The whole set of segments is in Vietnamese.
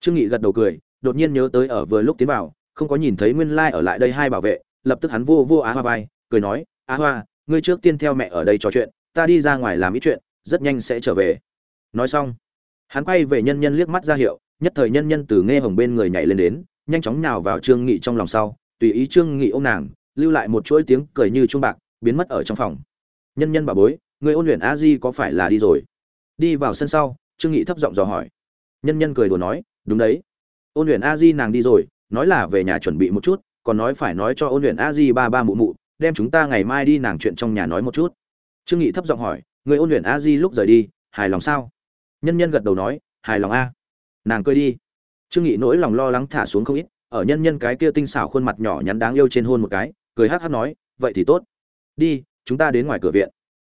trương nghị gật đầu cười, đột nhiên nhớ tới ở vừa lúc tiến vào, không có nhìn thấy nguyên lai ở lại đây hai bảo vệ, lập tức hắn vô vô á hoa vai, cười nói, á hoa, ngươi trước tiên theo mẹ ở đây trò chuyện, ta đi ra ngoài làm ít chuyện, rất nhanh sẽ trở về. Nói xong, hắn quay về nhân nhân liếc mắt ra hiệu, nhất thời nhân nhân từ nghe hồng bên người nhảy lên đến, nhanh chóng nhào vào trương nghị trong lòng sau, tùy ý trương nghị ôm nàng, lưu lại một chuỗi tiếng cười như trung bạc, biến mất ở trong phòng. Nhân nhân bà bối người ôn luyện a di có phải là đi rồi? Đi vào sân sau, trương nghị thấp giọng dò hỏi. Nhân nhân cười đùa nói đúng đấy. Ôn luyện a di nàng đi rồi, nói là về nhà chuẩn bị một chút, còn nói phải nói cho ôn luyện a di ba ba mụ mụ, đem chúng ta ngày mai đi nàng chuyện trong nhà nói một chút. Trương nghị thấp giọng hỏi, người ôn luyện a di lúc rời đi, hài lòng sao? Nhân nhân gật đầu nói, hài lòng a. Nàng cười đi. Trương nghị nỗi lòng lo lắng thả xuống không ít, ở nhân nhân cái kia tinh xảo khuôn mặt nhỏ nhắn đáng yêu trên hôn một cái, cười hát hát nói, vậy thì tốt. Đi, chúng ta đến ngoài cửa viện.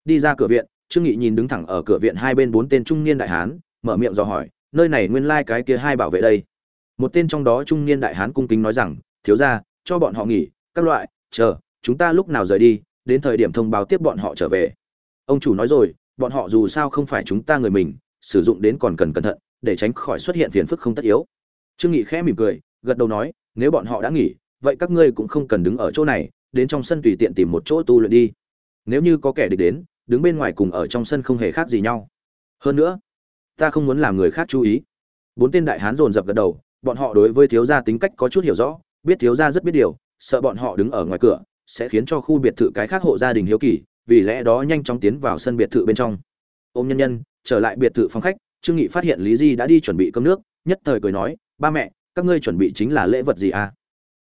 Đi ra cửa viện, trương nghị nhìn đứng thẳng ở cửa viện hai bên bốn tên trung niên đại hán, mở miệng dò hỏi nơi này nguyên lai like cái kia hai bảo vệ đây. Một tên trong đó trung niên đại hán cung kính nói rằng, thiếu gia, cho bọn họ nghỉ, các loại, chờ, chúng ta lúc nào rời đi, đến thời điểm thông báo tiếp bọn họ trở về. Ông chủ nói rồi, bọn họ dù sao không phải chúng ta người mình, sử dụng đến còn cần cẩn thận, để tránh khỏi xuất hiện phiền phức không tất yếu. Trương nghị khẽ mỉm cười, gật đầu nói, nếu bọn họ đã nghỉ, vậy các ngươi cũng không cần đứng ở chỗ này, đến trong sân tùy tiện tìm một chỗ tu luyện đi. Nếu như có kẻ địch đến, đứng bên ngoài cùng ở trong sân không hề khác gì nhau. Hơn nữa ta không muốn làm người khác chú ý. Bốn tên đại hán dồn dập gật đầu, bọn họ đối với thiếu gia tính cách có chút hiểu rõ, biết thiếu gia rất biết điều, sợ bọn họ đứng ở ngoài cửa, sẽ khiến cho khu biệt thự cái khác hộ gia đình hiếu kỳ, vì lẽ đó nhanh chóng tiến vào sân biệt thự bên trong. Ôm nhân nhân, trở lại biệt thự phòng khách, trương nghị phát hiện lý di đã đi chuẩn bị cơm nước, nhất thời cười nói, ba mẹ, các ngươi chuẩn bị chính là lễ vật gì à?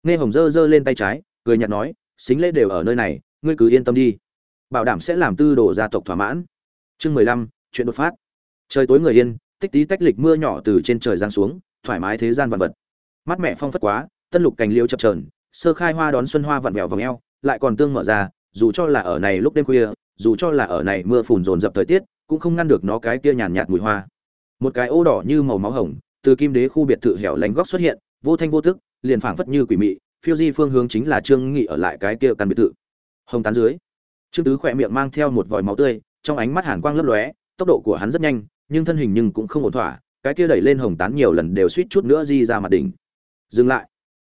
Nghe hồng dơ dơ lên tay trái, cười nhạt nói, xính lễ đều ở nơi này, ngươi cứ yên tâm đi. Bảo đảm sẽ làm tư đồ gia tộc thỏa mãn. Chương mười lăm, chuyện đột phát trời tối người yên, tích tí tách lịch mưa nhỏ từ trên trời giáng xuống, thoải mái thế gian vạn vật. Mắt mẹ phong phất quá, tân lục cành liễu chập chờn, sơ khai hoa đón xuân hoa vặn vẹo vòng eo, lại còn tương mở ra, dù cho là ở này lúc đêm khuya, dù cho là ở này mưa phùn rồn rập thời tiết, cũng không ngăn được nó cái kia nhàn nhạt mùi hoa. Một cái ô đỏ như màu máu hồng, từ kim đế khu biệt thự hẻo lánh góc xuất hiện, vô thanh vô tức, liền phảng phất như quỷ mị, phiêu di phương hướng chính là trương nghị ở lại cái kia căn biệt thự. Hồng tán dưới, trương tứ khỏe miệng mang theo một vòi máu tươi, trong ánh mắt hàn quang lấp lóe, tốc độ của hắn rất nhanh nhưng thân hình nhưng cũng không ổn thỏa, cái kia đẩy lên hồng tán nhiều lần đều suýt chút nữa di ra mặt đỉnh. Dừng lại.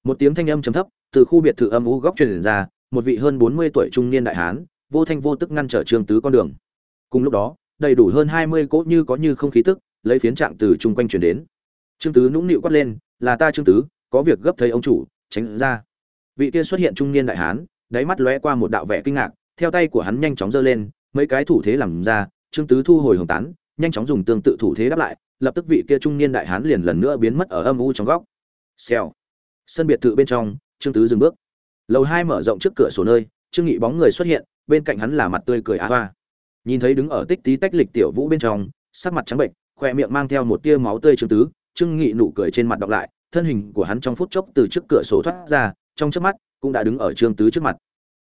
Một tiếng thanh âm trầm thấp từ khu biệt thự âm u góc truyền ra, một vị hơn bốn mươi tuổi trung niên đại hán, vô thanh vô tức ngăn trở trương tứ con đường. Cùng lúc đó, đầy đủ hơn hai mươi cỗ như có như không khí tức, lấy phiến trạng từ chung quanh truyền đến. Trương tứ nũng nịu quát lên, là ta trương tứ, có việc gấp thấy ông chủ, tránh ra. Vị kia xuất hiện trung niên đại hán, đáy mắt lóe qua một đạo vẻ kinh ngạc, theo tay của hắn nhanh chóng giơ lên, mấy cái thủ thế làm ra, trương tứ thu hồi hồng tán nhanh chóng dùng tương tự thủ thế đáp lại, lập tức vị kia trung niên đại hán liền lần nữa biến mất ở âm u trong góc. Xèo. Sân biệt thự bên trong, trương tứ dừng bước. Lầu hai mở rộng trước cửa sổ nơi, trương nghị bóng người xuất hiện, bên cạnh hắn là mặt tươi cười á hoa. Nhìn thấy đứng ở tích tí tách lịch tiểu vũ bên trong, sắc mặt trắng bệnh khoe miệng mang theo một tia máu tươi trương tứ, trương nghị nụ cười trên mặt đọc lại, thân hình của hắn trong phút chốc từ trước cửa sổ thoát ra, trong chớp mắt, cũng đã đứng ở trương tứ trước mặt.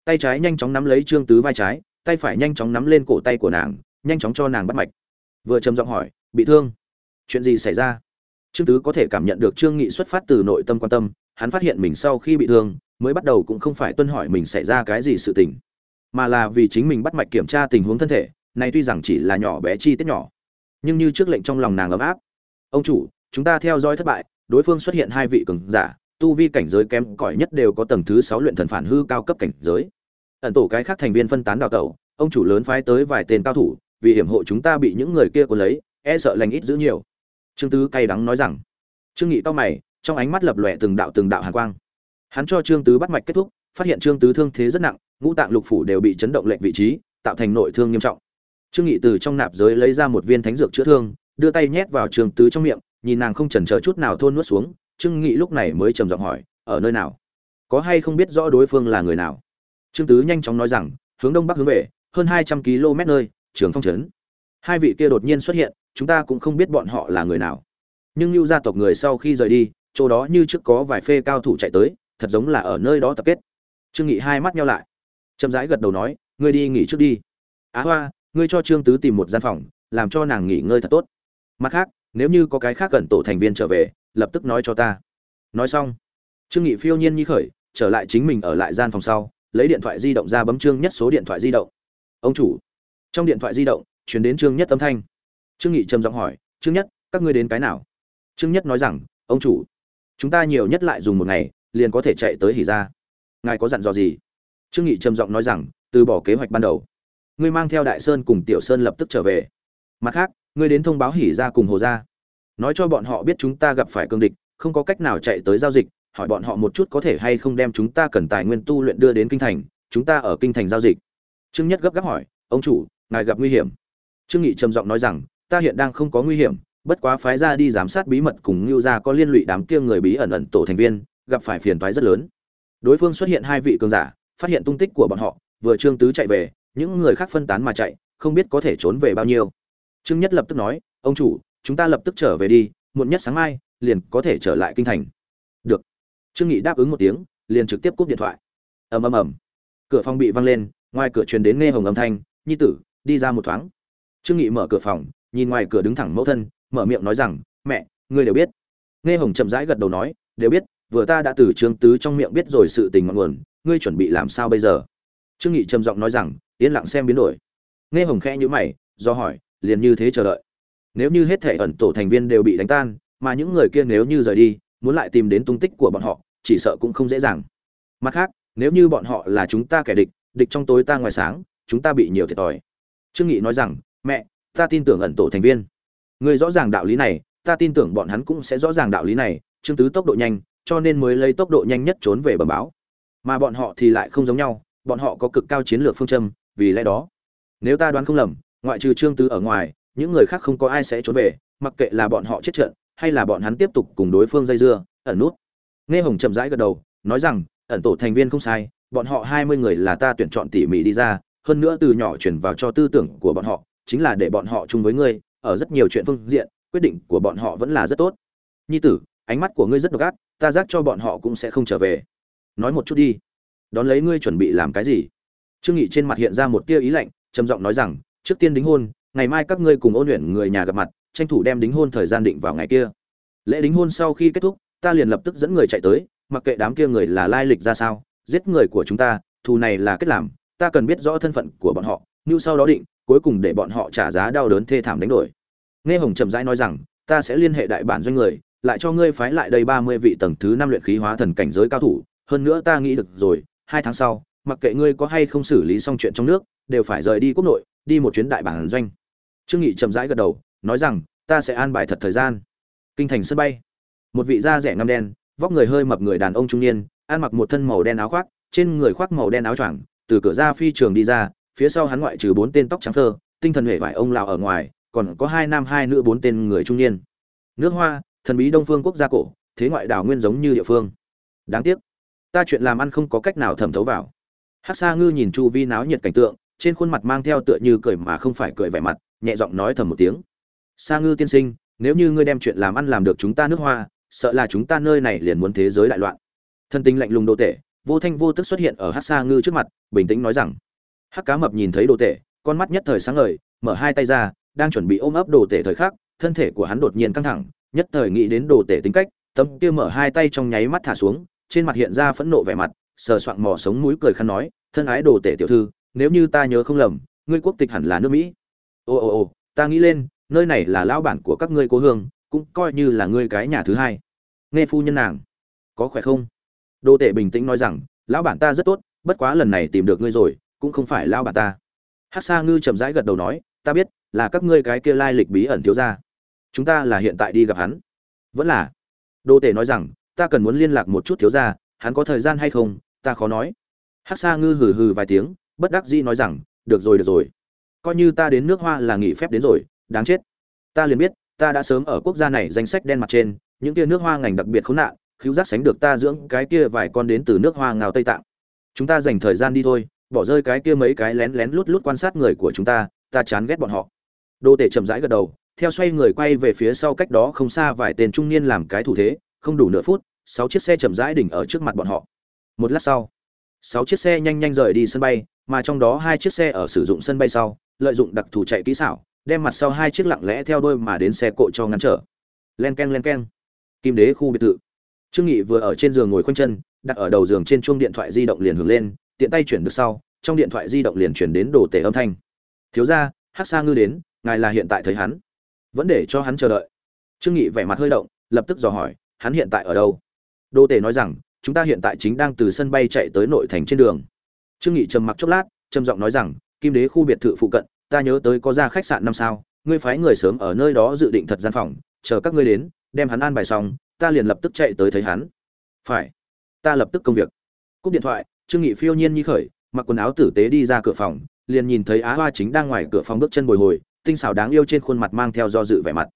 Tay trái nhanh chóng nắm lấy trương tứ vai trái, tay phải nhanh chóng nắm lên cổ tay của nàng, nhanh chóng cho nàng bắt mạch vừa trầm giọng hỏi, bị thương? Chuyện gì xảy ra? Trương tứ có thể cảm nhận được trương nghị xuất phát từ nội tâm quan tâm, hắn phát hiện mình sau khi bị thương, mới bắt đầu cũng không phải tuân hỏi mình xảy ra cái gì sự tình, mà là vì chính mình bắt mạch kiểm tra tình huống thân thể, này tuy rằng chỉ là nhỏ bé chi tiết nhỏ, nhưng như trước lệnh trong lòng nàng ấm áp. Ông chủ, chúng ta theo dõi thất bại, đối phương xuất hiện hai vị cường giả, tu vi cảnh giới kém cỏi nhất đều có tầng thứ sáu luyện thần phản hư cao cấp cảnh giới. Ẩn tổ cái khác thành viên phân tán đào tẩu, ông chủ lớn phái tới vài tên cao thủ vì hiểm hộ chúng ta bị những người kia cuốn lấy e sợ lành ít dữ nhiều. Trương tứ cay đắng nói rằng, trương nghị to mày, trong ánh mắt lập lòe từng đạo từng đạo hàn quang. Hắn cho trương tứ bắt mạch kết thúc, phát hiện trương tứ thương thế rất nặng, ngũ tạng lục phủ đều bị chấn động lệch vị trí, tạo thành nội thương nghiêm trọng. Trương nghị từ trong nạp giới lấy ra một viên thánh dược chữa thương, đưa tay nhét vào trương tứ trong miệng, nhìn nàng không chần chờ chút nào thôn nuốt xuống, trương nghị lúc này mới trầm giọng hỏi, ở nơi nào? Có hay không biết rõ đối phương là người nào? Trương tứ nhanh chóng nói rằng, hướng đông bắc hướng về, hơn hai trăm km nơi trường phong trấn. Hai vị kia đột nhiên xuất hiện, chúng ta cũng không biết bọn họ là người nào. Nhưng lưu gia tộc người sau khi rời đi, chỗ đó như trước có vài phê cao thủ chạy tới, thật giống là ở nơi đó tập kết. Trương nghị hai mắt nhau lại. Chậm rãi gật đầu nói, ngươi đi nghỉ trước đi. Á hoa, ngươi cho trương tứ tìm một gian phòng, làm cho nàng nghỉ ngơi thật tốt. Mặt khác, nếu như có cái khác cần tổ thành viên trở về, lập tức nói cho ta. Nói xong, trương nghị phiêu nhiên nhi khởi, trở lại chính mình ở lại gian phòng sau, lấy điện thoại di động ra bấm trương nhất số điện thoại di động. Ông chủ trong điện thoại di động chuyển đến trương nhất âm thanh. Trương nghị trầm giọng hỏi, trương nhất, các ngươi đến cái nào? Trương nhất nói rằng, ông chủ, chúng ta nhiều nhất lại dùng một ngày, liền có thể chạy tới hỉ ra. Ngài có dặn dò gì? Trương nghị trầm giọng nói rằng, từ bỏ kế hoạch ban đầu. Ngươi mang theo đại sơn cùng tiểu sơn lập tức trở về. Mặt khác, ngươi đến thông báo hỉ ra cùng hồ gia nói cho bọn họ biết chúng ta gặp phải cương địch, không có cách nào chạy tới giao dịch, hỏi bọn họ một chút có thể hay không đem chúng ta cần tài nguyên tu luyện đưa đến kinh thành, chúng ta ở kinh thành giao dịch. Trương nhất gấp gáp hỏi, ông chủ ngài gặp nguy hiểm. Trương nghị trầm giọng nói rằng, ta hiện đang không có nguy hiểm, bất quá phái ra đi giám sát bí mật cùng lưu gia có liên lụy đám kia người bí ẩn ẩn tổ thành viên, gặp phải phiền toái rất lớn. Đối phương xuất hiện hai vị cường giả, phát hiện tung tích của bọn họ, vừa trương tứ chạy về, những người khác phân tán mà chạy, không biết có thể trốn về bao nhiêu. Trương nhất lập tức nói, ông chủ, chúng ta lập tức trở về đi, muộn nhất sáng mai, liền có thể trở lại kinh thành. Được. Trương nghị đáp ứng một tiếng, liền trực tiếp cúp điện thoại. Ầm ầm ầm. Cửa phòng bị văng lên, ngoài cửa truyền đến nghe hồng âm thanh, nhi tử đi ra một thoáng. Trương nghị mở cửa phòng, nhìn ngoài cửa đứng thẳng mẫu thân, mở miệng nói rằng, mẹ, ngươi đều biết. Nghe hồng chậm rãi gật đầu nói, đều biết, vừa ta đã từ trương tứ trong miệng biết rồi sự tình ngọn nguồn, ngươi chuẩn bị làm sao bây giờ? Trương nghị trầm giọng nói rằng, yên lặng xem biến đổi. Nghe hồng khẽ nhíu mày, do hỏi, liền như thế chờ đợi? Nếu như hết thể ẩn tổ thành viên đều bị đánh tan, mà những người kia nếu như rời đi, muốn lại tìm đến tung tích của bọn họ, chỉ sợ cũng không dễ dàng. Mặt khác, nếu như bọn họ là chúng ta kẻ địch địch trong tối ta ngoài sáng, chúng ta bị nhiều thiệt thòi trương nghị nói rằng, mẹ, ta tin tưởng ẩn tổ thành viên. Người rõ ràng đạo lý này, ta tin tưởng bọn hắn cũng sẽ rõ ràng đạo lý này, trương tứ tốc độ nhanh, cho nên mới lấy tốc độ nhanh nhất trốn về bờ báo. Mà bọn họ thì lại không giống nhau, bọn họ có cực cao chiến lược phương châm, vì lẽ đó, nếu ta đoán không lầm, ngoại trừ trương tứ ở ngoài, những người khác không có ai sẽ trốn về, mặc kệ là bọn họ chết trận, hay là bọn hắn tiếp tục cùng đối phương dây dưa, ẩn nút. Nghe hồng chậm rãi gật đầu, nói rằng, ẩn tổ thành viên không sai, bọn họ hai mươi người là ta tuyển chọn tỉ mỉ đi ra hơn nữa từ nhỏ chuyển vào cho tư tưởng của bọn họ, chính là để bọn họ chung với ngươi, ở rất nhiều chuyện phương diện, quyết định của bọn họ vẫn là rất tốt. Nhi tử, ánh mắt của ngươi rất độc ác, ta giác cho bọn họ cũng sẽ không trở về. Nói một chút đi. Đón lấy ngươi chuẩn bị làm cái gì? Trương nghị trên mặt hiện ra một tia ý lạnh, trầm giọng nói rằng, trước tiên đính hôn, ngày mai các ngươi cùng ôn luyện người nhà gặp mặt, tranh thủ đem đính hôn thời gian định vào ngày kia. Lễ đính hôn sau khi kết thúc, ta liền lập tức dẫn người chạy tới, mặc kệ đám kia người là lai lịch ra sao, giết người của chúng ta, thù này là kết làm ta cần biết rõ thân phận của bọn họ, như sau đó định, cuối cùng để bọn họ trả giá đau đớn thê thảm đánh đổi. Nghe hồng trầm rãi nói rằng, ta sẽ liên hệ đại bản doanh người, lại cho ngươi phái lại đây ba mươi vị tầng thứ năm luyện khí hóa thần cảnh giới cao thủ. Hơn nữa ta nghĩ được rồi, hai tháng sau, mặc kệ ngươi có hay không xử lý xong chuyện trong nước, đều phải rời đi quốc nội, đi một chuyến đại bản doanh. Trương nghị chậm rãi gật đầu, nói rằng, ta sẽ an bài thật thời gian. Kinh thành sân bay. Một vị da rẻ ngăm đen, vóc người hơi mập người đàn ông trung niên, ăn mặc một thân màu đen áo khoác, trên người khoác màu đen áo choàng từ cửa ra phi trường đi ra, phía sau hắn ngoại trừ bốn tên tóc trắng thơ tinh thần huệ vải ông lào ở ngoài, còn có hai nam hai nữ bốn tên người trung niên. Nước hoa, thần bí đông phương quốc gia cổ, thế ngoại đảo nguyên giống như địa phương. Đáng tiếc, ta chuyện làm ăn không có cách nào thẩm thấu vào. Hắc sa ngư nhìn chu vi náo nhiệt cảnh tượng, trên khuôn mặt mang theo tựa như cười mà không phải cười vẻ mặt, nhẹ giọng nói thầm một tiếng. Sa ngư tiên sinh, nếu như ngươi đem chuyện làm ăn làm được chúng ta nước hoa, sợ là chúng ta nơi này liền muốn thế giới đại loạn. Thân tinh lạnh lùng đô tể vô thanh vô tức xuất hiện ở hát xa ngư trước mặt, bình tĩnh nói rằng, hát cá mập nhìn thấy đồ tể, con mắt nhất thời sáng ngời, mở hai tay ra, đang chuẩn bị ôm ấp đồ tể thời khắc, thân thể của hắn đột nhiên căng thẳng, nhất thời nghĩ đến đồ tể tính cách, tấm kia mở hai tay trong nháy mắt thả xuống, trên mặt hiện ra phẫn nộ vẻ mặt, sờ soạng mò sống mũi cười khăn nói, thân ái đồ tể tiểu thư, nếu như ta nhớ không lầm, ngươi quốc tịch hẳn là nước mỹ. Ồ ồ ồ ta nghĩ lên, nơi này là lão bản của các ngươi cố hương, cũng coi như là ngươi cái nhà thứ hai. Nghe phu nhân nàng, có khỏe không? Đô tệ bình tĩnh nói rằng, lão bản ta rất tốt, bất quá lần này tìm được ngươi rồi, cũng không phải lão bản ta. Hát sa ngư chậm rãi gật đầu nói, ta biết, là các ngươi cái kia lai lịch bí ẩn thiếu ra chúng ta là hiện tại đi gặp hắn. Vẫn là. Đô tể nói rằng, ta cần muốn liên lạc một chút thiếu ra hắn có thời gian hay không, ta khó nói. Hát sa ngư hừ hừ vài tiếng, bất đắc dĩ nói rằng, được rồi được rồi. Coi như ta đến nước hoa là nghỉ phép đến rồi, đáng chết. Ta liền biết, ta đã sớm ở quốc gia này danh sách đen mặt trên, những kia nước hoa ngành đặc biệt khốn nạn khiếu giác sánh được ta dưỡng cái kia vài con đến từ nước hoa ngào tây tạng. Chúng ta dành thời gian đi thôi, bỏ rơi cái kia mấy cái lén lén lút lút quan sát người của chúng ta ta chán ghét bọn họ. Đô tể chậm rãi gật đầu, theo xoay người quay về phía sau cách đó không xa vài tên trung niên làm cái thủ thế, không đủ nửa phút, sáu chiếc xe chậm rãi đỉnh ở trước mặt bọn họ. Một lát sau, sáu chiếc xe nhanh nhanh rời đi sân bay, mà trong đó hai chiếc xe ở sử dụng sân bay sau, lợi dụng đặc thù chạy kỹ xảo, đem mặt sau hai chiếc lặng lẽ theo đôi mà đến xe cộ cho ngăn trở. Len k e n len k e n kim đế khu biệt thự trương nghị vừa ở trên giường ngồi khoanh chân, đặt ở đầu giường trên chuông điện thoại di động liền hưởng lên, tiện tay chuyển được sau, trong điện thoại di động liền chuyển đến đồ tể âm thanh. Thiếu gia, hắc sa ngư đến, ngài là hiện tại thấy hắn. Vẫn để cho hắn chờ đợi. Trương nghị vẻ mặt hơi động, lập tức dò hỏi, hắn hiện tại ở đâu? Đồ tể nói rằng, chúng ta hiện tại chính đang từ sân bay chạy tới nội thành trên đường. Trương nghị trầm mặc chốc lát, trầm giọng nói rằng, kim đế khu biệt thự phụ cận, ta nhớ tới có ra khách sạn năm sao, ngươi phái người sớm ở nơi đó dự định thật gian phòng, chờ các ngươi đến, đem hắn an bài xong ta liền lập tức chạy tới thấy hắn. Phải. Ta lập tức công việc. Cúp điện thoại, trương nghị phiêu nhiên như khởi, mặc quần áo tử tế đi ra cửa phòng, liền nhìn thấy á hoa chính đang ngoài cửa phòng bước chân bồi hồi, tinh xảo đáng yêu trên khuôn mặt mang theo do dự vẻ mặt.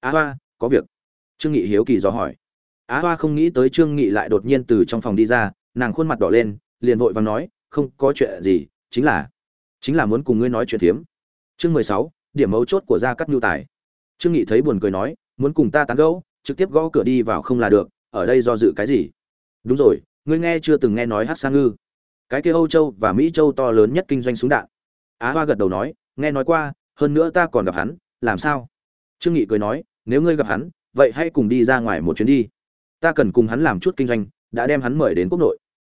Á hoa, có việc. Trương nghị hiếu kỳ do hỏi. Á hoa không nghĩ tới trương nghị lại đột nhiên từ trong phòng đi ra, nàng khuôn mặt đỏ lên, liền vội vàng nói, không có chuyện gì, chính là chính là muốn cùng ngươi nói chuyện thiếm chương mười sáu, điểm mấu chốt của gia cắt nhu tài. Trương nghị thấy buồn cười nói, muốn cùng ta tán gẫu trực tiếp gõ cửa đi vào không là được, ở đây do dự cái gì? Đúng rồi, ngươi nghe chưa từng nghe nói hát sang ngư. Cái kia âu châu và mỹ châu to lớn nhất kinh doanh súng đạn. Á hoa gật đầu nói, nghe nói qua, hơn nữa ta còn gặp hắn, làm sao? Trương nghị cười nói, nếu ngươi gặp hắn, vậy hãy cùng đi ra ngoài một chuyến đi. Ta cần cùng hắn làm chút kinh doanh, đã đem hắn mời đến quốc nội.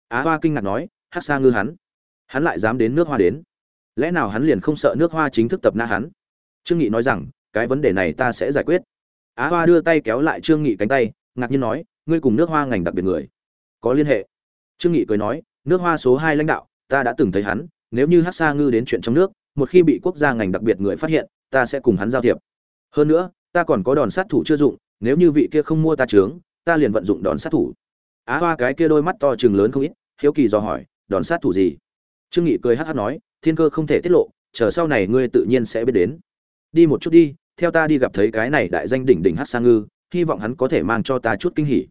Á hoa kinh ngạc nói, hát xa ngư hắn? Hắn lại dám đến nước hoa đến? Lẽ nào hắn liền không sợ nước hoa chính thức tập na hắn? Trương nghị nói rằng, cái vấn đề này ta sẽ giải quyết á hoa đưa tay kéo lại trương nghị cánh tay, ngạc nhiên nói, ngươi cùng nước hoa ngành đặc biệt người, có liên hệ? Trương nghị cười nói, nước hoa số hai lãnh đạo, ta đã từng thấy hắn, nếu như hát xa ngư đến chuyện trong nước, một khi bị quốc gia ngành đặc biệt người phát hiện, ta sẽ cùng hắn giao thiệp. Hơn nữa, ta còn có đòn sát thủ chưa dụng, nếu như vị kia không mua ta trướng, ta liền vận dụng đòn sát thủ. Á hoa cái kia đôi mắt to trừng lớn không ít, hiếu kỳ do hỏi, đòn sát thủ gì? Trương nghị cười hát hát nói, thiên cơ không thể tiết lộ, chờ sau này ngươi tự nhiên sẽ biết đến. Đi một chút đi theo ta đi gặp thấy cái này đại danh đỉnh đỉnh hát sang ngư, hy vọng hắn có thể mang cho ta chút kinh hỉ.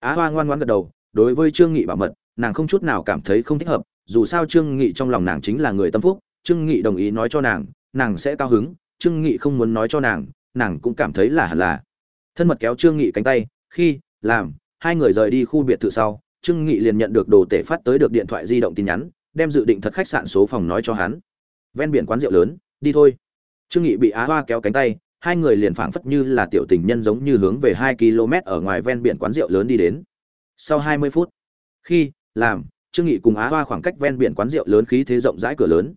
Á hoa ngoan ngoãn gật đầu, đối với trương nghị bảo mật, nàng không chút nào cảm thấy không thích hợp, dù sao trương nghị trong lòng nàng chính là người tâm phúc, trương nghị đồng ý nói cho nàng nàng sẽ cao hứng, trương nghị không muốn nói cho nàng nàng cũng cảm thấy là hẳn là. Thân mật kéo trương nghị cánh tay, khi, làm, hai người rời đi khu biệt thự sau, trương nghị liền nhận được đồ tể phát tới được điện thoại di động tin nhắn, đem dự định thật khách sạn số phòng nói cho hắn. Ven biển quán rượu lớn, đi thôi. Trương nghị bị á hoa kéo cánh tay hai người liền phảng phất như là tiểu tình nhân giống như hướng về hai km ở ngoài ven biển quán rượu lớn đi đến. Sau hai mươi phút, khi làm, trương nghị cùng á hoa khoảng cách ven biển quán rượu lớn khí thế rộng rãi cửa lớn.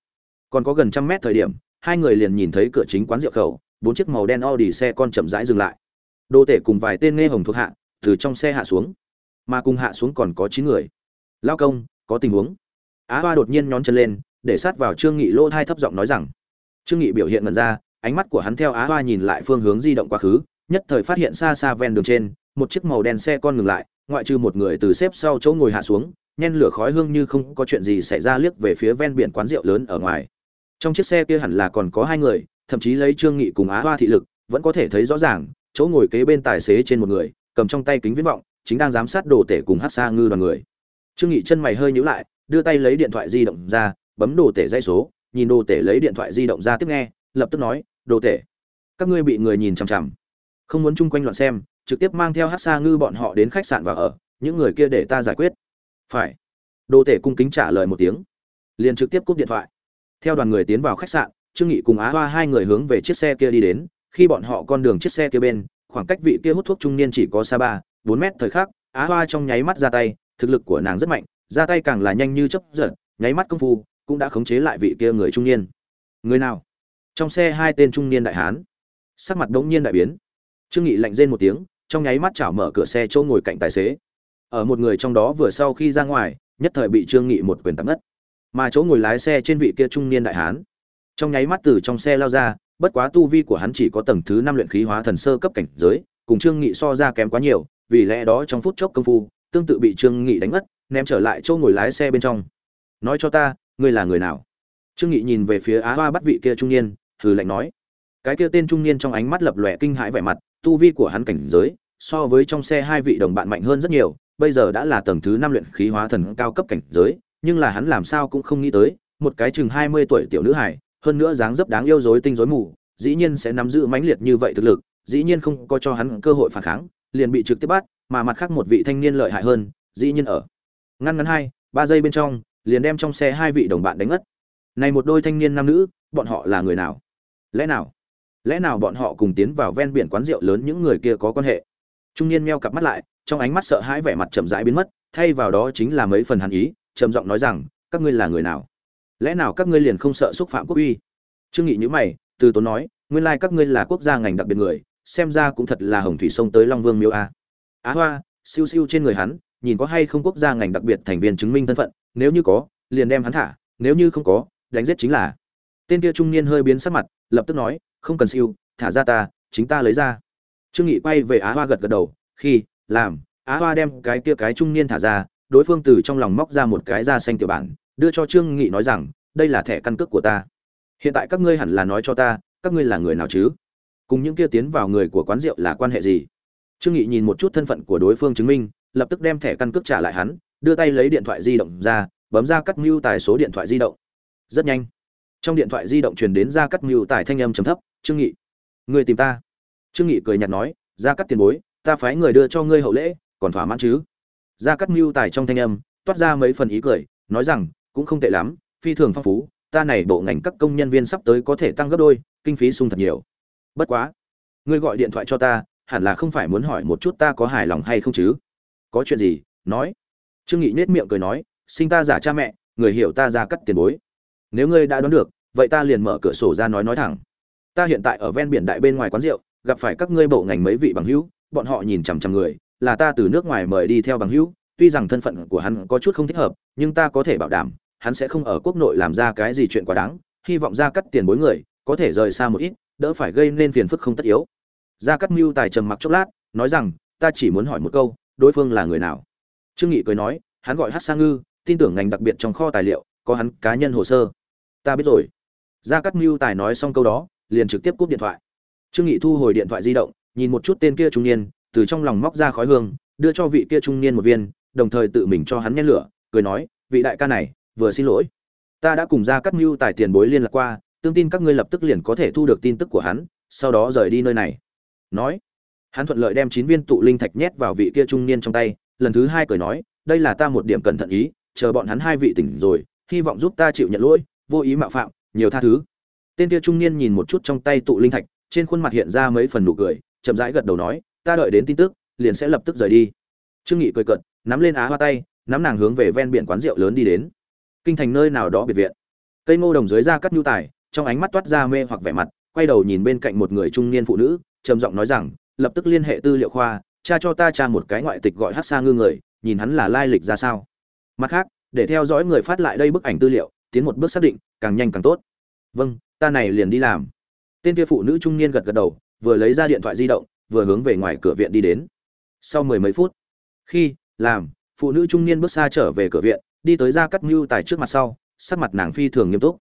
Còn có gần trăm mét thời điểm, hai người liền nhìn thấy cửa chính quán rượu khẩu, bốn chiếc màu đen Audi xe con chậm rãi dừng lại. Đô tể cùng vài tên nghe hồng thuộc hạ, từ trong xe hạ xuống. Mà cùng hạ xuống còn có chín người. Lao công, có tình huống? Á hoa đột nhiên nhón chân lên, để sát vào trương nghị lỗ thai thấp giọng nói rằng. Trương nghị biểu hiện ngần ra ánh mắt của hắn theo á hoa nhìn lại phương hướng di động quá khứ, nhất thời phát hiện xa xa ven đường trên, một chiếc màu đen xe con ngừng lại, ngoại trừ một người từ xếp sau chỗ ngồi hạ xuống, nhen lửa khói hương như không có chuyện gì xảy ra liếc về phía ven biển quán rượu lớn ở ngoài. Trong chiếc xe kia hẳn là còn có hai người, thậm chí lấy trương nghị cùng á hoa thị lực, vẫn có thể thấy rõ ràng, chỗ ngồi kế bên tài xế trên một người, cầm trong tay kính viễn vọng, chính đang giám sát đồ tể cùng hát xa ngư đoàn người. Trương nghị chân mày hơi nhíu lại, đưa tay lấy điện thoại di động ra, bấm đồ tể dây số, nhìn đồ tể lấy điện thoại di động ra tiếp nghe, lập tức nói đồ tể. Các ngươi bị người nhìn chằm chằm. Không muốn chung quanh loạn xem, trực tiếp mang theo hát xa ngư bọn họ đến khách sạn và ở, những người kia để ta giải quyết. Phải. Đồ tể cung kính trả lời một tiếng. Liền trực tiếp cúp điện thoại. Theo đoàn người tiến vào khách sạn, trương nghị cùng á hoa hai người hướng về chiếc xe kia đi đến. Khi bọn họ con đường chiếc xe kia bên, khoảng cách vị kia hút thuốc trung niên chỉ có xa ba, bốn mét thời khắc, á hoa trong nháy mắt ra tay, thực lực của nàng rất mạnh, ra tay càng là nhanh như chớp giật, nháy mắt công phu, cũng đã khống chế lại vị kia người trung niên. Người nào? Trong xe hai tên trung niên đại hán, sắc mặt đống nhiên đại biến. Trương nghị lạnh rên một tiếng, trong nháy mắt chảo mở cửa xe chỗ ngồi cạnh tài xế. Ở một người trong đó vừa sau khi ra ngoài, nhất thời bị trương nghị một quyền tắm ngất. Mà chỗ ngồi lái xe trên vị kia trung niên đại hán, trong nháy mắt từ trong xe lao ra, bất quá tu vi của hắn chỉ có tầng thứ năm luyện khí hóa thần sơ cấp cảnh giới, cùng trương nghị so ra kém quá nhiều, vì lẽ đó trong phút chốc công phu, tương tự bị trương nghị đánh mất ném trở lại chỗ ngồi lái xe bên trong. Nói cho ta, ngươi là người nào? Trương nghị nhìn về phía á hoa bắt vị kia trung niên hừ lạnh nói. Cái kia tên trung niên trong ánh mắt lập lòe kinh hãi vẻ mặt, tu vi của hắn cảnh giới, so với trong xe hai vị đồng bạn mạnh hơn rất nhiều, bây giờ đã là tầng thứ năm luyện khí hóa thần cao cấp cảnh giới, nhưng là hắn làm sao cũng không nghĩ tới, một cái chừng hai mươi tuổi tiểu nữ hải hơn nữa dáng dấp đáng yêu dối tinh dối mù, dĩ nhiên sẽ nắm giữ mãnh liệt như vậy thực lực, dĩ nhiên không có cho hắn cơ hội phản kháng, liền bị trực tiếp bắt, mà mặt khác một vị thanh niên lợi hại hơn, dĩ nhiên ở. Ngăn ngắn hai, ba giây bên trong, liền đem trong xe hai vị đồng bạn đánh ngất. Này một đôi thanh niên nam nữ, bọn họ là người nào? Lẽ nào? Lẽ nào bọn họ cùng tiến vào ven biển quán rượu lớn những người kia có quan hệ? Trung niên meo cặp mắt lại, trong ánh mắt sợ hãi vẻ mặt chậm rãi biến mất, thay vào đó chính là mấy phần hàn ý, trầm giọng nói rằng, các ngươi là người nào? Lẽ nào các ngươi liền không sợ xúc phạm quốc uy? Trương nghị nhíu mày, từ tốn nói, nguyên lai các ngươi là quốc gia ngành đặc biệt người, xem ra cũng thật là hồng thủy sông tới long vương miêu a. Á hoa, siêu siêu trên người hắn, nhìn có hay không quốc gia ngành đặc biệt thành viên chứng minh thân phận, nếu như có, liền đem hắn thả, nếu như không có, đánh giết chính là. Tên kia trung niên hơi biến sắc mặt lập tức nói, không cần siêu, thả ra ta, chính ta lấy ra. Trương nghị quay về á hoa gật gật đầu, khi, làm. Á hoa đem cái kia cái trung niên thả ra, đối phương từ trong lòng móc ra một cái da xanh tiểu bản, đưa cho trương nghị nói rằng, đây là thẻ căn cước của ta. Hiện tại các ngươi hẳn là nói cho ta, các ngươi là người nào chứ? Cùng những kia tiến vào người của quán rượu là quan hệ gì? Trương nghị nhìn một chút thân phận của đối phương chứng minh, lập tức đem thẻ căn cước trả lại hắn, đưa tay lấy điện thoại di động ra, bấm ra cắt mưu tài số điện thoại di động. Rất nhanh trong điện thoại di động truyền đến ra cắt mưu tài thanh âm trầm thấp, trương nghị, người tìm ta. Trương nghị cười nhạt nói ra cắt tiền bối, ta phái người đưa cho ngươi hậu lễ, còn thỏa mãn chứ? Ra cắt mưu tài trong thanh âm, toát ra mấy phần ý cười, nói rằng, cũng không tệ lắm, phi thường phong phú, ta này bộ ngành các công nhân viên sắp tới có thể tăng gấp đôi, kinh phí sung thật nhiều. Bất quá, ngươi gọi điện thoại cho ta, hẳn là không phải muốn hỏi một chút ta có hài lòng hay không chứ? Có chuyện gì, nói. Trương nghị nết miệng cười nói, sinh ta giả cha mẹ, người hiểu ta ra cắt tiền bối nếu ngươi đã đoán được, vậy ta liền mở cửa sổ ra nói nói thẳng. Ta hiện tại ở ven biển đại bên ngoài quán rượu, gặp phải các ngươi bộ ngành mấy vị bằng hữu, bọn họ nhìn chằm chằm người, là ta từ nước ngoài mời đi theo bằng hữu, tuy rằng thân phận của hắn có chút không thích hợp, nhưng ta có thể bảo đảm, hắn sẽ không ở quốc nội làm ra cái gì chuyện quá đáng, hy vọng ra cắt tiền bối người, có thể rời xa một ít, đỡ phải gây nên phiền phức không tất yếu. Gia cắt mưu tài trầm mặc chốc lát, nói rằng, ta chỉ muốn hỏi một câu, đối phương là người nào? Trương nghị cười nói, hắn gọi hát sang ngư, tin tưởng ngành đặc biệt trong kho tài liệu, có hắn cá nhân hồ sơ ta biết rồi. Gia cắt mưu tài nói xong câu đó, liền trực tiếp cúp điện thoại. Trương nghị thu hồi điện thoại di động, nhìn một chút tên kia trung niên, từ trong lòng móc ra khói hương, đưa cho vị kia trung niên một viên, đồng thời tự mình cho hắn nhét lửa, cười nói, vị đại ca này, vừa xin lỗi. Ta đã cùng gia cắt mưu tài tiền bối liên lạc qua, tương tin các ngươi lập tức liền có thể thu được tin tức của hắn, sau đó rời đi nơi này. Nói, hắn thuận lợi đem chín viên tụ linh thạch nhét vào vị kia trung niên trong tay, lần thứ hai cười nói, đây là ta một điểm cẩn thận ý, chờ bọn hắn hai vị tỉnh rồi, hy vọng giúp ta chịu nhận lỗi vô ý mạo phạm, nhiều tha thứ. Tên kia trung niên nhìn một chút trong tay tụ linh thạch, trên khuôn mặt hiện ra mấy phần nụ cười, chậm rãi gật đầu nói, ta đợi đến tin tức, liền sẽ lập tức rời đi. Trương nghị cười cợt, nắm lên á hoa tay, nắm nàng hướng về ven biển quán rượu lớn đi đến. Kinh thành nơi nào đó biệt viện. Cây ngô đồng dưới ra cắt nhu tài, trong ánh mắt toát ra mê hoặc vẻ mặt, quay đầu nhìn bên cạnh một người trung niên phụ nữ, trầm giọng nói rằng, lập tức liên hệ tư liệu khoa, cha cho ta tra một cái ngoại tịch gọi hát xa ngư người, nhìn hắn là lai lịch ra sao. Mặt khác, để theo dõi người phát lại đây bức ảnh tư liệu tiến một bước xác định, càng nhanh càng tốt. Vâng ta này liền đi làm. Tên kia phụ nữ trung niên gật gật đầu, vừa lấy ra điện thoại di động, vừa hướng về ngoài cửa viện đi đến. Sau mười mấy phút, khi làm, phụ nữ trung niên bước xa trở về cửa viện, đi tới ra cắt mưu tài trước mặt sau, sắc mặt nàng phi thường nghiêm túc.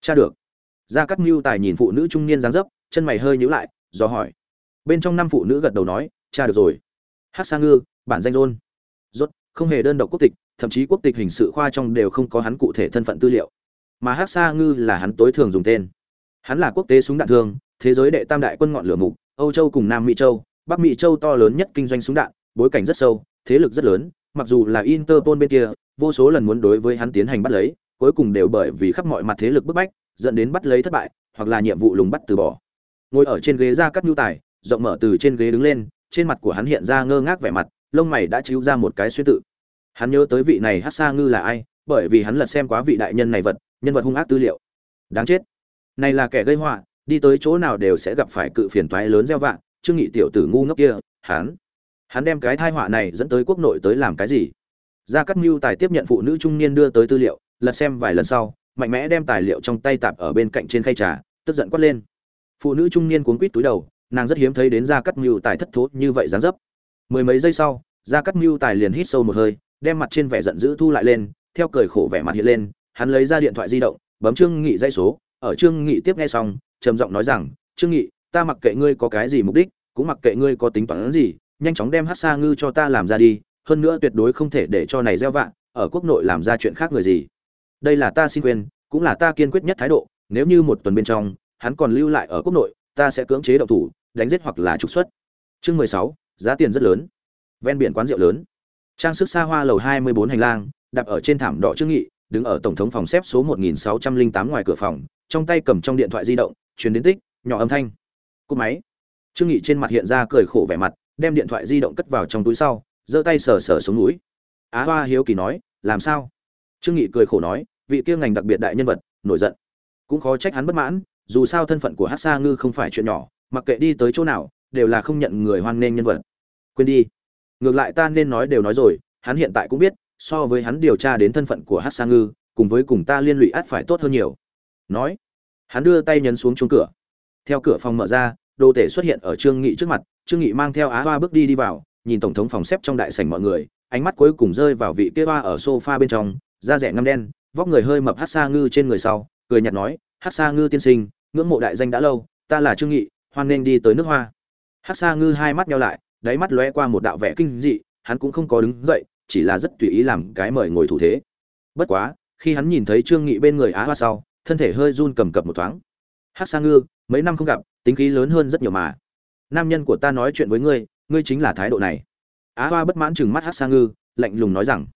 Cha được. Gia cắt mưu tài nhìn phụ nữ trung niên dáng dấp, chân mày hơi nhíu lại, do hỏi. Bên trong năm phụ nữ gật đầu nói, cha được rồi. Hát sang ngư, bản danh rôn rốt, không hề đơn độc quốc tịch thậm chí quốc tịch hình sự khoa trong đều không có hắn cụ thể thân phận tư liệu. Mà hát sa ngư là hắn tối thường dùng tên. Hắn là quốc tế súng đạn thương, thế giới đệ tam đại quân ngọn lửa mục, âu châu cùng nam mỹ châu, bắc mỹ châu to lớn nhất kinh doanh súng đạn, bối cảnh rất sâu, thế lực rất lớn, mặc dù là interpol bên kia, vô số lần muốn đối với hắn tiến hành bắt lấy, cuối cùng đều bởi vì khắp mọi mặt thế lực bức bách, dẫn đến bắt lấy thất bại, hoặc là nhiệm vụ lùng bắt từ bỏ. Ngồi ở trên ghế ra cắt nhu tài, rộng mở từ trên ghế đứng lên, trên mặt của hắn hiện ra ngơ ngác vẻ mặt, lông mày đã chiếu ra một cái suy tự hắn nhớ tới vị này hát xa ngư là ai, bởi vì hắn lật xem quá vị đại nhân này vật, nhân vật hung ác tư liệu. Đáng chết. Này là kẻ gây họa, đi tới chỗ nào đều sẽ gặp phải cự phiền toái lớn gieo vạ, trương nghị tiểu tử ngu ngốc kia, hắn. Hắn đem cái thai họa này dẫn tới quốc nội tới làm cái gì? Gia cát mưu tài tiếp nhận phụ nữ trung niên đưa tới tư liệu, lật xem vài lần sau, mạnh mẽ đem tài liệu trong tay tạp ở bên cạnh trên khay trà, tức giận quát lên. Phụ nữ trung niên cuốn quít túi đầu, nàng rất hiếm thấy đến gia cắt mưu tài thất thố như vậy dáng dấp. Mười mấy giây sau, gia cắt mưu tài liền hít sâu một hơi đem mặt trên vẻ giận dữ thu lại lên, theo cười khổ vẻ mặt hiện lên, hắn lấy ra điện thoại di động, bấm trương nghị dây số, ở trương nghị tiếp nghe xong, trầm giọng nói rằng, trương nghị, ta mặc kệ ngươi có cái gì mục đích, cũng mặc kệ ngươi có tính toán gì, nhanh chóng đem hát xa ngư cho ta làm ra đi, hơn nữa tuyệt đối không thể để cho này gieo vạ, ở quốc nội làm ra chuyện khác người gì. Đây là ta xin quên cũng là ta kiên quyết nhất thái độ, nếu như một tuần bên trong, hắn còn lưu lại ở quốc nội, ta sẽ cưỡng chế động thủ, đánh giết hoặc là trục xuất. Chương mười sáu, giá tiền rất lớn. Ven biển quán rượu lớn trang sức xa hoa lầu hai mươi bốn hành lang, đặt ở trên thảm đỏ trương nghị, đứng ở tổng thống phòng xếp số một nghìn sáu trăm linh tám ngoài cửa phòng, trong tay cầm trong điện thoại di động, truyền đến tích, nhỏ âm thanh. Cúp máy. Trương nghị trên mặt hiện ra cười khổ vẻ mặt, đem điện thoại di động cất vào trong túi sau, giơ tay sờ sờ xuống núi. Á hoa hiếu kỳ nói, làm sao? Trương nghị cười khổ nói, vị kia ngành đặc biệt đại nhân vật, nổi giận. Cũng khó trách hắn bất mãn, dù sao thân phận của hát sa ngư không phải chuyện nhỏ, mặc kệ đi tới chỗ nào, đều là không nhận người hoan nghênh nhân vật. Quên đi ngược lại ta nên nói đều nói rồi, hắn hiện tại cũng biết, so với hắn điều tra đến thân phận của hát sa ngư, cùng với cùng ta liên lụy át phải tốt hơn nhiều. Nói, hắn đưa tay nhấn xuống chuông cửa. Theo cửa phòng mở ra, đồ tể xuất hiện ở trương nghị trước mặt, trương nghị mang theo á hoa bước đi đi vào, nhìn tổng thống phòng xếp trong đại sảnh mọi người, ánh mắt cuối cùng rơi vào vị kia hoa ở sofa bên trong, da rẻ ngăm đen, vóc người hơi mập hát sa ngư trên người sau, cười nhạt nói hát sa ngư tiên sinh, ngưỡng mộ đại danh đã lâu, ta là trương nghị, hoan nên đi tới nước hoa. Hát sa ngư hai mắt nhau lại đáy mắt lóe qua một đạo vẻ kinh dị, hắn cũng không có đứng dậy, chỉ là rất tùy ý làm cái mời ngồi thủ thế. Bất quá, khi hắn nhìn thấy trương nghị bên người á hoa sau, thân thể hơi run cầm cập một thoáng. Hắc sa ngư, mấy năm không gặp, tính khí lớn hơn rất nhiều mà. Nam nhân của ta nói chuyện với ngươi ngươi chính là thái độ này. Á hoa bất mãn chừng mắt Hắc sa ngư, lạnh lùng nói rằng.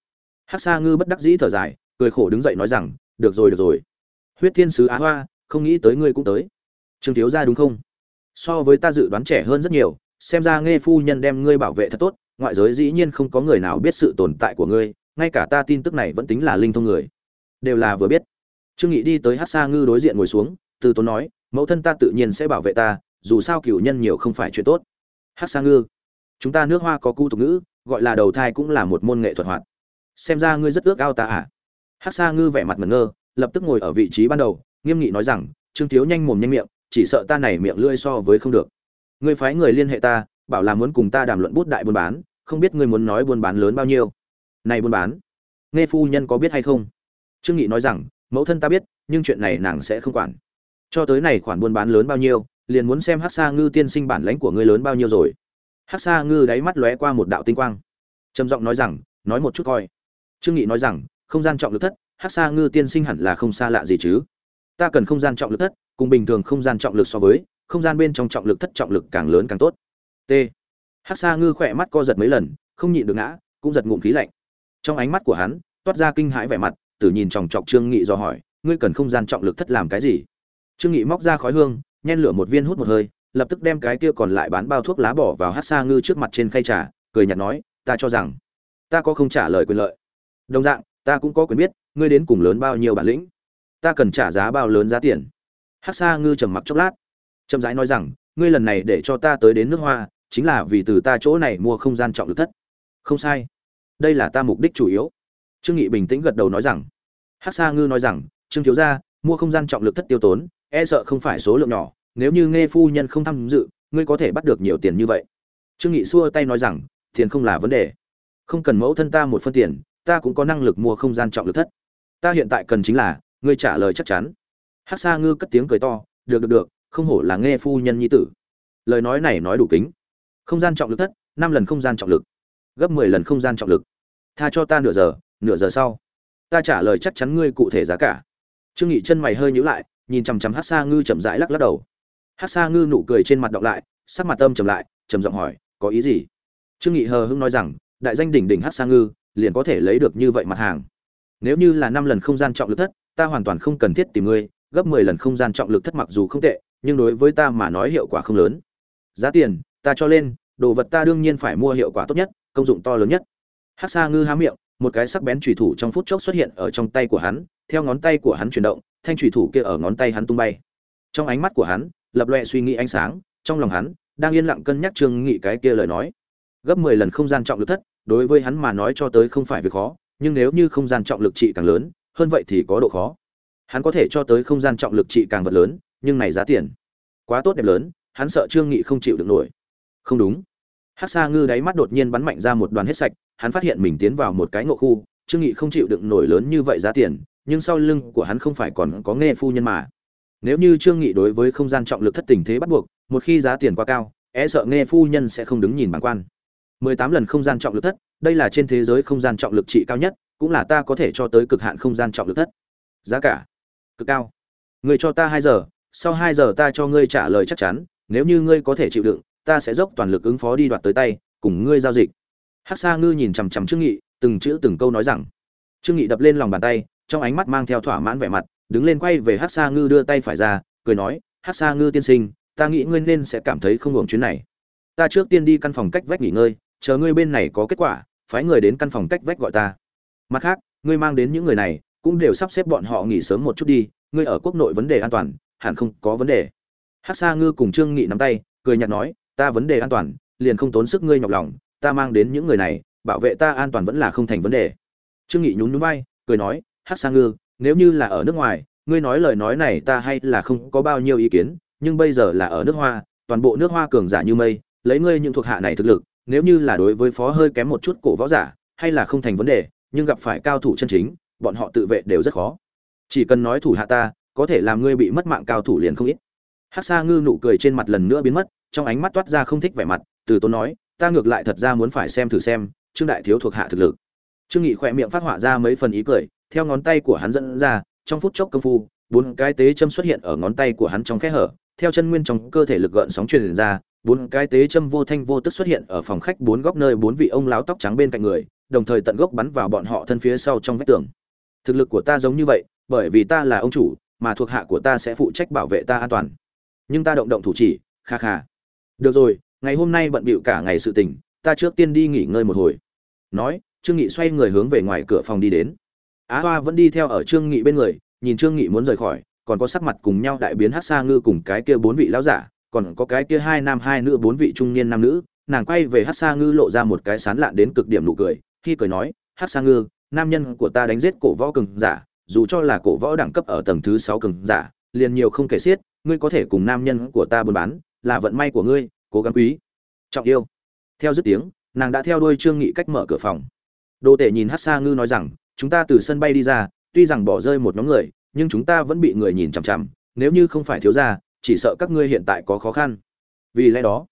Hắc sa ngư bất đắc dĩ thở dài, cười khổ đứng dậy nói rằng, được rồi được rồi. Huyết thiên sứ á hoa, không nghĩ tới ngươi cũng tới. Trương thiếu gia đúng không? So với ta dự đoán trẻ hơn rất nhiều xem ra nghe phu nhân đem ngươi bảo vệ thật tốt, ngoại giới dĩ nhiên không có người nào biết sự tồn tại của ngươi, ngay cả ta tin tức này vẫn tính là linh thông người. Đều là vừa biết. Trương nghị đi tới hát sa ngư đối diện ngồi xuống, từ tốn nói, mẫu thân ta tự nhiên sẽ bảo vệ ta, dù sao cựu nhân nhiều không phải chuyện tốt. Hát sa ngư, chúng ta nước hoa có cu tục ngữ, gọi là đầu thai cũng là một môn nghệ thuật hoạt. Xem ra ngươi rất ước ao ta à? Hát sa ngư vẻ mặt mẩn ngơ, lập tức ngồi ở vị trí ban đầu, nghiêm nghị nói rằng, trương thiếu nhanh mồm nhanh miệng, chỉ sợ ta này miệng lưỡi so với không được ngươi phái người liên hệ ta, bảo là muốn cùng ta đàm luận bút đại buôn bán, không biết ngươi muốn nói buôn bán lớn bao nhiêu. Này buôn bán, nghe phu nhân có biết hay không? Trương nghị nói rằng, mẫu thân ta biết, nhưng chuyện này nàng sẽ không quản. Cho tới này khoản buôn bán lớn bao nhiêu, liền muốn xem hắc sa ngư tiên sinh bản lãnh của ngươi lớn bao nhiêu rồi. Hắc sa ngư đáy mắt lóe qua một đạo tinh quang. Trầm giọng nói rằng, nói một chút coi. Trương nghị nói rằng, không gian trọng lực thất, hắc sa ngư tiên sinh hẳn là không xa lạ gì chứ. Ta cần không gian trọng lực thất, cùng bình thường không gian trọng lực so với không gian bên trong trọng lực thất trọng lực càng lớn càng tốt. T. Hắc sa ngư khỏe mắt co giật mấy lần, không nhịn được ngã, cũng giật ngụm khí lạnh. Trong ánh mắt của hắn, toát ra kinh hãi vẻ mặt, tử nhìn chòng chọc trương nghị do hỏi, ngươi cần không gian trọng lực thất làm cái gì? Trương nghị móc ra khói hương, nhen lửa một viên hút một hơi, lập tức đem cái kia còn lại bán bao thuốc lá bỏ vào Hắc Sa ngư trước mặt trên khay trà, cười nhạt nói, ta cho rằng, ta có không trả lời quyền lợi. Đồng dạng, ta cũng có quyền biết, ngươi đến cùng lớn bao nhiêu bản lĩnh. Ta cần trả giá bao lớn giá tiền. Hắc Sa ngư trầm mặc chốc lát chậm rãi nói rằng, ngươi lần này để cho ta tới đến nước hoa, chính là vì từ ta chỗ này mua không gian trọng lực thất. Không sai. Đây là ta mục đích chủ yếu. Trương nghị bình tĩnh gật đầu nói rằng. Hắc Sa ngư nói rằng, trương thiếu gia, mua không gian trọng lực thất tiêu tốn e sợ không phải số lượng nhỏ, nếu như nghe phu nhân không tham dự, ngươi có thể bắt được nhiều tiền như vậy. Trương nghị xua tay nói rằng, tiền không là vấn đề. Không cần mẫu thân ta một phân tiền, ta cũng có năng lực mua không gian trọng lực thất. Ta hiện tại cần chính là, ngươi trả lời chắc chắn. Hắc sa ngư cất tiếng cười to, được được được không hổ là nghe phu nhân nhi tử. Lời nói này nói đủ kính. Không gian trọng lực thất, năm lần không gian trọng lực. Gấp mười lần không gian trọng lực. Tha cho ta nửa giờ nửa giờ sau. Ta trả lời chắc chắn ngươi cụ thể giá cả. Trương nghị chân mày hơi nhíu lại, nhìn chằm chằm hát xa ngư chậm rãi lắc lắc đầu. Hát xa ngư nụ cười trên mặt đọc lại, sắc mặt âm trầm lại, trầm giọng hỏi, có ý gì? Trương nghị hờ hững nói rằng, đại danh đỉnh đỉnh hát xa ngư, liền có thể lấy được như vậy mặt hàng. Nếu như là năm lần không gian trọng lực thất, ta hoàn toàn không cần thiết tìm ngươi, gấp mười lần không gian trọng lực thất mặc dù không tệ nhưng đối với ta mà nói hiệu quả không lớn. Giá tiền, ta cho lên, đồ vật ta đương nhiên phải mua hiệu quả tốt nhất, công dụng to lớn nhất. Hát sa ngư há miệng, một cái sắc bén chủy thủ trong phút chốc xuất hiện ở trong tay của hắn, theo ngón tay của hắn chuyển động, thanh thủy thủ kia ở ngón tay hắn tung bay. Trong ánh mắt của hắn, lập loè suy nghĩ ánh sáng, trong lòng hắn, đang yên lặng cân nhắc trương nghị cái kia lời nói. Gấp 10 lần không gian trọng lực thất, đối với hắn mà nói cho tới không phải việc khó, nhưng nếu như không gian trọng lực trị càng lớn, hơn vậy thì có độ khó. Hắn có thể cho tới không gian trọng lực trị càng vật lớn nhưng này giá tiền quá tốt đẹp lớn hắn sợ trương nghị không chịu được nổi không đúng Hắc Sa Ngư đáy mắt đột nhiên bắn mạnh ra một đoàn hết sạch, hắn phát hiện mình tiến vào một cái ngộ khu, Trương Nghị không chịu đựng nổi lớn như vậy giá tiền, nhưng sau lưng của hắn không phải còn có nghe phu nhân mà. Nếu như Trương Nghị đối với không gian trọng lực thất tình thế bắt buộc, một khi giá tiền quá cao, e sợ nghe phu nhân sẽ không đứng nhìn bản quan. 18 lần không gian trọng lực thất, đây là trên thế giới không gian trọng lực trị cao nhất, cũng là ta có thể cho tới cực hạn không gian trọng lực thất. Giá cả cực cao. người cho ta 2 giờ, sau 2 giờ ta cho ngươi trả lời chắc chắn, nếu như ngươi có thể chịu đựng, ta sẽ dốc toàn lực ứng phó đi đoạt tới tay, cùng ngươi giao dịch. Hắc Sa Ngư nhìn chằm chằm Trương Nghị, từng chữ từng câu nói rằng. Trương Nghị đập lên lòng bàn tay, trong ánh mắt mang theo thỏa mãn vẻ mặt, đứng lên quay về Hắc Sa Ngư đưa tay phải ra, cười nói, "Hắc Sa Ngư tiên sinh, ta nghĩ ngươi nên sẽ cảm thấy không ổn chuyến này. Ta trước tiên đi căn phòng cách vách nghỉ ngơi, chờ ngươi bên này có kết quả, phái người đến căn phòng cách vách gọi ta. Mặt khác, ngươi mang đến những người này, cũng đều sắp xếp bọn họ nghỉ sớm một chút đi, ngươi ở quốc nội vấn đề an toàn, hẳn không có vấn đề." Hắc Sa Ngư cùng Trương Nghị nắm tay, cười nhạt nói, "Ta vấn đề an toàn, liền không tốn sức ngươi nhọc lòng, ta mang đến những người này bảo vệ ta an toàn vẫn là không thành vấn đề trương nghị nhún nhún vai cười nói hắc Sa ngư nếu như là ở nước ngoài ngươi nói lời nói này ta hay là không có bao nhiêu ý kiến nhưng bây giờ là ở nước hoa toàn bộ nước hoa cường giả như mây lấy ngươi những thuộc hạ này thực lực nếu như là đối với phó hơi kém một chút cổ võ giả hay là không thành vấn đề nhưng gặp phải cao thủ chân chính bọn họ tự vệ đều rất khó chỉ cần nói thủ hạ ta có thể làm ngươi bị mất mạng cao thủ liền không ít. Hắc sa ngư nụ cười trên mặt lần nữa biến mất, trong ánh mắt toát ra không thích vẻ mặt, từ tốn nói, ta ngược lại thật ra muốn phải xem thử xem, trương đại thiếu thuộc hạ thực lực. Trương nghị khỏe miệng phát họa ra mấy phần ý cười, theo ngón tay của hắn dẫn ra, trong phút chốc công phu, bốn cái tế châm xuất hiện ở ngón tay của hắn trong khe hở, theo chân nguyên trong cơ thể lực gợn sóng truyền ra, bốn cái tế châm vô thanh vô tức xuất hiện ở phòng khách bốn góc nơi bốn vị ông lão tóc trắng bên cạnh người, đồng thời tận gốc bắn vào bọn họ thân phía sau trong vách tường. Thực lực của ta giống như vậy, bởi vì ta là ông chủ mà thuộc hạ của ta sẽ phụ trách bảo vệ ta an toàn. Nhưng ta động động thủ chỉ, kha kha. Được rồi, ngày hôm nay bận bịu cả ngày sự tình, ta trước tiên đi nghỉ ngơi một hồi. Nói, trương nghị xoay người hướng về ngoài cửa phòng đi đến. Á hoa vẫn đi theo ở trương nghị bên người, nhìn trương nghị muốn rời khỏi, còn có sắc mặt cùng nhau đại biến hát xa ngư cùng cái kia bốn vị lão giả, còn có cái kia hai nam hai nữ bốn vị trung niên nam nữ. Nàng quay về hát xa ngư lộ ra một cái sán lạn đến cực điểm nụ cười khi cười nói hát xa ngư, nam nhân của ta đánh giết cổ võ cường giả dù cho là cổ võ đẳng cấp ở tầng thứ sáu cường giả, liền nhiều không kể xiết, ngươi có thể cùng nam nhân của ta buôn bán, là vận may của ngươi, cố gắng quý, trọng yêu. Theo dứt tiếng, nàng đã theo đuôi trương nghị cách mở cửa phòng. Đô tể nhìn Hắc xa ngư nói rằng, chúng ta từ sân bay đi ra, tuy rằng bỏ rơi một nhóm người, nhưng chúng ta vẫn bị người nhìn chằm chằm, nếu như không phải thiếu gia, chỉ sợ các ngươi hiện tại có khó khăn. Vì lẽ đó,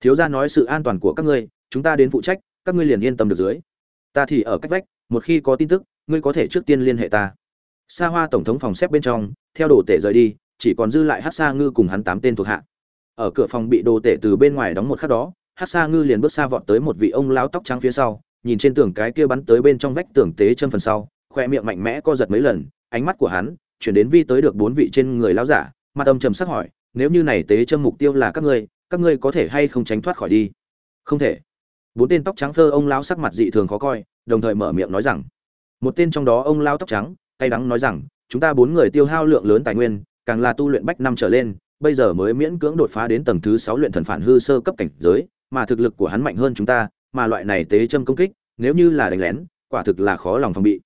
thiếu gia nói sự an toàn của các ngươi, chúng ta đến phụ trách, các ngươi liền yên tâm được dưới. Ta thì ở cách vách, một khi có tin tức, ngươi có thể trước tiên liên hệ ta. Sa Hoa tổng thống phòng xếp bên trong, theo đồ tể rời đi, chỉ còn dư lại Hắc Sa Ngư cùng hắn tám tên thuộc hạ. Ở cửa phòng bị đồ tể từ bên ngoài đóng một khắc đó, Hắc Sa Ngư liền bước xa vọt tới một vị ông lão tóc trắng phía sau, nhìn trên tường cái kia bắn tới bên trong vách tường tế chân phần sau, khoe miệng mạnh mẽ co giật mấy lần, ánh mắt của hắn chuyển đến vi tới được bốn vị trên người lão giả, mặt âm trầm sắc hỏi, nếu như này tế chân mục tiêu là các ngươi, các ngươi có thể hay không tránh thoát khỏi đi? Không thể. Bốn tên tóc trắng phơ ông lão sắc mặt dị thường khó coi, đồng thời mở miệng nói rằng, một tên trong đó ông lão tóc trắng cay đắng nói rằng, chúng ta bốn người tiêu hao lượng lớn tài nguyên, càng là tu luyện bách năm trở lên, bây giờ mới miễn cưỡng đột phá đến tầng thứ sáu luyện thần phản hư sơ cấp cảnh giới, mà thực lực của hắn mạnh hơn chúng ta, mà loại này tế châm công kích, nếu như là đánh lén, quả thực là khó lòng phòng bị.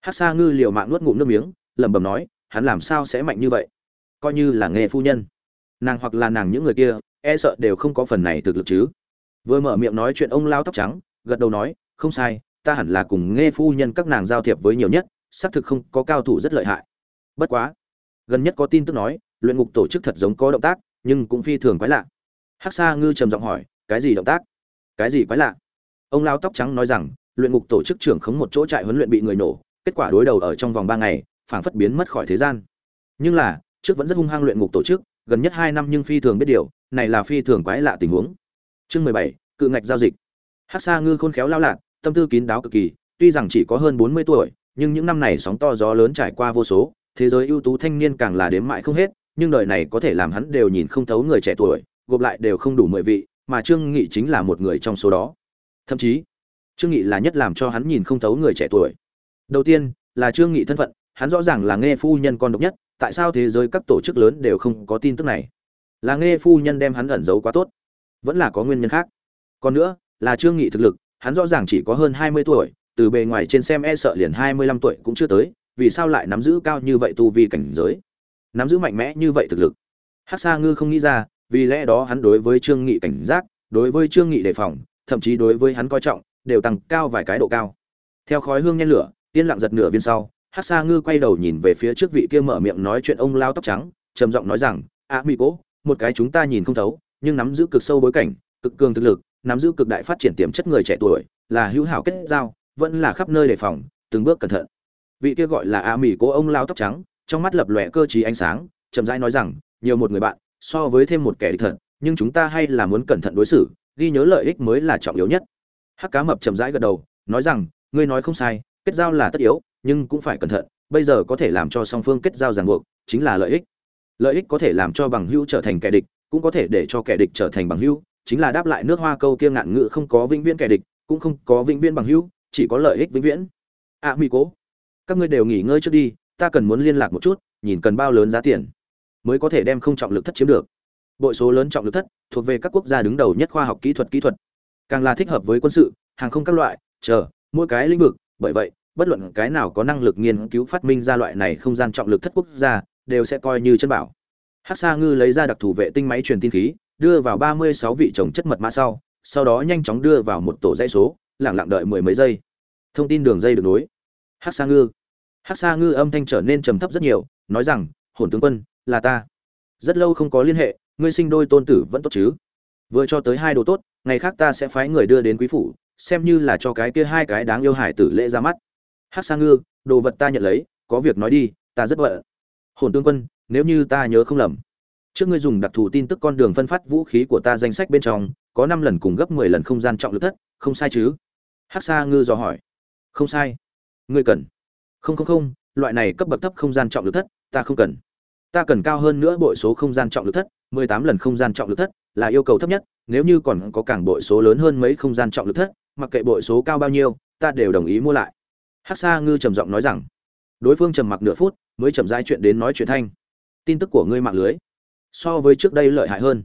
Hát xa ngư liều mạng nuốt ngụm nước miếng, lẩm bẩm nói, hắn làm sao sẽ mạnh như vậy? Coi như là nghề phu nhân. Nàng hoặc là nàng những người kia e sợ đều không có phần này thực lực chứ. Vừa mở miệng nói chuyện ông lao tóc trắng, gật đầu nói, không sai, ta hẳn là cùng nghe phu nhân các nàng giao thiệp với nhiều nhất xác thực không có cao thủ rất lợi hại. Bất quá, gần nhất có tin tức nói, luyện ngục tổ chức thật giống có động tác, nhưng cũng phi thường quái lạ. Hắc sa ngư trầm giọng hỏi, cái gì động tác? Cái gì quái lạ? Ông lão tóc trắng nói rằng, luyện ngục tổ chức trưởng khống một chỗ trại huấn luyện bị người nổ, kết quả đối đầu ở trong vòng ba ngày, phảng phất biến mất khỏi thế gian. Nhưng là, trước vẫn rất hung hăng luyện ngục tổ chức, gần nhất hai năm nhưng phi thường biết điều, này là phi thường quái lạ tình huống. Chương mười bảy, cự ngạch giao dịch. Hắc sa ngư khôn khéo lao lạc tâm tư kín đáo cực kỳ, tuy rằng chỉ có hơn bốn mươi tuổi nhưng những năm này sóng to gió lớn trải qua vô số, thế giới ưu tú thanh niên càng là đếm mãi không hết, nhưng đời này có thể làm hắn đều nhìn không thấu người trẻ tuổi, gộp lại đều không đủ mười vị, mà Trương Nghị chính là một người trong số đó. Thậm chí, Trương Nghị là nhất làm cho hắn nhìn không thấu người trẻ tuổi. Đầu tiên, là Trương Nghị thân phận, hắn rõ ràng là nghe phu nhân con độc nhất, tại sao thế giới các tổ chức lớn đều không có tin tức này? Là nghe phu nhân đem hắn ẩn giấu quá tốt, vẫn là có nguyên nhân khác. Còn nữa, là Trương Nghị thực lực, hắn rõ ràng chỉ có hơn 20 tuổi, từ bề ngoài trên xem e sợ liền hai mươi lăm tuổi cũng chưa tới, vì sao lại nắm giữ cao như vậy tu vi cảnh giới? Nắm giữ mạnh mẽ như vậy thực lực. Hắc Sa Ngư không nghĩ ra, vì lẽ đó hắn đối với Trương Nghị cảnh giác, đối với Trương Nghị đề phòng, thậm chí đối với hắn coi trọng, đều tăng cao vài cái độ cao. Theo khói hương nhen lửa, yên lặng giật nửa viên sau, Hắc Sa Ngư quay đầu nhìn về phía trước vị kia mở miệng nói chuyện ông lao tóc trắng, trầm giọng nói rằng: "A Mi Cố, một cái chúng ta nhìn không thấu, nhưng nắm giữ cực sâu bối cảnh, cực cường thực lực, nắm giữ cực đại phát triển tiềm chất người trẻ tuổi, là hữu hảo kết giao, vẫn là khắp nơi đề phòng, từng bước cẩn thận. Vị kia gọi là a mỹ cố ông lao tóc trắng, trong mắt lập lòe cơ trí ánh sáng, chậm rãi nói rằng, nhiều một người bạn, so với thêm một kẻ địch thật, nhưng chúng ta hay là muốn cẩn thận đối xử, ghi nhớ lợi ích mới là trọng yếu nhất. Hắc cá mập chậm rãi gật đầu, nói rằng, ngươi nói không sai, kết giao là tất yếu, nhưng cũng phải cẩn thận, bây giờ có thể làm cho song phương kết giao ràng buộc, chính là lợi ích. Lợi ích có thể làm cho bằng hữu trở thành kẻ địch, cũng có thể để cho kẻ địch trở thành bằng hữu, chính là đáp lại nước hoa câu kia ngạn ngữ không có vĩnh viễn kẻ địch, cũng không có vĩnh viễn bằng hữu chỉ có lợi ích vĩnh viễn. A à, mỹ cố các ngươi đều nghỉ ngơi trước đi ta cần muốn liên lạc một chút nhìn cần bao lớn giá tiền mới có thể đem không trọng lực thất chiếm được. Bội số lớn trọng lực thất thuộc về các quốc gia đứng đầu nhất khoa học kỹ thuật kỹ thuật. Càng là thích hợp với quân sự hàng không các loại chờ mỗi cái lĩnh vực bởi vậy bất luận cái nào có năng lực nghiên cứu phát minh ra loại này không gian trọng lực thất quốc gia đều sẽ coi như chân bảo. Hát Sa Ngư lấy ra đặc thù vệ tinh máy truyền tin khí, đưa vào 36 vị trồng chất mật mã sau, sau đó nhanh chóng đưa vào một tổ dãy số, lặng lặng đợi mười mấy giây. Thông tin đường dây được nối. Hắc Sa Ngư. Hắc Sa Ngư âm thanh trở nên trầm thấp rất nhiều, nói rằng, "Hồn tướng quân, là ta. Rất lâu không có liên hệ, ngươi sinh đôi tôn tử vẫn tốt chứ? Vừa cho tới hai đồ tốt, ngày khác ta sẽ phái người đưa đến quý phủ, xem như là cho cái kia hai cái đáng yêu hải tử lễ ra mắt." Hắc Sa Ngư, đồ vật ta nhận lấy, có việc nói đi, ta rất bận. Hồn tướng quân, nếu như ta nhớ không lầm trước ngươi dùng đặc thù tin tức con đường phân phát vũ khí của ta danh sách bên trong có năm lần cùng gấp mười lần không gian trọng lực thất không sai chứ hắc sa ngư dò hỏi. Không sai. Ngươi cần. Không không không, loại này cấp bậc thấp không gian trọng lực thất, ta không cần. Ta cần cao hơn nữa bội số không gian trọng lực thất, mười tám lần không gian trọng lực thất là yêu cầu thấp nhất, nếu như còn có cảng bội số lớn hơn mấy không gian trọng lực thất, mặc kệ bội số cao bao nhiêu, ta đều đồng ý mua lại. Hắc sa ngư trầm giọng nói rằng. Đối phương trầm mặc nửa phút, mới chậm rãi chuyện đến nói chuyện thanh. Tin tức của ngươi mạng lưới, so với trước đây lợi hại hơn.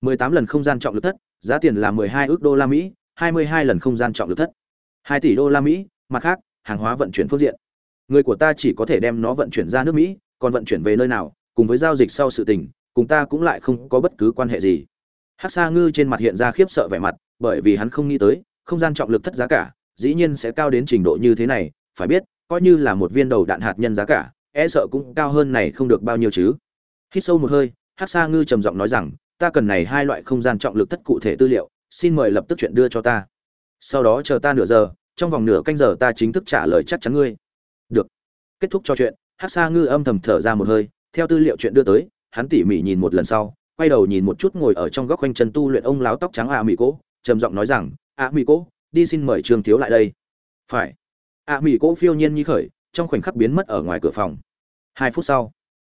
18 lần không gian trọng lực thất, giá tiền là 12 ước đô la mỹ 22 lần không gian trọng lực thất. 2 tỷ đô la mỹ mặt khác hàng hóa vận chuyển phương diện người của ta chỉ có thể đem nó vận chuyển ra nước mỹ còn vận chuyển về nơi nào cùng với giao dịch sau sự tình cùng ta cũng lại không có bất cứ quan hệ gì Hắc Sa Ngư trên mặt hiện ra khiếp sợ vẻ mặt, bởi vì hắn không nghĩ tới, không gian trọng lực thất giá cả, dĩ nhiên sẽ cao đến trình độ như thế này, phải biết, coi như là một viên đầu đạn hạt nhân giá cả, e sợ cũng cao hơn này không được bao nhiêu chứ. Hít sâu một hơi, Hắc Sa Ngư trầm giọng nói rằng, ta cần này hai loại không gian trọng lực thất cụ thể tư liệu, xin mời lập tức chuyện đưa cho ta. Sau đó chờ ta nửa giờ, trong vòng nửa canh giờ ta chính thức trả lời chắc chắn ngươi. Được. Kết thúc cho chuyện, Hắc Sa Ngư âm thầm thở ra một hơi, theo tư liệu chuyện đưa tới, hắn tỉ mỉ nhìn một lần sau, quay đầu nhìn một chút ngồi ở trong góc quanh chân tu luyện ông láo tóc trắng A mỹ Cố, trầm giọng nói rằng, "A mỹ Cố, đi xin mời Trương thiếu lại đây." "Phải." A mỹ Cố phiêu nhiên nhi khởi, trong khoảnh khắc biến mất ở ngoài cửa phòng. Hai phút sau,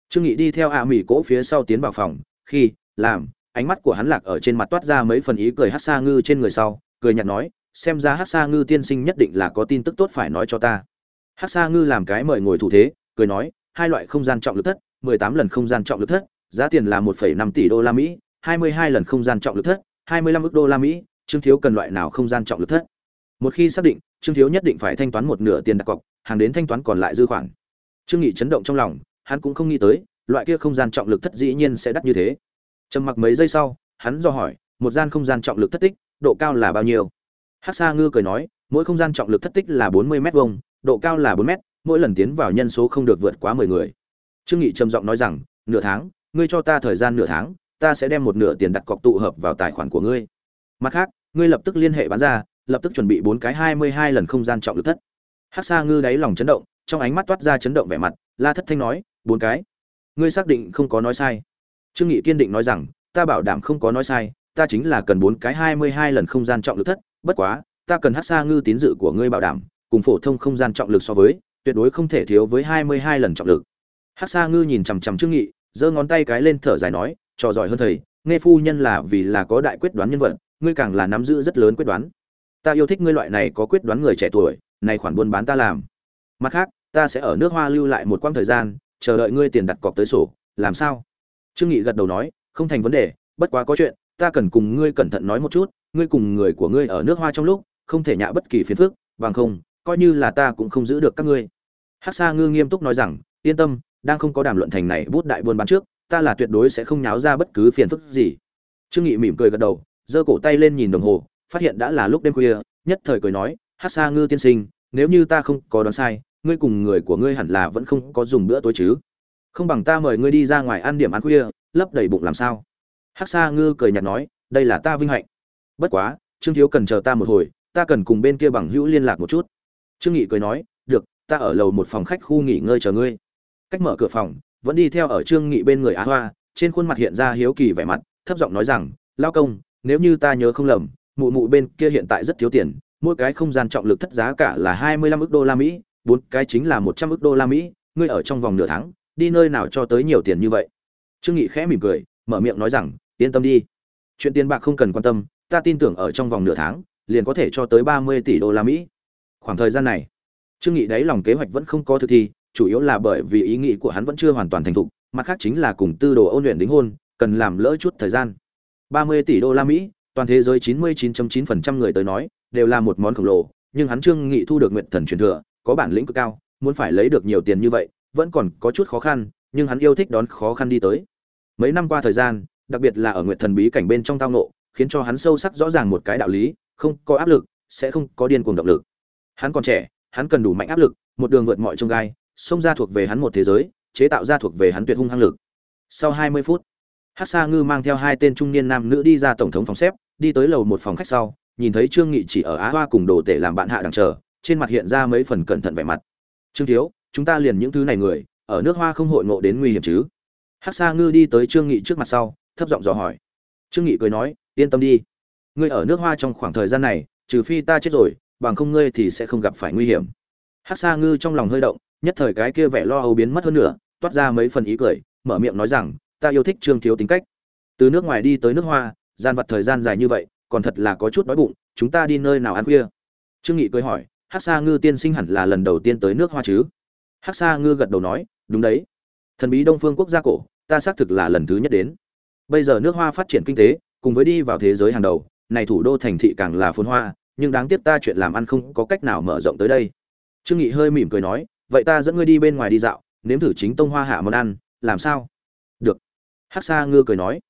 trương nghị đi theo ạ mỹ cỗ phía sau tiến vào phòng khi làm ánh mắt của hắn lạc ở trên mặt toát ra mấy phần ý cười hát xa ngư trên người sau cười nhạt nói xem ra hát xa ngư tiên sinh nhất định là có tin tức tốt phải nói cho ta hát xa ngư làm cái mời ngồi thủ thế cười nói hai loại không gian trọng lực thất mười tám lần không gian trọng lực thất giá tiền là một phẩy năm tỷ đô la mỹ hai mươi hai lần không gian trọng lực thất hai mươi lăm ước đô la mỹ trương thiếu cần loại nào không gian trọng lực thất một khi xác định trương thiếu nhất định phải thanh toán một nửa tiền đặt cọc hàng đến thanh toán còn lại dư khoản trương nghị chấn động trong lòng hắn cũng không nghĩ tới, loại kia không gian trọng lực thất dĩ nhiên sẽ đắt như thế. Trầm mặc mấy giây sau, hắn do hỏi, một gian không gian trọng lực thất tích, độ cao là bao nhiêu? Hắc Sa Ngư cười nói, mỗi không gian trọng lực thất tích là 40 mét vuông, độ cao là 4 mét, mỗi lần tiến vào nhân số không được vượt quá 10 người. Trương Nghị trầm giọng nói rằng, nửa tháng, ngươi cho ta thời gian nửa tháng, ta sẽ đem một nửa tiền đặt cọc tụ hợp vào tài khoản của ngươi. Mặt khác, ngươi lập tức liên hệ bán ra, lập tức chuẩn bị bốn cái 22 lần không gian trọng lực thất. Hắc Sa Ngư đáy lòng chấn động, trong ánh mắt toát ra chấn động vẻ mặt, La Thất Thanh nói, bốn cái ngươi xác định không có nói sai trương nghị kiên định nói rằng ta bảo đảm không có nói sai ta chính là cần bốn cái hai mươi hai lần không gian trọng lực thất bất quá, ta cần hát xa ngư tín dự của ngươi bảo đảm, cùng phổ thông không gian trọng lực so với, tuyệt đối không thể thiếu với hai mươi hai lần trọng lực. Hát xa ngư nhìn chằm chằm trương nghị, giơ ngón tay cái lên thở dài nói, trò giỏi hơn thầy, nghe phu nhân là vì là có đại quyết đoán nhân vật, ngươi càng là nắm giữ rất lớn quyết đoán. Ta yêu thích ngươi loại này có quyết đoán người trẻ tuổi, này khoản buôn bán ta làm. Mặt khác, ta sẽ ở nước hoa lưu lại một quãng thời gian, chờ đợi ngươi tiền đặt cọc tới sổ, làm sao? Trương nghị gật đầu nói, không thành vấn đề, bất quá có chuyện ta cần cùng ngươi cẩn thận nói một chút, ngươi cùng người của ngươi ở nước hoa trong lúc, không thể nhạ bất kỳ phiền phức, bằng không, coi như là ta cũng không giữ được các ngươi. Hắc sa ngư nghiêm túc nói rằng, yên tâm, đang không có đàm luận thành này bút đại buôn bán trước, ta là tuyệt đối sẽ không nháo ra bất cứ phiền phức gì. Trương nghị mỉm cười gật đầu, giơ cổ tay lên nhìn đồng hồ, phát hiện đã là lúc đêm khuya, nhất thời cười nói hắc sa ngư tiên sinh, nếu như ta không có đoán sai, ngươi cùng người của ngươi hẳn là vẫn không có dùng bữa tối chứ? Không bằng ta mời ngươi đi ra ngoài ăn điểm ăn khuya, lấp đầy bụng làm sao? Hắc sa ngư cười nhạt nói, đây là ta vinh hạnh. Bất quá, trương thiếu cần chờ ta một hồi, ta cần cùng bên kia bằng hữu liên lạc một chút. Trương nghị cười nói, được, ta ở lầu một phòng khách khu nghỉ ngơi chờ ngươi. Cách mở cửa phòng, vẫn đi theo ở trương nghị bên người á hoa, trên khuôn mặt hiện ra hiếu kỳ vẻ mặt, thấp giọng nói rằng, lao công, nếu như ta nhớ không lầm, mụ mụ bên kia hiện tại rất thiếu tiền, mỗi cái không gian trọng lực thất giá cả là hai mươi lăm ức đô la mỹ, bốn cái chính là một trăm ức đô la mỹ, ngươi ở trong vòng nửa tháng, đi nơi nào cho tới nhiều tiền như vậy? Trương nghị khẽ mỉm cười, mở miệng nói rằng yên tâm đi. Chuyện tiền bạc không cần quan tâm, ta tin tưởng ở trong vòng nửa tháng, liền có thể cho tới ba mươi tỷ đô la mỹ. Khoảng thời gian này, trương nghị đáy lòng kế hoạch vẫn không có thực thi, chủ yếu là bởi vì ý nghĩ của hắn vẫn chưa hoàn toàn thành thục, mặt khác chính là cùng tư đồ ôn luyện đính hôn, cần làm lỡ chút thời gian. Ba mươi tỷ đô la mỹ, toàn thế giới 99.9% người tới nói, đều là một món khổng lồ, nhưng hắn trương nghị thu được nguyện thần truyền thừa, có bản lĩnh cực cao, muốn phải lấy được nhiều tiền như vậy, vẫn còn có chút khó khăn, nhưng hắn yêu thích đón khó khăn đi tới. Mấy năm qua thời gian đặc biệt là ở nguyện thần bí cảnh bên trong tao nộ khiến cho hắn sâu sắc rõ ràng một cái đạo lý, không có áp lực, sẽ không có điên cuồng động lực. Hắn còn trẻ, hắn cần đủ mạnh áp lực, một đường vượt mọi trông gai, xông ra thuộc về hắn một thế giới, chế tạo ra thuộc về hắn tuyệt hung hăng lực. Sau 20 phút hát sa ngư mang theo hai tên trung niên nam nữ đi ra tổng thống phòng xếp, đi tới lầu một phòng khách sau, nhìn thấy trương nghị chỉ ở á hoa cùng đồ tể làm bạn hạ đằng chờ, trên mặt hiện ra mấy phần cẩn thận vẻ mặt. Trương thiếu, chúng ta liền những thứ này người, ở nước hoa không hội ngộ đến nguy hiểm chứ? Hát sa ngư đi tới trương nghị trước mặt sau thấp giọng dò hỏi. Trương nghị cười nói, yên tâm đi. Ngươi ở nước hoa trong khoảng thời gian này, trừ phi ta chết rồi, bằng không ngươi thì sẽ không gặp phải nguy hiểm. Hắc sa ngư trong lòng hơi động, nhất thời cái kia vẻ lo âu biến mất hơn nữa toát ra mấy phần ý cười, mở miệng nói rằng, ta yêu thích trương thiếu tính cách. Từ nước ngoài đi tới nước hoa, gian vật thời gian dài như vậy, còn thật là có chút đói bụng, chúng ta đi nơi nào ăn khuya? Trương nghị cười hỏi, hắc sa ngư tiên sinh hẳn là lần đầu tiên tới nước hoa chứ? Hắc sa ngư gật đầu nói, đúng đấy. Thần bí đông phương quốc gia cổ, ta xác thực là lần thứ nhất đến bây giờ nước hoa phát triển kinh tế, cùng với đi vào thế giới hàng đầu, này thủ đô thành thị càng là phồn hoa, nhưng đáng tiếc ta chuyện làm ăn không có cách nào mở rộng tới đây. Trương nghị hơi mỉm cười nói, vậy ta dẫn ngươi đi bên ngoài đi dạo, nếm thử chính tông hoa hạ món ăn, làm sao? Được. Hắc sa ngư cười nói.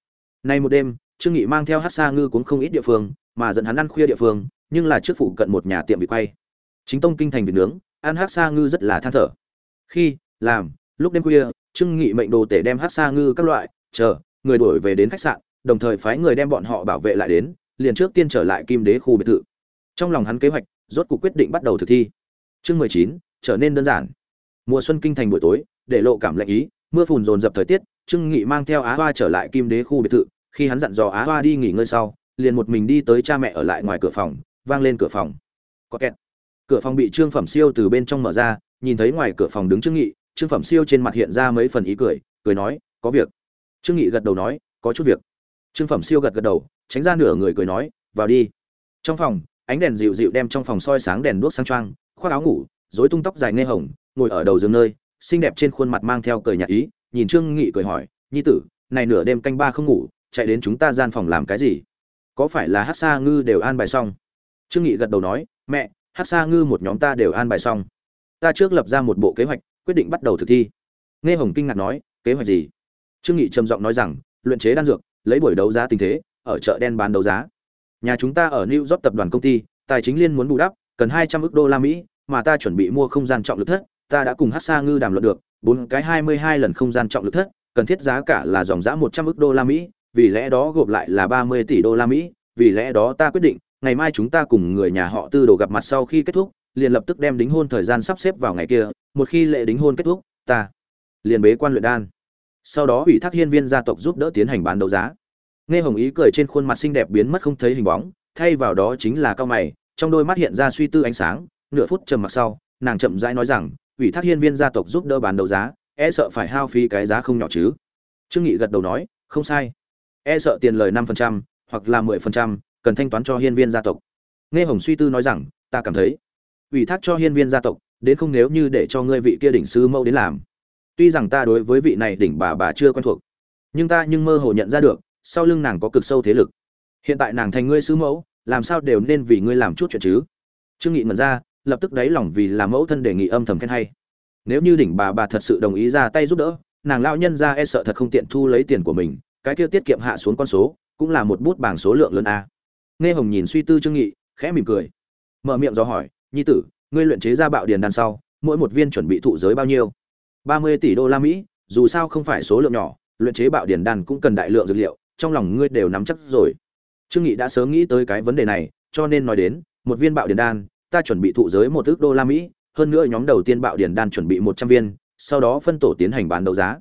Nay một đêm, trương nghị mang theo hắc sa ngư cũng không ít địa phương, mà dẫn hắn ăn khuya địa phương, nhưng là trước phụ cận một nhà tiệm vịt quay. Chính tông kinh thành vịt nướng, ăn hắc sa ngư rất là than thở. Khi, làm, lúc đêm khuya, trương nghị mệnh đồ tể đem hắc sa ngư các loại, chờ người đổi về đến khách sạn, đồng thời phái người đem bọn họ bảo vệ lại đến, liền trước tiên trở lại kim đế khu biệt thự. Trong lòng hắn kế hoạch, rốt cuộc quyết định bắt đầu thực thi. Chương mười chín, trở nên đơn giản. Mùa xuân kinh thành buổi tối, để lộ cảm lạnh ý, mưa phùn dồn dập thời tiết, trương nghị mang theo á hoa trở lại kim đế khu biệt thự, khi hắn dặn dò á hoa đi nghỉ ngơi sau, liền một mình đi tới cha mẹ ở lại ngoài cửa phòng, vang lên cửa phòng. Có kẹt. Cửa phòng bị trương phẩm siêu từ bên trong mở ra, nhìn thấy ngoài cửa phòng đứng trương nghị, trương phẩm siêu trên mặt hiện ra mấy phần ý cười cười nói, có việc trương nghị gật đầu nói, có chút việc. Trương phẩm siêu gật gật đầu, tránh ra nửa người cười nói, vào đi. Trong phòng, ánh đèn dịu dịu đem trong phòng soi sáng đèn đuốc sang trang khoác áo ngủ, rối tung tóc dài nghe hồng, ngồi ở đầu giường nơi, xinh đẹp trên khuôn mặt mang theo cười nhạt ý, nhìn trương nghị cười hỏi, nhi tử, này nửa đêm canh ba không ngủ, chạy đến chúng ta gian phòng làm cái gì? Có phải là hát sa ngư đều an bài xong? Trương nghị gật đầu nói, mẹ, hát sa ngư một nhóm ta đều an bài xong. Ta trước lập ra một bộ kế hoạch, quyết định bắt đầu thực thi. Nghe hồng kinh ngạc nói, kế hoạch gì? Trương nghị trầm giọng nói rằng, luyện chế đan dược, lấy buổi đấu giá tình thế, ở chợ đen bán đấu giá. Nhà chúng ta ở new york tập đoàn công ty, tài chính liên muốn bù đắp, cần hai trăm ức đô la mỹ, mà ta chuẩn bị mua không gian trọng lực thất, ta đã cùng hát sa ngư đàm luận được, bốn cái hai mươi hai lần không gian trọng lực thất, cần thiết giá cả là dòng giá một trăm ức đô la mỹ, vì lẽ đó gộp lại là ba mươi tỷ đô la mỹ, vì lẽ đó ta quyết định, ngày mai chúng ta cùng người nhà họ tư đồ gặp mặt sau khi kết thúc, liền lập tức đem đính hôn thời gian sắp xếp vào ngày kia, một khi lễ đính hôn kết thúc, ta liền bế quan luyện đan sau đó ủy thác hiên viên gia tộc giúp đỡ tiến hành bán đấu giá. Nghe hồng ý cười trên khuôn mặt xinh đẹp biến mất không thấy hình bóng, thay vào đó chính là cao mày, trong đôi mắt hiện ra suy tư ánh sáng, nửa phút trầm mặc sau, nàng chậm rãi nói rằng, ủy thác hiên viên gia tộc giúp đỡ bán đấu giá e sợ phải hao phí cái giá không nhỏ chứ. Trương nghị gật đầu nói, không sai. E sợ tiền lời năm phần trăm, hoặc là mười phần trăm, cần thanh toán cho hiên viên gia tộc. Nghe hồng suy tư nói rằng, ta cảm thấy, ủy thác cho hiên viên gia tộc, đến không nếu như để cho ngươi vị kia đỉnh sư mẫu đến làm tuy rằng ta đối với vị này đỉnh bà bà chưa quen thuộc, nhưng ta nhưng mơ hồ nhận ra được, sau lưng nàng có cực sâu thế lực. Hiện tại nàng thành ngươi sứ mẫu, làm sao đều nên vì ngươi làm chút chuyện chứ? Trương nghị mật ra, lập tức đáy lòng vì làm mẫu thân đề nghị âm thầm khen hay. Nếu như đỉnh bà bà thật sự đồng ý ra tay giúp đỡ, nàng lão nhân ra e sợ thật không tiện thu lấy tiền của mình, cái kia tiết kiệm hạ xuống con số, cũng là một bút bảng số lượng lớn a. Nghe hồng nhìn suy tư trương nghị, khẽ mỉm cười. Mở miệng do hỏi, nhi tử, ngươi luyện chế ra bạo điền đan sau, mỗi một viên chuẩn bị thụ giới bao nhiêu? Ba mươi tỷ đô la mỹ, dù sao không phải số lượng nhỏ, luyện chế bạo điển đan cũng cần đại lượng dược liệu, trong lòng ngươi đều nắm chắc rồi. Trương nghị đã sớm nghĩ tới cái vấn đề này, cho nên nói đến, một viên bạo điển đan, ta chuẩn bị thụ giới một ước đô la mỹ, hơn nữa nhóm đầu tiên bạo điển đan chuẩn bị một trăm viên, sau đó phân tổ tiến hành bán đấu giá.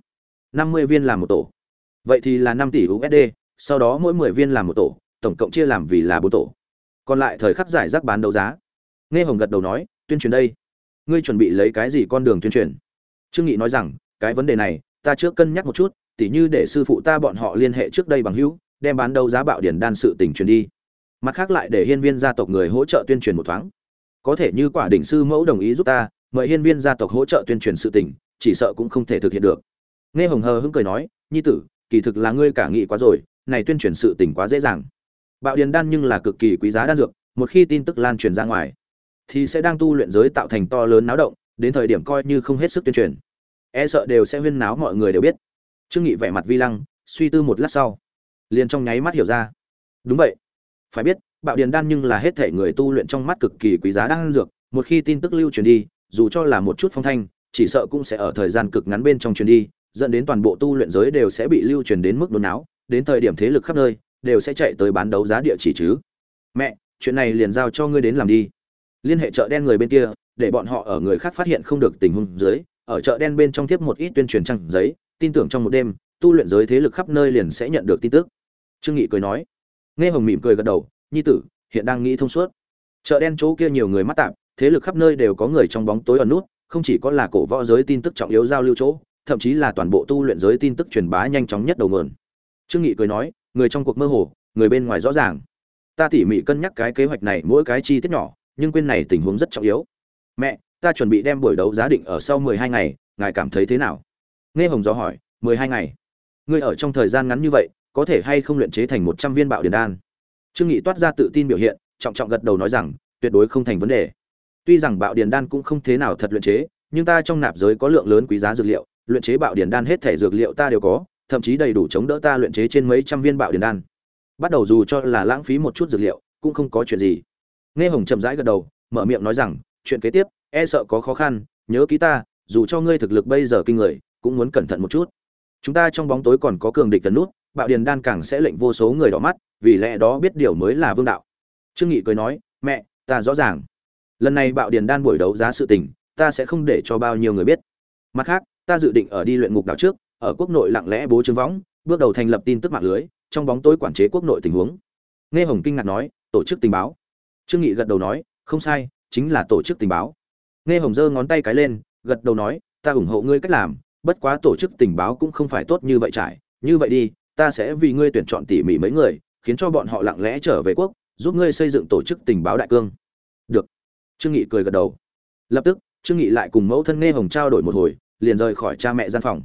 năm mươi viên làm một tổ. Vậy thì là năm tỷ usd sau đó mỗi mười viên làm một tổ, tổng cộng chia làm vì là bốn tổ. Còn lại thời khắc giải rác bán đấu giá. Nghe hồng gật đầu nói, tuyên truyền đây. Ngươi chuẩn bị lấy cái gì con đường tuyên truyền? Trương nghị nói rằng, cái vấn đề này, ta trước cân nhắc một chút, tỉ như để sư phụ ta bọn họ liên hệ trước đây bằng hữu, đem bán đấu giá bạo điển đan sự tình truyền đi. Mặt khác lại để hiên viên gia tộc người hỗ trợ tuyên truyền một thoáng. Có thể như quả đỉnh sư mẫu đồng ý giúp ta, mời hiên viên gia tộc hỗ trợ tuyên truyền sự tình, chỉ sợ cũng không thể thực hiện được. Nghe hồng hờ hững cười nói, nhi tử, kỳ thực là ngươi cả nghĩ quá rồi, này tuyên truyền sự tình quá dễ dàng. Bạo điền đan nhưng là cực kỳ quý giá đan dược, một khi tin tức lan truyền ra ngoài, thì sẽ đang tu luyện giới tạo thành to lớn náo động, đến thời điểm coi như không hết sức tuyên truyền e sợ đều sẽ huyên náo mọi người đều biết. Trương nghị vẻ mặt vi lăng, suy tư một lát sau, liền trong nháy mắt hiểu ra. Đúng vậy. Phải biết, bạo điền đan nhưng là hết thể người tu luyện trong mắt cực kỳ quý giá đan dược, một khi tin tức lưu truyền đi, dù cho là một chút phong thanh, chỉ sợ cũng sẽ ở thời gian cực ngắn bên trong truyền đi, dẫn đến toàn bộ tu luyện giới đều sẽ bị lưu truyền đến mức đồn áo đến thời điểm thế lực khắp nơi đều sẽ chạy tới bán đấu giá địa chỉ chứ. Mẹ, chuyện này liền giao cho ngươi đến làm đi. Liên hệ chợ đen người bên kia, để bọn họ ở người khác phát hiện không được tình huống dưới ở chợ đen bên trong tiếp một ít tuyên truyền trang giấy, tin tưởng trong một đêm, tu luyện giới thế lực khắp nơi liền sẽ nhận được tin tức. Trương nghị cười nói. Nghe hồng mỉm cười gật đầu, nhi tử, hiện đang nghĩ thông suốt. Chợ đen chỗ kia nhiều người mắt tạm thế lực khắp nơi đều có người trong bóng tối ẩn nút, không chỉ có là cổ võ giới tin tức trọng yếu giao lưu chỗ, thậm chí là toàn bộ tu luyện giới tin tức truyền bá nhanh chóng nhất đầu nguồn. Trương nghị cười nói, người trong cuộc mơ hồ, người bên ngoài rõ ràng. Ta tỉ mỉ cân nhắc cái kế hoạch này, mỗi cái chi tiết nhỏ, nhưng quên này tình huống rất trọng yếu. Mẹ ta chuẩn bị đem buổi đấu giá định ở sau mười hai ngày, ngài cảm thấy thế nào? Nghe hồng gió hỏi, mười hai ngày. Ngươi ở trong thời gian ngắn như vậy, có thể hay không luyện chế thành một trăm viên bạo điển đan? Trương nghị toát ra tự tin biểu hiện, trọng trọng gật đầu nói rằng, tuyệt đối không thành vấn đề. Tuy rằng bạo điển đan cũng không thế nào thật luyện chế, nhưng ta trong nạp giới có lượng lớn quý giá dược liệu, luyện chế bạo điển đan hết thể dược liệu ta đều có, thậm chí đầy đủ chống đỡ ta luyện chế trên mấy trăm viên bạo điển đan. Bắt đầu dù cho là lãng phí một chút dược liệu, cũng không có chuyện gì. Nghe hồng chậm rãi gật đầu, mở miệng nói rằng, chuyện kế tiếp e sợ có khó khăn, nhớ ký ta, dù cho ngươi thực lực bây giờ kinh người, cũng muốn cẩn thận một chút. Chúng ta trong bóng tối còn có cường địch tấn nút, bạo điền đan càng sẽ lệnh vô số người đỏ mắt, vì lẽ đó biết điều mới là vương đạo. Trương nghị cười nói, mẹ, ta rõ ràng. Lần này bạo điền đan buổi đấu giá sự tình, ta sẽ không để cho bao nhiêu người biết. Mặt khác, ta dự định ở đi luyện ngục đảo trước, ở quốc nội lặng lẽ bố trướng võng, bước đầu thành lập tin tức mạng lưới, trong bóng tối quản chế quốc nội tình huống. Nghe hồng kinh ngạc nói, tổ chức tình báo. Trương nghị gật đầu nói, không sai, chính là tổ chức tình báo nghe hồng giơ ngón tay cái lên, gật đầu nói, ta ủng hộ ngươi cách làm, bất quá tổ chức tình báo cũng không phải tốt như vậy trải. Như vậy đi, ta sẽ vì ngươi tuyển chọn tỉ mỉ mấy người, khiến cho bọn họ lặng lẽ trở về quốc, giúp ngươi xây dựng tổ chức tình báo đại cương. Được. Trương nghị cười gật đầu. Lập tức, trương nghị lại cùng mẫu thân nghe hồng trao đổi một hồi, liền rời khỏi cha mẹ gian phòng.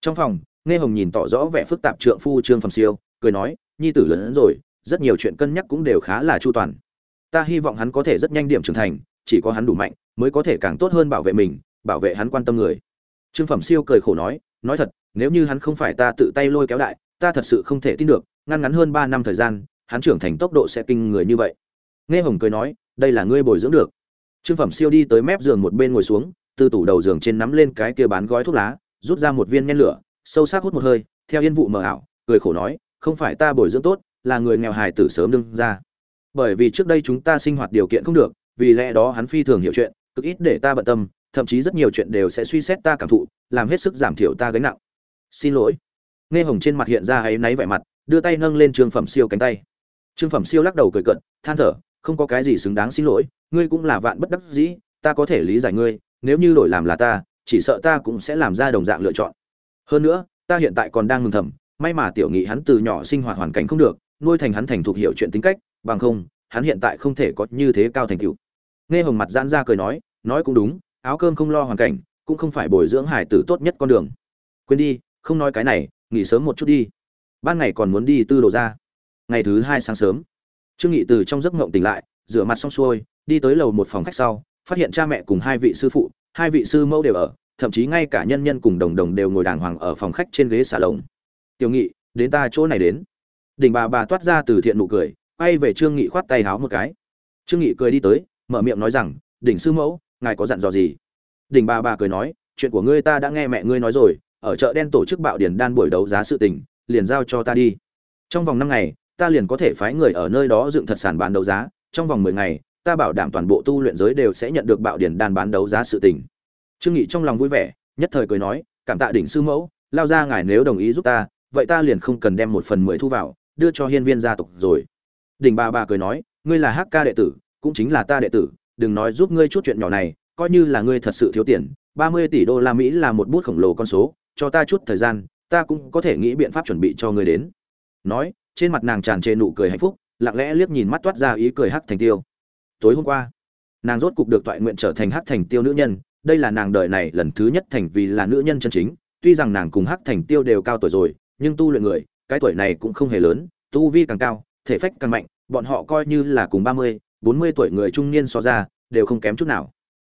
Trong phòng, nghe hồng nhìn tỏ rõ vẻ phức tạp trượng phu trương phẩm siêu, cười nói, nhi tử lớn rồi, rất nhiều chuyện cân nhắc cũng đều khá là chu toàn. Ta hy vọng hắn có thể rất nhanh điểm trưởng thành, chỉ có hắn đủ mạnh mới có thể càng tốt hơn bảo vệ mình, bảo vệ hắn quan tâm người. Trương phẩm siêu cười khổ nói nói thật, nếu như hắn không phải ta tự tay lôi kéo đại, ta thật sự không thể tin được, ngăn ngắn hơn ba năm thời gian, hắn trưởng thành tốc độ sẽ kinh người như vậy. Nghe hồng cười nói, đây là ngươi bồi dưỡng được. Trương phẩm siêu đi tới mép giường một bên ngồi xuống, từ tủ đầu giường trên nắm lên cái kia bán gói thuốc lá, rút ra một viên nhen lửa, sâu sắc hút một hơi, theo yên vụ mờ ảo, cười khổ nói, không phải ta bồi dưỡng tốt, là người nghèo hài tử sớm đương ra. Bởi vì trước đây chúng ta sinh hoạt điều kiện không được, vì lẽ đó hắn phi thường hiểu chuyện cực ít để ta bận tâm, thậm chí rất nhiều chuyện đều sẽ suy xét ta cảm thụ, làm hết sức giảm thiểu ta gánh nặng. Xin lỗi. Nghe hồng trên mặt hiện ra áy náy vẻ mặt, đưa tay nâng lên trương phẩm siêu cánh tay. Trương phẩm siêu lắc đầu cười cận than thở, không có cái gì xứng đáng xin lỗi, ngươi cũng là vạn bất đắc dĩ, ta có thể lý giải ngươi, nếu như đổi làm là ta, chỉ sợ ta cũng sẽ làm ra đồng dạng lựa chọn. Hơn nữa, ta hiện tại còn đang mừng thầm, may mà tiểu nghị hắn từ nhỏ sinh hoạt hoàn cảnh không được, nuôi thành hắn thành thục hiểu chuyện tính cách, bằng không, hắn hiện tại không thể có như thế cao thành tựu. Nghe hồng mặt giãn ra cười nói nói cũng đúng, áo cơm không lo hoàn cảnh, cũng không phải bồi dưỡng hải tử tốt nhất con đường. Quên đi, không nói cái này, nghỉ sớm một chút đi. Ban ngày còn muốn đi tư đồ ra. Ngày thứ hai sáng sớm, trương nghị từ trong giấc ngộng tỉnh lại, rửa mặt xong xuôi, đi tới lầu một phòng khách sau, phát hiện cha mẹ cùng hai vị sư phụ, hai vị sư mẫu đều ở, thậm chí ngay cả nhân nhân cùng đồng đồng đều ngồi đàng hoàng ở phòng khách trên ghế xà lồng. Tiểu nghị, đến ta chỗ này đến. Đỉnh bà bà toát ra từ thiện nụ cười, quay về trương nghị khoát tay háo một cái. Trương nghị cười đi tới, mở miệng nói rằng, đỉnh sư mẫu ngài có dặn dò gì? Đỉnh bà bà cười nói, chuyện của ngươi ta đã nghe mẹ ngươi nói rồi, ở chợ đen tổ chức bạo điển đan buổi đấu giá sự tình, liền giao cho ta đi. Trong vòng năm ngày, ta liền có thể phái người ở nơi đó dựng thật sản bán đấu giá, trong vòng mười ngày, ta bảo đảm toàn bộ tu luyện giới đều sẽ nhận được bạo điển đan bán đấu giá sự tình. Trương nghị trong lòng vui vẻ, nhất thời cười nói, cảm tạ đỉnh sư mẫu, lao ra ngài nếu đồng ý giúp ta, vậy ta liền không cần đem một phần mười thu vào, đưa cho hiên viên gia tộc rồi. Đỉnh bà bà cười nói, ngươi là Hắc Ca đệ tử, cũng chính là ta đệ tử đừng nói giúp ngươi chút chuyện nhỏ này, coi như là ngươi thật sự thiếu tiền, ba mươi tỷ đô la mỹ là một bút khổng lồ con số, cho ta chút thời gian, ta cũng có thể nghĩ biện pháp chuẩn bị cho ngươi đến. Nói, trên mặt nàng tràn trề nụ cười hạnh phúc, lặng lẽ liếc nhìn mắt toát ra ý cười hắc thành tiêu. Tối hôm qua, nàng rốt cục được toại nguyện trở thành hắc thành tiêu nữ nhân, đây là nàng đời này lần thứ nhất thành vì là nữ nhân chân chính, tuy rằng nàng cùng hắc thành tiêu đều cao tuổi rồi, nhưng tu luyện người, cái tuổi này cũng không hề lớn, tu vi càng cao, thể phách càng mạnh, bọn họ coi như là cùng ba mươi bốn mươi tuổi người trung niên so ra, đều không kém chút nào.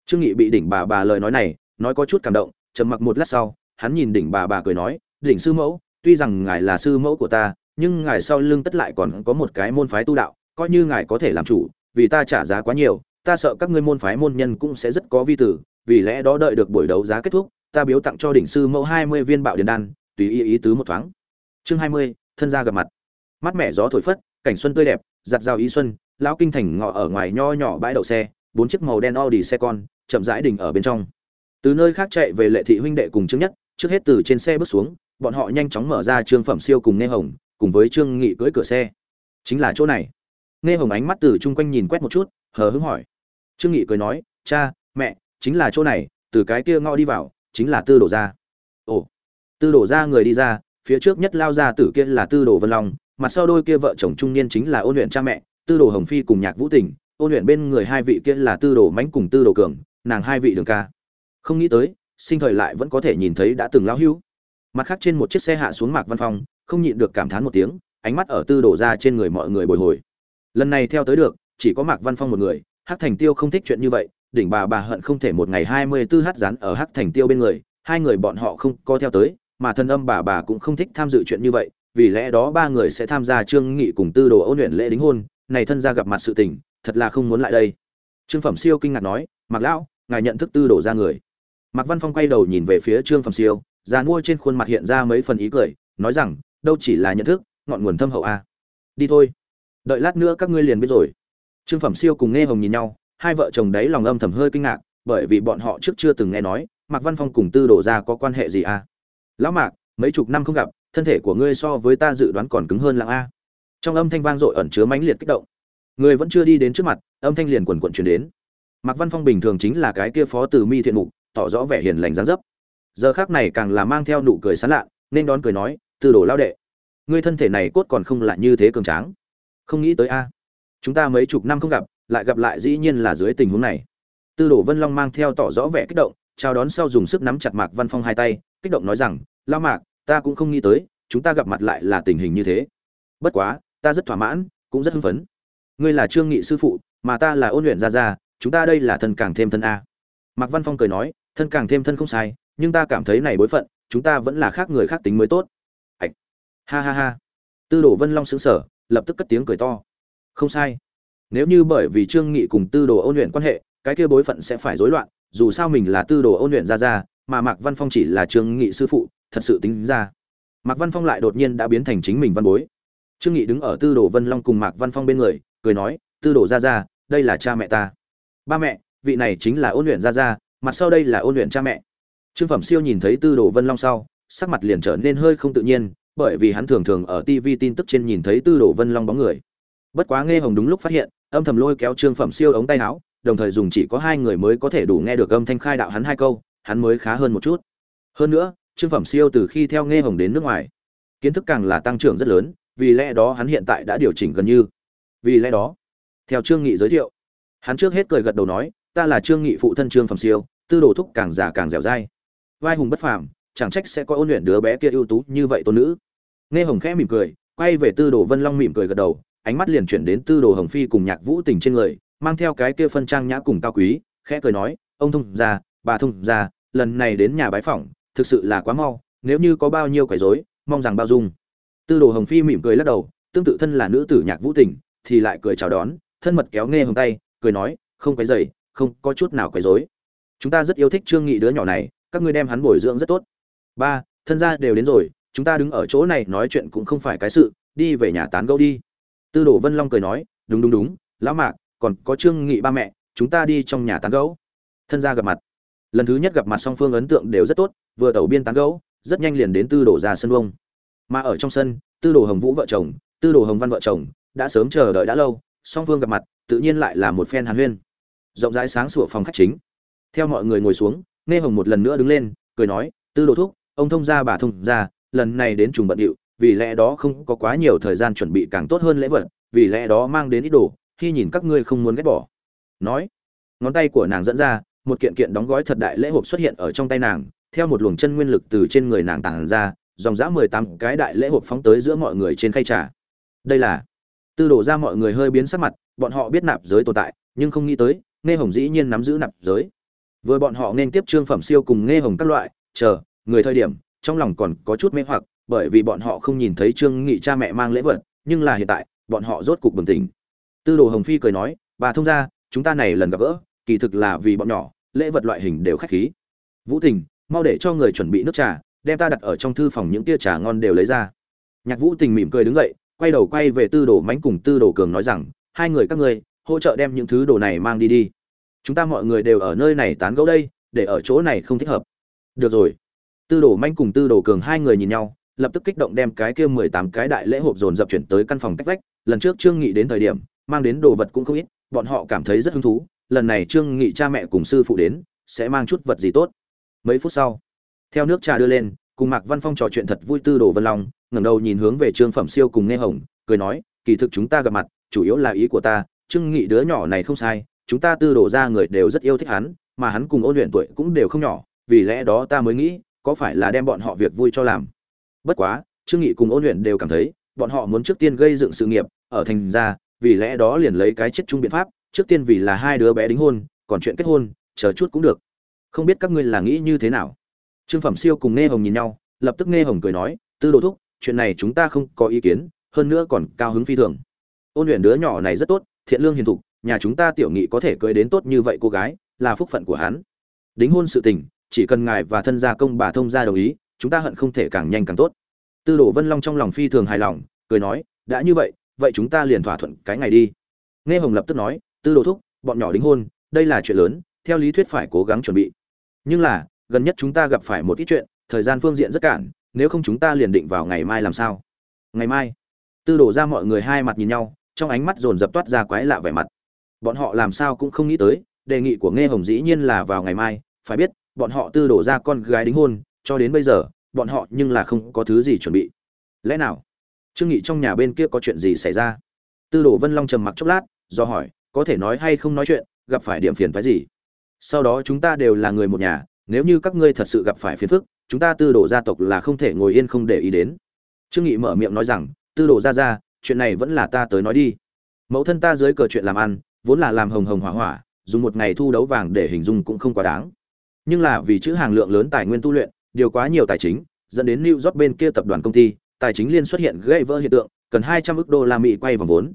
Trương nghị bị đỉnh bà bà lời nói này, nói có chút cảm động, trầm mặc một lát sau, hắn nhìn đỉnh bà bà cười nói, đỉnh sư mẫu, tuy rằng ngài là sư mẫu của ta, nhưng ngài sau lưng tất lại còn có một cái môn phái tu đạo, coi như ngài có thể làm chủ, vì ta trả giá quá nhiều, ta sợ các ngươi môn phái môn nhân cũng sẽ rất có vi tử, vì lẽ đó đợi được buổi đấu giá kết thúc, ta biếu tặng cho đỉnh sư mẫu hai mươi viên bạo điện đan, tùy ý ý tứ một thoáng. Chương hai mươi, thân gia gặp mặt. Mắt mẻ gió thổi phất, cảnh xuân tươi đẹp, giặt rào ý xuân lão kinh thành ngọ ở ngoài nho nhỏ bãi đậu xe, bốn chiếc màu đen Audi xe con, chậm rãi đình ở bên trong. Từ nơi khác chạy về lệ thị huynh đệ cùng chứng nhất, trước hết từ trên xe bước xuống, bọn họ nhanh chóng mở ra trương phẩm siêu cùng nghe hồng, cùng với trương nghị cưỡi cửa xe. Chính là chỗ này. Nghe hồng ánh mắt từ chung quanh nhìn quét một chút, hờ hững hỏi. Trương nghị cười nói, cha, mẹ, chính là chỗ này, từ cái kia ngõ đi vào, chính là tư đổ ra ồ. Tư đổ ra người đi ra, phía trước nhất lao ra tử kia là tư đồ vân long, mặt sau đôi kia vợ chồng trung niên chính là ôn luyện cha mẹ tư đồ hồng phi cùng nhạc vũ tình, ôn luyện bên người hai vị kia là tư đồ mãnh cùng tư đồ cường, nàng hai vị đường ca. Không nghĩ tới, sinh thời lại vẫn có thể nhìn thấy đã từng lão hưu mặt khác trên một chiếc xe hạ xuống mạc văn phong, không nhịn được cảm thán một tiếng, ánh mắt ở tư đổ ra trên người mọi người bồi hồi. Lần này theo tới được, chỉ có mạc văn phong một người, hắc thành tiêu không thích chuyện như vậy, đỉnh bà bà hận không thể một ngày hai mươi tư hát rán ở hắc thành tiêu bên người, hai người bọn họ không có theo tới, mà thân âm bà bà cũng không thích tham dự chuyện như vậy, vì lẽ đó ba người sẽ tham gia trương nghị cùng tư đồ ôn luyện lễ đính hôn này thân gia gặp mặt sự tình, thật là không muốn lại đây. Trương phẩm siêu kinh ngạc nói, mạc lão, ngài nhận thức tư đổ ra người. Mạc văn phong quay đầu nhìn về phía trương phẩm siêu, già mua trên khuôn mặt hiện ra mấy phần ý cười, nói rằng, đâu chỉ là nhận thức, ngọn nguồn thâm hậu a. Đi thôi, đợi lát nữa các ngươi liền biết rồi. Trương phẩm siêu cùng nghe hồng nhìn nhau, hai vợ chồng đấy lòng âm thầm hơi kinh ngạc, bởi vì bọn họ trước chưa từng nghe nói, mạc văn phong cùng tư đồ ra có quan hệ gì a? Lão mạc, mấy chục năm không gặp, thân thể của ngươi so với ta dự đoán còn cứng hơn lặng a trong âm thanh vang dội ẩn chứa mãnh liệt kích động. Người vẫn chưa đi đến trước mặt, âm thanh liền quần quận chuyển đến. Mạc văn phong bình thường chính là cái kia phó từ mi thiện mục, tỏ rõ vẻ hiền lành dáng dấp. Giờ khác này càng là mang theo nụ cười sán lạ, nên đón cười nói, từ đồ lao đệ, ngươi thân thể này cốt còn không lại như thế cường tráng. Không nghĩ tới a, chúng ta mấy chục năm không gặp, lại gặp lại dĩ nhiên là dưới tình huống này. Tư đồ vân long mang theo tỏ rõ vẻ kích động, chào đón sau dùng sức nắm chặt mạc văn phong hai tay, kích động nói rằng lao mạc, ta cũng không nghĩ tới, chúng ta gặp mặt lại là tình hình như thế. Bất quá ta rất thỏa mãn cũng rất hưng phấn. Ngươi là trương nghị sư phụ mà ta là ôn luyện gia gia chúng ta đây là thân càng thêm thân a. Mạc văn phong cười nói thân càng thêm thân không sai nhưng ta cảm thấy này bối phận chúng ta vẫn là khác người khác tính mới tốt. Ạch ha ha ha. Tư đồ vân long sững sở lập tức cất tiếng cười to. Không sai. Nếu như bởi vì trương nghị cùng tư đồ ôn luyện quan hệ cái kia bối phận sẽ phải rối loạn dù sao mình là tư đồ ôn luyện gia gia, mà mạc văn phong chỉ là trương nghị sư phụ thật sự tính ra. Mạc văn phong lại đột nhiên đã biến thành chính mình văn bối trương nghị đứng ở tư đồ vân long cùng mạc văn phong bên người cười nói tư đồ Gia Gia, đây là cha mẹ ta. Ba mẹ vị này chính là ôn luyện Gia Gia, mặt sau đây là ôn luyện cha mẹ. Trương phẩm siêu nhìn thấy tư đồ vân long sau sắc mặt liền trở nên hơi không tự nhiên bởi vì hắn thường thường ở tv tin tức trên nhìn thấy tư đồ vân long bóng người. Bất quá nghe hồng đúng lúc phát hiện âm thầm lôi kéo trương phẩm siêu ống tay áo đồng thời dùng chỉ có hai người mới có thể đủ nghe được âm thanh khai đạo hắn hai câu hắn mới khá hơn một chút. Hơn nữa trương phẩm siêu từ khi theo nghe hồng đến nước ngoài kiến thức càng là tăng trưởng rất lớn vì lẽ đó hắn hiện tại đã điều chỉnh gần như. Vì lẽ đó, theo trương nghị giới thiệu, hắn trước hết cười gật đầu nói, ta là trương nghị phụ thân trương phẩm siêu, tư đồ thúc càng già càng dẻo dai. Vai hùng bất phàm, chẳng trách sẽ có ôn luyện đứa bé kia ưu tú như vậy tôn nữ. Nghe hồng khẽ mỉm cười, quay về tư đồ vân long mỉm cười gật đầu, ánh mắt liền chuyển đến tư đồ hồng phi cùng nhạc vũ tình trên người, mang theo cái kia phân trang nhã cùng cao quý, khẽ cười nói, ông thông gia, bà thông gia, lần này đến nhà bái phỏng, thực sự là quá mau, nếu như có bao nhiêu quấy rối, mong rằng bao dung tư đồ hồng phi mỉm cười lắc đầu, tương tự thân là nữ tử nhạc vũ tình, thì lại cười chào đón, thân mật kéo nghe hồng tay, cười nói, không quấy dày không có chút nào quấy rối. Chúng ta rất yêu thích trương nghị đứa nhỏ này, các ngươi đem hắn bồi dưỡng rất tốt. Ba, thân gia đều đến rồi, chúng ta đứng ở chỗ này nói chuyện cũng không phải cái sự, đi về nhà tán gẫu đi. Tư đồ vân long cười nói, đúng đúng đúng, lão mạc, còn có trương nghị ba mẹ, chúng ta đi trong nhà tán gẫu. Thân gia gặp mặt. Lần thứ nhất gặp mặt song phương ấn tượng đều rất tốt, vừa tẩu biên tán gẫu, rất nhanh liền đến tư đồ ra sân vông mà ở trong sân, tư đồ hồng vũ vợ chồng, tư đồ hồng văn vợ chồng, đã sớm chờ đợi đã lâu, song phương gặp mặt, tự nhiên lại là một phen hàn huyên. Rộng rãi sáng sủa phòng khách chính. Theo mọi người ngồi xuống, nghe hồng một lần nữa đứng lên, cười nói, tư đồ thúc, ông thông gia bà thông gia, lần này đến trùng bận điệu, vì lẽ đó không có quá nhiều thời gian chuẩn bị càng tốt hơn lễ vật, vì lẽ đó mang đến ít đồ, khi nhìn các ngươi không muốn ghét bỏ. Nói, ngón tay của nàng dẫn ra, một kiện kiện đóng gói thật đại lễ hộp xuất hiện ở trong tay nàng, theo một luồng chân nguyên lực từ trên người nàng tàng ra dòng dã mười tám cái đại lễ hộp phóng tới giữa mọi người trên khay trà. Đây là, tư đồ ra mọi người hơi biến sắc mặt, bọn họ biết nạp giới tồn tại, nhưng không nghĩ tới, nghe hồng dĩ nhiên nắm giữ nạp giới. Vừa bọn họ nên tiếp trương phẩm siêu cùng nghe hồng các loại, chờ, người thời điểm, trong lòng còn có chút mê hoặc, bởi vì bọn họ không nhìn thấy trương nghị cha mẹ mang lễ vật, nhưng là hiện tại, bọn họ rốt cục bừng tỉnh. Tư đồ hồng phi cười nói, bà thông ra chúng ta này lần gặp gỡ, kỳ thực là vì bọn nhỏ, lễ vật loại hình đều khách khí. Vũ tình mau để cho người chuẩn bị nước trà đem ta đặt ở trong thư phòng những tia trà ngon đều lấy ra. Nhạc vũ tình mỉm cười đứng dậy, quay đầu quay về tư đồ mánh cùng tư đồ cường nói rằng, hai người các ngươi, hỗ trợ đem những thứ đồ này mang đi đi. Chúng ta mọi người đều ở nơi này tán gẫu đây, để ở chỗ này không thích hợp. Được rồi. Tư đồ manh cùng tư đồ cường hai người nhìn nhau, lập tức kích động đem cái kia mười tám cái đại lễ hộp dồn dập chuyển tới căn phòng cách vách. Lần trước trương nghị đến thời điểm, mang đến đồ vật cũng không ít, bọn họ cảm thấy rất hứng thú. Lần này trương nghị cha mẹ cùng sư phụ đến, sẽ mang chút vật gì tốt. Mấy phút sau theo nước trà đưa lên, cùng mạc văn phong trò chuyện thật vui tư đồ vân long, ngẩng đầu nhìn hướng về trương phẩm siêu cùng nghe hồng, cười nói, kỳ thực chúng ta gặp mặt, chủ yếu là ý của ta, trương nghị đứa nhỏ này không sai, chúng ta tư đồ ra người đều rất yêu thích hắn, mà hắn cùng ôn luyện tuổi cũng đều không nhỏ, vì lẽ đó ta mới nghĩ, có phải là đem bọn họ việc vui cho làm. Bất quá, trương nghị cùng ôn luyện đều cảm thấy, bọn họ muốn trước tiên gây dựng sự nghiệp, ở thành ra, vì lẽ đó liền lấy cái chết chung biện pháp, trước tiên vì là hai đứa bé đính hôn, còn chuyện kết hôn, chờ chút cũng được. Không biết các ngươi là nghĩ như thế nào? Trương phẩm siêu cùng nghe hồng nhìn nhau, lập tức nghe hồng cười nói, tư đồ thúc, chuyện này chúng ta không có ý kiến, hơn nữa còn cao hứng phi thường. Ôn luyện đứa nhỏ này rất tốt, thiện lương hiền thục, nhà chúng ta tiểu nghị có thể cưới đến tốt như vậy cô gái, là phúc phận của hắn. Đính hôn sự tình, chỉ cần ngài và thân gia công bà thông gia đồng ý, chúng ta hận không thể càng nhanh càng tốt. Tư đồ vân long trong lòng phi thường hài lòng, cười nói, đã như vậy vậy chúng ta liền thỏa thuận cái ngày đi. Nghe hồng lập tức nói, tư đồ thúc, bọn nhỏ đính hôn, đây là chuyện lớn, theo lý thuyết phải cố gắng chuẩn bị. Nhưng là gần nhất chúng ta gặp phải một ít chuyện, thời gian phương diện rất cản nếu không chúng ta liền định vào ngày mai làm sao? Ngày mai? Tư đổ ra mọi người hai mặt nhìn nhau, trong ánh mắt dồn dập toát ra quái lạ vẻ mặt. Bọn họ làm sao cũng không nghĩ tới, đề nghị của nghe hồng dĩ nhiên là vào ngày mai, phải biết, bọn họ tư đổ ra con gái đính hôn, cho đến bây giờ, bọn họ nhưng là không có thứ gì chuẩn bị. Lẽ nào? Trương nghị trong nhà bên kia có chuyện gì xảy ra? Tư đồ vân long trầm mặc chốc lát, do hỏi, có thể nói hay không nói chuyện, gặp phải điểm phiền phái gì? Sau đó chúng ta đều là người một nhà nếu như các ngươi thật sự gặp phải phiền phức, chúng ta tư đồ gia tộc là không thể ngồi yên không để ý đến. Trương nghị mở miệng nói rằng, tư đồ gia gia, chuyện này vẫn là ta tới nói đi. Mẫu thân ta dưới cờ chuyện làm ăn, vốn là làm hồng hồng hỏa hỏa, dùng một ngày thu đấu vàng để hình dung cũng không quá đáng. Nhưng là vì chữ hàng lượng lớn tài nguyên tu luyện, điều quá nhiều tài chính, dẫn đến New York bên kia tập đoàn công ty, tài chính liên xuất hiện gây vỡ hiện tượng, cần hai trăm ức đô la mỹ quay vòng vốn.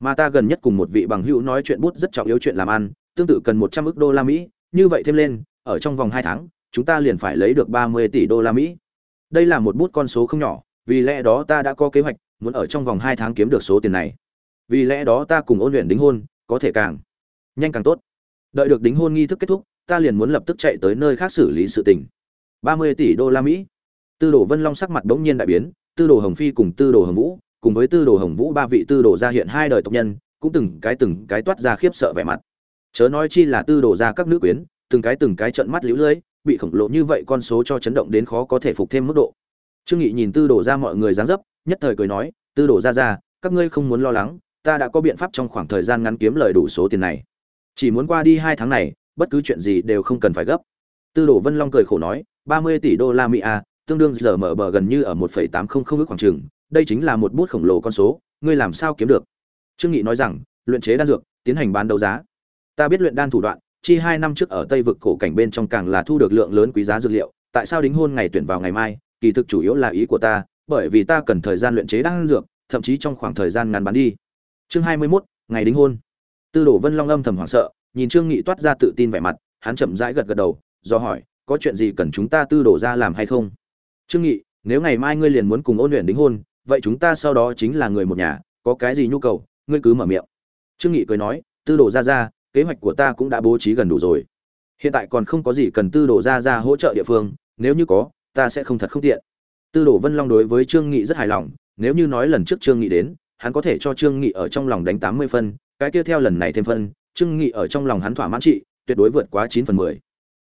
Mà ta gần nhất cùng một vị bằng hữu nói chuyện bút rất trọng yếu chuyện làm ăn, tương tự cần một trăm ức đô la mỹ, như vậy thêm lên ở trong vòng hai tháng, chúng ta liền phải lấy được ba mươi tỷ đô la mỹ. Đây là một bút con số không nhỏ, vì lẽ đó ta đã có kế hoạch, muốn ở trong vòng hai tháng kiếm được số tiền này. Vì lẽ đó ta cùng ôn luyện đính hôn, có thể càng nhanh càng tốt. Đợi được đính hôn nghi thức kết thúc, ta liền muốn lập tức chạy tới nơi khác xử lý sự tình. ba mươi tỷ đô la mỹ. Tư đồ vân long sắc mặt bỗng nhiên đại biến, tư đồ hồng phi cùng tư đồ hồng vũ, cùng với tư đồ hồng vũ ba vị tư đồ gia hiện hai đời tộc nhân, cũng từng cái từng cái toát ra khiếp sợ vẻ mặt. Chớ nói chi là tư đồ gia các nữ quyến từng cái từng cái trận mắt liễu lưỡi bị khổng lồ như vậy con số cho chấn động đến khó có thể phục thêm mức độ. Trương nghị nhìn tư đồ ra mọi người dáng dấp, nhất thời cười nói, tư đồ gia gia các ngươi không muốn lo lắng, ta đã có biện pháp trong khoảng thời gian ngắn kiếm lời đủ số tiền này. Chỉ muốn qua đi hai tháng này, bất cứ chuyện gì đều không cần phải gấp. Tư đồ vân long cười khổ nói, ba mươi tỷ đô la mỹ a tương đương giờ mở bờ gần như ở một phẩy tám không không ước khoảng trường, đây chính là một bút khổng lồ con số, ngươi làm sao kiếm được? Trương nghị nói rằng, luyện chế đan dược, tiến hành bán đấu giá. Ta biết luyện đan thủ đoạn chi hai năm trước ở tây vực cổ cảnh bên trong càng là thu được lượng lớn quý giá dược liệu tại sao đính hôn ngày tuyển vào ngày mai? Kỳ thực chủ yếu là ý của ta bởi vì ta cần thời gian luyện chế đan dược thậm chí trong khoảng thời gian ngắn bán đi. Chương hai mươi 21, ngày đính hôn. Tư đồ vân long âm thầm hoảng sợ nhìn trương nghị toát ra tự tin vẻ mặt hắn chậm rãi gật gật đầu do hỏi có chuyện gì cần chúng ta tư đổ ra làm hay không? Trương nghị nếu ngày mai ngươi liền muốn cùng ôn luyện đính hôn vậy chúng ta sau đó chính là người một nhà có cái gì nhu cầu ngươi cứ mở miệng. Trương nghị cười nói tư đồ ra ra kế hoạch của ta cũng đã bố trí gần đủ rồi. Hiện tại còn không có gì cần tư đồ ra ra hỗ trợ địa phương, nếu như có, ta sẽ không thật không tiện. Tư đồ vân long đối với trương nghị rất hài lòng, nếu như nói lần trước trương nghị đến, hắn có thể cho trương nghị ở trong lòng đánh tám mươi phân, cái kia theo lần này thêm phân, trương nghị ở trong lòng hắn thỏa mãn trị, tuyệt đối vượt quá chín phần mười.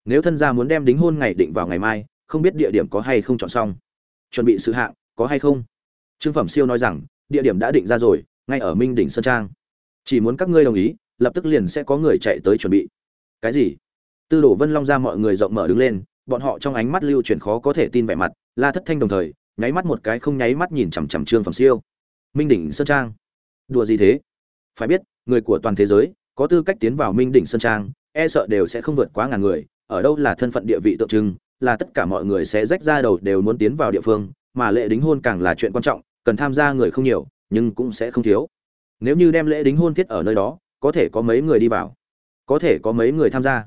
Nếu thân gia muốn đem đính hôn ngày định vào ngày mai, không biết địa điểm có hay không chọn xong. Chuẩn bị sự hạng, có hay không? Trương phẩm siêu nói rằng, địa điểm đã định ra rồi, ngay ở minh đỉnh sơn trang. Chỉ muốn các ngươi đồng ý lập tức liền sẽ có người chạy tới chuẩn bị. Cái gì? Tư đồ vân long ra mọi người rộng mở đứng lên, bọn họ trong ánh mắt lưu chuyển khó có thể tin vẻ mặt, la thất thanh đồng thời, nháy mắt một cái không nháy mắt nhìn chằm chằm trương phẩm siêu. Minh đỉnh sơn trang. Đùa gì thế? Phải biết, người của toàn thế giới, có tư cách tiến vào minh đỉnh sơn trang e sợ đều sẽ không vượt quá ngàn người, ở đâu là thân phận địa vị tượng trưng, là tất cả mọi người sẽ rách ra đầu đều muốn tiến vào địa phương, mà lễ đính hôn càng là chuyện quan trọng, cần tham gia người không nhiều, nhưng cũng sẽ không thiếu. Nếu như đem lễ đính hôn thiết ở nơi đó có thể có mấy người đi vào. Có thể có mấy người tham gia.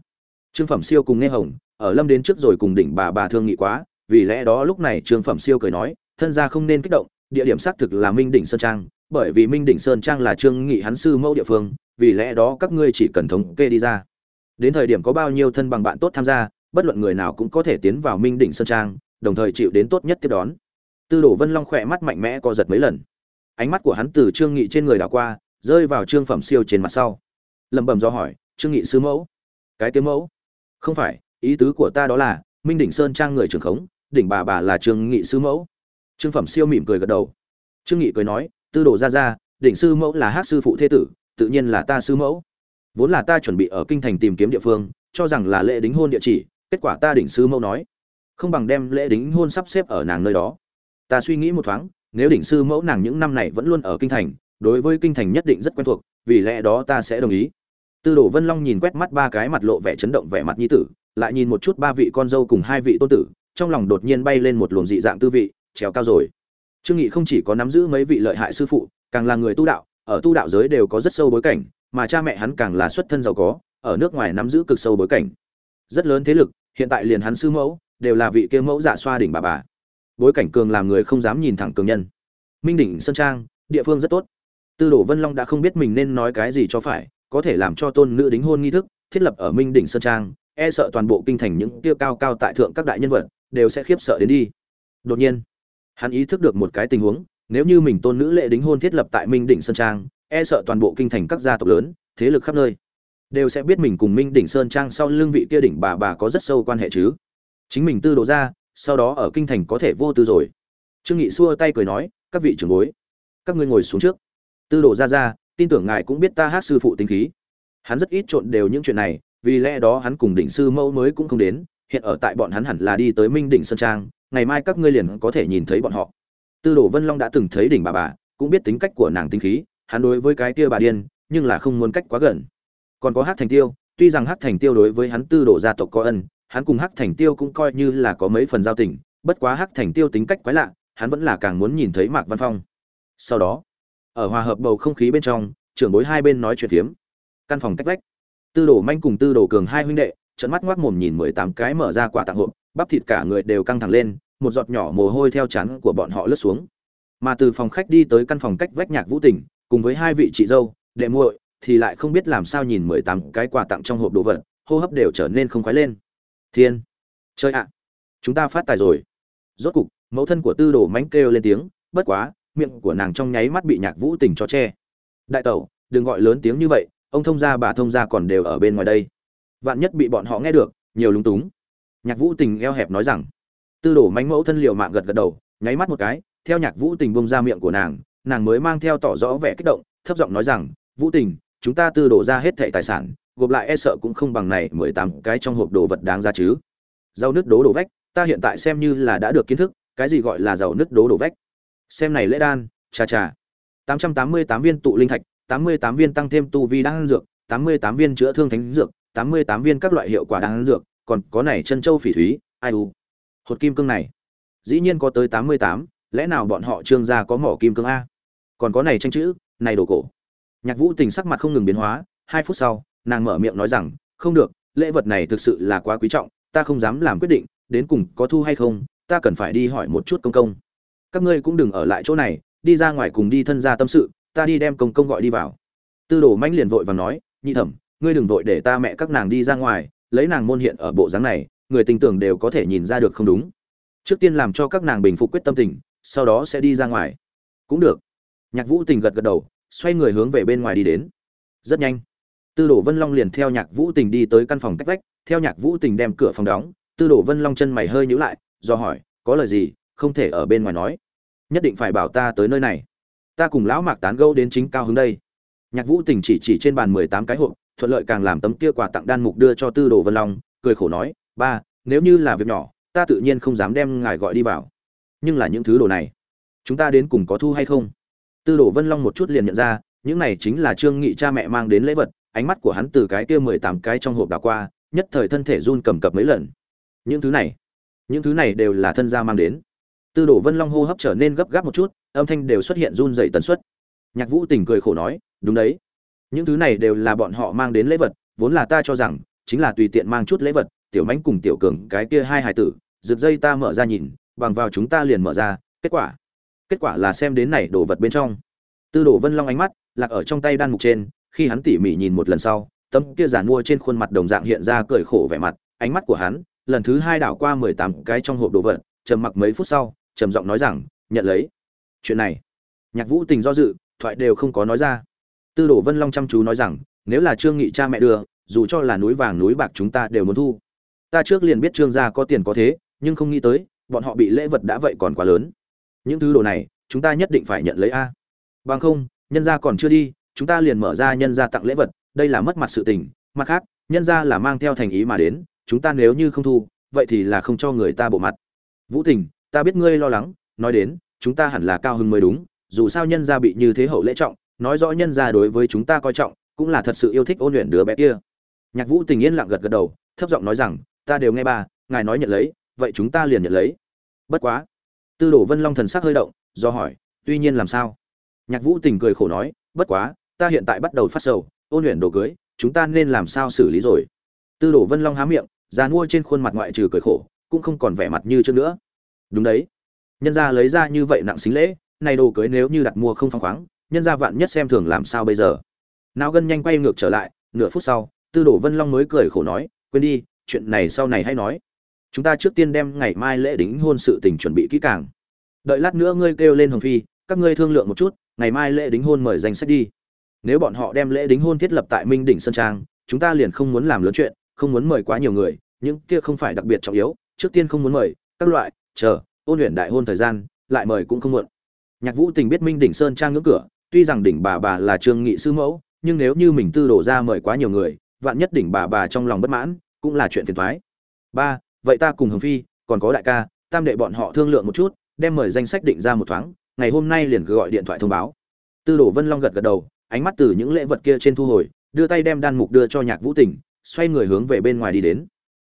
Trương phẩm siêu cùng nghe hồng, ở lâm đến trước rồi cùng đỉnh bà bà thương nghị quá, vì lẽ đó lúc này trương phẩm siêu cười nói, thân gia không nên kích động, địa điểm xác thực là minh đỉnh sơn trang, bởi vì minh đỉnh sơn trang là trương nghị hắn sư mẫu địa phương, vì lẽ đó các ngươi chỉ cần thống kê đi ra. Đến thời điểm có bao nhiêu thân bằng bạn tốt tham gia, bất luận người nào cũng có thể tiến vào minh đỉnh sơn trang, đồng thời chịu đến tốt nhất tiếp đón. Tư đồ vân long khỏe mắt mạnh mẽ co giật mấy lần. Ánh mắt của hắn từ trương nghị trên người đảo qua rơi vào trương phẩm siêu trên mặt sau. Lẩm bẩm do hỏi, trương nghị sư mẫu? Cái kiếm mẫu. Không phải, ý tứ của ta đó là, minh đỉnh sơn trang người trưởng khống, đỉnh bà bà là trương nghị sư mẫu. Trương phẩm siêu mỉm cười gật đầu. Trương nghị cười nói, tư đồ ra ra đỉnh sư mẫu là hát sư phụ thế tử, tự nhiên là ta sư mẫu. Vốn là ta chuẩn bị ở kinh thành tìm kiếm địa phương, cho rằng là lễ đính hôn địa chỉ, kết quả ta đỉnh sư mẫu nói, không bằng đem lễ đính hôn sắp xếp ở nàng nơi đó. Ta suy nghĩ một thoáng, nếu đỉnh sư mẫu nàng những năm này vẫn luôn ở kinh thành đối với kinh thành nhất định rất quen thuộc, vì lẽ đó ta sẽ đồng ý. Tư đồ vân long nhìn quét mắt ba cái mặt lộ vẻ chấn động vẻ mặt nhi tử, lại nhìn một chút ba vị con dâu cùng hai vị tôn tử, trong lòng đột nhiên bay lên một luồng dị dạng tư vị, trèo cao rồi. Trương nghị không chỉ có nắm giữ mấy vị lợi hại sư phụ, càng là người tu đạo, ở tu đạo giới đều có rất sâu bối cảnh, mà cha mẹ hắn càng là xuất thân giàu có, ở nước ngoài nắm giữ cực sâu bối cảnh. Rất lớn thế lực, hiện tại liền hắn sư mẫu, đều là vị kia mẫu giả xoa đỉnh bà bà. Bối cảnh cường làm người không dám nhìn thẳng cường nhân. Minh đỉnh sơn trang, địa phương rất tốt tư đồ vân long đã không biết mình nên nói cái gì cho phải, có thể làm cho tôn nữ đính hôn nghi thức, thiết lập ở minh đỉnh sơn trang e sợ toàn bộ kinh thành những tiêu cao cao tại thượng các đại nhân vật đều sẽ khiếp sợ đến đi. Đột nhiên, hắn ý thức được một cái tình huống, nếu như mình tôn nữ lệ đính hôn thiết lập tại minh đỉnh sơn trang e sợ toàn bộ kinh thành các gia tộc lớn, thế lực khắp nơi đều sẽ biết mình cùng minh đỉnh sơn trang sau lưng vị kia đỉnh bà bà có rất sâu quan hệ chứ. Chính mình tư đồ ra, sau đó ở kinh thành có thể vô tư rồi. Trương nghị xua tay cười nói, các vị trưởng bối, các ngươi ngồi xuống trước tư đồ ra ra, tin tưởng ngài cũng biết ta hát sư phụ tính khí. Hắn rất ít trộn đều những chuyện này, vì lẽ đó hắn cùng đỉnh sư mẫu mới cũng không đến, hiện ở tại bọn hắn hẳn là đi tới minh đỉnh sơn trang, ngày mai các ngươi liền có thể nhìn thấy bọn họ. Tư đồ vân long đã từng thấy đỉnh bà bà, cũng biết tính cách của nàng tính khí, hắn đối với cái kia bà điên, nhưng là không muốn cách quá gần. Còn có hát thành tiêu, tuy rằng hát thành tiêu đối với hắn tư đồ gia tộc có ân, hắn cùng hát thành tiêu cũng coi như là có mấy phần giao tình, bất quá hát thành tiêu tính cách quái lạ, hắn vẫn là càng muốn nhìn thấy mạc văn phong. Sau đó ở hòa hợp bầu không khí bên trong, trưởng bối hai bên nói chuyện phiếm. Căn phòng cách vách. Tư đồ manh cùng tư đồ cường hai huynh đệ trận mắt ngoác mồm nhìn mười tám cái mở ra quả tặng hộp, bắp thịt cả người đều căng thẳng lên, một giọt nhỏ mồ hôi theo chắn của bọn họ lướt xuống. Mà từ phòng khách đi tới căn phòng cách vách nhạc vũ tình cùng với hai vị chị dâu, đệ muội, thì lại không biết làm sao nhìn mười tám cái quà tặng trong hộp đồ vật, hô hấp đều trở nên không khoái lên. Thiên! Chơi ạ! Chúng ta phát tài rồi. Rốt cục, mẫu thân của tư đồ mánh kêu lên tiếng, bất quá miệng của nàng trong nháy mắt bị nhạc vũ tình cho che. Đại tẩu, đừng gọi lớn tiếng như vậy, ông thông gia bà thông gia còn đều ở bên ngoài đây. Vạn nhất bị bọn họ nghe được, nhiều lúng túng. Nhạc vũ tình eo hẹp nói rằng. Tư đổ mánh mẫu thân liều mạng gật gật đầu, nháy mắt một cái, theo nhạc vũ tình bông ra miệng của nàng nàng mới mang theo tỏ rõ vẻ kích động, thấp giọng nói rằng, vũ tình, chúng ta tư đổ ra hết thệ tài sản, gộp lại e sợ cũng không bằng này mười tám cái trong hộp đồ vật đáng ra chứ. Rau nước đố đổ vách, ta hiện tại xem như là đã được kiến thức, cái gì gọi là giàu nước đố đổ vách? Xem này lễ đan, chà chà. Tám trăm tám mươi tám viên tụ linh thạch, tám mươi tám viên tăng thêm tu vi đan dược, tám mươi tám viên chữa thương thánh dược, tám mươi tám viên các loại hiệu quả đan dược, còn có này chân châu phỉ thúy, ai u. Hột kim cương này. Dĩ nhiên có tới tám mươi tám, lẽ nào bọn họ trương gia có mỏ kim cương a? Còn có này tranh chữ, này đồ cổ. Nhạc vũ tình sắc mặt không ngừng biến hóa, hai phút sau, nàng mở miệng nói rằng, không được, lễ vật này thực sự là quá quý trọng, ta không dám làm quyết định, đến cùng có thu hay không, ta cần phải đi hỏi một chút công công các ngươi cũng đừng ở lại chỗ này, đi ra ngoài cùng đi thân gia tâm sự, ta đi đem công công gọi đi vào. Tư đồ mãnh liền vội và nói, nhị thẩm, ngươi đừng vội để ta mẹ các nàng đi ra ngoài, lấy nàng môn hiện ở bộ dáng này, người tình tưởng đều có thể nhìn ra được không đúng. Trước tiên làm cho các nàng bình phục quyết tâm tình, sau đó sẽ đi ra ngoài. Cũng được. Nhạc vũ tình gật gật đầu, xoay người hướng về bên ngoài đi đến. Rất nhanh. Tư đồ vân long liền theo nhạc vũ tình đi tới căn phòng cách vách, theo nhạc vũ tình đem cửa phòng đóng, tư đồ vân long chân mày hơi nhíu lại, do hỏi, có lời gì không thể ở bên ngoài nói? Nhất định phải bảo ta tới nơi này. Ta cùng lão mạc tán gẫu đến chính cao hướng đây. Nhạc vũ tình chỉ chỉ trên bàn mười tám cái hộp, thuận lợi càng làm tấm kia quà tặng đan mục đưa cho tư đồ vân long, cười khổ nói, ba, nếu như là việc nhỏ, ta tự nhiên không dám đem ngài gọi đi vào. Nhưng là những thứ đồ này, chúng ta đến cùng có thu hay không? Tư đồ vân long một chút liền nhận ra, những này chính là trương nghị cha mẹ mang đến lễ vật, ánh mắt của hắn từ cái kia mười tám cái trong hộp đảo qua, nhất thời thân thể run cầm cập mấy lần. Những thứ này, những thứ này đều là thân gia mang đến tư đồ vân long hô hấp trở nên gấp gáp một chút, âm thanh đều xuất hiện run dày tần suất. Nhạc vũ tình cười khổ nói, đúng đấy. Những thứ này đều là bọn họ mang đến lễ vật, vốn là ta cho rằng, chính là tùy tiện mang chút lễ vật, tiểu mánh cùng tiểu cường, cái kia hai hải tử, rực dây ta mở ra nhìn, bằng vào chúng ta liền mở ra, kết quả kết quả là xem đến này đồ vật bên trong. Tư đồ vân long ánh mắt lạc ở trong tay đan mục trên, khi hắn tỉ mỉ nhìn một lần sau, tấm kia giản mua trên khuôn mặt đồng dạng hiện ra cười khổ vẻ mặt, ánh mắt của hắn, lần thứ hai đảo qua mười tám cái trong hộp đồ vật, trầm mặc mấy phút sau trầm giọng nói rằng, nhận lấy. Chuyện này, nhạc vũ tình do dự, thoại đều không có nói ra. Tư đồ vân long chăm chú nói rằng, nếu là trương nghị cha mẹ đưa, dù cho là núi vàng núi bạc chúng ta đều muốn thu. Ta trước liền biết trương gia có tiền có thế, nhưng không nghĩ tới, bọn họ bị lễ vật đã vậy còn quá lớn. Những thứ đồ này, chúng ta nhất định phải nhận lấy a. Bằng không, nhân gia còn chưa đi, chúng ta liền mở ra nhân gia tặng lễ vật, đây là mất mặt sự tình. Mặt khác, nhân gia là mang theo thành ý mà đến, chúng ta nếu như không thu, vậy thì là không cho người ta bộ mặt. Vũ tình ta biết ngươi lo lắng, nói đến, chúng ta hẳn là cao hơn mới đúng, dù sao nhân gia bị như thế hậu lễ trọng, nói rõ nhân gia đối với chúng ta coi trọng, cũng là thật sự yêu thích ôn luyện đứa bé kia. Nhạc vũ tình yên lặng gật gật đầu, thấp giọng nói rằng, ta đều nghe ba, ngài nói nhận lấy, vậy chúng ta liền nhận lấy. Bất quá. Tư đồ vân long thần sắc hơi động, do hỏi, tuy nhiên làm sao? Nhạc vũ tình cười khổ nói, bất quá, ta hiện tại bắt đầu phát sầu, ôn luyện đồ cưới, chúng ta nên làm sao xử lý rồi? Tư đồ vân long há miệng, già mua trên khuôn mặt ngoại trừ cười khổ, cũng không còn vẻ mặt như trước nữa đúng đấy. Nhân gia lấy ra như vậy nặng xính lễ, này đồ cưới nếu như đặt mua không phăng khoáng, nhân gia vạn nhất xem thường làm sao bây giờ? Nào gân nhanh quay ngược trở lại, nửa phút sau, tư đồ vân long mới cười khổ nói, quên đi, chuyện này sau này hay nói. Chúng ta trước tiên đem ngày mai lễ đính hôn sự tình chuẩn bị kỹ càng. Đợi lát nữa ngươi kêu lên hồng phi, các ngươi thương lượng một chút, ngày mai lễ đính hôn mời danh sách đi. Nếu bọn họ đem lễ đính hôn thiết lập tại minh đỉnh sơn trang, chúng ta liền không muốn làm lớn chuyện, không muốn mời quá nhiều người, những kia không phải đặc biệt trọng yếu, trước tiên không muốn mời, các loại chờ, ôn luyện đại hôn thời gian, lại mời cũng không muộn. Nhạc vũ tình biết minh đỉnh sơn trang ngưỡng cửa, tuy rằng đỉnh bà bà là trương nghị sư mẫu, nhưng nếu như mình tư đổ ra mời quá nhiều người, vạn nhất đỉnh bà bà trong lòng bất mãn, cũng là chuyện phiền toái. Ba, vậy ta cùng hồng phi, còn có đại ca, tam đệ bọn họ thương lượng một chút, đem mời danh sách định ra một thoáng, ngày hôm nay liền gọi điện thoại thông báo. Tư đổ vân long gật gật đầu, ánh mắt từ những lễ vật kia trên thu hồi, đưa tay đem đan mục đưa cho nhạc vũ tình, xoay người hướng về bên ngoài đi đến.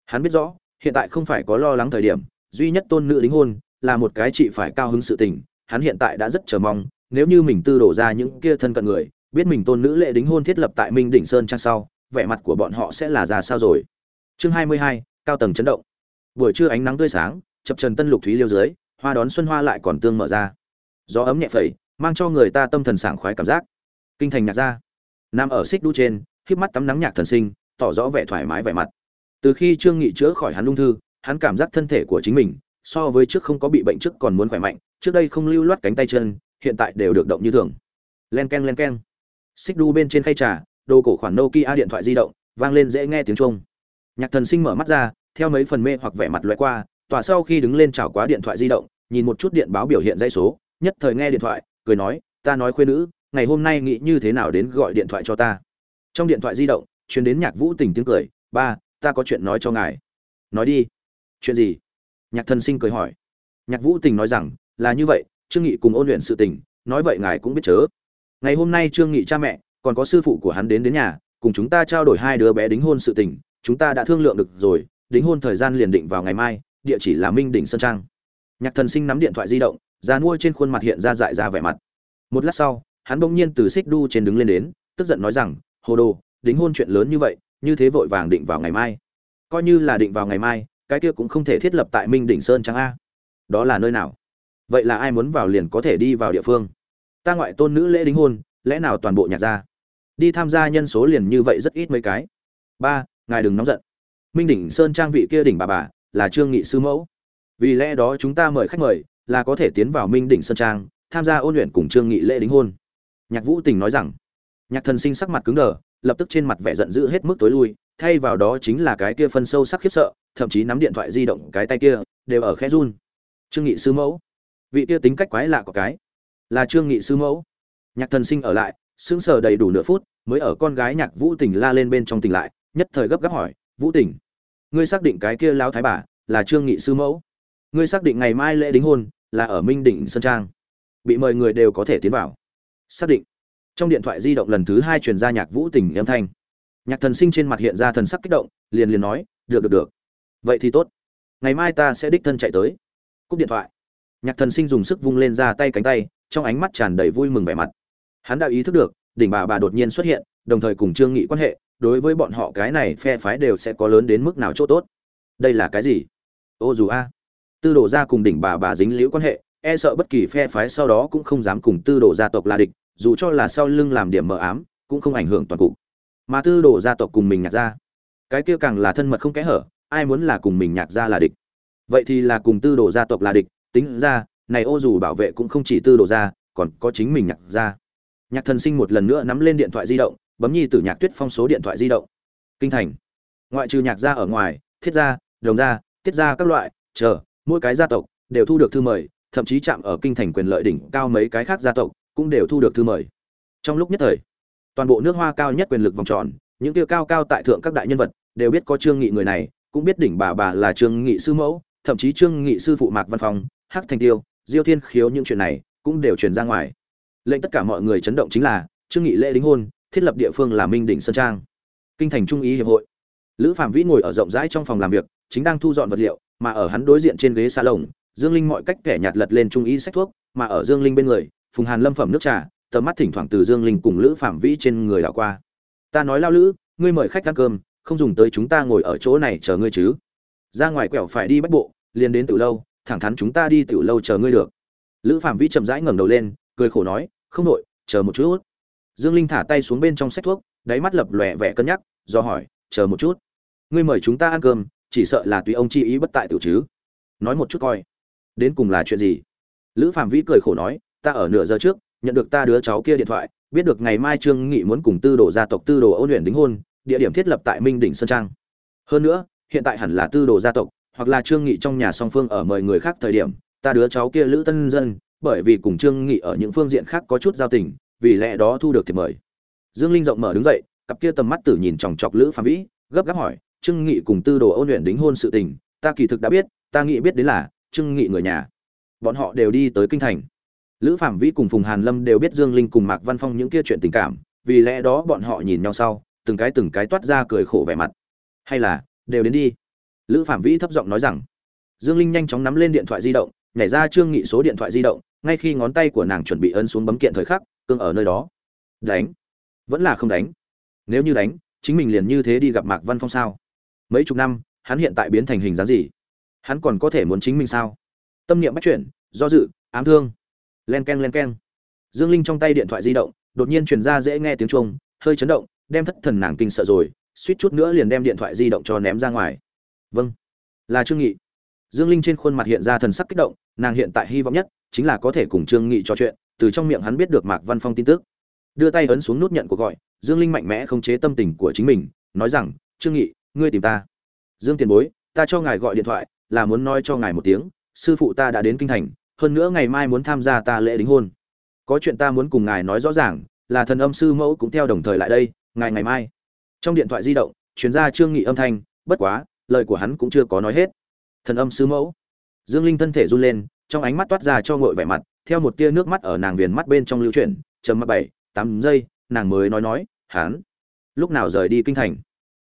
Hắn biết rõ, hiện tại không phải có lo lắng thời điểm duy nhất tôn nữ đính hôn, là một cái chị phải cao hứng sự tình, hắn hiện tại đã rất chờ mong, nếu như mình tư đổ ra những kia thân cận người, biết mình tôn nữ lệ đính hôn thiết lập tại minh đỉnh sơn trang sau, vẻ mặt của bọn họ sẽ là ra sao rồi. Chương hai mươi hai, cao tầng chấn động. Buổi trưa ánh nắng tươi sáng, chập trần tân lục thúy liêu dưới, hoa đón xuân hoa lại còn tương mở ra. Gió ấm nhẹ phẩy, mang cho người ta tâm thần sảng khoái cảm giác. Kinh thành nhạc ra. Nằm ở xích đu trên híp mắt tắm nắng nhạc thần sinh, tỏ rõ vẻ thoải mái vẻ mặt. Từ khi trương nghị chữa khỏi hắn ung thư hắn cảm giác thân thể của chính mình, so với trước không có bị bệnh trước còn muốn khỏe mạnh, trước đây không lưu loát cánh tay chân, hiện tại đều được động như thường. Len ken len ken xích đu bên trên khay trà, đồ cổ khoản nokia điện thoại di động, vang lên dễ nghe tiếng trung nhạc thần sinh mở mắt ra, theo mấy phần mê hoặc vẻ mặt loại qua tỏa sau khi đứng lên chảo quá điện thoại di động, nhìn một chút điện báo biểu hiện dây số, nhất thời nghe điện thoại, cười nói, ta nói khuyên nữ, ngày hôm nay nghĩ như thế nào đến gọi điện thoại cho ta? Trong điện thoại di động, truyền đến nhạc vũ tình tiếng cười, ba, ta có chuyện nói cho ngài. Nói đi chuyện gì? Nhạc thần sinh cười hỏi. Nhạc vũ tình nói rằng, là như vậy, trương nghị cùng ôn luyện sự tình, nói vậy ngài cũng biết chớ. Ngày hôm nay trương nghị cha mẹ, còn có sư phụ của hắn đến đến nhà, cùng chúng ta trao đổi hai đứa bé đính hôn sự tình, chúng ta đã thương lượng được rồi, đính hôn thời gian liền định vào ngày mai, địa chỉ là minh đỉnh sơn trang. Nhạc thần sinh nắm điện thoại di động ra nuôi trên khuôn mặt hiện ra dại ra vẻ mặt. Một lát sau, hắn bỗng nhiên từ xích đu trên đứng lên đến, tức giận nói rằng, hồ đồ, đính hôn chuyện lớn như vậy, như thế vội vàng định vào ngày mai. Coi như là định vào ngày mai cái kia cũng không thể thiết lập tại minh đỉnh sơn trang a. Đó là nơi nào? Vậy là ai muốn vào liền có thể đi vào địa phương? Ta ngoại tôn nữ lễ đính hôn, lẽ nào toàn bộ nhạc gia? Đi tham gia nhân số liền như vậy rất ít mấy cái. Ba, ngài đừng nóng giận. Minh đỉnh sơn trang vị kia đỉnh bà bà, là trương nghị sư mẫu. Vì lẽ đó chúng ta mời khách mời, là có thể tiến vào minh đỉnh sơn trang, tham gia ôn luyện cùng trương nghị lễ đính hôn. Nhạc vũ tình nói rằng, nhạc thần sinh sắc mặt cứng đờ, lập tức trên mặt vẻ giận dữ hết mức tối lui, thay vào đó chính là cái kia phân sâu sắc khiếp sợ thậm chí nắm điện thoại di động cái tay kia, đều ở khẽ run. Trương nghị sư mẫu. Vị kia tính cách quái lạ của cái. Là trương nghị sư mẫu. Nhạc thần sinh ở lại, sững sờ đầy đủ nửa phút, mới ở con gái nhạc vũ tình la lên bên trong tỉnh lại, nhất thời gấp gáp hỏi, vũ tình ngươi xác định cái kia lao thái bà là trương nghị sư mẫu? Ngươi xác định ngày mai lễ đính hôn là ở minh định, sơn trang? Bị mời người đều có thể tiến vào. Xác định. Trong điện thoại di động lần thứ hai truyền ra nhạc vũ tình âm thanh. Nhạc thần sinh trên mặt hiện ra thần sắc kích động, liền liền nói, được được được vậy thì tốt. Ngày mai ta sẽ đích thân chạy tới. Cúp điện thoại. Nhạc thần sinh dùng sức vung lên ra tay cánh tay, trong ánh mắt tràn đầy vui mừng vẻ mặt. Hắn đã ý thức được, đỉnh bà bà đột nhiên xuất hiện, đồng thời cùng trương nghị quan hệ, đối với bọn họ cái này phe phái đều sẽ có lớn đến mức nào chỗ tốt. Đây là cái gì? Ô dù a. Tư đồ gia cùng đỉnh bà bà dính liễu quan hệ e sợ bất kỳ phe phái sau đó cũng không dám cùng tư đồ gia tộc là địch, dù cho là sau lưng làm điểm mờ ám, cũng không ảnh hưởng toàn cục. Mà tư đồ gia tộc cùng mình nhạc ra. Cái kia càng là thân mật không kẽ hở ai muốn là cùng mình nhạc gia là địch. Vậy thì là cùng tư đồ gia tộc là địch, tính ra, này ô dù bảo vệ cũng không chỉ tư đồ gia, còn có chính mình nhạc gia. Nhạc thần sinh một lần nữa nắm lên điện thoại di động, bấm nhi tử nhạc tuyết phong số điện thoại di động. Kinh thành. Ngoại trừ nhạc gia ở ngoài, thiết gia, đồng gia tiết gia các loại, chờ, mỗi cái gia tộc đều thu được thư mời, thậm chí chạm ở kinh thành quyền lợi đỉnh cao mấy cái khác gia tộc cũng đều thu được thư mời. Trong lúc nhất thời, toàn bộ nước hoa cao nhất quyền lực vòng tròn, những tiêu cao cao tại thượng các đại nhân vật đều biết có trương nghị người này cũng biết đỉnh bà bà là trương nghị sư mẫu, thậm chí trương nghị sư phụ mạc văn phòng hắc thành tiêu, diêu thiên khiếu những chuyện này cũng đều truyền ra ngoài. Lệnh tất cả mọi người chấn động chính là trương nghị lễ đính hôn, thiết lập địa phương là minh đỉnh sơn trang. Kinh thành trung ý hiệp hội. Lữ phạm vĩ ngồi ở rộng rãi trong phòng làm việc, chính đang thu dọn vật liệu, mà ở hắn đối diện trên ghế xa lồng, dương linh mọi cách kẻ nhạt lật lên trung ý sách thuốc, mà ở dương linh bên người, phùng hàn lâm phẩm nước trà, tầm mắt thỉnh thoảng từ dương linh cùng lữ phạm vĩ trên người đảo qua. Ta nói lao lữ, ngươi mời khách ăn cơm không dùng tới chúng ta ngồi ở chỗ này chờ ngươi chứ. Ra ngoài quẹo phải đi bách bộ, liền đến từ lâu, thẳng thắn chúng ta đi từ lâu chờ ngươi được. Lữ phạm vĩ chậm rãi ngẩng đầu lên, cười khổ nói, không nội chờ một chút. Dương linh thả tay xuống bên trong sách thuốc, đáy mắt lập lòe vẻ cân nhắc, do hỏi, chờ một chút. Ngươi mời chúng ta ăn cơm, chỉ sợ là tùy ông chi ý bất tại tiểu chứ. Nói một chút coi. Đến cùng là chuyện gì? Lữ phạm vĩ cười khổ nói, ta ở nửa giờ trước, nhận được ta đứa cháu kia điện thoại, biết được ngày mai trương nghị muốn cùng tư đồ gia tộc tư đồ ôn luyện đính hôn địa điểm thiết lập tại minh đỉnh sơn trang. Hơn nữa, hiện tại hẳn là tư đồ gia tộc, hoặc là trương nghị trong nhà song phương ở mời người khác thời điểm, ta đứa cháu kia lữ tân dân, bởi vì cùng trương nghị ở những phương diện khác có chút giao tình, vì lẽ đó thu được thiệp mời. Dương linh rộng mở đứng dậy, cặp kia tầm mắt tử nhìn chòng chọc lữ phạm vĩ, gấp gáp hỏi, trương nghị cùng tư đồ ôn luyện đính hôn sự tình, ta kỳ thực đã biết, ta nghĩ biết đến là trương nghị người nhà. Bọn họ đều đi tới kinh thành. Lữ phạm vĩ cùng phùng hàn lâm đều biết dương linh cùng mạc văn phong những kia chuyện tình cảm, vì lẽ đó bọn họ nhìn nhau sau từng cái từng cái toát ra cười khổ vẻ mặt. Hay là, đều đến đi. Lữ phạm vĩ thấp giọng nói rằng. Dương linh nhanh chóng nắm lên điện thoại di động, nhảy ra trương nghị số điện thoại di động, ngay khi ngón tay của nàng chuẩn bị ấn xuống bấm kiện thời khắc, cương ở nơi đó. Đánh. Vẫn là không đánh. Nếu như đánh, chính mình liền như thế đi gặp mạc văn phong sao? Mấy chục năm, hắn hiện tại biến thành hình dáng gì? Hắn còn có thể muốn chính mình sao? Tâm niệm bắt chuyển, do dự, ám thương. Len k e n len k e n dương linh trong tay điện thoại di động, đột nhiên truyền ra dễ nghe tiếng chuông, hơi chấn động đem thất thần nàng kinh sợ rồi, suýt chút nữa liền đem điện thoại di động cho ném ra ngoài. Vâng. Là trương nghị. Dương linh trên khuôn mặt hiện ra thần sắc kích động, nàng hiện tại hy vọng nhất chính là có thể cùng trương nghị trò chuyện, từ trong miệng hắn biết được mạc văn phong tin tức. Đưa tay ấn xuống nút nhận cuộc gọi, dương linh mạnh mẽ không chế tâm tình của chính mình, nói rằng, trương nghị, ngươi tìm ta. Dương tiền bối, ta cho ngài gọi điện thoại, là muốn nói cho ngài một tiếng, sư phụ ta đã đến kinh thành, hơn nữa ngày mai muốn tham gia ta lễ đính hôn. Có chuyện ta muốn cùng ngài nói rõ ràng, là thần âm sư mẫu cũng theo đồng thời lại đây ngày ngày mai. Trong điện thoại di động chuyến ra trương nghị âm thanh, bất quá, lời của hắn cũng chưa có nói hết. Thần âm sư mẫu. Dương linh thân thể run lên, trong ánh mắt toát ra cho ngội vẻ mặt, theo một tia nước mắt ở nàng viền mắt bên trong lưu chuyển chấm mắt bảy, tám giây, nàng mới nói nói, hắn, lúc nào rời đi kinh thành?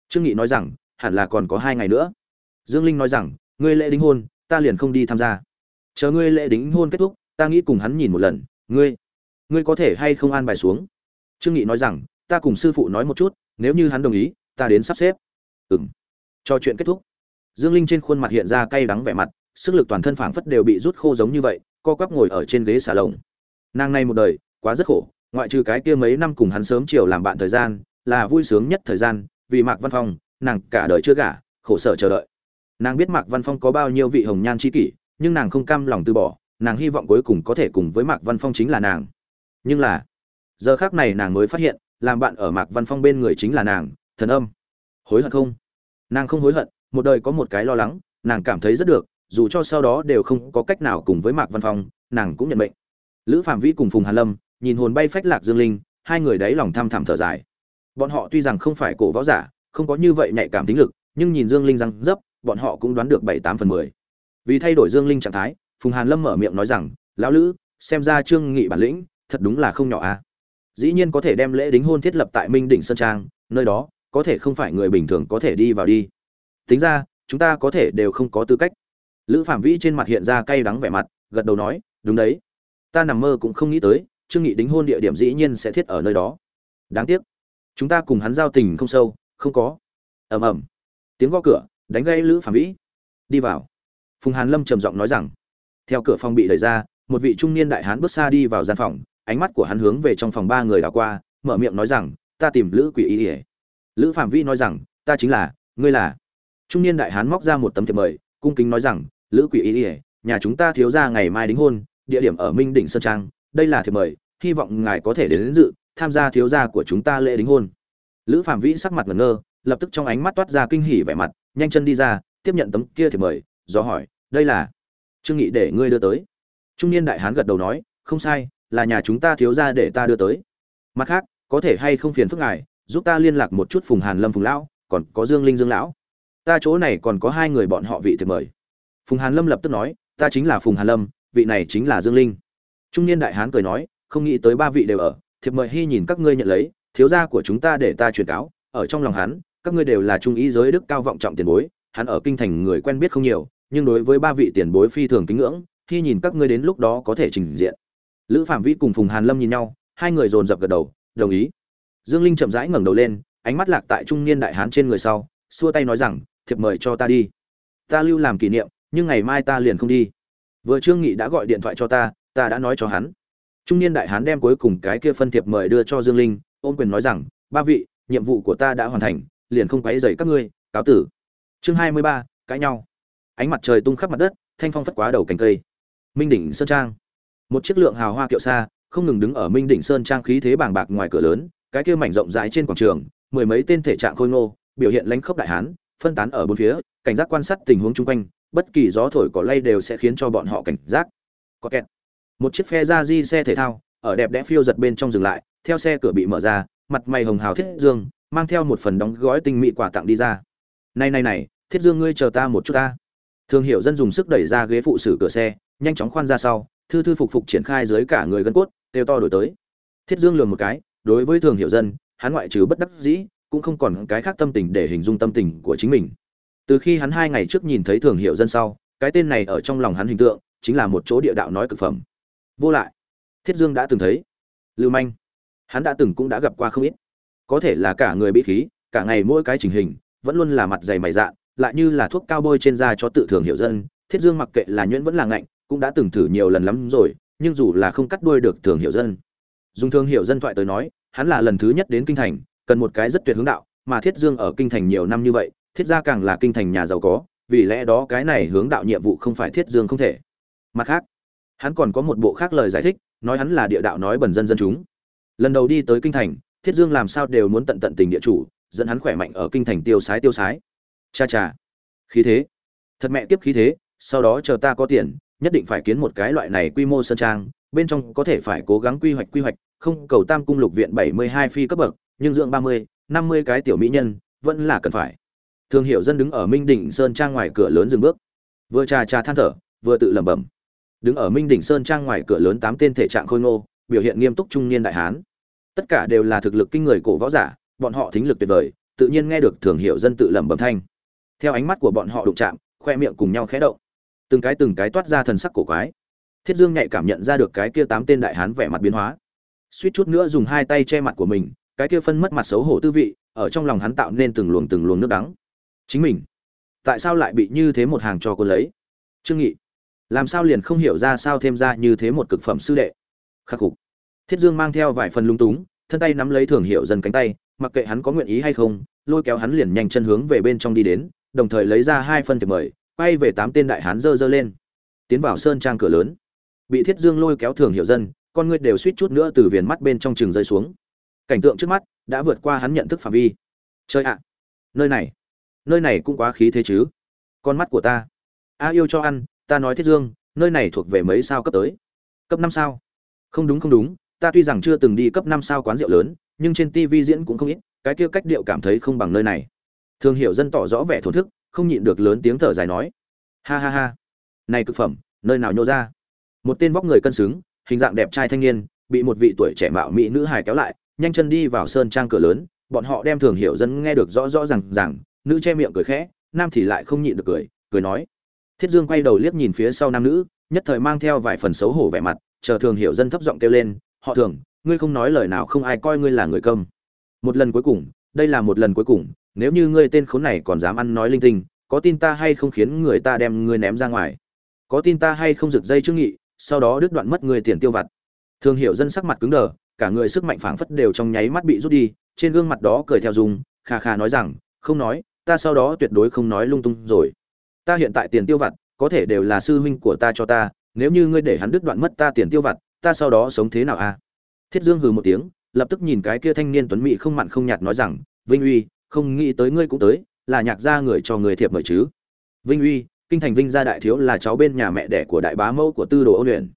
Trương nghị nói rằng, hẳn là còn có hai ngày nữa. Dương linh nói rằng, ngươi lễ đính hôn, ta liền không đi tham gia. Chờ ngươi lễ đính hôn kết thúc, ta nghĩ cùng hắn nhìn một lần, ngươi ngươi có thể hay không an bài xuống? Trương nghị nói rằng ta cùng sư phụ nói một chút, nếu như hắn đồng ý, ta đến sắp xếp. Ừng cho chuyện kết thúc. Dương linh trên khuôn mặt hiện ra cay đắng vẻ mặt, sức lực toàn thân phảng phất đều bị rút khô giống như vậy, co quắp ngồi ở trên ghế xà lồng. Nàng này một đời, quá rất khổ, ngoại trừ cái kia mấy năm cùng hắn sớm chiều làm bạn thời gian, là vui sướng nhất thời gian, vì mạc văn phong, nàng cả đời chưa gả, khổ sở chờ đợi. Nàng biết mạc văn phong có bao nhiêu vị hồng nhan chi kỷ, nhưng nàng không cam lòng từ bỏ, nàng hy vọng cuối cùng có thể cùng với mạc văn phong chính là nàng. Nhưng là, giờ khác này nàng mới phát hiện làm bạn ở mạc văn phong bên người chính là nàng, thần âm. Hối hận không? Nàng không hối hận, một đời có một cái lo lắng, nàng cảm thấy rất được, dù cho sau đó đều không có cách nào cùng với mạc văn phong, nàng cũng nhận mệnh. Lữ phạm vĩ cùng phùng hàn lâm, nhìn hồn bay phách lạc dương linh, hai người đấy lòng thăm thẳm thở dài. Bọn họ tuy rằng không phải cổ võ giả, không có như vậy nhạy cảm tính lực, nhưng nhìn dương linh răng dấp, bọn họ cũng đoán được bảy tám phần mười. Vì thay đổi dương linh trạng thái, phùng hàn lâm mở miệng nói rằng, lão lữ, xem ra trương nghị bản lĩnh thật đúng là không nhỏ à dĩ nhiên có thể đem lễ đính hôn thiết lập tại minh đỉnh sơn trang, nơi đó, có thể không phải người bình thường có thể đi vào đi. Tính ra, chúng ta có thể đều không có tư cách. Lữ phạm vĩ trên mặt hiện ra cay đắng vẻ mặt, gật đầu nói, đúng đấy. Ta nằm mơ cũng không nghĩ tới, trương nghị đính hôn địa điểm dĩ nhiên sẽ thiết ở nơi đó. Đáng tiếc, chúng ta cùng hắn giao tình không sâu, không có. Ầm ầm. Tiếng gõ cửa, đánh gây lữ phạm vĩ. Đi vào. Phùng hàn lâm trầm giọng nói rằng, theo cửa phòng bị đẩy ra, một vị trung niên đại hán bước xa đi vào gian phòng ánh mắt của hắn hướng về trong phòng ba người đảo qua mở miệng nói rằng ta tìm lữ quỷ y lữ phạm vĩ nói rằng ta chính là ngươi là. Trung niên đại hán móc ra một tấm thiệp mời cung kính nói rằng lữ quỷ y nhà chúng ta thiếu gia ngày mai đính hôn địa điểm ở minh đỉnh sơn trang đây là thiệp mời hy vọng ngài có thể đến, đến dự tham gia thiếu gia của chúng ta lễ đính hôn. Lữ phạm vĩ sắc mặt ngẩn ngơ lập tức trong ánh mắt toát ra kinh hỉ vẻ mặt nhanh chân đi ra tiếp nhận tấm kia thiệp mời do hỏi đây là trương nghị để ngươi đưa tới. Trung niên đại hán gật đầu nói không sai là nhà chúng ta thiếu gia để ta đưa tới. Mặt khác, có thể hay không phiền phức ngài, giúp ta liên lạc một chút phùng hàn lâm phùng lão, còn có dương linh dương lão. Ta chỗ này còn có hai người bọn họ vị thiệp mời. Phùng hàn lâm lập tức nói, ta chính là phùng hàn lâm, vị này chính là dương linh. Trung niên đại hán cười nói, không nghĩ tới ba vị đều ở, thiệp mời hy nhìn các ngươi nhận lấy, thiếu gia của chúng ta để ta truyền cáo, ở trong lòng hắn, các ngươi đều là trung ý giới đức cao vọng trọng tiền bối, hắn ở kinh thành người quen biết không nhiều, nhưng đối với ba vị tiền bối phi thường kính ngưỡng khi nhìn các ngươi đến lúc đó có thể trình diện lữ phạm vĩ cùng phùng hàn lâm nhìn nhau hai người dồn dập gật đầu đồng ý. Dương linh chậm rãi ngẩng đầu lên ánh mắt lạc tại trung niên đại hán trên người sau xua tay nói rằng thiệp mời cho ta đi. Ta lưu làm kỷ niệm nhưng ngày mai ta liền không đi. Vừa trương nghị đã gọi điện thoại cho ta ta đã nói cho hắn. Trung niên đại hán đem cuối cùng cái kia phân thiệp mời đưa cho dương linh ôn quyền nói rằng ba vị nhiệm vụ của ta đã hoàn thành liền không quấy rầy các ngươi cáo tử. Chương hai mươi ba, cãi nhau. Ánh mặt trời tung khắp mặt đất thanh phong phất quá đầu cành cây. Minh đỉnh sơn trang một chiếc lượng hào hoa kiệu xa, không ngừng đứng ở minh đỉnh sơn trang khí thế bàng bạc ngoài cửa lớn, cái kia mảnh rộng rãi trên quảng trường, mười mấy tên thể trạng khôi ngô, biểu hiện lãnh khốc đại hán, phân tán ở bốn phía, cảnh giác quan sát tình huống chung quanh, bất kỳ gió thổi cỏ lay đều sẽ khiến cho bọn họ cảnh giác. Có kẹt. Một chiếc phe ra di xe thể thao, ở đẹp đẽ phiêu giật bên trong dừng lại, theo xe cửa bị mở ra, mặt mày hồng hào thiết dương, mang theo một phần đóng gói tinh mỹ quà tặng đi ra. Này này này, thiết dương ngươi chờ ta một chút ta. Thường hiểu dân dùng sức đẩy ra ghế phụ sử cửa xe, nhanh chóng khoan ra sau thư thư phục phục triển khai dưới cả người gân cốt đều to đổi tới. Thiết dương lường một cái, đối với thường hiểu dân, hắn ngoại trừ bất đắc dĩ, cũng không còn cái khác tâm tình để hình dung tâm tình của chính mình. Từ khi hắn hai ngày trước nhìn thấy thường hiểu dân sau, cái tên này ở trong lòng hắn hình tượng, chính là một chỗ địa đạo nói cực phẩm. Vô lại, thiết dương đã từng thấy. Lưu manh, hắn đã từng cũng đã gặp qua không ít. Có thể là cả người bị khí, cả ngày mỗi cái trình hình, vẫn luôn là mặt dày mày dạn lại như là thuốc cao bôi trên da cho tự thường hiểu dân. Thiết dương mặc kệ là nhuyễn vẫn là ngạnh cũng đã từng thử nhiều lần lắm rồi, nhưng dù là không cắt đuôi được thường hiệu dân. Dùng thương hiệu dân thoại tới nói, hắn là lần thứ nhất đến kinh thành, cần một cái rất tuyệt hướng đạo, mà thiết dương ở kinh thành nhiều năm như vậy, thiết gia càng là kinh thành nhà giàu có, vì lẽ đó cái này hướng đạo nhiệm vụ không phải thiết dương không thể. Mặt khác, hắn còn có một bộ khác lời giải thích, nói hắn là địa đạo nói bẩn dân dân chúng. Lần đầu đi tới kinh thành, thiết dương làm sao đều muốn tận tận tình địa chủ, dẫn hắn khỏe mạnh ở kinh thành tiêu sái tiêu sái. Cha cha. Khí thế. Thật mẹ tiếp khí thế, sau đó chờ ta có tiền nhất định phải kiến một cái loại này quy mô sơn trang, bên trong có thể phải cố gắng quy hoạch quy hoạch, không cầu tam cung lục viện bảy mươi hai phi cấp bậc, nhưng dưỡng ba mươi, năm mươi cái tiểu mỹ nhân, vẫn là cần phải. Thương hiệu dân đứng ở minh đỉnh sơn trang ngoài cửa lớn dừng bước. Vừa trà trà than thở, vừa tự lẩm bẩm. Đứng ở minh đỉnh sơn trang ngoài cửa lớn tám tên thể trạng khôi ngô, biểu hiện nghiêm túc trung niên đại hán. Tất cả đều là thực lực kinh người cổ võ giả, bọn họ thính lực tuyệt vời, tự nhiên nghe được thường hiệu dân tự lẩm bẩm thanh. Theo ánh mắt của bọn họ đụng chạm, khoe miệng cùng nhau khẽ động từng cái từng cái toát ra thần sắc cổ quái. Thiết dương nhạy cảm nhận ra được cái kia tám tên đại hán vẻ mặt biến hóa. Suýt chút nữa dùng hai tay che mặt của mình, cái kia phân mất mặt xấu hổ tư vị, ở trong lòng hắn tạo nên từng luồng từng luồng nước đắng. Chính mình, tại sao lại bị như thế một hàng cho cô lấy? Trương nghị, làm sao liền không hiểu ra sao thêm ra như thế một cực phẩm sư đệ? Khắc phục. Thiết dương mang theo vài phần lung túng, thân tay nắm lấy thường hiệu dần cánh tay, mặc kệ hắn có nguyện ý hay không, lôi kéo hắn liền nhanh chân hướng về bên trong đi đến, đồng thời lấy ra hai phân thiệp mời quay về tám tên đại hán dơ dơ lên. Tiến vào sơn trang cửa lớn. Bị thiết dương lôi kéo thường hiệu dân, con ngươi đều suýt chút nữa từ viền mắt bên trong trường rơi xuống. Cảnh tượng trước mắt đã vượt qua hắn nhận thức phạm vi. Chơi ạ! Nơi này nơi này cũng quá khí thế chứ. Con mắt của ta. A yêu cho ăn, ta nói thiết dương, nơi này thuộc về mấy sao cấp tới? Cấp năm sao? Không đúng không đúng, ta tuy rằng chưa từng đi cấp năm sao quán rượu lớn, nhưng trên tv diễn cũng không ít, cái kia cách điệu cảm thấy không bằng nơi này. Thường hiểu dân tỏ rõ vẻ thổn thức không nhịn được lớn tiếng thở dài nói. Ha ha ha. Này cực phẩm, nơi nào nhô ra? Một tên vóc người cân xứng, hình dạng đẹp trai thanh niên, bị một vị tuổi trẻ mạo mỹ nữ hài kéo lại, nhanh chân đi vào sơn trang cửa lớn, bọn họ đem thường hiểu dân nghe được rõ rõ rằng rằng nữ che miệng cười khẽ, nam thì lại không nhịn được cười cười nói. Thiết dương quay đầu liếc nhìn phía sau nam nữ, nhất thời mang theo vài phần xấu hổ vẻ mặt, chờ thường hiểu dân thấp giọng kêu lên, họ thường, ngươi không nói lời nào không ai coi ngươi là người công một lần cuối cùng, đây là một lần cuối cùng nếu như ngươi tên khốn này còn dám ăn nói linh tinh, có tin ta hay không khiến người ta đem ngươi ném ra ngoài? Có tin ta hay không rực dây trước nghị, sau đó đứt đoạn mất người tiền tiêu vặt? Thường hiểu dân sắc mặt cứng đờ, cả người sức mạnh phảng phất đều trong nháy mắt bị rút đi, trên gương mặt đó cười theo dùng kha kha nói rằng, không nói, ta sau đó tuyệt đối không nói lung tung rồi. Ta hiện tại tiền tiêu vặt, có thể đều là sư huynh của ta cho ta, nếu như ngươi để hắn đứt đoạn mất ta tiền tiêu vặt, ta sau đó sống thế nào a? À? thiết dương hừ một tiếng, lập tức nhìn cái kia thanh niên tuấn mỹ không mặn không nhạt nói rằng, vinh uy không nghĩ tới ngươi cũng tới, là nhạc gia người cho người thiệp mời chứ. Vinh uy, kinh thành vinh gia đại thiếu là cháu bên nhà mẹ đẻ của đại bá mẫu của tư đồ âu luyện.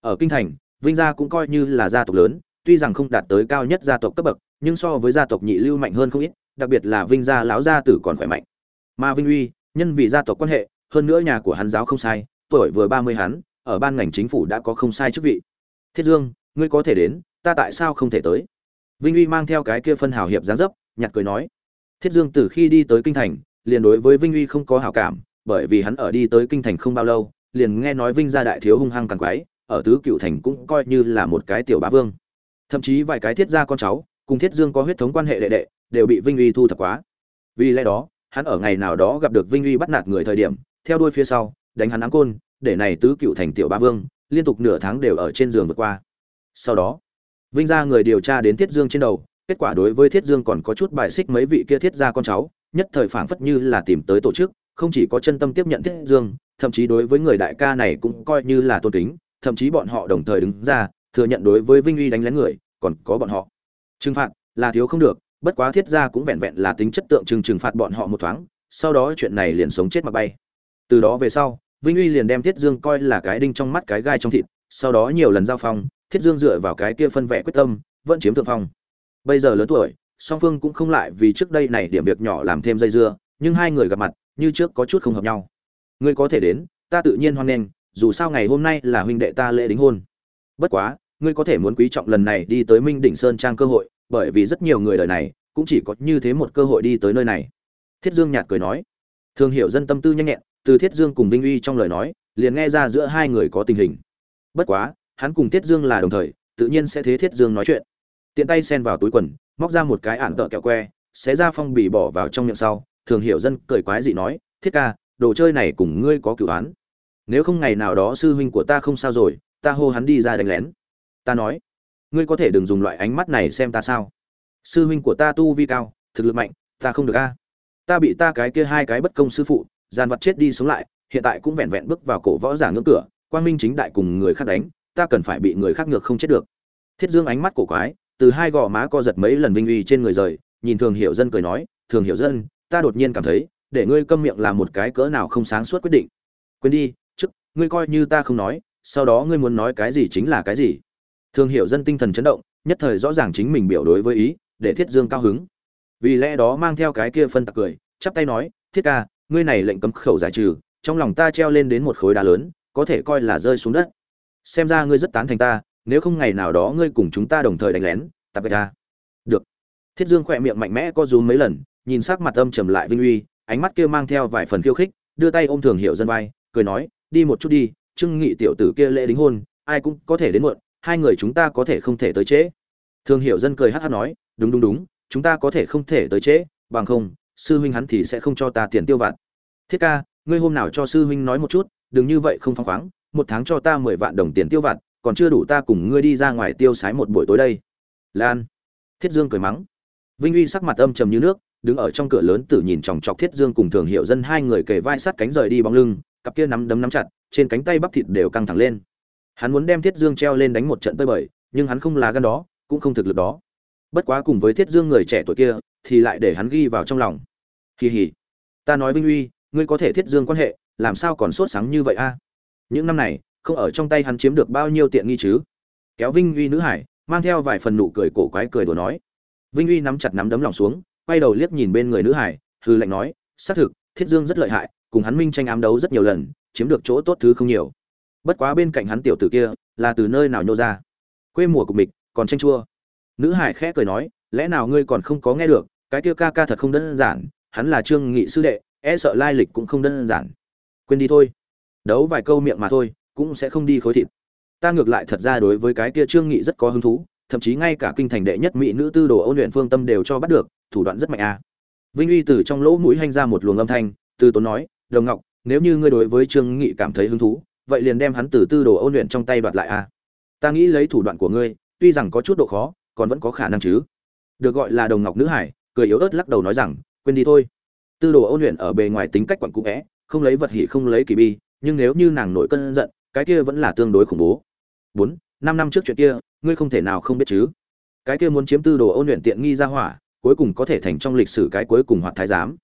Ở kinh thành, vinh gia cũng coi như là gia tộc lớn, tuy rằng không đạt tới cao nhất gia tộc cấp bậc, nhưng so với gia tộc nhị lưu mạnh hơn không ít, đặc biệt là vinh gia lão gia tử còn khỏe mạnh. Mà vinh uy, nhân vì gia tộc quan hệ, hơn nữa nhà của hắn giáo không sai, tuổi vừa ba mươi hắn, ở ban ngành chính phủ đã có không sai chức vị. Thiết dương, ngươi có thể đến, ta tại sao không thể tới? Vinh uy mang theo cái kia phân hào hiệp giáng dấp nhặt cười nói thiết dương từ khi đi tới kinh thành, liền đối với vinh uy không có hảo cảm, bởi vì hắn ở đi tới kinh thành không bao lâu, liền nghe nói vinh gia đại thiếu hung hăng càng quái, ở tứ cựu thành cũng coi như là một cái tiểu bá vương. Thậm chí vài cái thiết gia con cháu, cùng thiết dương có huyết thống quan hệ đệ đệ, đều bị vinh uy thu thập quá. Vì lẽ đó, hắn ở ngày nào đó gặp được vinh uy bắt nạt người thời điểm, theo đuôi phía sau, đánh hắn áng côn, để này tứ cựu thành tiểu bá vương, liên tục nửa tháng đều ở trên giường vượt qua. Sau đó, vinh gia người điều tra đến thiết dương trên đầu kết quả đối với thiết dương còn có chút bài xích mấy vị kia thiết gia con cháu, nhất thời phảng phất như là tìm tới tổ chức, không chỉ có chân tâm tiếp nhận thiết dương, thậm chí đối với người đại ca này cũng coi như là tôn kính, thậm chí bọn họ đồng thời đứng ra, thừa nhận đối với vinh uy đánh lén người, còn có bọn họ. Trừng phạt là thiếu không được, bất quá thiết gia cũng vẹn vẹn là tính chất tượng trừng trừng phạt bọn họ một thoáng, sau đó chuyện này liền sống chết mà bay. Từ đó về sau, vinh uy liền đem thiết dương coi là cái đinh trong mắt cái gai trong thịt, sau đó nhiều lần giao phong, thiết dương dựa vào cái kia phân vẽ quyết tâm, vẫn chiếm thượng phong bây giờ lớn tuổi, song phương cũng không lại vì trước đây này điểm việc nhỏ làm thêm dây dưa, nhưng hai người gặp mặt, như trước có chút không hợp nhau. Ngươi có thể đến, ta tự nhiên hoan nghênh, dù sao ngày hôm nay là huynh đệ ta lễ đính hôn. Bất quá, ngươi có thể muốn quý trọng lần này đi tới minh đỉnh sơn trang cơ hội, bởi vì rất nhiều người đời này, cũng chỉ có như thế một cơ hội đi tới nơi này. Thiết dương nhạt cười nói. Thường hiểu dân tâm tư nhanh nhẹn, từ thiết dương cùng vinh uy trong lời nói, liền nghe ra giữa hai người có tình hình. Bất quá, hắn cùng thiết dương là đồng thời, tự nhiên sẽ thế thiết dương nói chuyện tiện tay xen vào túi quần, móc ra một cái ản tợ kẹo que, xé ra phong bì bỏ vào trong miệng sau, thường hiểu dân cười quái dị nói, thiết ca, đồ chơi này cùng ngươi có cửu án. Nếu không ngày nào đó sư huynh của ta không sao rồi, ta hô hắn đi ra đánh lén. Ta nói, ngươi có thể đừng dùng loại ánh mắt này xem ta sao? Sư huynh của ta tu vi cao, thực lực mạnh, ta không được a. Ta bị ta cái kia hai cái bất công sư phụ, gian vật chết đi sống lại, hiện tại cũng vẹn vẹn bước vào cổ võ giả ngưỡng cửa, quang minh chính đại cùng người khác đánh, ta cần phải bị người khác ngược không chết được. Thiết dương ánh mắt cổ quái từ hai gò má co giật mấy lần vinh uy trên người rời, nhìn thường hiểu dân cười nói, thường hiểu dân, ta đột nhiên cảm thấy, để ngươi câm miệng là một cái cỡ nào không sáng suốt quyết định. Quên đi trước ngươi coi như ta không nói, sau đó ngươi muốn nói cái gì chính là cái gì. Thường hiểu dân tinh thần chấn động, nhất thời rõ ràng chính mình biểu đối với ý, để thiết dương cao hứng. Vì lẽ đó mang theo cái kia phân tặc cười, chắp tay nói, thiết ca, ngươi này lệnh cấm khẩu giải trừ, trong lòng ta treo lên đến một khối đá lớn, có thể coi là rơi xuống đất. Xem ra ngươi rất tán thành ta nếu không ngày nào đó ngươi cùng chúng ta đồng thời đánh lén tạp ta được. Thiết dương khỏe miệng mạnh mẽ co rúm mấy lần, nhìn sắc mặt âm trầm lại vinh uy, ánh mắt kia mang theo vài phần khiêu khích, đưa tay ôm thường Hiệu dân vai, cười nói, đi một chút đi trưng nghị tiểu tử kia lễ đính hôn, ai cũng có thể đến muộn, hai người chúng ta có thể không thể tới trễ. Thường Hiệu dân cười hát hát nói, đúng đúng đúng, chúng ta có thể không thể tới trễ, bằng không, sư huynh hắn thì sẽ không cho ta tiền tiêu vặt. Thiết ca, ngươi hôm nào cho sư huynh nói một chút, đừng như vậy không phăng khoáng, một tháng cho ta mười vạn đồng tiền tiêu vặt còn chưa đủ ta cùng ngươi đi ra ngoài tiêu sái một buổi tối đây. Lan. Thiết dương cười mắng. Vinh uy sắc mặt âm trầm như nước, đứng ở trong cửa lớn tử nhìn chòng chọc thiết dương cùng thường hiệu dân hai người kề vai sát cánh rời đi bóng lưng, cặp kia nắm đấm nắm chặt, trên cánh tay bắp thịt đều căng thẳng lên. Hắn muốn đem thiết dương treo lên đánh một trận tơi bời, nhưng hắn không là gan đó, cũng không thực lực đó. Bất quá cùng với thiết dương người trẻ tuổi kia, thì lại để hắn ghi vào trong lòng. Kỳ hỉ ta nói vinh uy, ngươi có thể thiết dương quan hệ, làm sao còn sốt sáng như vậy a? Những năm này không ở trong tay hắn chiếm được bao nhiêu tiện nghi chứ? Kéo vinh uy nữ hải, mang theo vài phần nụ cười cổ quái cười đùa nói. Vinh uy nắm chặt nắm đấm lòng xuống, quay đầu liếc nhìn bên người nữ hải hư lạnh nói, xác thực, thiết dương rất lợi hại, cùng hắn minh tranh ám đấu rất nhiều lần, chiếm được chỗ tốt thứ không nhiều. Bất quá bên cạnh hắn tiểu tử kia, là từ nơi nào nhô ra? Quê mùa của mịch còn tranh chua. Nữ hải khẽ cười nói, lẽ nào ngươi còn không có nghe được, cái kia ca ca thật không đơn giản, hắn là trương nghị sư đệ e sợ lai lịch cũng không đơn giản. Quên đi thôi. Đấu vài câu miệng mà thôi cũng sẽ không đi khối thịt ta ngược lại thật ra đối với cái kia trương nghị rất có hứng thú, thậm chí ngay cả kinh thành đệ nhất mỹ nữ tư đồ ôn luyện phương tâm đều cho bắt được, thủ đoạn rất mạnh a à. vinh uy từ trong lỗ mũi hanh ra một luồng âm thanh, từ tốn nói, đồng ngọc, nếu như ngươi đối với trương nghị cảm thấy hứng thú, vậy liền đem hắn từ tư đồ ôn luyện trong tay đoạt lại a à. ta nghĩ lấy thủ đoạn của ngươi, tuy rằng có chút độ khó, còn vẫn có khả năng chứ được gọi là đồng ngọc nữ hải, cười yếu ớt lắc đầu nói rằng, quên đi thôi tư đồ ôn luyện ở bề ngoài tính cách quặn cũ vẽ, không lấy vật hỉ không lấy kỳ bi, nhưng nếu như nàng nổi cơn giận cái kia vẫn là tương đối khủng bố. Bốn năm năm trước chuyện kia ngươi không thể nào không biết chứ. Cái kia muốn chiếm tư đồ ôn luyện tiện nghi ra hỏa cuối cùng có thể thành trong lịch sử cái cuối cùng hoạt thái giám.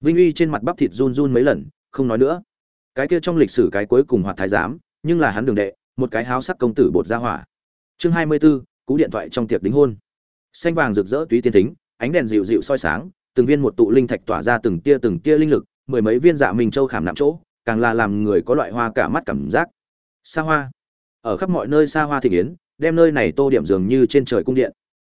Vinh uy trên mặt bắp thịt run run mấy lần không nói nữa. Cái kia trong lịch sử cái cuối cùng hoạt thái giám nhưng là hắn đường đệ một cái háo sắc công tử bột ra hỏa. Chương hai mươi 24, cú điện thoại trong tiệc đính hôn. Xanh vàng rực rỡ túy tiên tính ánh đèn dịu dịu soi sáng từng viên một tụ linh thạch tỏa ra từng tia từng tia linh lực mười mấy viên dạ minh châu khảm nạm chỗ càng là làm người có loại hoa cả mắt cảm giác xa hoa. Ở khắp mọi nơi xa hoa thị yến, đem nơi này tô điểm dường như trên trời cung điện.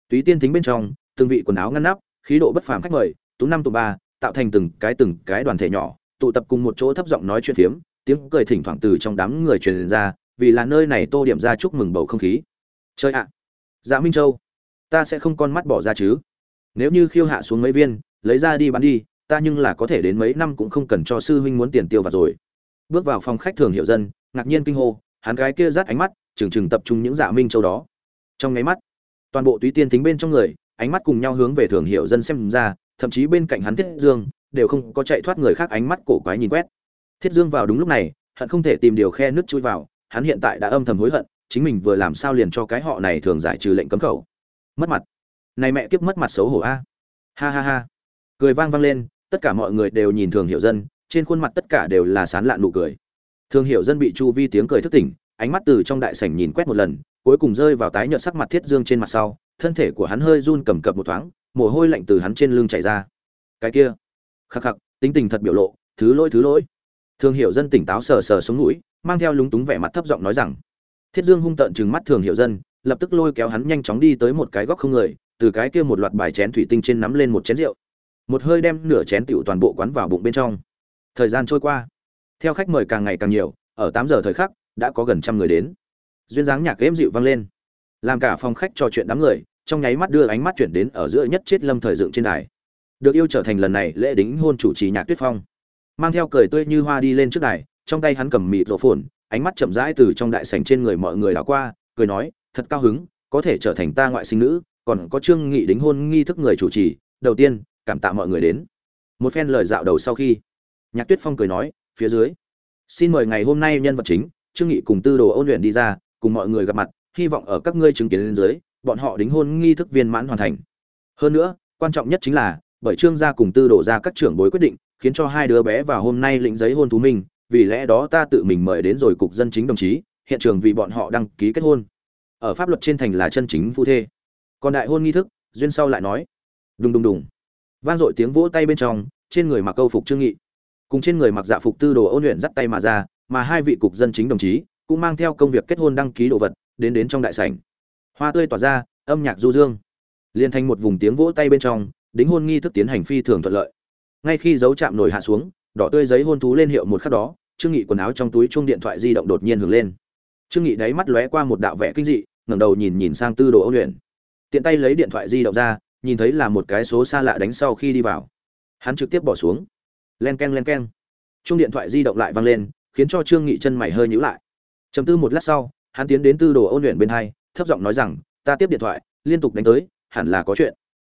Túy tiên thính bên trong, từng vị quần áo ngăn nắp, khí độ bất phàm khách mời, tú năm tụ ba, tạo thành từng cái từng cái đoàn thể nhỏ, tụ tập cùng một chỗ thấp giọng nói chuyện phiếm, tiếng cười thỉnh thoảng từ trong đám người truyền ra, vì là nơi này tô điểm ra chúc mừng bầu không khí. Chơi ạ! Dạ minh châu, ta sẽ không con mắt bỏ ra chứ. Nếu như khiêu hạ xuống mấy viên, lấy ra đi bán đi, ta nhưng là có thể đến mấy năm cũng không cần cho sư huynh muốn tiền tiêu vào rồi. Bước vào phòng khách thường hiệu dân ngạc nhiên kinh hô, hắn gái kia rát ánh mắt trừng trừng tập trung những dạ minh châu đó. Trong nháy mắt, toàn bộ túy tiên tính bên trong người, ánh mắt cùng nhau hướng về thường hiệu dân xem ra, thậm chí bên cạnh hắn thiết dương, đều không có chạy thoát người khác ánh mắt cổ quái nhìn quét. Thiết dương vào đúng lúc này hận không thể tìm điều khe nước chui vào, hắn hiện tại đã âm thầm hối hận, chính mình vừa làm sao liền cho cái họ này thường giải trừ lệnh cấm khẩu. Mất mặt. Này mẹ kiếp mất mặt xấu hổ a. Ha ha ha. Cười vang vang lên, tất cả mọi người đều nhìn thường hiểu dân, trên khuôn mặt tất cả đều là sán lạn nụ cười. Thương hiệu dân bị chu vi tiếng cười thức tỉnh, ánh mắt từ trong đại sảnh nhìn quét một lần, cuối cùng rơi vào tái nhợt sắc mặt thiết dương trên mặt sau, thân thể của hắn hơi run cầm cập một thoáng, mồ hôi lạnh từ hắn trên lưng chảy ra. Cái kia, khắc khắc, tính tình thật biểu lộ, thứ lỗi thứ lỗi. Thương hiệu dân tỉnh táo sờ sờ xuống mũi, mang theo lúng túng vẻ mặt thấp giọng nói rằng, thiết dương hung tợn chừng mắt thường hiểu dân, lập tức lôi kéo hắn nhanh chóng đi tới một cái góc không người, từ cái kia một loạt bài chén thủy tinh trên nắm lên một chén rượu. Một hơi đem nửa chén tiểu toàn bộ quán vào bụng bên trong. Thời gian trôi qua theo khách mời càng ngày càng nhiều, ở tám giờ thời khắc, đã có gần trăm người đến. Duyên dáng nhạc êm dịu vang lên. Làm cả phòng khách trò chuyện đám người, trong nháy mắt đưa ánh mắt chuyển đến ở giữa nhất chết lâm thời dựng trên đài. Được yêu trở thành lần này lễ đính hôn chủ trì nhạc tuyết phong. Mang theo cười tươi như hoa đi lên trước đài, trong tay hắn cầm mịt rổ phồn, ánh mắt chậm rãi từ trong đại sảnh trên người mọi người đảo qua, cười nói, thật cao hứng, có thể trở thành ta ngoại sinh nữ, còn có trương nghị đính hôn nghi thức người chủ trì, đầu tiên, cảm tạ mọi người đến. Một phen lời dạo đầu sau khi, nhạc tuyết phong cười nói phía dưới. Xin mời ngày hôm nay nhân vật chính, trương nghị cùng tư đồ ôn luyện đi ra, cùng mọi người gặp mặt, hy vọng ở các ngươi chứng kiến lên dưới, bọn họ đính hôn nghi thức viên mãn hoàn thành. Hơn nữa, quan trọng nhất chính là, bởi trương gia cùng tư đồ ra các trưởng bối quyết định, khiến cho hai đứa bé vào hôm nay lĩnh giấy hôn thú minh, vì lẽ đó ta tự mình mời đến rồi cục dân chính đồng chí, hiện trường vì bọn họ đăng ký kết hôn. Ở pháp luật trên thành là chân chính phu thê. Còn đại hôn nghi thức, duyên sau lại nói. Đùng đùng đùng. Vang dội tiếng vỗ tay bên trong, trên người mặc câu phục trương nghị cùng trên người mặc dạ phục tư đồ ôn luyện dắt tay mà ra, mà hai vị cục dân chính đồng chí cũng mang theo công việc kết hôn đăng ký đồ vật, đến đến trong đại sảnh. Hoa tươi tỏa ra, âm nhạc du dương. Liên thành một vùng tiếng vỗ tay bên trong, đính hôn nghi thức tiến hành phi thường thuận lợi. Ngay khi dấu chạm nổi hạ xuống, đỏ tươi giấy hôn thú lên hiệu một khắc đó, trương nghị quần áo trong túi chuông điện thoại di động đột nhiên hưởng lên. Trương nghị đáy mắt lóe qua một đạo vẻ kinh dị, ngẩng đầu nhìn nhìn sang tư đồ ôn luyện. Tiện tay lấy điện thoại di động ra, nhìn thấy là một cái số xa lạ đánh sau khi đi vào. Hắn trực tiếp bỏ xuống len k e n len k e n chung điện thoại di động lại vang lên, khiến cho trương nghị chân mày hơi nhíu lại. Chầm tư một lát sau, hắn tiến đến tư đồ ôn luyện bên hai, thấp giọng nói rằng, ta tiếp điện thoại, liên tục đánh tới, hẳn là có chuyện.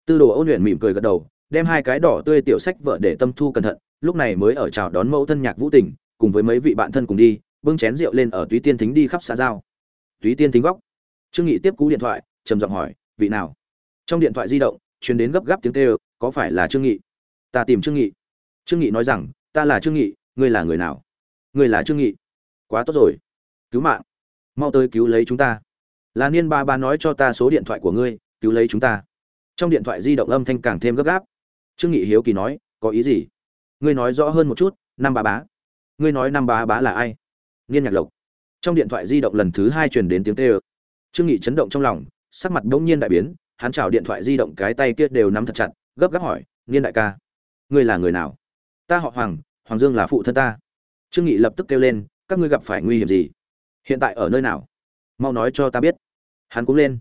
Tư đồ ôn luyện mỉm cười gật đầu, đem hai cái đỏ tươi tiểu sách vợ để tâm thu cẩn thận, lúc này mới ở chào đón mẫu thân nhạc vũ tình, cùng với mấy vị bạn thân cùng đi, bưng chén rượu lên ở túy tiên thính đi khắp xã giao. Túy tiên thính góc. Trương nghị tiếp cú điện thoại, trầm giọng hỏi, vị nào? Trong điện thoại di động, truyền đến gấp gáp tiếng kêu, có phải là trương nghị? Ta tìm trương nghị trương nghị nói rằng, ta là trương nghị, ngươi là người nào? Ngươi là trương nghị. Quá tốt rồi. Cứu mạng. Mau tới cứu lấy chúng ta. Là niên ba ba nói cho ta số điện thoại của ngươi, cứu lấy chúng ta. Trong điện thoại di động âm thanh càng thêm gấp gáp. Trương nghị hiếu kỳ nói, có ý gì? Ngươi nói rõ hơn một chút năm ba bá. Ngươi nói năm ba bá là ai? Niên nhạc lộc. Trong điện thoại di động lần thứ hai truyền đến tiếng tê ơ trương nghị chấn động trong lòng, sắc mặt bỗng nhiên đại biến, hắn chào điện thoại di động cái tay kia đều nắm thật chặt, gấp gáp hỏi, Niên đại ca, ngươi là người nào? Ta họ hoàng hoàng dương là phụ thân ta. Trương nghị lập tức kêu lên, các ngươi gặp phải nguy hiểm gì? Hiện tại ở nơi nào? Mau nói cho ta biết. Hắn cũng lên.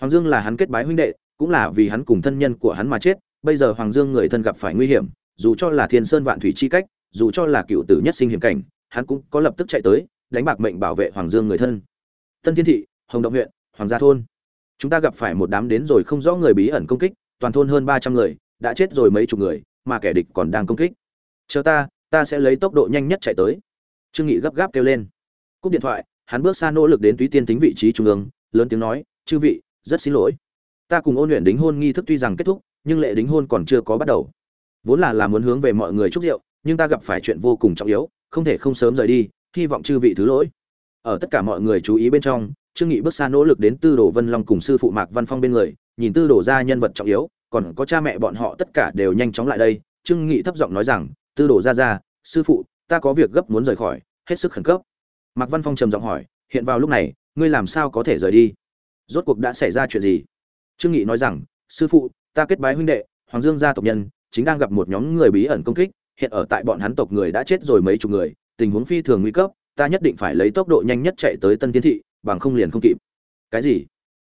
Hoàng dương là hắn kết bái huynh đệ, cũng là vì hắn cùng thân nhân của hắn mà chết. Bây giờ hoàng dương người thân gặp phải nguy hiểm, dù cho là thiên sơn vạn thủy chi cách, dù cho là cựu tử nhất sinh hiểm cảnh, hắn cũng có lập tức chạy tới, đánh bạc mệnh bảo vệ hoàng dương người thân. Tân thiên thị, hồng động huyện, hoàng gia thôn. Chúng ta gặp phải một đám đến rồi không rõ người bí ẩn công kích, toàn thôn hơn ba trăm người, đã chết rồi mấy chục người, mà kẻ địch còn đang công kích chờ ta ta sẽ lấy tốc độ nhanh nhất chạy tới. Trương nghị gấp gáp kêu lên. Cúp điện thoại, hắn bước xa nỗ lực đến túy tiên tính vị trí trung ương, lớn tiếng nói, chư vị, rất xin lỗi. Ta cùng ôn luyện đính hôn nghi thức tuy rằng kết thúc, nhưng lễ đính hôn còn chưa có bắt đầu. Vốn là là muốn hướng về mọi người chúc rượu, nhưng ta gặp phải chuyện vô cùng trọng yếu, không thể không sớm rời đi, hy vọng chư vị thứ lỗi. Ở tất cả mọi người chú ý bên trong, trương nghị bước xa nỗ lực đến tư đồ vân long cùng sư phụ mạc văn phong bên người, nhìn tư đồ gia nhân vật trọng yếu, còn có cha mẹ bọn họ tất cả đều nhanh chóng lại đây. Trương nghị thấp giọng nói rằng tư đồ ra ra, sư phụ ta có việc gấp muốn rời khỏi hết sức khẩn cấp. Mạc văn phong trầm giọng hỏi hiện vào lúc này ngươi làm sao có thể rời đi? Rốt cuộc đã xảy ra chuyện gì? Trương nghị nói rằng sư phụ ta kết bái huynh đệ hoàng dương gia tộc nhân chính đang gặp một nhóm người bí ẩn công kích hiện ở tại bọn hắn tộc người đã chết rồi mấy chục người tình huống phi thường nguy cấp ta nhất định phải lấy tốc độ nhanh nhất chạy tới tân tiến thị bằng không liền không kịp. Cái gì?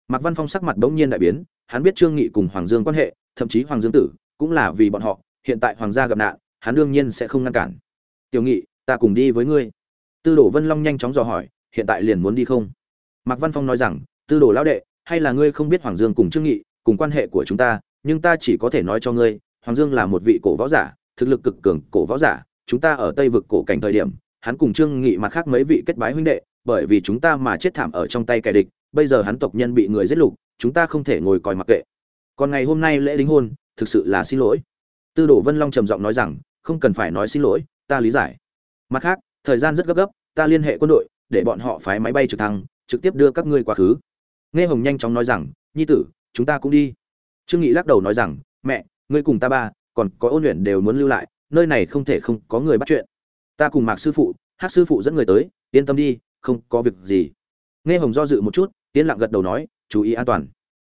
Mạc văn phong sắc mặt bỗng nhiên đại biến hắn biết trương nghị cùng hoàng dương quan hệ thậm chí hoàng dương tử cũng là vì bọn họ hiện tại hoàng gia gặp nạn hắn đương nhiên sẽ không ngăn cản. Tiểu nghị, ta cùng đi với ngươi. Tư đồ vân long nhanh chóng dò hỏi, hiện tại liền muốn đi không? Mạc văn phong nói rằng, tư đồ lão đệ, hay là ngươi không biết hoàng dương cùng trương nghị, cùng quan hệ của chúng ta, nhưng ta chỉ có thể nói cho ngươi, hoàng dương là một vị cổ võ giả, thực lực cực cường cổ võ giả, chúng ta ở tây vực cổ cảnh thời điểm, hắn cùng trương nghị mặt khác mấy vị kết bái huynh đệ, bởi vì chúng ta mà chết thảm ở trong tay kẻ địch, bây giờ hắn tộc nhân bị người giết lục, chúng ta không thể ngồi coi mặc kệ. Còn ngày hôm nay lễ đính hôn, thực sự là xin lỗi. Tư đồ vân long trầm giọng nói rằng không cần phải nói xin lỗi, ta lý giải. Mặt khác, thời gian rất gấp gấp, ta liên hệ quân đội, để bọn họ phái máy bay trực thăng, trực tiếp đưa các ngươi quá khứ. Nghe hồng nhanh chóng nói rằng, nhi tử, chúng ta cũng đi. Trương nghị lắc đầu nói rằng, mẹ, ngươi cùng ta ba, còn có ôn luyện đều muốn lưu lại, nơi này không thể không có người bắt chuyện. Ta cùng mạc sư phụ hát sư phụ dẫn người tới, yên tâm đi, không có việc gì. Nghe hồng do dự một chút, yên lặng gật đầu nói, chú ý an toàn.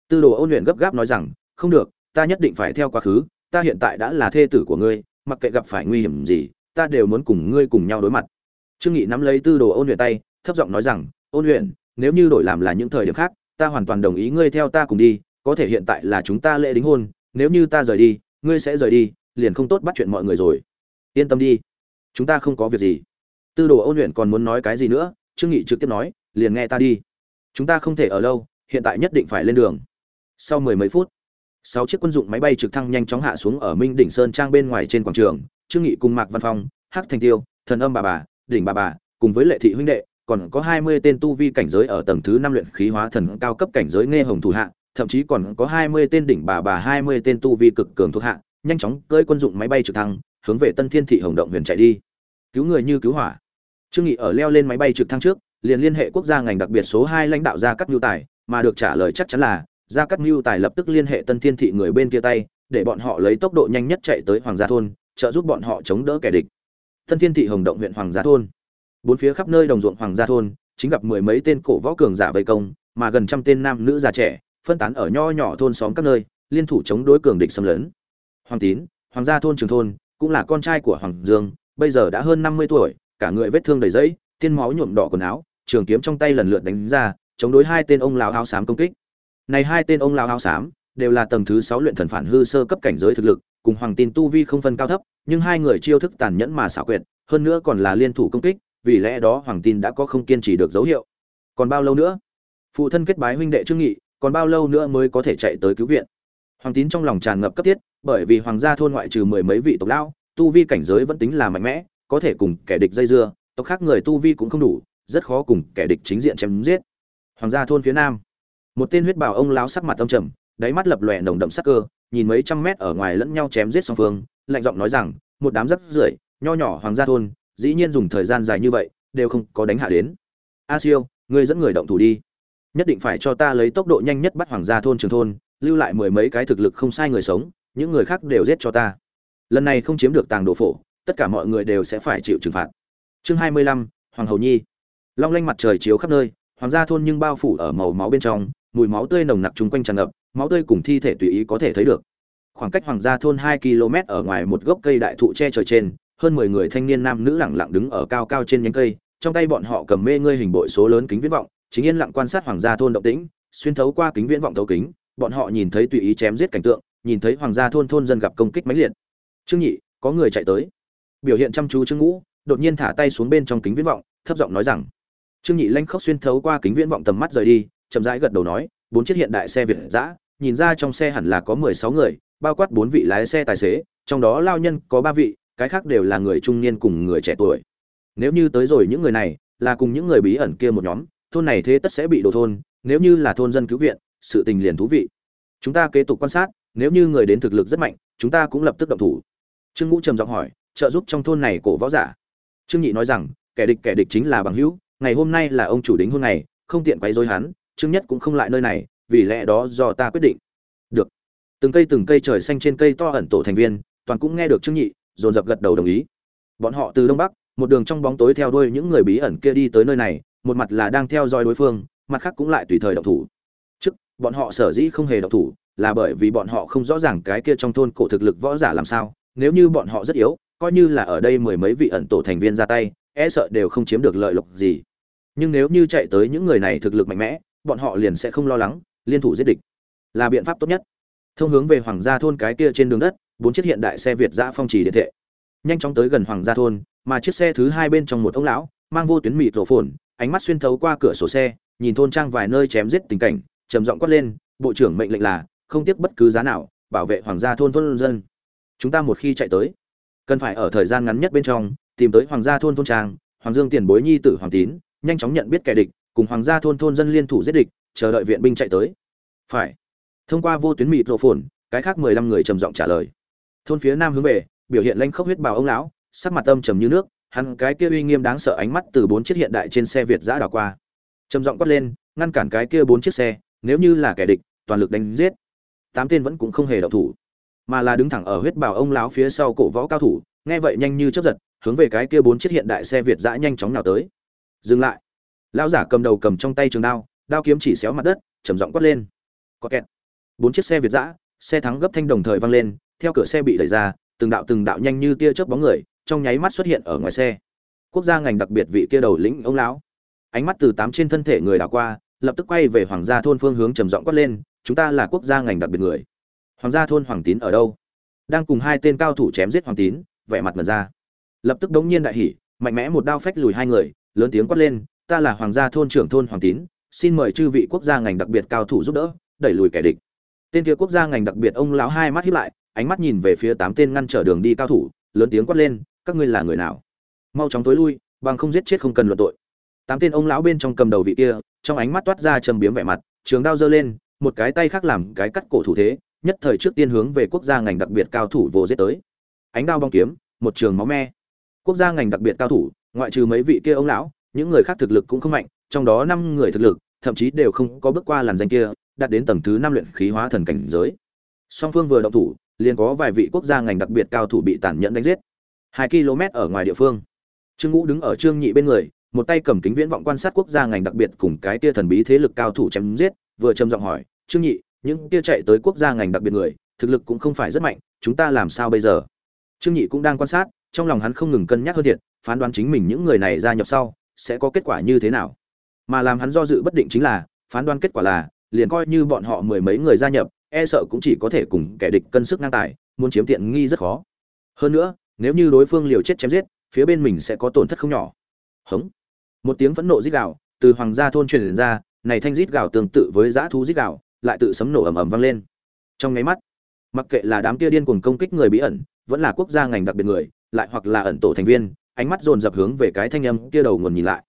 Tư đồ ôn luyện gấp gáp nói rằng, không được, ta nhất định phải theo quá khứ, ta hiện tại đã là thê tử của ngươi mặc kệ gặp phải nguy hiểm gì, ta đều muốn cùng ngươi cùng nhau đối mặt. Trương nghị nắm lấy tư đồ ôn luyện tay, thấp giọng nói rằng, ôn luyện nếu như đổi làm là những thời điểm khác, ta hoàn toàn đồng ý ngươi theo ta cùng đi, có thể hiện tại là chúng ta lễ đính hôn, nếu như ta rời đi, ngươi sẽ rời đi, liền không tốt bắt chuyện mọi người rồi. Yên tâm đi, chúng ta không có việc gì. Tư đồ ôn luyện còn muốn nói cái gì nữa, trương nghị trực tiếp nói, liền nghe ta đi. Chúng ta không thể ở lâu, hiện tại nhất định phải lên đường. Sau mười mấy phút sáu chiếc quân dụng máy bay trực thăng nhanh chóng hạ xuống ở minh đỉnh sơn trang bên ngoài trên quảng trường, trương nghị cùng mạc văn phong, hắc thành tiêu, thần âm bà bà, đỉnh bà bà, cùng với lệ thị huynh đệ, còn có hai mươi tên tu vi cảnh giới ở tầng thứ năm luyện khí hóa thần cao cấp cảnh giới nghe hồng thủ hạ, thậm chí còn có hai mươi tên đỉnh bà bà, hai mươi tên tu vi cực cường thuộc hạ, nhanh chóng cơi quân dụng máy bay trực thăng, hướng về tân thiên thị hồng động huyền chạy đi. Cứu người như cứu hỏa. Trương nghị ở leo lên máy bay trực thăng trước, liền liên hệ quốc gia ngành đặc biệt số hai lãnh đạo ra các nhu tài, mà được trả lời chắc chắn là gia cắt mưu tài lập tức liên hệ tân thiên thị người bên kia tay, để bọn họ lấy tốc độ nhanh nhất chạy tới hoàng gia thôn, trợ giúp bọn họ chống đỡ kẻ địch. Tân thiên thị hồng động huyện hoàng gia thôn. Bốn phía khắp nơi đồng ruộng hoàng gia thôn, chính gặp mười mấy tên cổ võ cường giả vây công, mà gần trăm tên nam nữ già trẻ, phân tán ở nho nhỏ thôn xóm các nơi, liên thủ chống đối cường địch xâm lấn. Hoàng tín, hoàng gia thôn trường thôn, cũng là con trai của hoàng dương, bây giờ đã hơn năm mươi tuổi, cả người vết thương đầy dẫy tiên máu nhuộm đỏ quần áo, trường kiếm trong tay lần lượt đánh ra, chống đối hai tên ông lão áo xám công kích này hai tên ông lão áo xám đều là tầng thứ sáu luyện thần phản hư sơ cấp cảnh giới thực lực, cùng hoàng tin tu vi không phân cao thấp, nhưng hai người chiêu thức tàn nhẫn mà xảo quyệt, hơn nữa còn là liên thủ công kích, vì lẽ đó hoàng tin đã có không kiên trì được dấu hiệu. Còn bao lâu nữa? Phụ thân kết bái huynh đệ trương nghị, còn bao lâu nữa mới có thể chạy tới cứu viện? Hoàng tín trong lòng tràn ngập cấp thiết, bởi vì hoàng gia thôn ngoại trừ mười mấy vị tộc lão, tu vi cảnh giới vẫn tính là mạnh mẽ, có thể cùng kẻ địch dây dưa, tộc khác người tu vi cũng không đủ, rất khó cùng kẻ địch chính diện chém giết. Hoàng gia thôn phía nam một tên huyết bào ông lão sắc mặt âm trầm, đáy mắt lập lòe nồng đậm sắc cơ, nhìn mấy trăm mét ở ngoài lẫn nhau chém giết song phương, lạnh giọng nói rằng, một đám rất rưởi, nho nhỏ hoàng gia thôn, dĩ nhiên dùng thời gian dài như vậy, đều không có đánh hạ đến. A siêu, ngươi dẫn người động thủ đi. Nhất định phải cho ta lấy tốc độ nhanh nhất bắt hoàng gia thôn trường thôn, lưu lại mười mấy cái thực lực không sai người sống, những người khác đều giết cho ta. Lần này không chiếm được tàng đồ phổ, tất cả mọi người đều sẽ phải chịu trừng phạt. Chương hai mươi lăm, hoàng hầu nhi. Long lanh mặt trời chiếu khắp nơi, hoàng gia thôn nhưng bao phủ ở màu máu bên trong mùi máu tươi nồng nặc chung quanh tràn ngập, máu tươi cùng thi thể tùy ý có thể thấy được. Khoảng cách hoàng gia thôn hai km ở ngoài một gốc cây đại thụ che trời trên, hơn mười người thanh niên nam nữ lẳng lặng đứng ở cao cao trên nhánh cây, trong tay bọn họ cầm mê ngươi hình bội số lớn kính viễn vọng, chính yên lặng quan sát hoàng gia thôn động tĩnh, xuyên thấu qua kính viễn vọng thấu kính, bọn họ nhìn thấy tùy ý chém giết cảnh tượng, nhìn thấy hoàng gia thôn thôn dân gặp công kích mãnh liệt. Trương nhị, có người chạy tới. Biểu hiện chăm chú trương ngũ, đột nhiên thả tay xuống bên trong kính viễn vọng, thấp giọng nói rằng, trương nhị lanh khóc xuyên thấu qua kính viễn vọng tầm mắt rời đi chậm rãi gật đầu nói, bốn chiếc hiện đại xe việt giã nhìn ra trong xe hẳn là có mười sáu người, bao quát bốn vị lái xe tài xế, trong đó lao nhân có ba vị, cái khác đều là người trung niên cùng người trẻ tuổi. Nếu như tới rồi những người này, là cùng những người bí ẩn kia một nhóm, thôn này thế tất sẽ bị đổ thôn, nếu như là thôn dân cứu viện, sự tình liền thú vị. Chúng ta kế tục quan sát, nếu như người đến thực lực rất mạnh, chúng ta cũng lập tức động thủ. Trương ngũ trầm giọng hỏi, trợ giúp trong thôn này cổ võ giả. Trương nhị nói rằng, kẻ địch kẻ địch chính là bằng hữu, ngày hôm nay là ông chủ đính hôn này, không tiện quấy rối hắn trương nhất cũng không lại nơi này, vì lẽ đó do ta quyết định. Được. Từng cây từng cây trời xanh trên cây to ẩn tổ thành viên, toàn cũng nghe được trương nhị, dồn dập gật đầu đồng ý. Bọn họ từ đông bắc, một đường trong bóng tối theo đuôi những người bí ẩn kia đi tới nơi này, một mặt là đang theo dõi đối phương, mặt khác cũng lại tùy thời động thủ. Trước, bọn họ sở dĩ không hề động thủ, là bởi vì bọn họ không rõ ràng cái kia trong thôn cổ thực lực võ giả làm sao, nếu như bọn họ rất yếu, coi như là ở đây mười mấy vị ẩn tổ thành viên ra tay e sợ đều không chiếm được lợi lộc gì. Nhưng nếu như chạy tới những người này thực lực mạnh mẽ bọn họ liền sẽ không lo lắng, liên thủ giết địch. Là biện pháp tốt nhất. Thông hướng về hoàng gia thôn cái kia trên đường đất, bốn chiếc hiện đại xe việt giã phong trì điện thệ. Nhanh chóng tới gần hoàng gia thôn, mà chiếc xe thứ hai bên trong một ông lão, mang vô tuyến mịt rổ phồn, ánh mắt xuyên thấu qua cửa sổ xe, nhìn thôn trang vài nơi chém giết tình cảnh, trầm giọng quát lên, bộ trưởng mệnh lệnh là, không tiếc bất cứ giá nào, bảo vệ hoàng gia thôn thôn dân. Chúng ta một khi chạy tới, cần phải ở thời gian ngắn nhất bên trong, tìm tới hoàng gia thôn thôn trang, hoàng dương tiền bối nhi tử hoàng tín, nhanh chóng nhận biết kẻ địch cùng hoàng gia thôn thôn dân liên thủ giết địch, chờ đợi viện binh chạy tới. Phải. Thông qua vô tuyến mịt rộ phồn, cái khác mười lăm người trầm giọng trả lời. Thôn phía nam hướng về, biểu hiện lanh khốc huyết bào ông lão, sắc mặt âm trầm như nước, hắn cái kia uy nghiêm đáng sợ ánh mắt từ bốn chiếc hiện đại trên xe việt giã đảo qua. Trầm giọng quát lên, ngăn cản cái kia bốn chiếc xe, nếu như là kẻ địch, toàn lực đánh giết. Tám tên vẫn cũng không hề động thủ, mà là đứng thẳng ở huyết bào ông lão phía sau cổ võ cao thủ, nghe vậy nhanh như chớp giật, hướng về cái kia bốn chiếc hiện đại xe việt giã nhanh chóng nào tới. Dừng lại lão giả cầm đầu cầm trong tay trường đao đao kiếm chỉ xéo mặt đất, trầm giọng quát lên. Có kẹt. Bốn chiếc xe việt giã xe thắng gấp thanh đồng thời vang lên, theo cửa xe bị đẩy ra, từng đạo từng đạo nhanh như tia chớp bóng người, trong nháy mắt xuất hiện ở ngoài xe. Quốc gia ngành đặc biệt vị kia đầu lĩnh ông lão. Ánh mắt từ tám trên thân thể người đảo qua, lập tức quay về hoàng gia thôn phương hướng trầm giọng quát lên, chúng ta là quốc gia ngành đặc biệt người. Hoàng gia thôn hoàng tín ở đâu? Đang cùng hai tên cao thủ chém giết hoàng tín, vẻ mặt mật ra. Lập tức đống nhiên đại hỉ, mạnh mẽ một đao phách lùi hai người, lớn tiếng quát lên ta là hoàng gia thôn trưởng thôn hoàng tín, xin mời chư vị quốc gia ngành đặc biệt cao thủ giúp đỡ, đẩy lùi kẻ địch. Tên kia quốc gia ngành đặc biệt ông lão hai mắt hiếp lại, ánh mắt nhìn về phía tám tên ngăn trở đường đi cao thủ, lớn tiếng quát lên, các ngươi là người nào? Mau chóng tối lui, bằng không giết chết không cần luận tội. Tám tên ông lão bên trong cầm đầu vị kia, trong ánh mắt toát ra trầm biếm vẻ mặt, trường đao giơ lên, một cái tay khác làm cái cắt cổ thủ thế, nhất thời trước tiên hướng về quốc gia ngành đặc biệt cao thủ vô giết tới. Ánh đao bong kiếm, một trường máu me. Quốc gia ngành đặc biệt cao thủ, ngoại trừ mấy vị kia ông lão những người khác thực lực cũng không mạnh, trong đó năm người thực lực, thậm chí đều không có bước qua làn danh kia, đạt đến tầng thứ năm luyện khí hóa thần cảnh giới. Song phương vừa động thủ, liền có vài vị quốc gia ngành đặc biệt cao thủ bị tàn nhẫn đánh giết. Hai km ở ngoài địa phương, trương ngũ đứng ở trương nhị bên người, một tay cầm kính viễn vọng quan sát quốc gia ngành đặc biệt cùng cái tia thần bí thế lực cao thủ chém giết, vừa trầm giọng hỏi, trương nhị, những tia chạy tới quốc gia ngành đặc biệt người, thực lực cũng không phải rất mạnh, chúng ta làm sao bây giờ? Trương nhị cũng đang quan sát, trong lòng hắn không ngừng cân nhắc hơn thiệt, phán đoán chính mình những người này gia nhập sau sẽ có kết quả như thế nào. Mà làm hắn do dự bất định chính là phán đoán kết quả là liền coi như bọn họ mười mấy người gia nhập e sợ cũng chỉ có thể cùng kẻ địch cân sức ngang tài muốn chiếm tiện nghi rất khó. Hơn nữa nếu như đối phương liều chết chém giết phía bên mình sẽ có tổn thất không nhỏ. Hống. Một tiếng phẫn nộ rít gạo từ hoàng gia thôn truyền ra này thanh rít gạo tương tự với dã thú rít gạo, lại tự sấm nổ ầm ầm vang lên. Trong nháy mắt mặc kệ là đám kia điên cuồng công kích người bí ẩn vẫn là quốc gia ngành đặc biệt người lại hoặc là ẩn tổ thành viên ánh mắt dồn dập hướng về cái thanh âm kia đầu nguồn nhìn lại.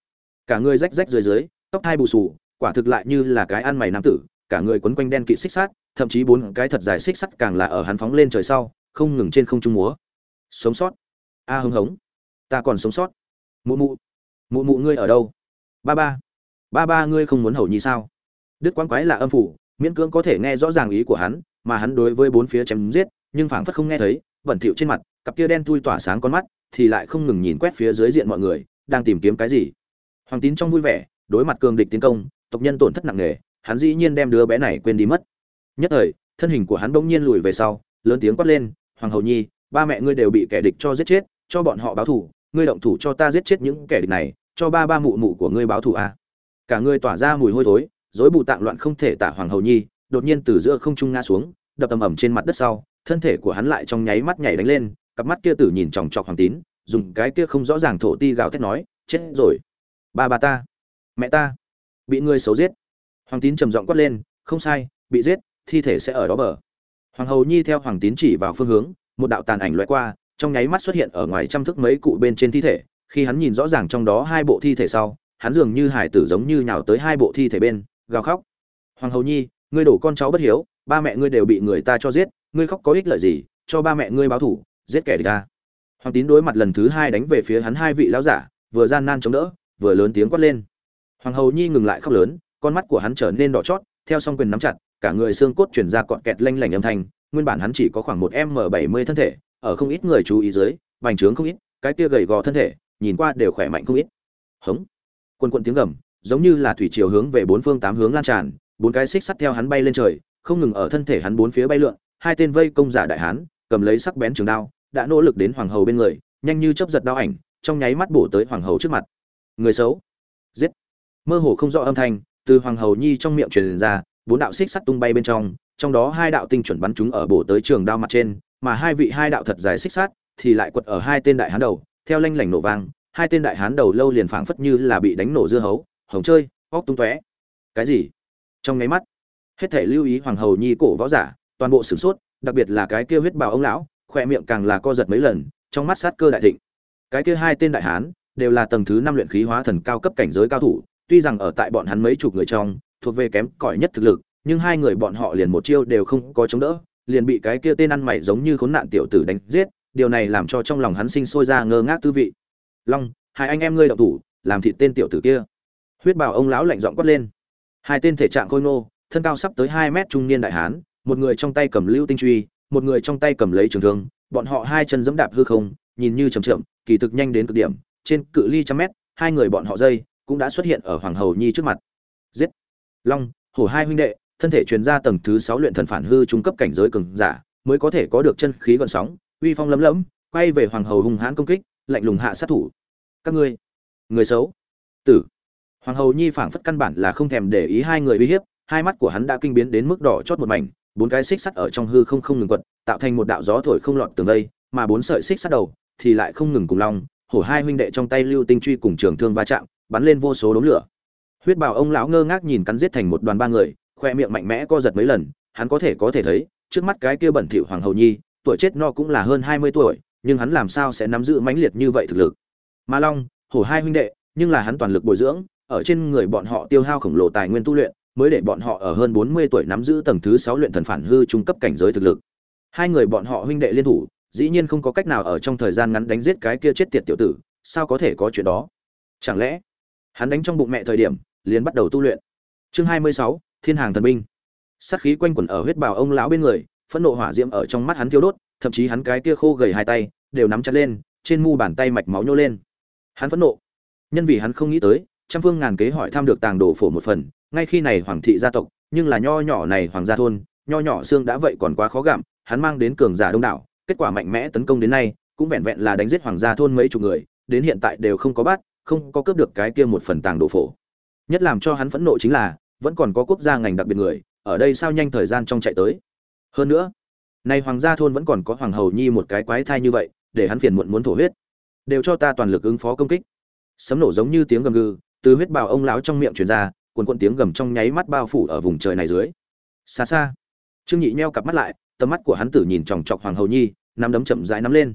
Cả người rách rách dưới dưới, tóc hai bù xù, quả thực lại như là cái ăn mày nam tử, cả người quấn quanh đen kỵ xích sắt, thậm chí bốn cái thật dài xích sắt càng là ở hắn phóng lên trời sau, không ngừng trên không trung múa. Sống sót. A hưng hống. Ta còn sống sót. Mụ mụ. Mụ mụ ngươi ở đâu? Ba ba. Ba ba ngươi không muốn hầu nhi sao? Đức quán quái là âm phủ, miễn cưỡng có thể nghe rõ ràng ý của hắn, mà hắn đối với bốn phía chém giết, nhưng phảng phất không nghe thấy, bẩn thỉu trên mặt cặp kia đen thui tỏa sáng con mắt, thì lại không ngừng nhìn quét phía dưới diện mọi người, đang tìm kiếm cái gì hoàng tín trong vui vẻ, đối mặt cường địch tiến công, tộc nhân tổn thất nặng nề, hắn dĩ nhiên đem đứa bé này quên đi mất nhất thời, thân hình của hắn bỗng nhiên lùi về sau, lớn tiếng quát lên, hoàng hầu nhi, ba mẹ ngươi đều bị kẻ địch cho giết chết, cho bọn họ báo thù, ngươi động thủ cho ta giết chết những kẻ địch này, cho ba ba mụ mụ của ngươi báo thù a à. cả ngươi tỏa ra mùi hôi thối dối bù tạng loạn không thể tả hoàng hầu nhi, đột nhiên từ giữa không trung ngã xuống, đập ầm ầm trên mặt đất sau, thân thể của hắn lại trong nháy mắt nhảy đánh lên cặp mắt kia tử nhìn chòng chọc hoàng tín, dùng cái kia không rõ ràng thổ ti gào thét nói, chết rồi. Ba bà ta. Mẹ ta. Bị ngươi xấu giết. Hoàng tín trầm giọng quát lên, không sai, bị giết, thi thể sẽ ở đó bờ. Hoàng hầu nhi theo hoàng tín chỉ vào phương hướng, một đạo tàn ảnh loại qua, trong nháy mắt xuất hiện ở ngoài trăm thước mấy cụ bên trên thi thể. Khi hắn nhìn rõ ràng trong đó hai bộ thi thể sau, hắn dường như hải tử giống như nhào tới hai bộ thi thể bên, gào khóc. Hoàng hầu nhi, ngươi đổ con cháu bất hiếu, ba mẹ ngươi đều bị người ta cho giết, ngươi khóc có ích lợi gì, cho ba mẹ ngươi báo thủ giết kẻ địch ta. Hoàng tín đối mặt lần thứ hai đánh về phía hắn hai vị lão giả, vừa gian nan chống đỡ, vừa lớn tiếng quát lên. Hoàng hầu nhi ngừng lại khóc lớn, con mắt của hắn trở nên đỏ chót, theo song quyền nắm chặt, cả người xương cốt chuyển ra cọn kẹt lanh lảnh âm thanh, nguyên bản hắn chỉ có khoảng một m bảy mươi thân thể, ở không ít người chú ý dưới, vành trướng không ít, cái kia gầy gò thân thể, nhìn qua đều khỏe mạnh không ít. Hống. Quân quận tiếng gầm, giống như là thủy chiều hướng về bốn phương tám hướng lan tràn, bốn cái xích sắt theo hắn bay lên trời, không ngừng ở thân thể hắn bốn phía bay lượn, hai tên vây công giả đại hán, cầm lấy sắc bén trường đao đã nỗ lực đến hoàng hầu bên người, nhanh như chấp giật đao ảnh, trong nháy mắt bổ tới hoàng hầu trước mặt. Người xấu. Giết. Mơ hồ không rõ âm thanh, từ hoàng hầu nhi trong miệng truyền ra, bốn đạo xích sắt tung bay bên trong trong đó hai đạo tinh chuẩn bắn chúng ở bổ tới trường đao mặt trên, mà hai vị hai đạo thật dài xích sắt thì lại quật ở hai tên đại hán đầu, theo lanh lảnh nổ vang, hai tên đại hán đầu lâu liền phảng phất như là bị đánh nổ dưa hấu, hồng chơi, óc tung tóe. Cái gì? Trong nháy mắt, hết thể lưu ý hoàng hầu nhi cổ võ giả, toàn bộ sửng sốt, đặc biệt là cái kia huyết bào ông lão khoe miệng càng là co giật mấy lần, trong mắt sát cơ đại thịnh. Cái kia hai tên đại hán đều là tầng thứ năm luyện khí hóa thần cao cấp cảnh giới cao thủ, tuy rằng ở tại bọn hắn mấy chục người trong, thuộc về kém cỏi nhất thực lực, nhưng hai người bọn họ liền một chiêu đều không có chống đỡ, liền bị cái kia tên ăn mày giống như khốn nạn tiểu tử đánh giết, điều này làm cho trong lòng hắn sinh sôi ra ngơ ngác tư vị. Long, hai anh em ngươi động thủ, làm thịt tên tiểu tử kia. Huyết bảo ông lão lạnh giọng quát lên. Hai tên thể trạng khôi ngô, thân cao sắp tới hai mét trung niên đại hán, một người trong tay cầm lưu tinh truy một người trong tay cầm lấy trường thương, bọn họ hai chân giẫm đạp hư không, nhìn như chậm chậm, kỳ thực nhanh đến cực điểm. Trên cự ly trăm mét, hai người bọn họ dây cũng đã xuất hiện ở hoàng hầu nhi trước mặt. Giết! Long, hổ hai huynh đệ, thân thể truyền ra tầng thứ sáu luyện thần phản hư trung cấp cảnh giới cường giả, mới có thể có được chân khí gợn sóng, uy phong lấm lẫm quay về hoàng hầu hùng hãn công kích, lạnh lùng hạ sát thủ. Các ngươi, người xấu. Tử. Hoàng hầu nhi phảng phất căn bản là không thèm để ý hai người uy hiếp, hai mắt của hắn đã kinh biến đến mức đỏ chót một mảnh bốn cái xích sắt ở trong hư không không ngừng quật, tạo thành một đạo gió thổi không lọt tường đây mà bốn sợi xích sắt đầu thì lại không ngừng cùng long, hổ hai huynh đệ trong tay lưu tinh truy cùng trường thương va chạm, bắn lên vô số đốm lửa. Huyết bảo ông lão ngơ ngác nhìn cắn giết thành một đoàn ba người, khoe miệng mạnh mẽ co giật mấy lần, hắn có thể có thể thấy, trước mắt cái kia bẩn thỉu hoàng hầu nhi, tuổi chết no cũng là hơn hai mươi tuổi, nhưng hắn làm sao sẽ nắm giữ mãnh liệt như vậy thực lực? Ma long, hổ hai huynh đệ, nhưng là hắn toàn lực bồi dưỡng, ở trên người bọn họ tiêu hao khổng lồ tài nguyên tu luyện mới để bọn họ ở hơn bốn mươi tuổi nắm giữ tầng thứ sáu luyện thần phản hư trung cấp cảnh giới thực lực. Hai người bọn họ huynh đệ liên thủ, dĩ nhiên không có cách nào ở trong thời gian ngắn đánh giết cái kia chết tiệt tiểu tử, sao có thể có chuyện đó? Chẳng lẽ, hắn đánh trong bụng mẹ thời điểm, liền bắt đầu tu luyện? Chương hai mươi sáu, thiên hàng thần binh. Sát khí quanh quẩn ở huyết bào ông lão bên người, phẫn nộ hỏa diễm ở trong mắt hắn thiêu đốt, thậm chí hắn cái kia khô gầy hai tay, đều nắm chặt lên, trên mu bàn tay mạch máu nhô lên. Hắn phẫn nộ. Nhân vì hắn không nghĩ tới, trăm phương ngàn kế hỏi thăm được tàng đồ phổ một phần ngay khi này hoàng thị gia tộc, nhưng là nho nhỏ này hoàng gia thôn, nho nhỏ xương đã vậy còn quá khó gặm, hắn mang đến cường giả đông đảo, kết quả mạnh mẽ tấn công đến nay, cũng vẹn vẹn là đánh giết hoàng gia thôn mấy chục người, đến hiện tại đều không có bắt, không có cướp được cái kia một phần tàng đồ phổ. Nhất làm cho hắn phẫn nộ chính là, vẫn còn có quốc gia ngành đặc biệt người, ở đây sao nhanh thời gian trong chạy tới. Hơn nữa nay hoàng gia thôn vẫn còn có hoàng hầu nhi một cái quái thai như vậy, để hắn phiền muộn muốn thổ huyết. Đều cho ta toàn lực ứng phó công kích. Sấm nổ giống như tiếng gầm gừ, từ huyết bào ông lão trong miệng truyền ra cuồn cuộn tiếng gầm trong nháy mắt bao phủ ở vùng trời này dưới. Xa xa, trương nhị nheo cặp mắt lại, tầm mắt của hắn tử nhìn chòng chọc hoàng hầu nhi, nắm đấm chậm rãi nắm lên.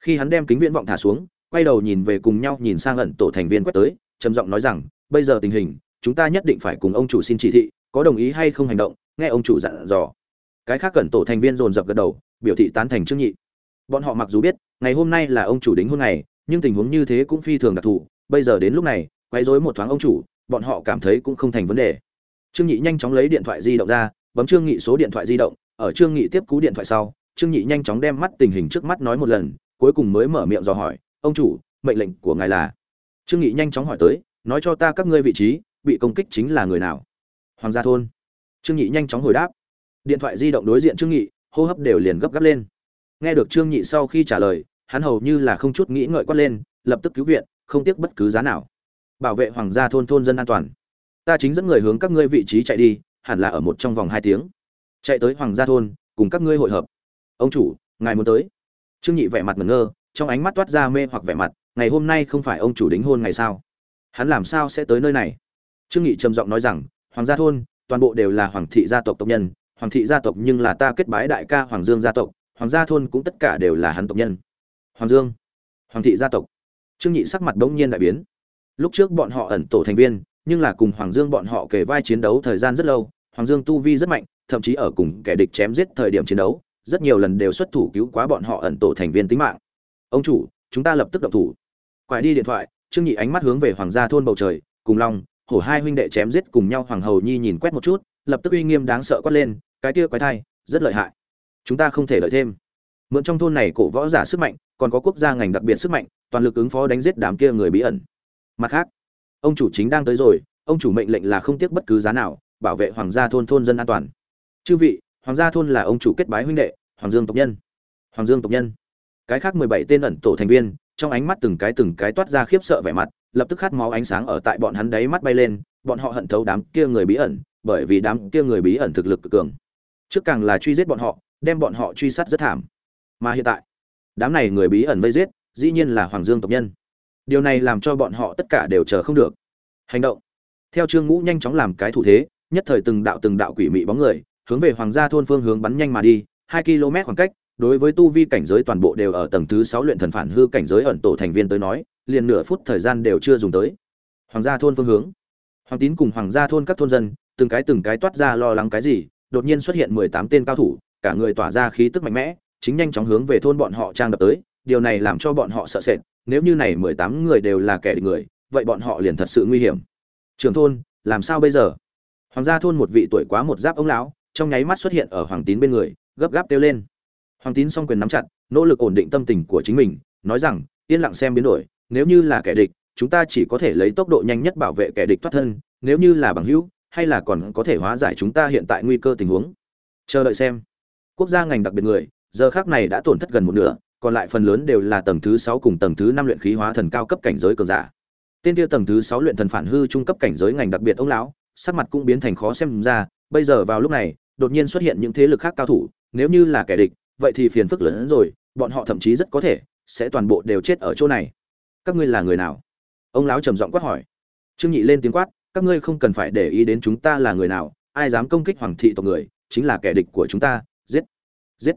Khi hắn đem kính viễn vọng thả xuống, quay đầu nhìn về cùng nhau nhìn sang ẩn tổ thành viên quét tới, trầm giọng nói rằng, bây giờ tình hình, chúng ta nhất định phải cùng ông chủ xin chỉ thị, có đồng ý hay không hành động? Nghe ông chủ dặn dò. Cái khác cẩn tổ thành viên dồn dập gật đầu, biểu thị tán thành trương nhị. Bọn họ mặc dù biết, ngày hôm nay là ông chủ đính hôn ngày, nhưng tình huống như thế cũng phi thường đặc thù. Bây giờ đến lúc này quay rối một thoáng ông chủ bọn họ cảm thấy cũng không thành vấn đề. Trương nhị nhanh chóng lấy điện thoại di động ra, bấm trương nhị số điện thoại di động, ở trương nhị tiếp cú điện thoại sau, trương nhị nhanh chóng đem mắt tình hình trước mắt nói một lần, cuối cùng mới mở miệng dò hỏi, ông chủ, mệnh lệnh của ngài là? Trương nhị nhanh chóng hỏi tới, nói cho ta các ngươi vị trí, bị công kích chính là người nào? Hoàng gia thôn. Trương nhị nhanh chóng hồi đáp. Điện thoại di động đối diện trương nhị hô hấp đều liền gấp gáp lên. Nghe được trương nhị sau khi trả lời, hắn hầu như là không chút nghĩ ngợi quát lên, lập tức cứu viện, không tiếc bất cứ giá nào bảo vệ hoàng gia thôn thôn dân an toàn. Ta chính dẫn người hướng các ngươi vị trí chạy đi, hẳn là ở một trong vòng hai tiếng. Chạy tới hoàng gia thôn, cùng các ngươi hội hợp. Ông chủ, ngài muốn tới. Trương nhị vẻ mặt ngẩn ngơ, trong ánh mắt toát ra mê hoặc vẻ mặt, ngày hôm nay không phải ông chủ đính hôn ngày sao? Hắn làm sao sẽ tới nơi này? Trương nghị trầm giọng nói rằng, hoàng gia thôn, toàn bộ đều là hoàng thị gia tộc tộc nhân, hoàng thị gia tộc nhưng là ta kết bái đại ca hoàng dương gia tộc, hoàng gia thôn cũng tất cả đều là hắn tộc nhân. Hoàng dương, hoàng thị gia tộc. Trương nhị sắc mặt bỗng nhiên đại biến lúc trước bọn họ ẩn tổ thành viên, nhưng là cùng hoàng dương bọn họ kề vai chiến đấu thời gian rất lâu, hoàng dương tu vi rất mạnh, thậm chí ở cùng kẻ địch chém giết thời điểm chiến đấu, rất nhiều lần đều xuất thủ cứu quá bọn họ ẩn tổ thành viên tính mạng. Ông chủ, chúng ta lập tức động thủ. Quải đi điện thoại, trương nhị ánh mắt hướng về hoàng gia thôn bầu trời, cùng long, hổ hai huynh đệ chém giết cùng nhau hoàng hầu nhi nhìn quét một chút, lập tức uy nghiêm đáng sợ quát lên, cái kia quái thai, rất lợi hại. Chúng ta không thể lợi thêm. Mượn trong thôn này cổ võ giả sức mạnh, còn có quốc gia ngành đặc biệt sức mạnh, toàn lực ứng phó đánh giết đám kia người bí ẩn mặt khác, ông chủ chính đang tới rồi, ông chủ mệnh lệnh là không tiếc bất cứ giá nào, bảo vệ hoàng gia thôn thôn dân an toàn. Chư vị, hoàng gia thôn là ông chủ kết bái huynh đệ, hoàng dương tộc nhân. Hoàng dương tộc nhân. Cái khác mười bảy tên ẩn tổ thành viên, trong ánh mắt từng cái từng cái toát ra khiếp sợ vẻ mặt, lập tức khát máu ánh sáng ở tại bọn hắn đáy mắt bay lên, bọn họ hận thấu đám kia người bí ẩn, bởi vì đám kia người bí ẩn thực lực cực cường. Trước càng là truy giết bọn họ, đem bọn họ truy sát rất thảm. Mà hiện tại, đám này người bí ẩn vây giết, dĩ nhiên là hoàng dương tộc nhân điều này làm cho bọn họ tất cả đều chờ không được. Hành động. Theo trương ngũ nhanh chóng làm cái thủ thế, nhất thời từng đạo từng đạo quỷ mị bóng người, hướng về hoàng gia thôn phương hướng bắn nhanh mà đi, hai km khoảng cách, đối với tu vi cảnh giới toàn bộ đều ở tầng thứ sáu luyện thần phản hư cảnh giới ẩn tổ thành viên tới nói, liền nửa phút thời gian đều chưa dùng tới. Hoàng gia thôn phương hướng. Hoàng tín cùng hoàng gia thôn các thôn dân, từng cái từng cái toát ra lo lắng cái gì, đột nhiên xuất hiện mười tám tên cao thủ, cả người tỏa ra khí tức mạnh mẽ, chính nhanh chóng hướng về thôn bọn họ trang đập tới, điều này làm cho bọn họ sợ sệt nếu như này mười tám người đều là kẻ địch người, vậy bọn họ liền thật sự nguy hiểm. Trưởng thôn, làm sao bây giờ? Hoàng gia thôn một vị tuổi quá một giáp ông lão, trong nháy mắt xuất hiện ở hoàng tín bên người, gấp gáp kêu lên. Hoàng tín song quyền nắm chặt, nỗ lực ổn định tâm tình của chính mình, nói rằng, yên lặng xem biến đổi, nếu như là kẻ địch, chúng ta chỉ có thể lấy tốc độ nhanh nhất bảo vệ kẻ địch thoát thân, nếu như là bằng hữu, hay là còn có thể hóa giải chúng ta hiện tại nguy cơ tình huống. Chờ đợi xem. Quốc gia ngành đặc biệt người, giờ khác này đã tổn thất gần một nửa còn lại phần lớn đều là tầng thứ sáu cùng tầng thứ năm luyện khí hóa thần cao cấp cảnh giới cường giả. Tên kia tầng thứ sáu luyện thần phản hư trung cấp cảnh giới ngành đặc biệt ông lão, sắc mặt cũng biến thành khó xem ra, bây giờ vào lúc này, đột nhiên xuất hiện những thế lực khác cao thủ, nếu như là kẻ địch, vậy thì phiền phức lớn hơn rồi, bọn họ thậm chí rất có thể sẽ toàn bộ đều chết ở chỗ này. Các ngươi là người nào? Ông lão trầm giọng quát hỏi. Trương nhị lên tiếng quát, các ngươi không cần phải để ý đến chúng ta là người nào, ai dám công kích hoàng thị tộc người, chính là kẻ địch của chúng ta, giết giết.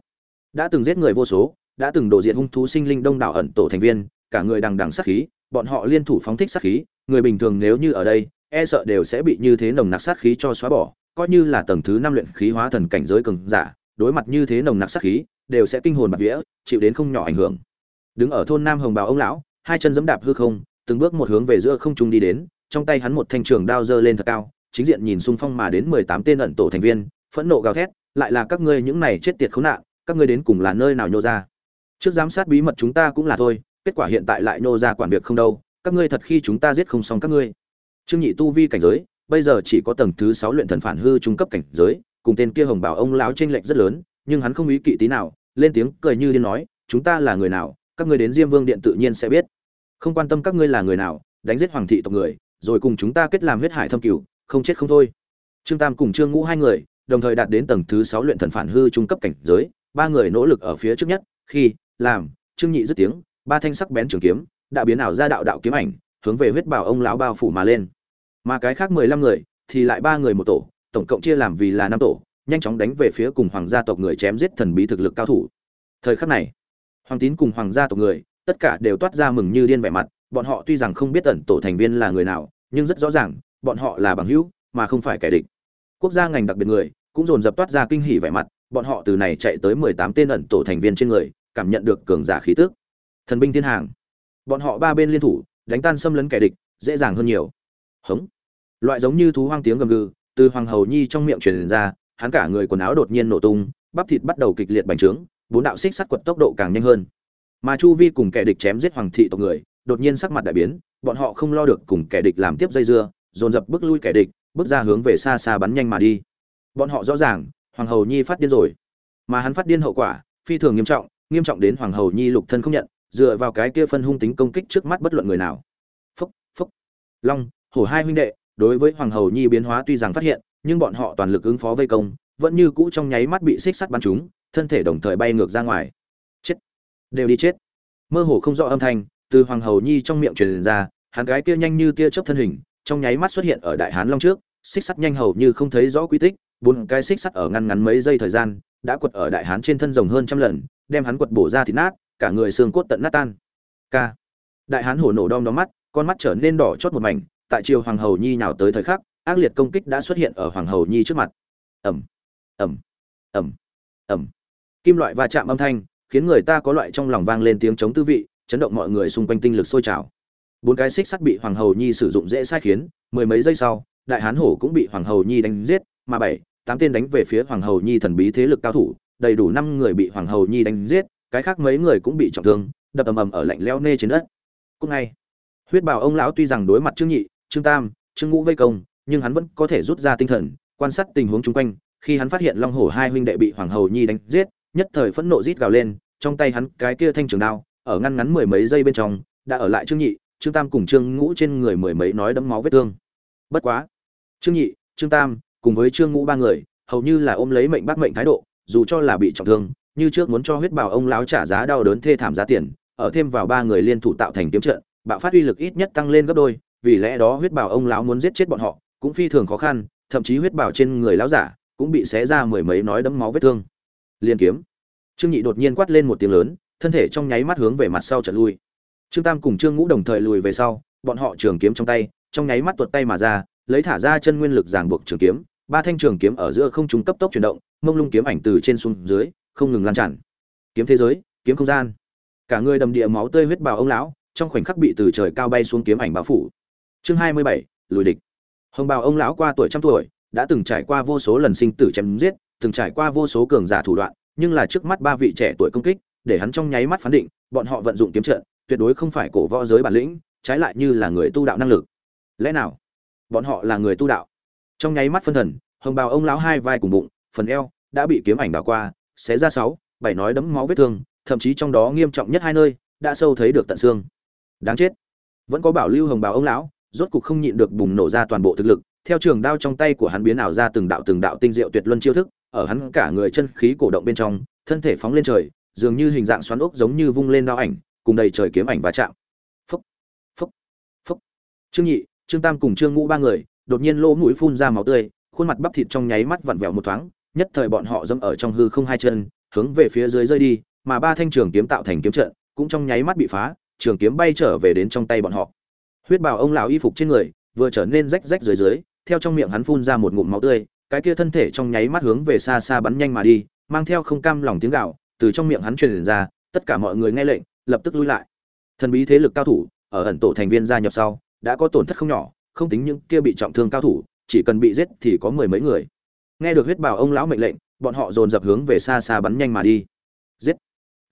Đã từng giết người vô số đã từng đổ diện hung thú sinh linh đông đảo ẩn tổ thành viên, cả người đằng đằng sát khí, bọn họ liên thủ phóng thích sát khí, người bình thường nếu như ở đây e sợ đều sẽ bị như thế nồng nặc sát khí cho xóa bỏ, coi như là tầng thứ năm luyện khí hóa thần cảnh giới cường giả, đối mặt như thế nồng nặc sát khí, đều sẽ kinh hồn bạt vía, chịu đến không nhỏ ảnh hưởng. Đứng ở thôn nam hồng bào ông lão, hai chân giẫm đạp hư không, từng bước một hướng về giữa không trung đi đến, trong tay hắn một thanh trường đao giơ lên thật cao, chính diện nhìn xung phong mà đến mười tám tên ẩn tổ thành viên, phẫn nộ gào thét, lại là các ngươi những này chết tiệt khốn nạn, các ngươi đến cùng là nơi nào nhô ra? Trước giám sát bí mật chúng ta cũng là thôi, kết quả hiện tại lại nô ra quản việc không đâu, các ngươi thật khi chúng ta giết không xong các ngươi. Trương nhị tu vi cảnh giới, bây giờ chỉ có tầng thứ sáu luyện thần phản hư trung cấp cảnh giới, cùng tên kia hồng bảo ông lão tranh lệch rất lớn, nhưng hắn không ý kỵ tí nào, lên tiếng cười như điên nói, chúng ta là người nào, các ngươi đến diêm vương điện tự nhiên sẽ biết. Không quan tâm các ngươi là người nào, đánh giết hoàng thị tộc người, rồi cùng chúng ta kết làm huyết hải thâm cửu, không chết không thôi. Trương tam cùng trương ngũ hai người, đồng thời đạt đến tầng thứ sáu luyện thần phản hư trung cấp cảnh giới, ba người nỗ lực ở phía trước nhất, khi làm, trương nhị dứt tiếng, ba thanh sắc bén trường kiếm đã biến ảo ra đạo đạo kiếm ảnh, hướng về huyết bảo ông lão bao phủ mà lên. Mà cái khác mười lăm người thì lại ba người một tổ, tổng cộng chia làm vì là năm tổ, nhanh chóng đánh về phía cùng hoàng gia tộc người chém giết thần bí thực lực cao thủ. Thời khắc này, hoàng tín cùng hoàng gia tộc người, tất cả đều toát ra mừng như điên vẻ mặt, bọn họ tuy rằng không biết tận tổ thành viên là người nào, nhưng rất rõ ràng, bọn họ là bằng hữu, mà không phải kẻ địch. Quốc gia ngành đặc biệt người cũng dồn dập toát ra kinh hỉ vẻ mặt, bọn họ từ này chạy tới mười tám tên ẩn tổ thành viên trên người cảm nhận được cường giả khí tức. Thần binh thiên hàng. Bọn họ ba bên liên thủ, đánh tan xâm lấn kẻ địch, dễ dàng hơn nhiều. Hống. Loại giống như thú hoang tiếng gầm gừ, từ hoàng hầu nhi trong miệng truyền ra, hắn cả người quần áo đột nhiên nổ tung, bắp thịt bắt đầu kịch liệt bành trướng, bốn đạo xích sắt quật tốc độ càng nhanh hơn. Mà chu vi cùng kẻ địch chém giết hoàng thị tộc người, đột nhiên sắc mặt đại biến, bọn họ không lo được cùng kẻ địch làm tiếp dây dưa, dồn dập bước lui kẻ địch, bước ra hướng về xa xa bắn nhanh mà đi. Bọn họ rõ ràng, hoàng hầu nhi phát điên rồi. Mà hắn phát điên hậu quả, phi thường nghiêm trọng nghiêm trọng đến hoàng hầu nhi lục thân không nhận, dựa vào cái kia phân hung tính công kích trước mắt bất luận người nào. Phúc phúc. Long, hổ hai huynh đệ, đối với hoàng hầu nhi biến hóa tuy rằng phát hiện, nhưng bọn họ toàn lực ứng phó vây công, vẫn như cũ trong nháy mắt bị xích sắt bắn trúng, thân thể đồng thời bay ngược ra ngoài. Chết. Đều đi chết. Mơ hồ không rõ âm thanh từ hoàng hầu nhi trong miệng truyền ra, hắn gái kia nhanh như tia chớp thân hình, trong nháy mắt xuất hiện ở đại hán long trước, xích sắt nhanh hầu như không thấy rõ quy tích, bốn cái xích sắt ở ngăn ngắn mấy giây thời gian, đã quật ở đại hán trên thân rồng hơn trăm lần đem hắn quật bổ ra thịt nát, cả người xương cốt tận nát tan. K. Đại hán hổ nổ đom đóm mắt, con mắt trở nên đỏ chót một mảnh, tại chiều hoàng hầu nhi nào tới thời khắc, ác liệt công kích đã xuất hiện ở hoàng hầu nhi trước mặt. Ẩm ẩm ẩm ẩm kim loại va chạm âm thanh, khiến người ta có loại trong lòng vang lên tiếng chống tư vị, chấn động mọi người xung quanh tinh lực sôi trào. Bốn cái xích sắt bị hoàng hầu nhi sử dụng dễ sai khiến, mười mấy giây sau, đại hán hổ cũng bị hoàng hầu nhi đánh giết, mà bảy, tám tên đánh về phía hoàng hầu nhi thần bí thế lực cao thủ đầy đủ năm người bị hoàng hầu nhi đánh giết, cái khác mấy người cũng bị trọng thương, đập ầm ầm ở lạnh leo nê trên đất. Cũng ngay, huyết bào ông lão tuy rằng đối mặt trương nhị, trương tam, trương ngũ vây công, nhưng hắn vẫn có thể rút ra tinh thần, quan sát tình huống chung quanh. Khi hắn phát hiện long hổ hai huynh đệ bị hoàng hầu nhi đánh giết, nhất thời phẫn nộ rít gào lên, trong tay hắn cái kia thanh trường đao, ở ngăn ngắn mười mấy giây bên trong, đã ở lại trương nhị, trương tam cùng trương ngũ trên người mười mấy nói đấm máu vết thương. Bất quá, trương nhị, trương tam cùng với trương ngũ ba người, hầu như là ôm lấy mệnh bắt mệnh thái độ dù cho là bị trọng thương, như trước muốn cho huyết bảo ông lão trả giá đau đớn thê thảm giá tiền, ở thêm vào ba người liên thủ tạo thành kiếm trận, bạo phát uy lực ít nhất tăng lên gấp đôi, vì lẽ đó huyết bảo ông lão muốn giết chết bọn họ, cũng phi thường khó khăn, thậm chí huyết bảo trên người lão giả cũng bị xé ra mười mấy nói đấm máu vết thương. Liên kiếm. Trương nhị đột nhiên quát lên một tiếng lớn, thân thể trong nháy mắt hướng về mặt sau trở lui. Trương tam cùng trương ngũ đồng thời lùi về sau, bọn họ trường kiếm trong tay, trong nháy mắt tuột tay mà ra, lấy thả ra chân nguyên lực giằng buộc trường kiếm ba thanh trường kiếm ở giữa không trung cấp tốc chuyển động, mông lung kiếm ảnh từ trên xuống dưới, không ngừng lan tràn. Kiếm thế giới, kiếm không gian. Cả người đầm địa máu tươi huyết bào ông lão, trong khoảnh khắc bị từ trời cao bay xuống kiếm ảnh bao phủ. Chương hai mươi bảy, lùi địch. Hồng bào ông lão qua tuổi trăm tuổi, đã từng trải qua vô số lần sinh tử chém giết, từng trải qua vô số cường giả thủ đoạn, nhưng là trước mắt ba vị trẻ tuổi công kích, để hắn trong nháy mắt phán định, bọn họ vận dụng kiếm trận, tuyệt đối không phải cổ võ giới bản lĩnh, trái lại như là người tu đạo năng lực. Lẽ nào, bọn họ là người tu đạo? Trong nháy mắt phân thần, hồng bào ông lão hai vai cùng bụng, phần eo đã bị kiếm ảnh đào qua, xé ra sáu, bảy nói đấm máu vết thương, thậm chí trong đó nghiêm trọng nhất hai nơi đã sâu thấy được tận xương. Đáng chết. Vẫn có bảo lưu hồng bào ông lão, rốt cục không nhịn được bùng nổ ra toàn bộ thực lực, theo trường đao trong tay của hắn biến ảo ra từng đạo từng đạo tinh diệu tuyệt luân chiêu thức, ở hắn cả người chân khí cổ động bên trong, thân thể phóng lên trời, dường như hình dạng xoắn ốc giống như vung lên đao ảnh, cùng đầy trời kiếm ảnh va chạm. Phúc phúc phúc. Trương nhị, trương tam cùng trương ngũ ba người đột nhiên lỗ mũi phun ra máu tươi, khuôn mặt bắp thịt trong nháy mắt vặn vẹo một thoáng, nhất thời bọn họ dẫm ở trong hư không hai chân, hướng về phía dưới rơi đi, mà ba thanh trường kiếm tạo thành kiếm trận cũng trong nháy mắt bị phá, trường kiếm bay trở về đến trong tay bọn họ. Huyết bào ông lão y phục trên người vừa trở nên rách rách dưới dưới, theo trong miệng hắn phun ra một ngụm máu tươi, cái kia thân thể trong nháy mắt hướng về xa xa bắn nhanh mà đi, mang theo không cam lòng tiếng gạo từ trong miệng hắn truyền ra, tất cả mọi người nghe lệnh, lập tức lui lại. Thần bí thế lực cao thủ, ở ẩn tổ thành viên gia nhập sau, đã có tổn thất không nhỏ không tính những kia bị trọng thương cao thủ, chỉ cần bị giết thì có mười mấy người. Nghe được huyết bảo ông lão mệnh lệnh, bọn họ dồn dập hướng về xa xa bắn nhanh mà đi. Giết!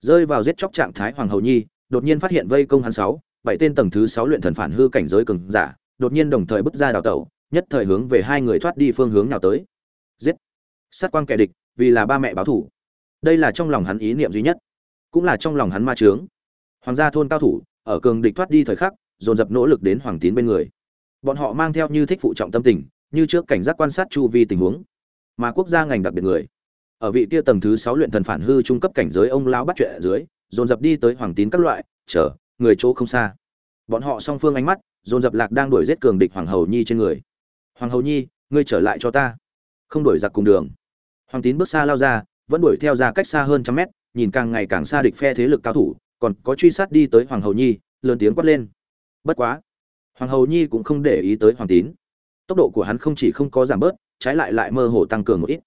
Rơi vào giết chóc trạng thái hoàng hầu nhi, đột nhiên phát hiện vây công hắn sáu, bảy tên tầng thứ sáu luyện thần phản hư cảnh giới cường giả, đột nhiên đồng thời bứt ra đào tẩu, nhất thời hướng về hai người thoát đi phương hướng nào tới. Giết! Sát quang kẻ địch, vì là ba mẹ báo thủ. Đây là trong lòng hắn ý niệm duy nhất, cũng là trong lòng hắn ma trướng hoàng gia thôn cao thủ, ở cường địch thoát đi thời khắc, dồn dập nỗ lực đến hoàng tín bên người bọn họ mang theo như thích phụ trọng tâm tình, như trước cảnh giác quan sát chu vi tình huống. Mà quốc gia ngành đặc biệt người. Ở vị kia tầng thứ sáu luyện thần phản hư trung cấp cảnh giới ông lão bắt chuyện ở dưới, dồn dập đi tới hoàng tín các loại, chờ, người chỗ không xa. Bọn họ song phương ánh mắt, dồn dập lạc đang đuổi giết cường địch hoàng hầu nhi trên người. Hoàng hầu nhi, ngươi trở lại cho ta. Không đuổi giặc cùng đường. Hoàng tín bước xa lao ra, vẫn đuổi theo ra cách xa hơn trăm mét, nhìn càng ngày càng xa địch phe thế lực cao thủ, còn có truy sát đi tới hoàng hầu nhi, lớn tiếng quát lên. Bất quá hoàng hầu nhi cũng không để ý tới hoàng tín. Tốc độ của hắn không chỉ không có giảm bớt, trái lại lại mơ hồ tăng cường một ít.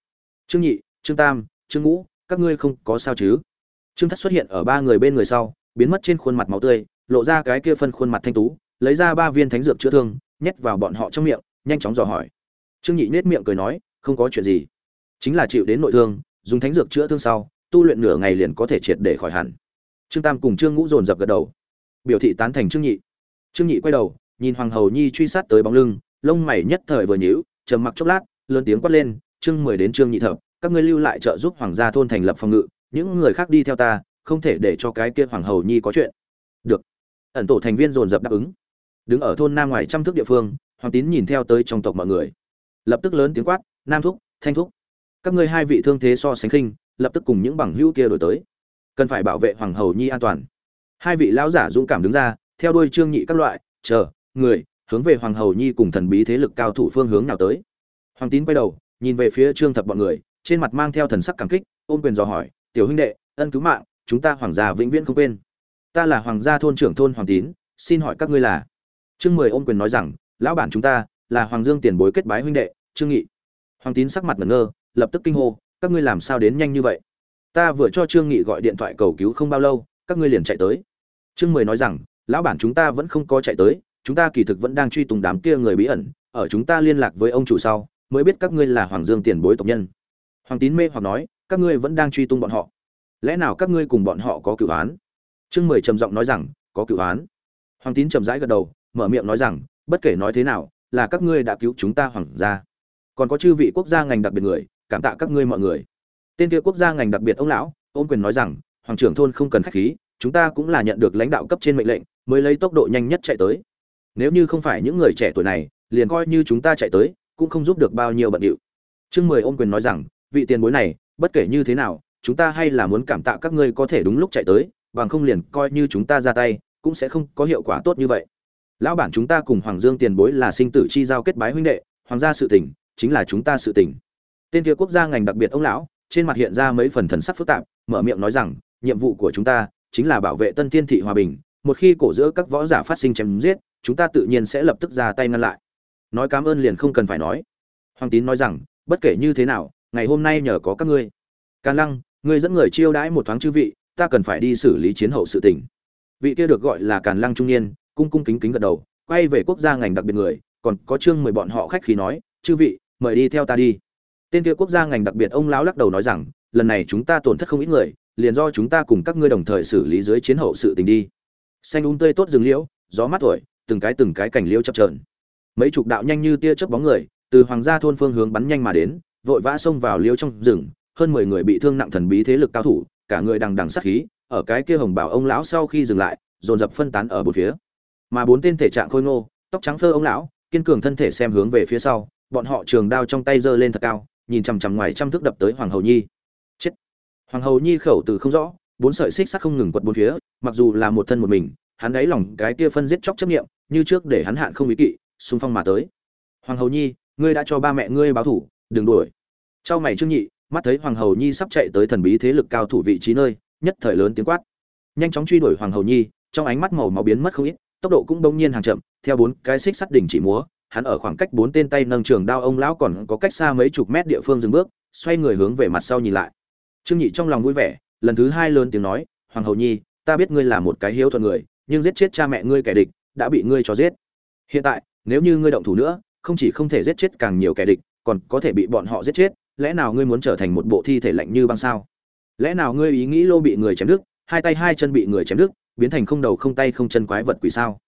Trương nhị, trương tam, trương ngũ, các ngươi không có sao chứ? Trương thất xuất hiện ở ba người bên người sau, biến mất trên khuôn mặt máu tươi, lộ ra cái kia phân khuôn mặt thanh tú, lấy ra ba viên thánh dược chữa thương, nhét vào bọn họ trong miệng, nhanh chóng dò hỏi. Trương nhị nết miệng cười nói, không có chuyện gì. Chính là chịu đến nội thương, dùng thánh dược chữa thương sau, tu luyện nửa ngày liền có thể triệt để khỏi hẳn. Trương tam cùng trương ngũ dồn dập gật đầu. Biểu thị tán thành trương nhị. Trương nhị quay đầu nhìn hoàng hầu nhi truy sát tới bóng lưng, lông mày nhất thời vừa nhíu, trầm mặc chốc lát, lớn tiếng quát lên trương mười đến trương nhị thập, các ngươi lưu lại trợ giúp hoàng gia thôn thành lập phòng ngự, những người khác đi theo ta, không thể để cho cái kia hoàng hầu nhi có chuyện. Được. Ẩn tổ thành viên dồn dập đáp ứng. Đứng ở thôn nam ngoài trăm thước địa phương, hoàng tín nhìn theo tới trong tộc mọi người. Lập tức lớn tiếng quát, nam thúc, thanh thúc, các ngươi hai vị thương thế so sánh khinh, lập tức cùng những bằng hữu kia đổi tới. Cần phải bảo vệ hoàng hầu nhi an toàn. Hai vị lão giả dũng cảm đứng ra, theo đuôi trương nhị các loại, chờ người, hướng về hoàng hầu nhi cùng thần bí thế lực cao thủ phương hướng nào tới. Hoàng tín quay đầu, nhìn về phía trương thập bọn người, trên mặt mang theo thần sắc cảm kích, ôm quyền dò hỏi, tiểu huynh đệ, ân cứu mạng, chúng ta hoàng gia vĩnh viễn không quên. Ta là hoàng gia thôn trưởng thôn hoàng tín, xin hỏi các ngươi là? Trương mười ôm quyền nói rằng, lão bản chúng ta là hoàng dương tiền bối kết bái huynh đệ, trương nghị. Hoàng tín sắc mặt ngẩn ngơ, lập tức kinh hô, các ngươi làm sao đến nhanh như vậy? Ta vừa cho trương nghị gọi điện thoại cầu cứu không bao lâu, các ngươi liền chạy tới. Trương mười nói rằng, lão bản chúng ta vẫn không có chạy tới chúng ta kỳ thực vẫn đang truy tùng đám kia người bí ẩn, ở chúng ta liên lạc với ông chủ sau, mới biết các ngươi là hoàng dương tiền bối tộc nhân. Hoàng tín mê hoặc nói, các ngươi vẫn đang truy tung bọn họ. Lẽ nào các ngươi cùng bọn họ có cựu án? Trương mười trầm giọng nói rằng, có cựu án. Hoàng tín trầm rãi gật đầu, mở miệng nói rằng, bất kể nói thế nào, là các ngươi đã cứu chúng ta hoàng gia. Còn có chư vị quốc gia ngành đặc biệt người, cảm tạ các ngươi mọi người. Tên kia quốc gia ngành đặc biệt ông lão ông quyền nói rằng, hoàng trưởng thôn không cần khách khí, chúng ta cũng là nhận được lãnh đạo cấp trên mệnh lệnh, mới lấy tốc độ nhanh nhất chạy tới nếu như không phải những người trẻ tuổi này, liền coi như chúng ta chạy tới, cũng không giúp được bao nhiêu bận điệu. Chương mười ôm quyền nói rằng, vị tiền bối này, bất kể như thế nào, chúng ta hay là muốn cảm tạ các ngươi có thể đúng lúc chạy tới, bằng không liền coi như chúng ta ra tay, cũng sẽ không có hiệu quả tốt như vậy. Lão bản chúng ta cùng hoàng dương tiền bối là sinh tử chi giao kết bái huynh đệ, hoàng gia sự tỉnh chính là chúng ta sự tỉnh tên kia quốc gia ngành đặc biệt ông lão, trên mặt hiện ra mấy phần thần sắc phức tạp, mở miệng nói rằng, nhiệm vụ của chúng ta, chính là bảo vệ tân thiên thị hòa bình, một khi cổ giữa các võ giả phát sinh chém giết chúng ta tự nhiên sẽ lập tức ra tay ngăn lại. Nói cảm ơn liền không cần phải nói. Hoàng tín nói rằng, bất kể như thế nào, ngày hôm nay nhờ có các ngươi. Càn lăng, ngươi dẫn người chiêu đãi một thoáng chư vị, ta cần phải đi xử lý chiến hậu sự tình. Vị kia được gọi là càn lăng trung niên, cung cung kính kính gật đầu, quay về quốc gia ngành đặc biệt người, còn có chương mười bọn họ khách khí nói, chư vị, mời đi theo ta đi. Tên kia quốc gia ngành đặc biệt ông lão lắc đầu nói rằng, lần này chúng ta tổn thất không ít người, liền do chúng ta cùng các ngươi đồng thời xử lý dưới chiến hậu sự tình đi. Xanh úng um tươi tốt rừng liễu, gió mát thổi từng cái từng cái cảnh liêu chập chờn. mấy chục đạo nhanh như tia chớp bóng người, từ hoàng gia thôn phương hướng bắn nhanh mà đến, vội vã xông vào liêu trong rừng, hơn mười người bị thương nặng thần bí thế lực cao thủ, cả người đằng đằng sát khí, ở cái kia hồng bảo ông lão sau khi dừng lại, dồn dập phân tán ở bốn phía. Mà bốn tên thể trạng khôi ngô, tóc trắng phơ ông lão, kiên cường thân thể xem hướng về phía sau, bọn họ trường đao trong tay giơ lên thật cao, nhìn chằm chằm ngoài trăm thước đập tới hoàng hầu nhi. Chết! Hoàng hầu nhi khẩu từ không rõ, bốn sợi xích sắt không ngừng quật bốn phía, mặc dù là một thân một mình hắn đáy lòng cái kia phân giết chóc chấp nghiệm, như trước để hắn hạn không ý kỵ, xung phong mà tới. Hoàng hầu nhi, ngươi đã cho ba mẹ ngươi báo thủ, đừng đuổi. Trao mày trương nhị, mắt thấy hoàng hầu nhi sắp chạy tới thần bí thế lực cao thủ vị trí nơi, nhất thời lớn tiếng quát. Nhanh chóng truy đuổi hoàng hầu nhi, trong ánh mắt màu máu biến mất không ít, tốc độ cũng bỗng nhiên hàng chậm, theo bốn cái xích sắt đỉnh chỉ múa, hắn ở khoảng cách bốn tên tay nâng trường đao ông lão còn có cách xa mấy chục mét địa phương dừng bước, xoay người hướng về mặt sau nhìn lại. Trương nhị trong lòng vui vẻ, lần thứ hai lớn tiếng nói, hoàng hầu nhi, ta biết ngươi là một cái hiếu thuận người nhưng giết chết cha mẹ ngươi kẻ địch đã bị ngươi cho giết. Hiện tại, nếu như ngươi động thủ nữa, không chỉ không thể giết chết càng nhiều kẻ địch, còn có thể bị bọn họ giết chết, lẽ nào ngươi muốn trở thành một bộ thi thể lạnh như băng sao? Lẽ nào ngươi ý nghĩ lô bị người chém đứt, hai tay hai chân bị người chém đứt, biến thành không đầu không tay không chân quái vật quỷ sao?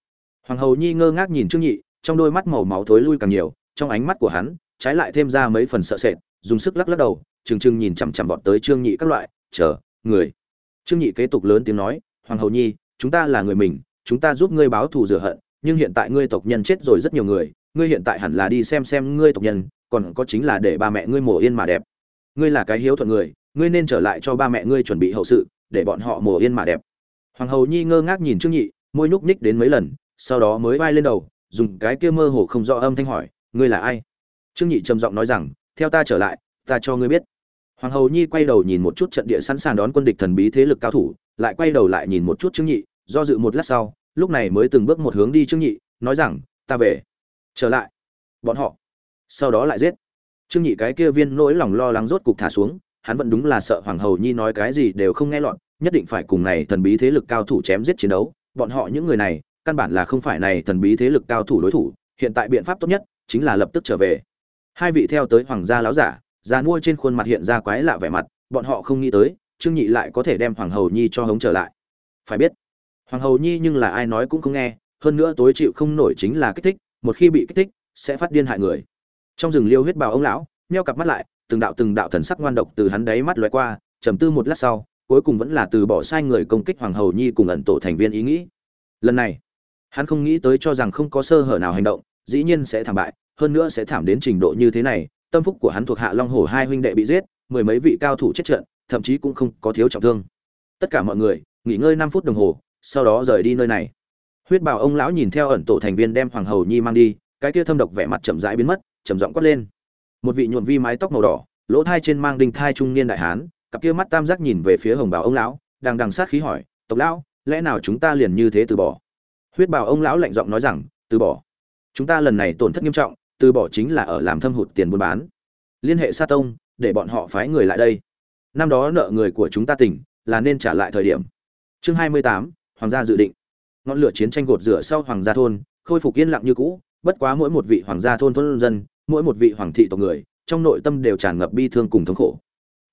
Hoàng hầu nhi ngơ ngác nhìn trương nhị, trong đôi mắt màu máu thối lui càng nhiều, trong ánh mắt của hắn, trái lại thêm ra mấy phần sợ sệt, dùng sức lắc lắc đầu, trừng trừng nhìn chằm chằm vọt tới trương nhị các loại, chờ, người. Trương nhị kế tục lớn tiếng nói, hoàng hầu nhi chúng ta là người mình, chúng ta giúp ngươi báo thù rửa hận, nhưng hiện tại ngươi tộc nhân chết rồi rất nhiều người, ngươi hiện tại hẳn là đi xem xem ngươi tộc nhân, còn có chính là để ba mẹ ngươi mổ yên mà đẹp. Ngươi là cái hiếu thuận người, ngươi nên trở lại cho ba mẹ ngươi chuẩn bị hậu sự, để bọn họ mổ yên mà đẹp. Hoàng hầu nhi ngơ ngác nhìn trương nhị, môi nhúc nhích đến mấy lần, sau đó mới vai lên đầu, dùng cái kia mơ hồ không rõ âm thanh hỏi, ngươi là ai? Trương nhị trầm giọng nói rằng, theo ta trở lại, ta cho ngươi biết. Hoàng hầu nhi quay đầu nhìn một chút trận địa sẵn sàng đón quân địch thần bí thế lực cao thủ, lại quay đầu lại nhìn một chút trương nhị do dự một lát sau, lúc này mới từng bước một hướng đi trương nhị, nói rằng, ta về. Trở lại. Bọn họ. Sau đó lại giết. Trương nhị cái kia viên nỗi lòng lo lắng rốt cục thả xuống, hắn vẫn đúng là sợ hoàng hầu nhi nói cái gì đều không nghe lọt, nhất định phải cùng này thần bí thế lực cao thủ chém giết chiến đấu. Bọn họ những người này, căn bản là không phải này thần bí thế lực cao thủ đối thủ, hiện tại biện pháp tốt nhất chính là lập tức trở về. Hai vị theo tới hoàng gia láo giả, già nuôi trên khuôn mặt hiện ra quái lạ vẻ mặt, bọn họ không nghĩ tới, trương nhị lại có thể đem hoàng hầu nhi cho hống trở lại. Phải biết hoàng hầu nhi nhưng là ai nói cũng không nghe, hơn nữa tối chịu không nổi chính là kích thích, một khi bị kích thích, sẽ phát điên hại người. Trong rừng liêu huyết bào ông lão, nheo cặp mắt lại, từng đạo từng đạo thần sắc ngoan độc từ hắn đáy mắt lóe qua, trầm tư một lát sau, cuối cùng vẫn là từ bỏ sai người công kích hoàng hầu nhi cùng ẩn tổ thành viên ý nghĩ. Lần này, hắn không nghĩ tới cho rằng không có sơ hở nào hành động, dĩ nhiên sẽ thảm bại, hơn nữa sẽ thảm đến trình độ như thế này, tâm phúc của hắn thuộc hạ long hổ hai huynh đệ bị giết, mười mấy vị cao thủ chết trận, thậm chí cũng không có thiếu trọng thương. Tất cả mọi người, nghỉ ngơi năm phút đồng hồ sau đó rời đi nơi này. Huyết bảo ông lão nhìn theo ẩn tổ thành viên đem hoàng hầu nhi mang đi, cái kia thâm độc vẻ mặt chậm rãi biến mất chậm giọng quát lên. Một vị nhuộm vi mái tóc màu đỏ, lỗ thai trên mang đinh thai trung niên đại hán, cặp kia mắt tam giác nhìn về phía hồng bảo ông lão, đang đằng sát khí hỏi, tộc lão, lẽ nào chúng ta liền như thế từ bỏ? Huyết bảo ông lão lạnh giọng nói rằng, từ bỏ. Chúng ta lần này tổn thất nghiêm trọng, từ bỏ chính là ở làm thâm hụt tiền buôn bán. Liên hệ sa tông, để bọn họ phái người lại đây. Năm đó nợ người của chúng ta tỉnh, là nên trả lại thời điểm. Chương hai mươi tám hoàng gia dự định. Ngọn lửa chiến tranh gột rửa sau hoàng gia thôn, khôi phục yên lặng như cũ, bất quá mỗi một vị hoàng gia thôn thôn dân, mỗi một vị hoàng thị tộc người, trong nội tâm đều tràn ngập bi thương cùng thống khổ.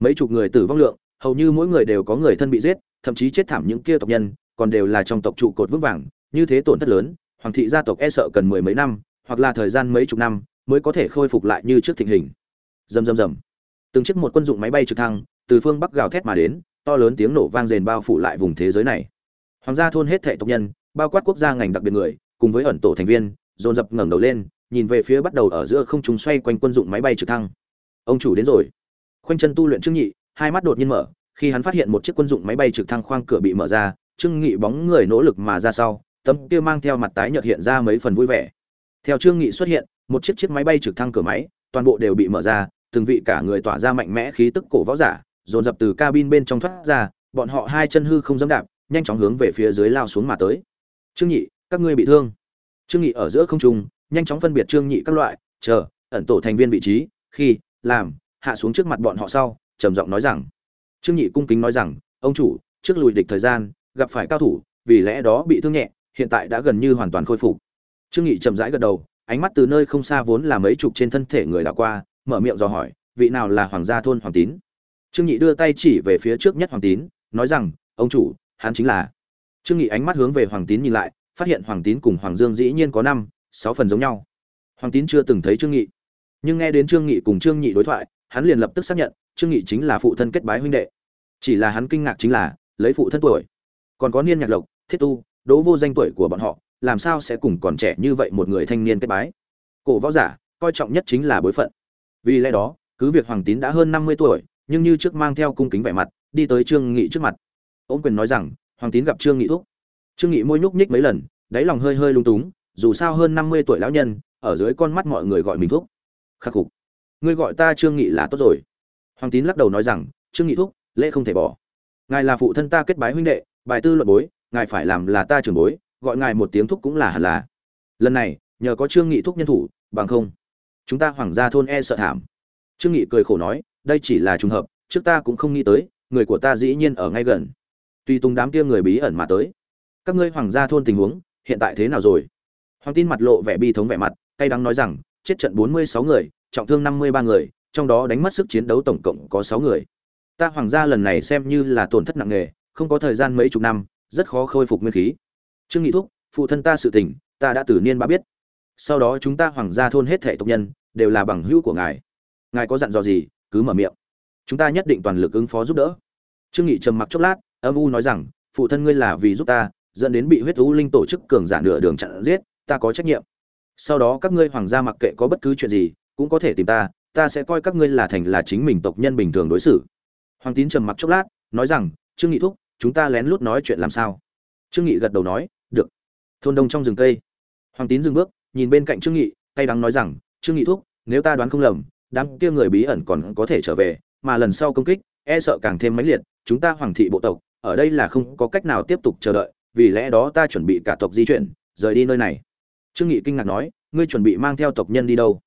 Mấy chục người tử vong lượng, hầu như mỗi người đều có người thân bị giết, thậm chí chết thảm những kia tộc nhân, còn đều là trong tộc trụ cột vững vàng, như thế tổn thất lớn, hoàng thị gia tộc e sợ cần mười mấy năm, hoặc là thời gian mấy chục năm mới có thể khôi phục lại như trước thịnh hình. Rầm rầm rầm. Từng chiếc một quân dụng máy bay trực thăng từ phương bắc gào thét mà đến, to lớn tiếng nổ vang rền bao phủ lại vùng thế giới này hoàng gia thôn hết thệ tộc nhân, bao quát quốc gia ngành đặc biệt người, cùng với ẩn tổ thành viên, dồn dập ngẩng đầu lên, nhìn về phía bắt đầu ở giữa không trung xoay quanh quân dụng máy bay trực thăng. Ông chủ đến rồi. Khoanh chân tu luyện trương nhị, hai mắt đột nhiên mở, khi hắn phát hiện một chiếc quân dụng máy bay trực thăng khoang cửa bị mở ra, trương nghị bóng người nỗ lực mà ra sau, tấm kia mang theo mặt tái nhợt hiện ra mấy phần vui vẻ. Theo trương nghị xuất hiện, một chiếc chiếc máy bay trực thăng cửa máy, toàn bộ đều bị mở ra, từng vị cả người tỏa ra mạnh mẽ khí tức cổ võ giả, dồn dập từ cabin bên trong thoát ra, bọn họ hai chân hư không dẫm đạp nhanh chóng hướng về phía dưới lao xuống mà tới. Trương nhị, các ngươi bị thương. Trương nghị ở giữa không trung, nhanh chóng phân biệt trương nhị các loại, chờ, ẩn tổ thành viên vị trí, khi, làm, hạ xuống trước mặt bọn họ sau, trầm giọng nói rằng. Trương nhị cung kính nói rằng, ông chủ, trước lùi địch thời gian, gặp phải cao thủ, vì lẽ đó bị thương nhẹ, hiện tại đã gần như hoàn toàn khôi phục. Trương nghị chậm rãi gật đầu, ánh mắt từ nơi không xa vốn là mấy chục trên thân thể người đã qua, mở miệng dò hỏi, vị nào là hoàng gia thôn hoàng tín? Trương nhị đưa tay chỉ về phía trước nhất hoàng tín, nói rằng, ông chủ hắn chính là. Trương nghị ánh mắt hướng về hoàng tín nhìn lại, phát hiện hoàng tín cùng hoàng dương dĩ nhiên có năm, sáu phần giống nhau. Hoàng tín chưa từng thấy trương nghị. Nhưng nghe đến trương nghị cùng trương nhị đối thoại, hắn liền lập tức xác nhận, trương nghị chính là phụ thân kết bái huynh đệ. Chỉ là hắn kinh ngạc chính là, lấy phụ thân tuổi, còn có niên nhạc lộc, thiết tu, đỗ vô danh tuổi của bọn họ, làm sao sẽ cùng còn trẻ như vậy một người thanh niên kết bái? Cổ võ giả, coi trọng nhất chính là bối phận. Vì lẽ đó, cứ việc hoàng tín đã hơn năm mươi tuổi, nhưng như trước mang theo cung kính vẻ mặt, đi tới trương nghị trước mặt ôm quyền nói rằng, hoàng tín gặp trương nghị thúc. Trương nghị môi nhúc nhích mấy lần, đáy lòng hơi hơi lung túng, dù sao hơn năm mươi tuổi lão nhân, ở dưới con mắt mọi người gọi mình thúc. Khắc phục. Ngươi gọi ta trương nghị là tốt rồi. Hoàng tín lắc đầu nói rằng, trương nghị thúc, lễ không thể bỏ. Ngài là phụ thân ta kết bái huynh đệ, bài tư luận bối, ngài phải làm là ta trưởng bối, gọi ngài một tiếng thúc cũng là hẳn là. Lần này, nhờ có trương nghị thúc nhân thủ, bằng không, chúng ta hoàng gia thôn e sợ thảm. Trương nghị cười khổ nói, đây chỉ là trùng hợp, trước ta cũng không nghĩ tới, người của ta dĩ nhiên ở ngay gần tuy tung đám kia người bí ẩn mà tới. Các ngươi hoàng gia thôn tình huống, hiện tại thế nào rồi? Hoàng tin mặt lộ vẻ bi thống vẻ mặt, cay đắng nói rằng, chết trận 46 người, trọng thương 53 người, trong đó đánh mất sức chiến đấu tổng cộng có sáu người. Ta hoàng gia lần này xem như là tổn thất nặng nề, không có thời gian mấy chục năm, rất khó khôi phục nguyên khí. Trương nghị thúc, phụ thân ta sự tình, ta đã từ niên ba biết. Sau đó chúng ta hoàng gia thôn hết thể tộc nhân, đều là bằng hữu của ngài. Ngài có dặn dò gì, cứ mở miệng. Chúng ta nhất định toàn lực ứng phó giúp đỡ trương nghị trầm mặc chốc lát, âm u nói rằng, phụ thân ngươi là vì giúp ta, dẫn đến bị huyết u linh tổ chức cường giả nửa đường chặn giết, ta có trách nhiệm. Sau đó các ngươi hoàng gia mặc kệ có bất cứ chuyện gì, cũng có thể tìm ta ta sẽ coi các ngươi là thành là chính mình tộc nhân bình thường đối xử. Hoàng tín trầm mặc chốc lát, nói rằng, trương nghị thúc, chúng ta lén lút nói chuyện làm sao? Trương nghị gật đầu nói, được. Thôn đông trong rừng cây. Hoàng tín dừng bước, nhìn bên cạnh trương nghị tay đắng nói rằng, trương nghị thúc, nếu ta đoán không lầm, đám kia người bí ẩn còn có thể trở về, mà lần sau công kích e sợ càng thêm mãnh liệt chúng ta hoàng thị bộ tộc, ở đây là không có cách nào tiếp tục chờ đợi, vì lẽ đó ta chuẩn bị cả tộc di chuyển, rời đi nơi này. Trương nghị kinh ngạc nói, ngươi chuẩn bị mang theo tộc nhân đi đâu?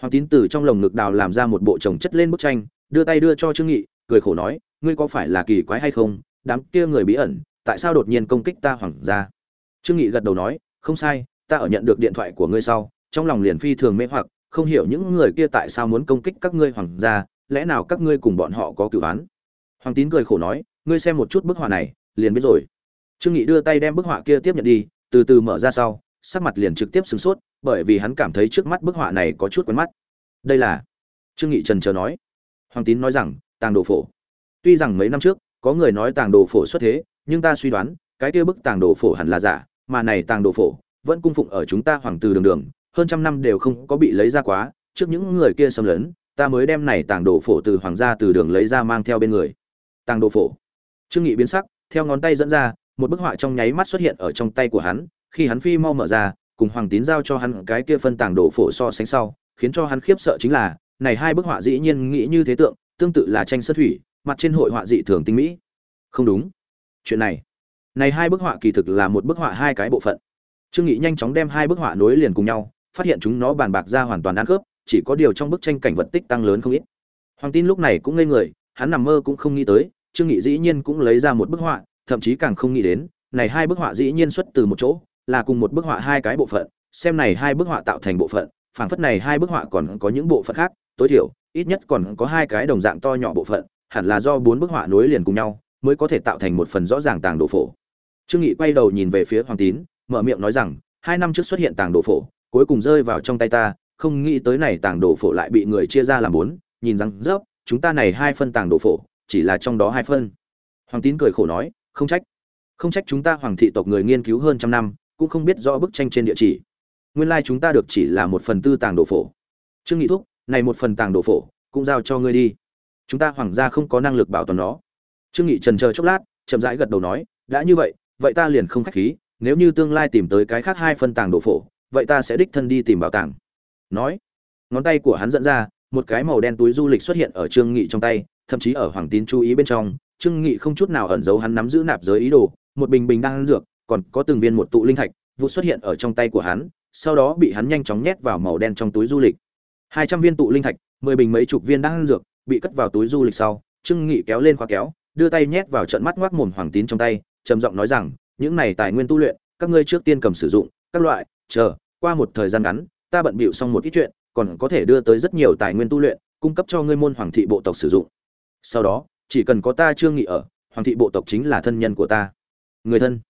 Hoàng tín từ trong lồng ngực đào làm ra một bộ chồng chất lên bức tranh, đưa tay đưa cho trương nghị, cười khổ nói, ngươi có phải là kỳ quái hay không? Đám kia người bí ẩn, tại sao đột nhiên công kích ta hoàng gia? Trương nghị gật đầu nói, không sai, ta ở nhận được điện thoại của ngươi sau, trong lòng liền phi thường mê hoặc, không hiểu những người kia tại sao muốn công kích các ngươi hoàng gia, lẽ nào các ngươi cùng bọn họ có cửu án hoàng tín cười khổ nói, ngươi xem một chút bức họa này, liền biết rồi. Trương nghị đưa tay đem bức họa kia tiếp nhận đi, từ từ mở ra sau, sắc mặt liền trực tiếp sửng sốt, bởi vì hắn cảm thấy trước mắt bức họa này có chút quen mắt. Đây là trương nghị trần chờ nói. Hoàng tín nói rằng, tàng đồ phổ. Tuy rằng mấy năm trước, có người nói tàng đồ phổ xuất thế, nhưng ta suy đoán, cái kia bức tàng đồ phổ hẳn là giả, mà này tàng đồ phổ vẫn cung phụng ở chúng ta hoàng từ đường đường, hơn trăm năm đều không có bị lấy ra quá, trước những người kia xâm lấn, ta mới đem này tàng đồ phổ từ hoàng gia từ đường lấy ra mang theo bên người tàng đồ phổ. Trương nghị biến sắc, theo ngón tay dẫn ra, một bức họa trong nháy mắt xuất hiện ở trong tay của hắn, khi hắn phi mau mở ra, cùng hoàng tín giao cho hắn cái kia phân tàng đồ phổ so sánh sau, khiến cho hắn khiếp sợ chính là, này hai bức họa dĩ nhiên nghĩ như thế tượng, tương tự là tranh sơn thủy, mặt trên hội họa dị thường tinh mỹ. Không đúng. Chuyện này này hai bức họa kỳ thực là một bức họa hai cái bộ phận. Trương nghị nhanh chóng đem hai bức họa nối liền cùng nhau, phát hiện chúng nó bàn bạc ra hoàn toàn ăn khớp, chỉ có điều trong bức tranh cảnh vật tích tăng lớn không ít. Hoàng tin lúc này cũng ngây người hắn nằm mơ cũng không nghĩ tới, trương nghị dĩ nhiên cũng lấy ra một bức họa, thậm chí càng không nghĩ đến, này hai bức họa dĩ nhiên xuất từ một chỗ, là cùng một bức họa hai cái bộ phận, xem này hai bức họa tạo thành bộ phận, phảng phất này hai bức họa còn có những bộ phận khác, tối thiểu, ít nhất còn có hai cái đồng dạng to nhỏ bộ phận, hẳn là do bốn bức họa nối liền cùng nhau, mới có thể tạo thành một phần rõ ràng tàng đồ phổ. Trương nghị quay đầu nhìn về phía hoàng tín, mở miệng nói rằng, hai năm trước xuất hiện tàng đồ phổ, cuối cùng rơi vào trong tay ta, không nghĩ tới này tàng đồ phổ lại bị người chia ra làm bốn, nhìn rằng rớp chúng ta này hai phân tàng đồ phổ, chỉ là trong đó hai phân. Hoàng tín cười khổ nói, không trách. Không trách chúng ta hoàng thị tộc người nghiên cứu hơn trăm năm, cũng không biết rõ bức tranh trên địa chỉ. Nguyên lai like chúng ta được chỉ là một phần tư tàng đồ phổ. Trương nghị thúc, này một phần tàng đồ phổ, cũng giao cho ngươi đi. Chúng ta hoàng gia không có năng lực bảo toàn nó. Trương nghị trần chờ chốc lát, chậm rãi gật đầu nói, đã như vậy vậy ta liền không khách khí, nếu như tương lai tìm tới cái khác hai phân tàng đồ phổ, vậy ta sẽ đích thân đi tìm bảo tàng. Nói, ngón tay của hắn dẫn ra một cái màu đen túi du lịch xuất hiện ở trương nghị trong tay, thậm chí ở hoàng tín chú ý bên trong, trương nghị không chút nào ẩn giấu hắn nắm giữ nạp giới ý đồ, một bình bình đang ăn dược, còn có từng viên một tụ linh thạch, vụ xuất hiện ở trong tay của hắn, sau đó bị hắn nhanh chóng nhét vào màu đen trong túi du lịch. Hai trăm viên tụ linh thạch, mười bình mấy chục viên đang ăn dược, bị cất vào túi du lịch sau, trương nghị kéo lên khóa kéo, đưa tay nhét vào trận mắt ngoác mồm hoàng tín trong tay, trầm giọng nói rằng, những này tài nguyên tu luyện, các ngươi trước tiên cầm sử dụng, các loại, chờ, qua một thời gian ngắn, ta bận bịu xong một ít chuyện còn có thể đưa tới rất nhiều tài nguyên tu luyện, cung cấp cho ngươi môn hoàng thị bộ tộc sử dụng. Sau đó, chỉ cần có ta trương nghị ở, hoàng thị bộ tộc chính là thân nhân của ta. Người thân.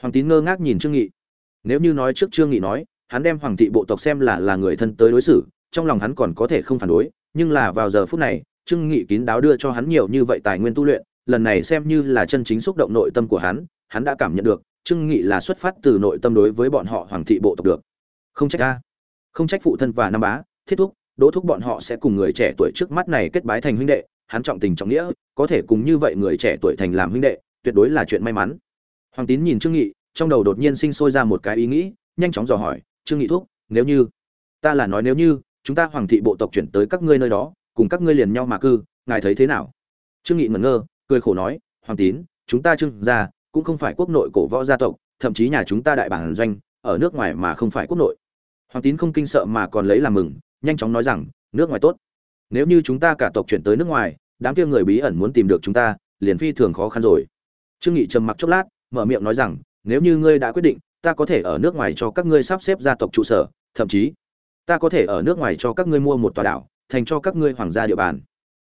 Hoàng tín ngơ ngác nhìn trương nghị. Nếu như nói trước trương nghị nói, hắn đem hoàng thị bộ tộc xem là là người thân tới đối xử, trong lòng hắn còn có thể không phản đối, nhưng là vào giờ phút này, trương nghị kín đáo đưa cho hắn nhiều như vậy tài nguyên tu luyện, lần này xem như là chân chính xúc động nội tâm của hắn hắn đã cảm nhận được, trương nghị là xuất phát từ nội tâm đối với bọn họ hoàng thị bộ tộc được. Không trách ta không trách phụ thân và nam bá, thiết thúc, đỗ thúc bọn họ sẽ cùng người trẻ tuổi trước mắt này kết bái thành huynh đệ, hắn trọng tình trọng nghĩa, có thể cùng như vậy người trẻ tuổi thành làm huynh đệ, tuyệt đối là chuyện may mắn. Hoàng tín nhìn trương nghị, trong đầu đột nhiên sinh sôi ra một cái ý nghĩ, nhanh chóng dò hỏi, trương nghị thúc, nếu như, ta là nói nếu như, chúng ta hoàng thị bộ tộc chuyển tới các ngươi nơi đó, cùng các ngươi liền nhau mà cư, ngài thấy thế nào? Trương nghị ngẩn ngơ, cười khổ nói, hoàng tín, chúng ta trương gia cũng không phải quốc nội cổ võ gia tộc, thậm chí nhà chúng ta đại bản doanh, ở nước ngoài mà không phải quốc nội hoàng tín không kinh sợ mà còn lấy làm mừng, nhanh chóng nói rằng, nước ngoài tốt. Nếu như chúng ta cả tộc chuyển tới nước ngoài, đám kia người bí ẩn muốn tìm được chúng ta, liền phi thường khó khăn rồi. Trương nghị trầm mặc chốc lát, mở miệng nói rằng, nếu như ngươi đã quyết định, ta có thể ở nước ngoài cho các ngươi sắp xếp gia tộc trụ sở, thậm chí, ta có thể ở nước ngoài cho các ngươi mua một tòa đảo, thành cho các ngươi hoàng gia địa bàn.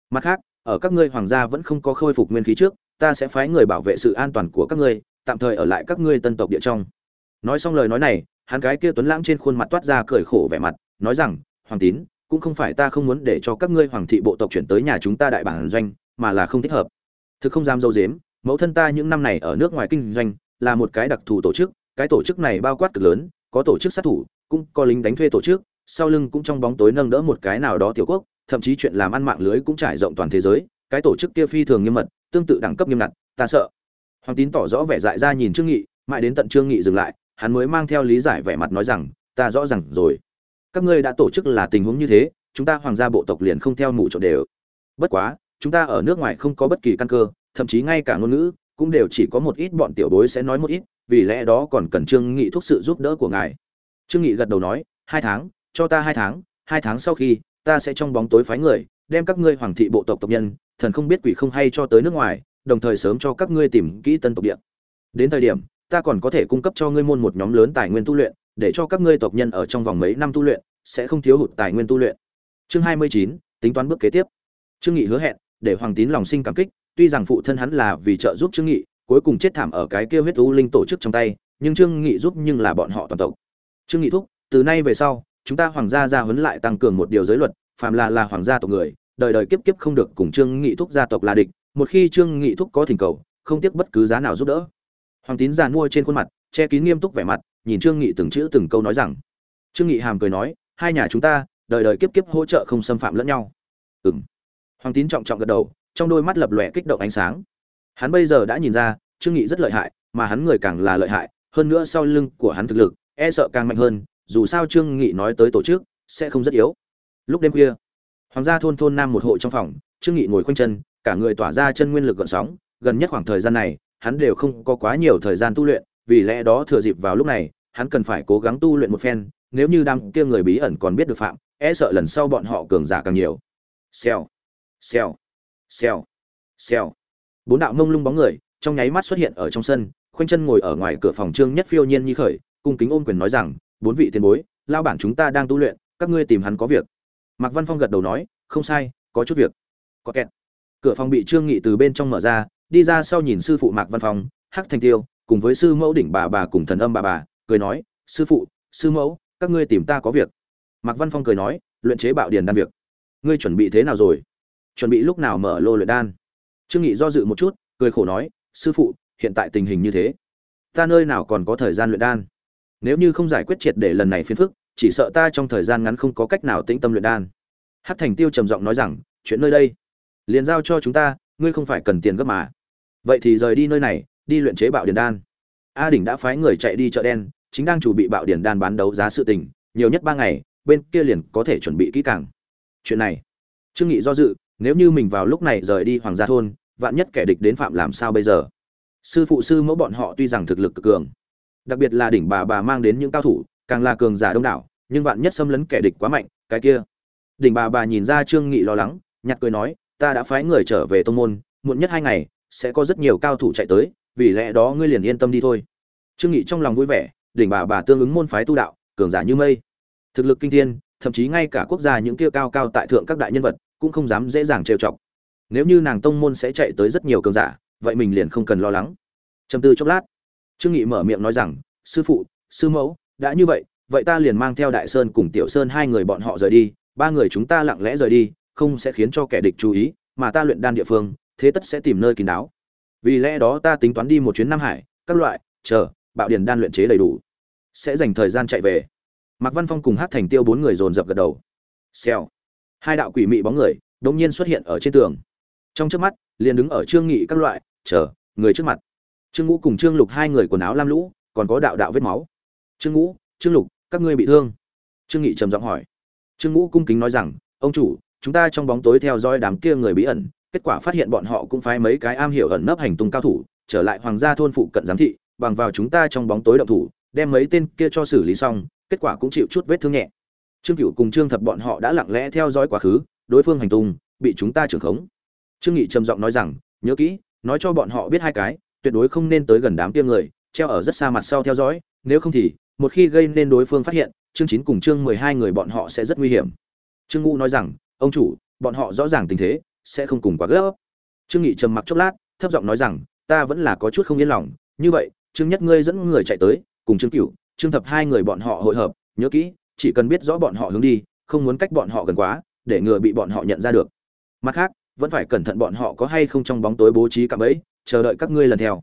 Mặt khác, ở các ngươi hoàng gia vẫn không có khôi phục nguyên khí trước, ta sẽ phái người bảo vệ sự an toàn của các ngươi, tạm thời ở lại các ngươi tân tộc địa trong. Nói xong lời nói này hắn cái kia tuấn lãng trên khuôn mặt toát ra cười khổ vẻ mặt, nói rằng, hoàng tín, cũng không phải ta không muốn để cho các ngươi hoàng thị bộ tộc chuyển tới nhà chúng ta đại bản doanh, mà là không thích hợp. Thực không dám dâu dếm, mẫu thân ta những năm này ở nước ngoài kinh doanh, là một cái đặc thù tổ chức, cái tổ chức này bao quát cực lớn, có tổ chức sát thủ, cũng có lính đánh thuê tổ chức, sau lưng cũng trong bóng tối nâng đỡ một cái nào đó tiểu quốc, thậm chí chuyện làm ăn mạng lưới cũng trải rộng toàn thế giới, cái tổ chức kia phi thường nghiêm mật, tương tự đẳng cấp nghiêm ngặt, ta sợ. Hoàng tín tỏ rõ vẻ dại ra nhìn trương nghị, mãi đến tận trương nghị dừng lại hắn mới mang theo lý giải vẻ mặt nói rằng, ta rõ ràng rồi. Các ngươi đã tổ chức là tình huống như thế, chúng ta hoàng gia bộ tộc liền không theo mụ trộn đều. Bất quá, chúng ta ở nước ngoài không có bất kỳ căn cơ, thậm chí ngay cả ngôn ngữ cũng đều chỉ có một ít bọn tiểu bối sẽ nói một ít, vì lẽ đó còn cần trương nghị thúc sự giúp đỡ của ngài. Trương nghị gật đầu nói, hai tháng, cho ta hai tháng hai tháng sau khi, ta sẽ trong bóng tối phái người, đem các ngươi hoàng thị bộ tộc tộc nhân, thần không biết quỷ không hay cho tới nước ngoài, đồng thời sớm cho các ngươi tìm kỹ tân tộc địa. Đến thời điểm ta còn có thể cung cấp cho ngươi môn một nhóm lớn tài nguyên tu luyện, để cho các ngươi tộc nhân ở trong vòng mấy năm tu luyện, sẽ không thiếu hụt tài nguyên tu luyện. Chương hai mươi chín, tính toán bước kế tiếp. Trương nghị hứa hẹn, để hoàng tín lòng sinh cảm kích, tuy rằng phụ thân hắn là vì trợ giúp trương nghị, cuối cùng chết thảm ở cái kia huyết u linh tổ chức trong tay, nhưng trương nghị giúp nhưng là bọn họ toàn tộc. Trương nghị thúc, từ nay về sau, chúng ta hoàng gia gia huấn lại tăng cường một điều giới luật, phàm là là hoàng gia tộc người, đời đời kiếp kiếp không được cùng trương nghị thúc gia tộc là địch, một khi trương nghị thúc có thỉnh cầu, không tiếc bất cứ giá nào giúp đỡ hoàng tín giàn mua trên khuôn mặt, che kín nghiêm túc vẻ mặt, nhìn trương nghị từng chữ từng câu nói rằng, trương nghị hàm cười nói, hai nhà chúng ta, đời đời kiếp kiếp hỗ trợ không xâm phạm lẫn nhau. Ừm. Hoàng tín trọng trọng gật đầu, trong đôi mắt lập lòe kích động ánh sáng. Hắn bây giờ đã nhìn ra, trương nghị rất lợi hại, mà hắn người càng là lợi hại, hơn nữa sau lưng của hắn thực lực e sợ càng mạnh hơn, dù sao trương nghị nói tới tổ chức, sẽ không rất yếu. Lúc đêm khuya, hoàng gia thôn thôn nam một hộ trong phòng, trương nghị ngồi khoanh chân, cả người tỏa ra chân nguyên lực gợn sóng, gần nhất khoảng thời gian này hắn đều không có quá nhiều thời gian tu luyện, vì lẽ đó thừa dịp vào lúc này, hắn cần phải cố gắng tu luyện một phen, nếu như đám kia người bí ẩn còn biết được phạm e sợ lần sau bọn họ cường giả càng nhiều. Xèo xèo xèo xèo. Bốn đạo mông lung bóng người, trong nháy mắt xuất hiện ở trong sân, khoanh chân ngồi ở ngoài cửa phòng trương nhất phiêu nhiên như khởi, cung kính ôm quyền nói rằng, bốn vị tiền bối lao bản chúng ta đang tu luyện, các ngươi tìm hắn có việc. Mạc văn phong gật đầu nói, không sai, có chút việc. Có kẹt. Cửa phòng bị trương nghị từ bên trong mở ra đi ra sau nhìn sư phụ mạc văn phong, hắc thành tiêu, cùng với sư mẫu đỉnh bà bà cùng thần âm bà bà, cười nói, sư phụ, sư mẫu, các ngươi tìm ta có việc. Mạc văn phong cười nói, luyện chế bạo điền đan việc. Ngươi chuẩn bị thế nào rồi? Chuẩn bị lúc nào mở lô luyện đan? Trương nghị do dự một chút, cười khổ nói, sư phụ, hiện tại tình hình như thế. Ta nơi nào còn có thời gian luyện đan? Nếu như không giải quyết triệt để lần này phiền phức, chỉ sợ ta trong thời gian ngắn không có cách nào tĩnh tâm luyện đan. Hắc thành tiêu trầm giọng nói rằng, chuyện nơi đây liền giao cho chúng ta, ngươi không phải cần tiền gấp mà vậy thì rời đi nơi này, đi luyện chế bạo điền đan. A đỉnh đã phái người chạy đi chợ đen, chính đang chuẩn bị bạo điền đan bán đấu giá sự tình, nhiều nhất ba ngày, bên kia liền có thể chuẩn bị kỹ càng. Chuyện này, trương nghị do dự, nếu như mình vào lúc này rời đi hoàng gia thôn, vạn nhất kẻ địch đến phạm làm sao bây giờ? Sư phụ sư mẫu bọn họ tuy rằng thực lực cực cường, đặc biệt là đỉnh bà bà mang đến những cao thủ, càng là cường giả đông đảo, nhưng vạn nhất xâm lấn kẻ địch quá mạnh, cái kia. Đỉnh bà bà nhìn ra trương nghị lo lắng, nhặt cười nói, ta đã phái người trở về tông môn, muộn nhất hai ngày sẽ có rất nhiều cao thủ chạy tới, vì lẽ đó ngươi liền yên tâm đi thôi. Trương nghị trong lòng vui vẻ, đỉnh bà bà tương ứng môn phái tu đạo, cường giả như mây. Thực lực kinh thiên, thậm chí ngay cả quốc gia những kia cao cao tại thượng các đại nhân vật, cũng không dám dễ dàng trêu chọc. Nếu như nàng tông môn sẽ chạy tới rất nhiều cường giả, vậy mình liền không cần lo lắng. Trầm tư chốc lát, trương nghị mở miệng nói rằng, sư phụ, sư mẫu, đã như vậy vậy ta liền mang theo đại sơn cùng tiểu sơn hai người bọn họ rời đi, ba người chúng ta lặng lẽ rời đi, không sẽ khiến cho kẻ địch chú ý, mà ta luyện đan địa phương thế tất sẽ tìm nơi kín đáo. Vì lẽ đó ta tính toán đi một chuyến nam hải, các loại, chờ, bạo điền đan luyện chế đầy đủ. Sẽ dành thời gian chạy về. Mạc văn phong cùng hát thành tiêu bốn người dồn dập gật đầu. Xèo. Hai đạo quỷ mị bóng người đột nhiên xuất hiện ở trên tường. Trong trước mắt, liền đứng ở trương nghị các loại, chờ, người trước mặt. Trương ngũ cùng trương lục hai người quần áo lam lũ, còn có đạo đạo vết máu. Trương ngũ, trương lục, các ngươi bị thương. Trương nghị trầm giọng hỏi. Trương ngũ cung kính nói rằng, ông chủ, chúng ta trong bóng tối theo dõi đám kia người bí ẩn kết quả phát hiện bọn họ cũng phái mấy cái am hiểu ẩn nấp hành tung cao thủ, trở lại hoàng gia thôn phụ cận giám thị, bằng vào chúng ta trong bóng tối động thủ, đem mấy tên kia cho xử lý xong, kết quả cũng chịu chút vết thương nhẹ. Trương cựu cùng trương thập bọn họ đã lặng lẽ theo dõi quá khứ, đối phương hành tung, bị chúng ta trưởng khống. Trương nghị trầm giọng nói rằng, nhớ kỹ, nói cho bọn họ biết hai cái, tuyệt đối không nên tới gần đám kia người, treo ở rất xa mặt sau theo dõi, nếu không thì, một khi gây nên đối phương phát hiện, chương chín cùng chương mười hai người bọn họ sẽ rất nguy hiểm. Trương ngũ nói rằng, ông chủ, bọn họ rõ ràng tình thế sẽ không cùng quá gấp. Trương nghị trầm mặc chốc lát, thấp giọng nói rằng, ta vẫn là có chút không yên lòng. Như vậy, trương nhất ngươi dẫn người chạy tới, cùng trương cửu, trương thập hai người bọn họ hội hợp. Nhớ kỹ, chỉ cần biết rõ bọn họ hướng đi, không muốn cách bọn họ gần quá, để ngừa bị bọn họ nhận ra được. Mặt khác, vẫn phải cẩn thận bọn họ có hay không trong bóng tối bố trí cạm bẫy, chờ đợi các ngươi lần theo.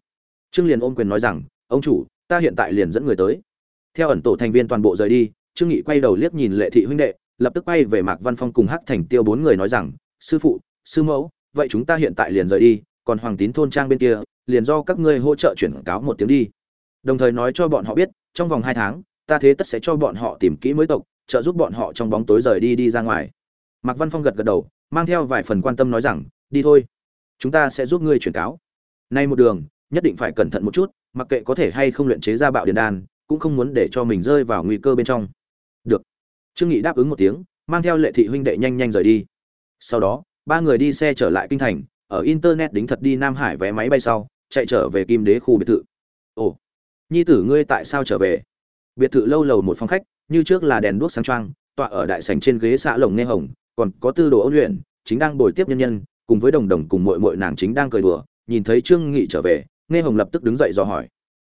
Trương liền ôm quyền nói rằng, ông chủ, ta hiện tại liền dẫn người tới. Theo ẩn tổ thành viên toàn bộ rời đi, trương nghị quay đầu liếc nhìn lệ thị huynh đệ, lập tức quay về mạc văn phong cùng hắc thành tiêu bốn người nói rằng, sư phụ sư mẫu, vậy chúng ta hiện tại liền rời đi, còn hoàng tín thôn trang bên kia, liền do các ngươi hỗ trợ chuyển cáo một tiếng đi. Đồng thời nói cho bọn họ biết, trong vòng hai tháng, ta thế tất sẽ cho bọn họ tìm kỹ mới tộc, trợ giúp bọn họ trong bóng tối rời đi đi ra ngoài. Mạc văn phong gật gật đầu, mang theo vài phần quan tâm nói rằng, đi thôi. Chúng ta sẽ giúp ngươi chuyển cáo. Nay một đường, nhất định phải cẩn thận một chút, mặc kệ có thể hay không luyện chế ra bạo điện đan, cũng không muốn để cho mình rơi vào nguy cơ bên trong. Được. Trương nghị đáp ứng một tiếng, mang theo lệ thị huynh đệ nhanh nhanh rời đi. Sau đó ba người đi xe trở lại kinh thành, ở internet đính thật đi nam hải vé máy bay sau, chạy trở về kim đế khu biệt thự. Ồ, nhi tử ngươi tại sao trở về? Biệt thự lâu lầu một phòng khách, như trước là đèn đuốc sáng trăng tọa ở đại sảnh trên ghế xạ lồng nghe hồng, còn có tư đồ ôn luyện, chính đang bồi tiếp nhân nhân, cùng với đồng đồng cùng muội muội nàng chính đang cười đùa, nhìn thấy trương nghị trở về, nghe hồng lập tức đứng dậy dò hỏi.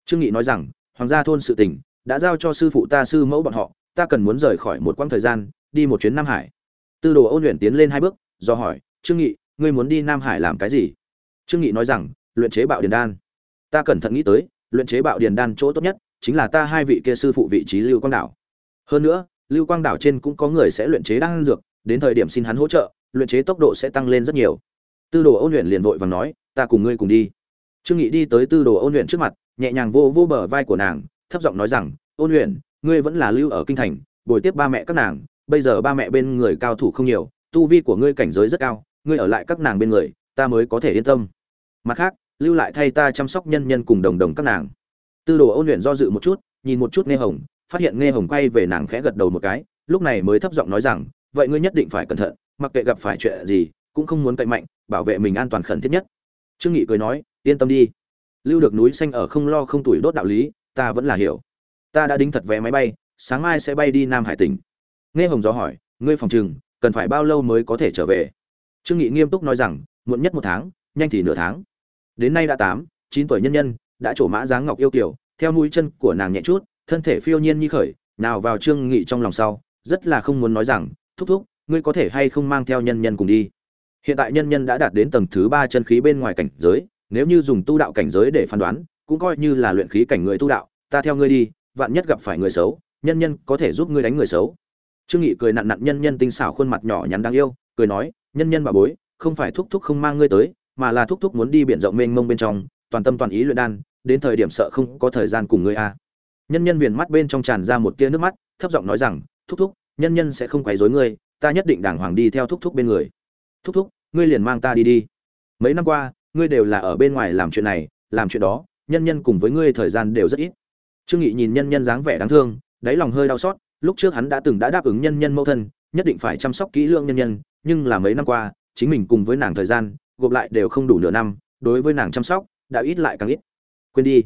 Trương nghị nói rằng, hoàng gia thôn sự tình, đã giao cho sư phụ ta sư mẫu bọn họ, ta cần muốn rời khỏi một quãng thời gian, đi một chuyến nam hải. Tư đồ ôn luyện tiến lên hai bước do hỏi, trương nghị, ngươi muốn đi nam hải làm cái gì? Trương nghị nói rằng, luyện chế bạo điền đan. Ta cẩn thận nghĩ tới, luyện chế bạo điền đan chỗ tốt nhất chính là ta hai vị kia sư phụ vị trí lưu quang đảo. Hơn nữa, lưu quang đảo trên cũng có người sẽ luyện chế đan dược, đến thời điểm xin hắn hỗ trợ, luyện chế tốc độ sẽ tăng lên rất nhiều. Tư đồ ôn luyện liền vội vàng nói, ta cùng ngươi cùng đi. Trương nghị đi tới tư đồ ôn luyện trước mặt, nhẹ nhàng vô vô bờ vai của nàng, thấp giọng nói rằng, ôn luyện ngươi vẫn là lưu ở kinh thành, bồi tiếp ba mẹ các nàng, bây giờ ba mẹ bên người cao thủ không nhiều tu vi của ngươi cảnh giới rất cao, ngươi ở lại các nàng bên người, ta mới có thể yên tâm. Mặt khác, lưu lại thay ta chăm sóc nhân nhân cùng đồng đồng các nàng. Tư đồ ôn luyện do dự một chút, nhìn một chút nghe hồng, phát hiện nghe hồng quay về nàng khẽ gật đầu một cái, lúc này mới thấp giọng nói rằng, vậy ngươi nhất định phải cẩn thận, mặc kệ gặp phải chuyện gì, cũng không muốn cậy mạnh, bảo vệ mình an toàn khẩn thiết nhất. Trương nghị cười nói, yên tâm đi. Lưu được núi xanh ở không lo không tuổi đốt đạo lý, ta vẫn là hiểu. Ta đã đính thật vé máy bay, sáng mai sẽ bay đi nam hải tỉnh. Nghe hồng gió hỏi, ngươi phòng trừng cần phải bao lâu mới có thể trở về? Trương nghị nghiêm túc nói rằng, muộn nhất một tháng, nhanh thì nửa tháng. Đến nay đã tám, chín tuổi nhân nhân, đã trổ mã dáng ngọc yêu kiều, theo mũi chân của nàng nhẹ chút, thân thể phiêu nhiên như khởi, nào vào trương nghị trong lòng sau, rất là không muốn nói rằng, thúc thúc, ngươi có thể hay không mang theo nhân nhân cùng đi? Hiện tại nhân nhân đã đạt đến tầng thứ ba chân khí bên ngoài cảnh giới, nếu như dùng tu đạo cảnh giới để phán đoán, cũng coi như là luyện khí cảnh người tu đạo, ta theo ngươi đi, vạn nhất gặp phải người xấu, nhân nhân có thể giúp ngươi đánh người xấu trương nghị cười nặn nặn nhân nhân tinh xảo khuôn mặt nhỏ nhắn đáng yêu, cười nói, nhân nhân bà bối, không phải thúc thúc không mang ngươi tới, mà là thúc thúc muốn đi biển rộng mênh mông bên trong, toàn tâm toàn ý luyện đan, đến thời điểm sợ không có thời gian cùng ngươi a à. nhân nhân viền mắt bên trong tràn ra một tia nước mắt, thấp giọng nói rằng, thúc thúc, nhân nhân sẽ không quấy rối ngươi, ta nhất định đàng hoàng đi theo thúc thúc bên người. Thúc thúc, ngươi liền mang ta đi đi. Mấy năm qua, ngươi đều là ở bên ngoài làm chuyện này, làm chuyện đó, nhân nhân cùng với ngươi thời gian đều rất ít. Trương nghị nhìn nhân nhân dáng vẻ đáng thương, đáy lòng hơi đau xót lúc trước hắn đã từng đã đáp ứng nhân nhân mẫu thân, nhất định phải chăm sóc kỹ lưỡng nhân nhân, nhưng là mấy năm qua, chính mình cùng với nàng thời gian, gộp lại đều không đủ nửa năm, đối với nàng chăm sóc, đã ít lại càng ít. Quên đi.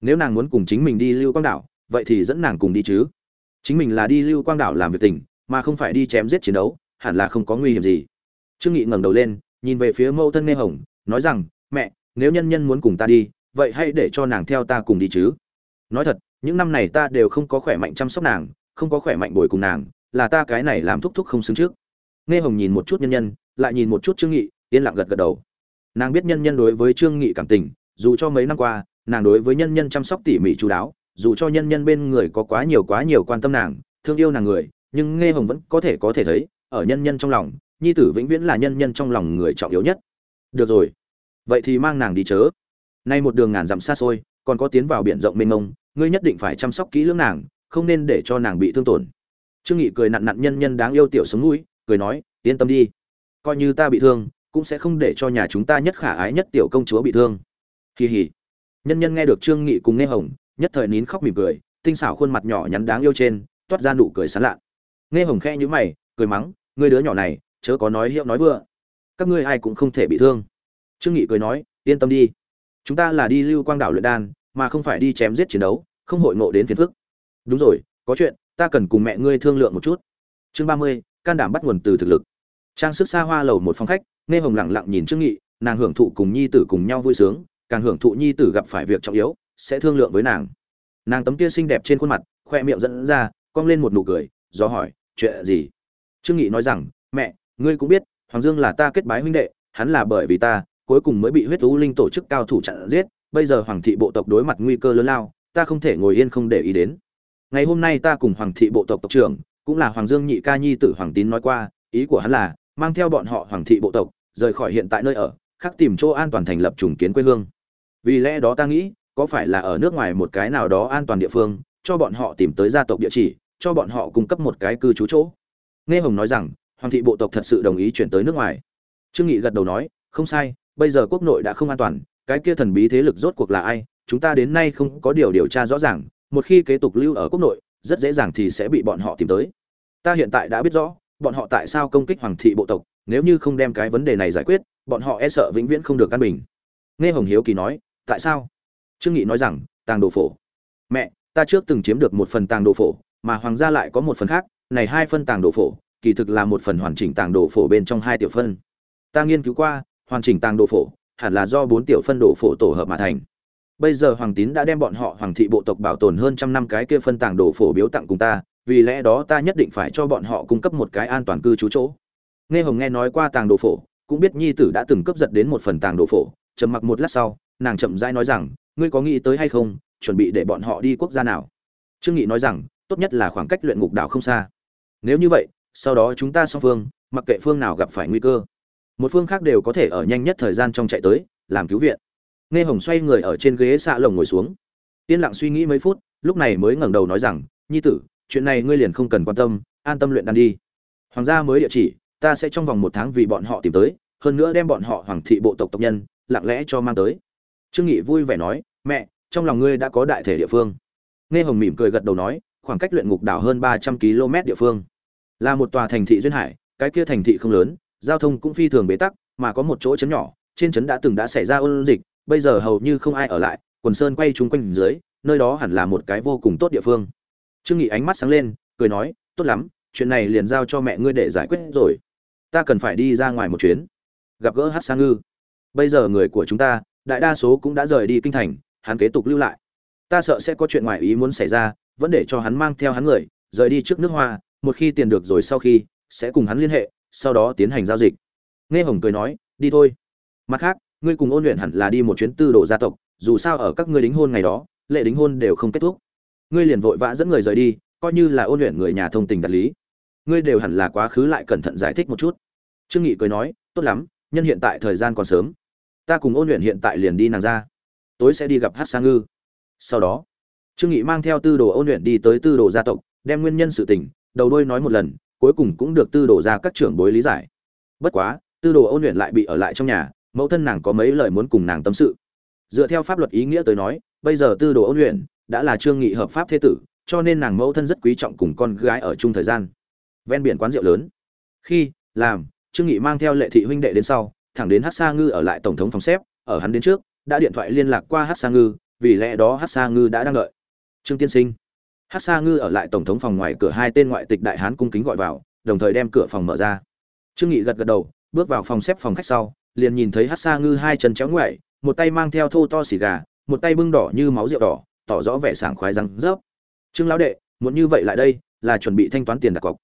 Nếu nàng muốn cùng chính mình đi lưu quang đảo, vậy thì dẫn nàng cùng đi chứ. Chính mình là đi lưu quang đảo làm việc tình, mà không phải đi chém giết chiến đấu, hẳn là không có nguy hiểm gì. Trương nghị ngẩng đầu lên, nhìn về phía mẫu thân nghe hồng, nói rằng, mẹ, nếu nhân nhân muốn cùng ta đi, vậy hãy để cho nàng theo ta cùng đi chứ. Nói thật, những năm này ta đều không có khỏe mạnh chăm sóc nàng không có khỏe mạnh bồi cùng nàng, là ta cái này làm thúc thúc không xứng trước. Nghe hồng nhìn một chút nhân nhân, lại nhìn một chút trương nghị, yên lặng gật gật đầu. Nàng biết nhân nhân đối với trương nghị cảm tình, dù cho mấy năm qua, nàng đối với nhân nhân chăm sóc tỉ mỉ chú đáo, dù cho nhân nhân bên người có quá nhiều quá nhiều quan tâm nàng, thương yêu nàng người, nhưng nghe hồng vẫn có thể có thể thấy, ở nhân nhân trong lòng, nhi tử vĩnh viễn là nhân nhân trong lòng người trọng yếu nhất. Được rồi, vậy thì mang nàng đi chớ. Nay một đường ngàn dặm xa xôi, còn có tiến vào biển rộng mênh mông, ngươi nhất định phải chăm sóc kỹ lưỡng nàng không nên để cho nàng bị thương tổn. Trương nghị cười nặn nặn nhân nhân đáng yêu tiểu sống mũi, cười nói, yên tâm đi. Coi như ta bị thương, cũng sẽ không để cho nhà chúng ta nhất khả ái nhất tiểu công chúa bị thương. Kỳ hỉ nhân nhân nghe được trương nghị cùng nghe hồng, nhất thời nín khóc mỉm cười, tinh xảo khuôn mặt nhỏ nhắn đáng yêu trên, toát ra nụ cười sán lạ. Nghe hồng khe như mày, cười mắng, ngươi đứa nhỏ này, chớ có nói hiệu nói vừa các ngươi ai cũng không thể bị thương. Trương nghị cười nói, yên tâm đi. Chúng ta là đi lưu quang đảo luyện đan, mà không phải đi chém giết chiến đấu, không hội ngộ đến phiền phức đúng rồi, có chuyện, ta cần cùng mẹ ngươi thương lượng một chút. Chương ba mươi, can đảm bắt nguồn từ thực lực. Trang sức xa hoa lầu một phòng khách, nghe hồng lặng lặng nhìn trương nghị, nàng hưởng thụ cùng nhi tử cùng nhau vui sướng, càng hưởng thụ nhi tử gặp phải việc trọng yếu, sẽ thương lượng với nàng. Nàng tấm kia xinh đẹp trên khuôn mặt, khoe miệng dẫn ra, cong lên một nụ cười, do hỏi, chuyện gì? Trương nghị nói rằng, mẹ, ngươi cũng biết, hoàng dương là ta kết bái huynh đệ, hắn là bởi vì ta, cuối cùng mới bị huyết lũ linh tổ chức cao thủ chặn giết, bây giờ hoàng thị bộ tộc đối mặt nguy cơ lớn lao, ta không thể ngồi yên không để ý đến ngày hôm nay ta cùng hoàng thị bộ tộc tộc trưởng, cũng là hoàng dương nhị ca nhi tử hoàng tín nói qua, ý của hắn là, mang theo bọn họ hoàng thị bộ tộc, rời khỏi hiện tại nơi ở, khắc tìm chỗ an toàn thành lập trùng kiến quê hương. Vì lẽ đó ta nghĩ, có phải là ở nước ngoài một cái nào đó an toàn địa phương, cho bọn họ tìm tới gia tộc địa chỉ, cho bọn họ cung cấp một cái cư trú chỗ. Nghe hồng nói rằng, hoàng thị bộ tộc thật sự đồng ý chuyển tới nước ngoài. Trương nghị gật đầu nói, không sai, bây giờ quốc nội đã không an toàn, cái kia thần bí thế lực rốt cuộc là ai, chúng ta đến nay không có điều điều tra rõ ràng một khi kế tục lưu ở quốc nội, rất dễ dàng thì sẽ bị bọn họ tìm tới. Ta hiện tại đã biết rõ, bọn họ tại sao công kích hoàng thị bộ tộc, nếu như không đem cái vấn đề này giải quyết, bọn họ e sợ vĩnh viễn không được căn bình. Nghe hồng hiếu kỳ nói, tại sao? Trương nghị nói rằng, tàng đồ phổ. Mẹ, ta trước từng chiếm được một phần tàng đồ phổ, mà hoàng gia lại có một phần khác, này hai phân tàng đồ phổ, kỳ thực là một phần hoàn chỉnh tàng đồ phổ bên trong hai tiểu phân. Ta nghiên cứu qua, hoàn chỉnh tàng đồ phổ, hẳn là do bốn tiểu phân đồ phổ tổ hợp mà thành bây giờ hoàng tín đã đem bọn họ hoàng thị bộ tộc bảo tồn hơn trăm năm cái kia phân tàng đồ phổ biếu tặng cùng ta, vì lẽ đó ta nhất định phải cho bọn họ cung cấp một cái an toàn cư trú chỗ. Nghe hồng nghe nói qua tàng đồ phổ, cũng biết nhi tử đã từng cấp giật đến một phần tàng đồ phổ, trầm mặc một lát sau, nàng chậm rãi nói rằng, ngươi có nghĩ tới hay không, chuẩn bị để bọn họ đi quốc gia nào? Trương nghị nói rằng, tốt nhất là khoảng cách luyện ngục đảo không xa. Nếu như vậy, sau đó chúng ta song phương, mặc kệ phương nào gặp phải nguy cơ, một phương khác đều có thể ở nhanh nhất thời gian trong chạy tới, làm cứu viện nghe hồng xoay người ở trên ghế xạ lồng ngồi xuống. Yên lặng suy nghĩ mấy phút, lúc này mới ngẩng đầu nói rằng, nhi tử, chuyện này ngươi liền không cần quan tâm, an tâm luyện đan đi. Hoàng gia mới địa chỉ, ta sẽ trong vòng một tháng vì bọn họ tìm tới, hơn nữa đem bọn họ hoàng thị bộ tộc tộc nhân, lặng lẽ cho mang tới. Trương nghị vui vẻ nói, mẹ, trong lòng ngươi đã có đại thể địa phương. Nghe hồng mỉm cười gật đầu nói, khoảng cách luyện ngục đảo hơn ba trăm km địa phương. Là một tòa thành thị duyên hải, cái kia thành thị không lớn, giao thông cũng phi thường bế tắc, mà có một chỗ chấn nhỏ, trên chấn đã từng đã xảy ra ôn dịch bây giờ hầu như không ai ở lại, quần sơn quay chúng quanh dưới, nơi đó hẳn là một cái vô cùng tốt địa phương. Trương nghị ánh mắt sáng lên, cười nói, tốt lắm, chuyện này liền giao cho mẹ ngươi để giải quyết rồi. Ta cần phải đi ra ngoài một chuyến. Gặp gỡ hát sang ngư. Bây giờ người của chúng ta, đại đa số cũng đã rời đi kinh thành, hắn kế tục lưu lại. Ta sợ sẽ có chuyện ngoài ý muốn xảy ra, vẫn để cho hắn mang theo hắn người, rời đi trước nước hoa, một khi tiền được rồi sau khi, sẽ cùng hắn liên hệ, sau đó tiến hành giao dịch. Nghe hồng cười nói, đi thôi. Mặt khác ngươi cùng ôn luyện hẳn là đi một chuyến tư đồ gia tộc, dù sao ở các ngươi đính hôn ngày đó, lệ đính hôn đều không kết thúc. Ngươi liền vội vã dẫn người rời đi, coi như là ôn luyện người nhà thông tình đạt lý. Ngươi đều hẳn là quá khứ lại cẩn thận giải thích một chút. Trương nghị cười nói, tốt lắm, nhân hiện tại thời gian còn sớm. Ta cùng ôn luyện hiện tại liền đi nàng ra. Tối sẽ đi gặp hát sang ngư. Sau đó, trương nghị mang theo tư đồ ôn luyện đi tới tư đồ gia tộc, đem nguyên nhân sự tình, đầu đuôi nói một lần, cuối cùng cũng được tư đồ ra các trưởng bối lý giải. Bất quá, tư đồ ôn luyện lại bị ở lại trong nhà mẫu thân nàng có mấy lời muốn cùng nàng tâm sự. Dựa theo pháp luật ý nghĩa tới nói, bây giờ tư đồ ôn luyện đã là trương nghị hợp pháp thế tử, cho nên nàng mẫu thân rất quý trọng cùng con gái ở chung thời gian. Ven biển quán rượu lớn. Khi, làm, trương nghị mang theo lệ thị huynh đệ đến sau, thẳng đến hát sa ngư ở lại tổng thống phòng xếp, ở hắn đến trước, đã điện thoại liên lạc qua hát sa ngư, vì lẽ đó hát sa ngư đã đang đợi. Trương tiên sinh. Hát sa ngư ở lại tổng thống phòng ngoài cửa hai tên ngoại tịch đại hán cung kính gọi vào, đồng thời đem cửa phòng mở ra. Trương nghị gật gật đầu, bước vào phòng xếp phòng khách sau liền nhìn thấy hát sa ngư hai chân chéo ngoại một tay mang theo thô to xì gà, một tay bưng đỏ như máu rượu đỏ, tỏ rõ vẻ sảng khoái răng rớp. Trương lão đệ, muốn như vậy lại đây, là chuẩn bị thanh toán tiền đặt cọc.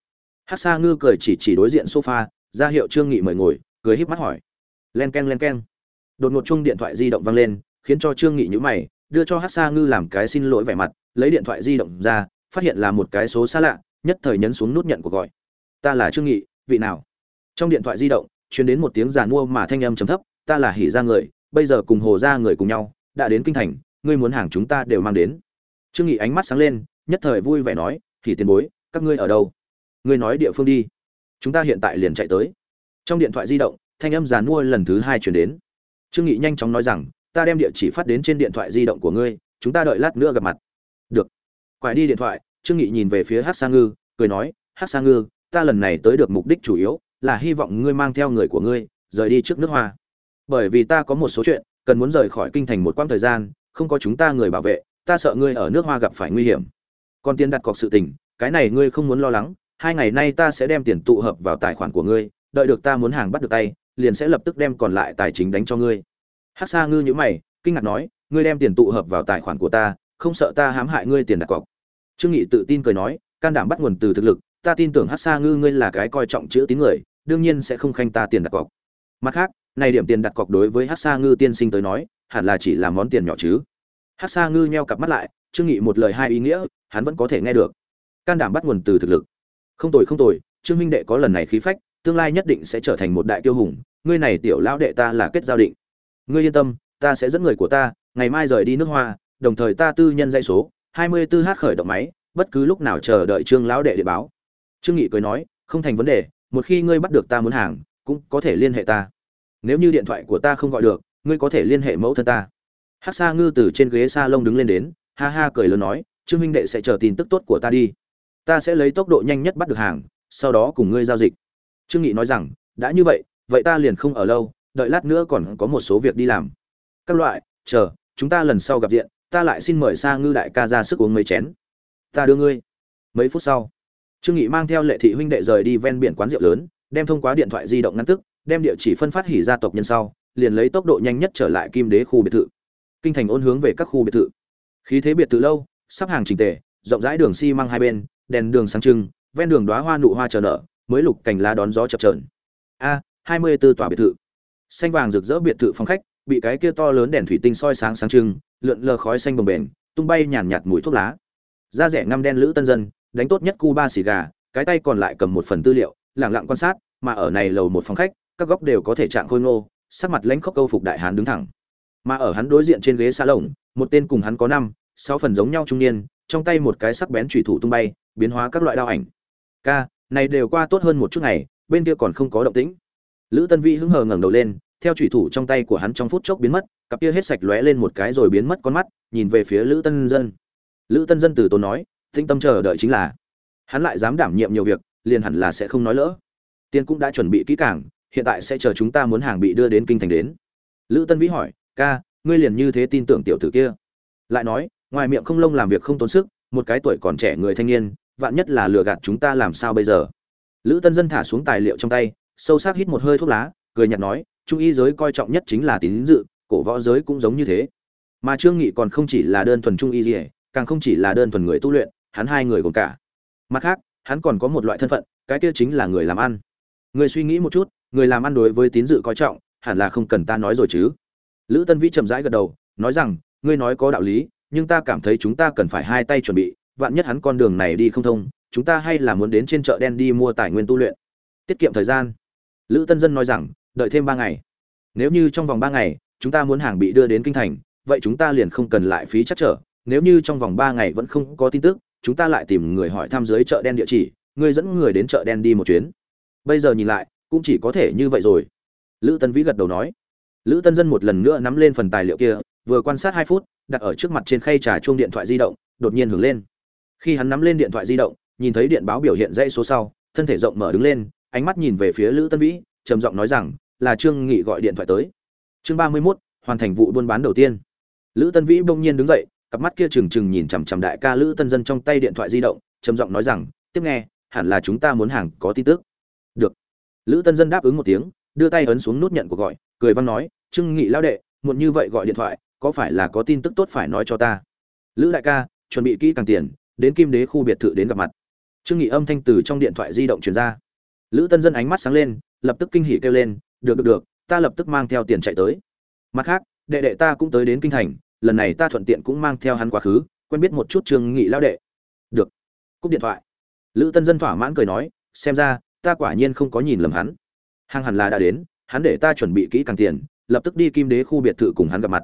Hát sa ngư cười chỉ chỉ đối diện sofa, ra hiệu trương nghị mời ngồi, cười híp mắt hỏi. Len ken len ken đột ngột chung điện thoại di động vang lên, khiến cho trương nghị nhíu mày, đưa cho hát sa ngư làm cái xin lỗi vẻ mặt, lấy điện thoại di động ra, phát hiện là một cái số xa lạ, nhất thời nhấn xuống nút nhận cuộc gọi. Ta là trương nghị, vị nào? Trong điện thoại di động truyền đến một tiếng giàn mua mà thanh âm trầm thấp, ta là hỉ Gia người, bây giờ cùng hồ Gia người cùng nhau, đã đến kinh thành, ngươi muốn hàng chúng ta đều mang đến. Trương nghị ánh mắt sáng lên, nhất thời vui vẻ nói thì tiền bối, các ngươi ở đâu? Ngươi nói địa phương đi. Chúng ta hiện tại liền chạy tới. Trong điện thoại di động, thanh âm giàn mua lần thứ hai truyền đến. Trương nghị nhanh chóng nói rằng, ta đem địa chỉ phát đến trên điện thoại di động của ngươi, chúng ta đợi lát nữa gặp mặt. Được. Quải đi điện thoại, trương nghị nhìn về phía Hắc Sa ngư, cười nói, Hắc Sa ngư, ta lần này tới được mục đích chủ yếu là hy vọng ngươi mang theo người của ngươi, rời đi trước nước hoa. Bởi vì ta có một số chuyện, cần muốn rời khỏi kinh thành một quãng thời gian, không có chúng ta người bảo vệ, ta sợ ngươi ở nước hoa gặp phải nguy hiểm. Còn tiền đặt cọc sự tình, cái này ngươi không muốn lo lắng, hai ngày nay ta sẽ đem tiền tụ hợp vào tài khoản của ngươi, đợi được ta muốn hàng bắt được tay, liền sẽ lập tức đem còn lại tài chính đánh cho ngươi. Hát xa ngư nhữ mày, kinh ngạc nói, ngươi đem tiền tụ hợp vào tài khoản của ta, không sợ ta hãm hại ngươi tiền đặt cọc. Trương nghị tự tin cười nói, can đảm bắt nguồn từ thực lực ta tin tưởng hát xa ngư ngươi là cái coi trọng chữ tín người, đương nhiên sẽ không khanh ta tiền đặt cọc. Mặt khác, này điểm tiền đặt cọc đối với hát xa ngư tiên sinh tới nói, hẳn là chỉ là món tiền nhỏ chứ. Hát xa ngư nheo cặp mắt lại, trương nghị một lời hai ý nghĩa, hắn vẫn có thể nghe được. Can đảm bắt nguồn từ thực lực. Không tồi không tồi, trương minh đệ có lần này khí phách, tương lai nhất định sẽ trở thành một đại tiêu hùng, ngươi này tiểu lão đệ ta là kết giao định. Ngươi yên tâm, ta sẽ dẫn người của ta, ngày mai rời đi nước hoa, đồng thời ta tư nhân dây số 24h khởi động máy, bất cứ lúc nào chờ đợi trương lão đệ để báo trương nghị cười nói không thành vấn đề một khi ngươi bắt được ta muốn hàng cũng có thể liên hệ ta nếu như điện thoại của ta không gọi được ngươi có thể liên hệ mẫu thân ta Hắc Sa Ngư từ trên ghế sa lông đứng lên đến, ha ha cười lớn nói, "Trương huynh đệ sẽ chờ tin tức tốt của ta đi. Ta sẽ lấy tốc độ nhanh nhất bắt được hàng, sau đó cùng ngươi giao dịch." Trương Nghị nói rằng, "Đã như vậy, vậy ta liền không ở lâu, đợi lát nữa còn có một số việc đi làm." Các loại, chờ, chúng ta lần sau gặp diện, ta lại xin mời Sa Ngư đại ca ra sức uống mấy chén. Ta đưa ngươi. Mấy phút sau, Trương Nghị mang theo Lệ thị huynh đệ rời đi ven biển quán rượu lớn, đem thông qua điện thoại di động ngắn tức, đem địa chỉ phân phát hỉ gia tộc nhân sau, liền lấy tốc độ nhanh nhất trở lại Kim Đế khu biệt thự. Kinh thành ôn hướng về các khu biệt thự. Khí thế biệt thự lâu sắp hàng trình tề rộng rãi đường xi măng hai bên đèn đường sáng trưng ven đường đóa hoa nụ hoa chờ nở mới lục cành lá đón gió chập chờn. A hai mươi 24 tòa biệt thự. Xanh vàng rực rỡ biệt thự phòng khách bị cái kia to lớn đèn thủy tinh soi sáng sáng trưng lượn lờ khói xanh bồng bềnh tung bay nhàn nhạt mùi thuốc lá. Da rẻ ngăm đen lữ tân dân đánh tốt nhất Cuba xì gà, cái tay còn lại cầm một phần tư liệu lẳng lặng quan sát, mà ở này lầu một phòng khách, các góc đều có thể trạng khôi ngô, sắc mặt lãnh khốc câu phục đại hán đứng thẳng. Mà ở hắn đối diện trên ghế xa lồng, một tên cùng hắn có năm, sáu phần giống nhau trung niên, trong tay một cái sắc bén chủy thủ tung bay, biến hóa các loại đao ảnh. Ca, này đều qua tốt hơn một chút ngày, bên kia còn không có động tĩnh. Lữ tân vĩ hứng hờ ngẩng đầu lên, theo chủy thủ trong tay của hắn trong phút chốc biến mất, cặp kia hết sạch lóe lên một cái rồi biến mất con mắt, nhìn về phía lữ tân dân. Lữ tân dân từ tốn nói tinh tâm chờ đợi chính là, hắn lại dám đảm nhiệm nhiều việc, liền hẳn là sẽ không nói lỡ. Tiên cũng đã chuẩn bị kỹ càng, hiện tại sẽ chờ chúng ta muốn hàng bị đưa đến kinh thành đến. Lữ tân vĩ hỏi, ca, ngươi liền như thế tin tưởng tiểu tử kia? Lại nói, ngoài miệng không lông làm việc không tốn sức, một cái tuổi còn trẻ người thanh niên, vạn nhất là lừa gạt chúng ta làm sao bây giờ? Lữ tân dân thả xuống tài liệu trong tay, sâu sắc hít một hơi thuốc lá, cười nhạt nói, trung y giới coi trọng nhất chính là tín dự, cổ võ giới cũng giống như thế. Mà trương nghị còn không chỉ là đơn thuần trung y gì càng không chỉ là đơn thuần người tu luyện hắn hai người gồm cả. Mặt khác, hắn còn có một loại thân phận, cái kia chính là người làm ăn. Người suy nghĩ một chút, người làm ăn đối với tín dự coi trọng, hẳn là không cần ta nói rồi chứ. Lữ tân vĩ chậm rãi gật đầu, nói rằng, ngươi nói có đạo lý, nhưng ta cảm thấy chúng ta cần phải hai tay chuẩn bị, vạn nhất hắn con đường này đi không thông, chúng ta hay là muốn đến trên chợ đen đi mua tài nguyên tu luyện. Tiết kiệm thời gian. Lữ tân dân nói rằng, đợi thêm ba ngày. Nếu như trong vòng ba ngày, chúng ta muốn hàng bị đưa đến kinh thành, vậy chúng ta liền không cần lại phí chắc trở. Nếu như trong vòng ba ngày vẫn không có tin tức chúng ta lại tìm người hỏi thăm dưới chợ đen địa chỉ ngươi dẫn người đến chợ đen đi một chuyến. Bây giờ nhìn lại cũng chỉ có thể như vậy rồi. Lữ tân vĩ gật đầu nói. Lữ tân dân một lần nữa nắm lên phần tài liệu kia vừa quan sát hai phút đặt ở trước mặt trên khay trà chuông điện thoại di động đột nhiên hưởng lên. Khi hắn nắm lên điện thoại di động nhìn thấy điện báo biểu hiện dãy số sau thân thể rộng mở đứng lên ánh mắt nhìn về phía lữ tân vĩ trầm giọng nói rằng là trương nghị gọi điện thoại tới. Chương ba mươi 31, hoàn thành vụ buôn bán đầu tiên. Lữ tân vĩ bỗng nhiên đứng dậy cặp mắt kia trừng trừng nhìn chằm chằm đại ca lữ tân dân trong tay điện thoại di động, trầm giọng nói rằng, tiếp nghe, hẳn là chúng ta muốn hàng có tin tức. Được. Lữ tân dân đáp ứng một tiếng, đưa tay ấn xuống nút nhận cuộc gọi, cười văn nói, trương nghị lao đệ, muộn như vậy gọi điện thoại, có phải là có tin tức tốt phải nói cho ta? Lữ đại ca, chuẩn bị kỹ càng tiền, đến kim đế khu biệt thự đến gặp mặt. Trương nghị âm thanh từ trong điện thoại di động truyền ra. Lữ tân dân ánh mắt sáng lên, lập tức kinh hỉ kêu lên, được được được, ta lập tức mang theo tiền chạy tới. Mặt khác, đệ đệ ta cũng tới đến kinh thành lần này ta thuận tiện cũng mang theo hắn quá khứ, quen biết một chút trương nghị lao đệ. Được. Cúp điện thoại. Lữ tân dân thỏa mãn cười nói, xem ra, ta quả nhiên không có nhìn lầm hắn. Hàng hẳn là đã đến, hắn để ta chuẩn bị kỹ càng tiền, lập tức đi kim đế khu biệt thự cùng hắn gặp mặt.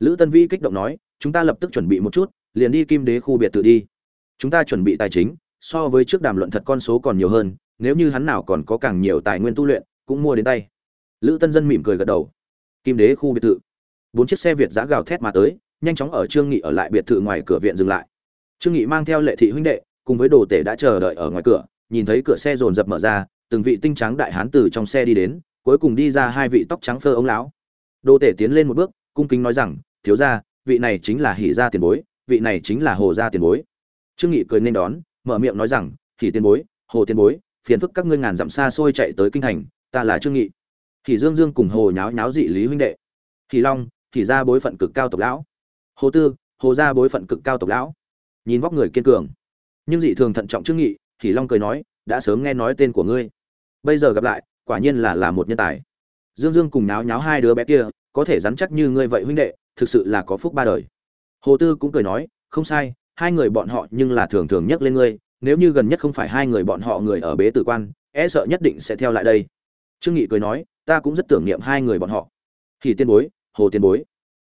Lữ tân vĩ kích động nói, chúng ta lập tức chuẩn bị một chút, liền đi kim đế khu biệt thự đi. Chúng ta chuẩn bị tài chính, so với trước đàm luận thật con số còn nhiều hơn, nếu như hắn nào còn có càng nhiều tài nguyên tu luyện, cũng mua đến tay. Lữ tân dân mỉm cười gật đầu. Kim đế khu biệt thự bốn chiếc xe việt giã gào thét mà tới, nhanh chóng ở trương nghị ở lại biệt thự ngoài cửa viện dừng lại. Trương nghị mang theo lệ thị huynh đệ, cùng với đồ tể đã chờ đợi ở ngoài cửa, nhìn thấy cửa xe dồn dập mở ra, từng vị tinh trắng đại hán từ trong xe đi đến, cuối cùng đi ra hai vị tóc trắng phơ ông lão. Đồ tể tiến lên một bước, cung kính nói rằng, thiếu gia, vị này chính là hỉ gia tiền bối, vị này chính là hồ gia tiền bối. Trương nghị cười nên đón, mở miệng nói rằng hỉ tiền bối, hồ tiền bối, phiền phức các ngươi ngàn dặm xa xôi chạy tới kinh thành, ta là trương nghị. Hỉ dương dương cùng hồ nháo nháo dị lý huynh đệ. Hỉ long thì gia bối phận cực cao tộc lão. Hồ tư, hồ gia bối phận cực cao tộc lão. Nhìn vóc người kiên cường. Nhưng dị thường thận trọng trước nghị hỉ long cười nói, đã sớm nghe nói tên của ngươi. Bây giờ gặp lại, quả nhiên là là một nhân tài. Dương dương cùng nháo nháo hai đứa bé kia, có thể rắn chắc như ngươi vậy huynh đệ, thực sự là có phúc ba đời. Hồ tư cũng cười nói, không sai, hai người bọn họ nhưng là thường thường nhắc lên ngươi, nếu như gần nhất không phải hai người bọn họ người ở bế tử quan e sợ nhất định sẽ theo lại đây. Trương nghị cười nói, ta cũng rất tưởng niệm hai người bọn họ. Thì tiên bối hồ tiền bối.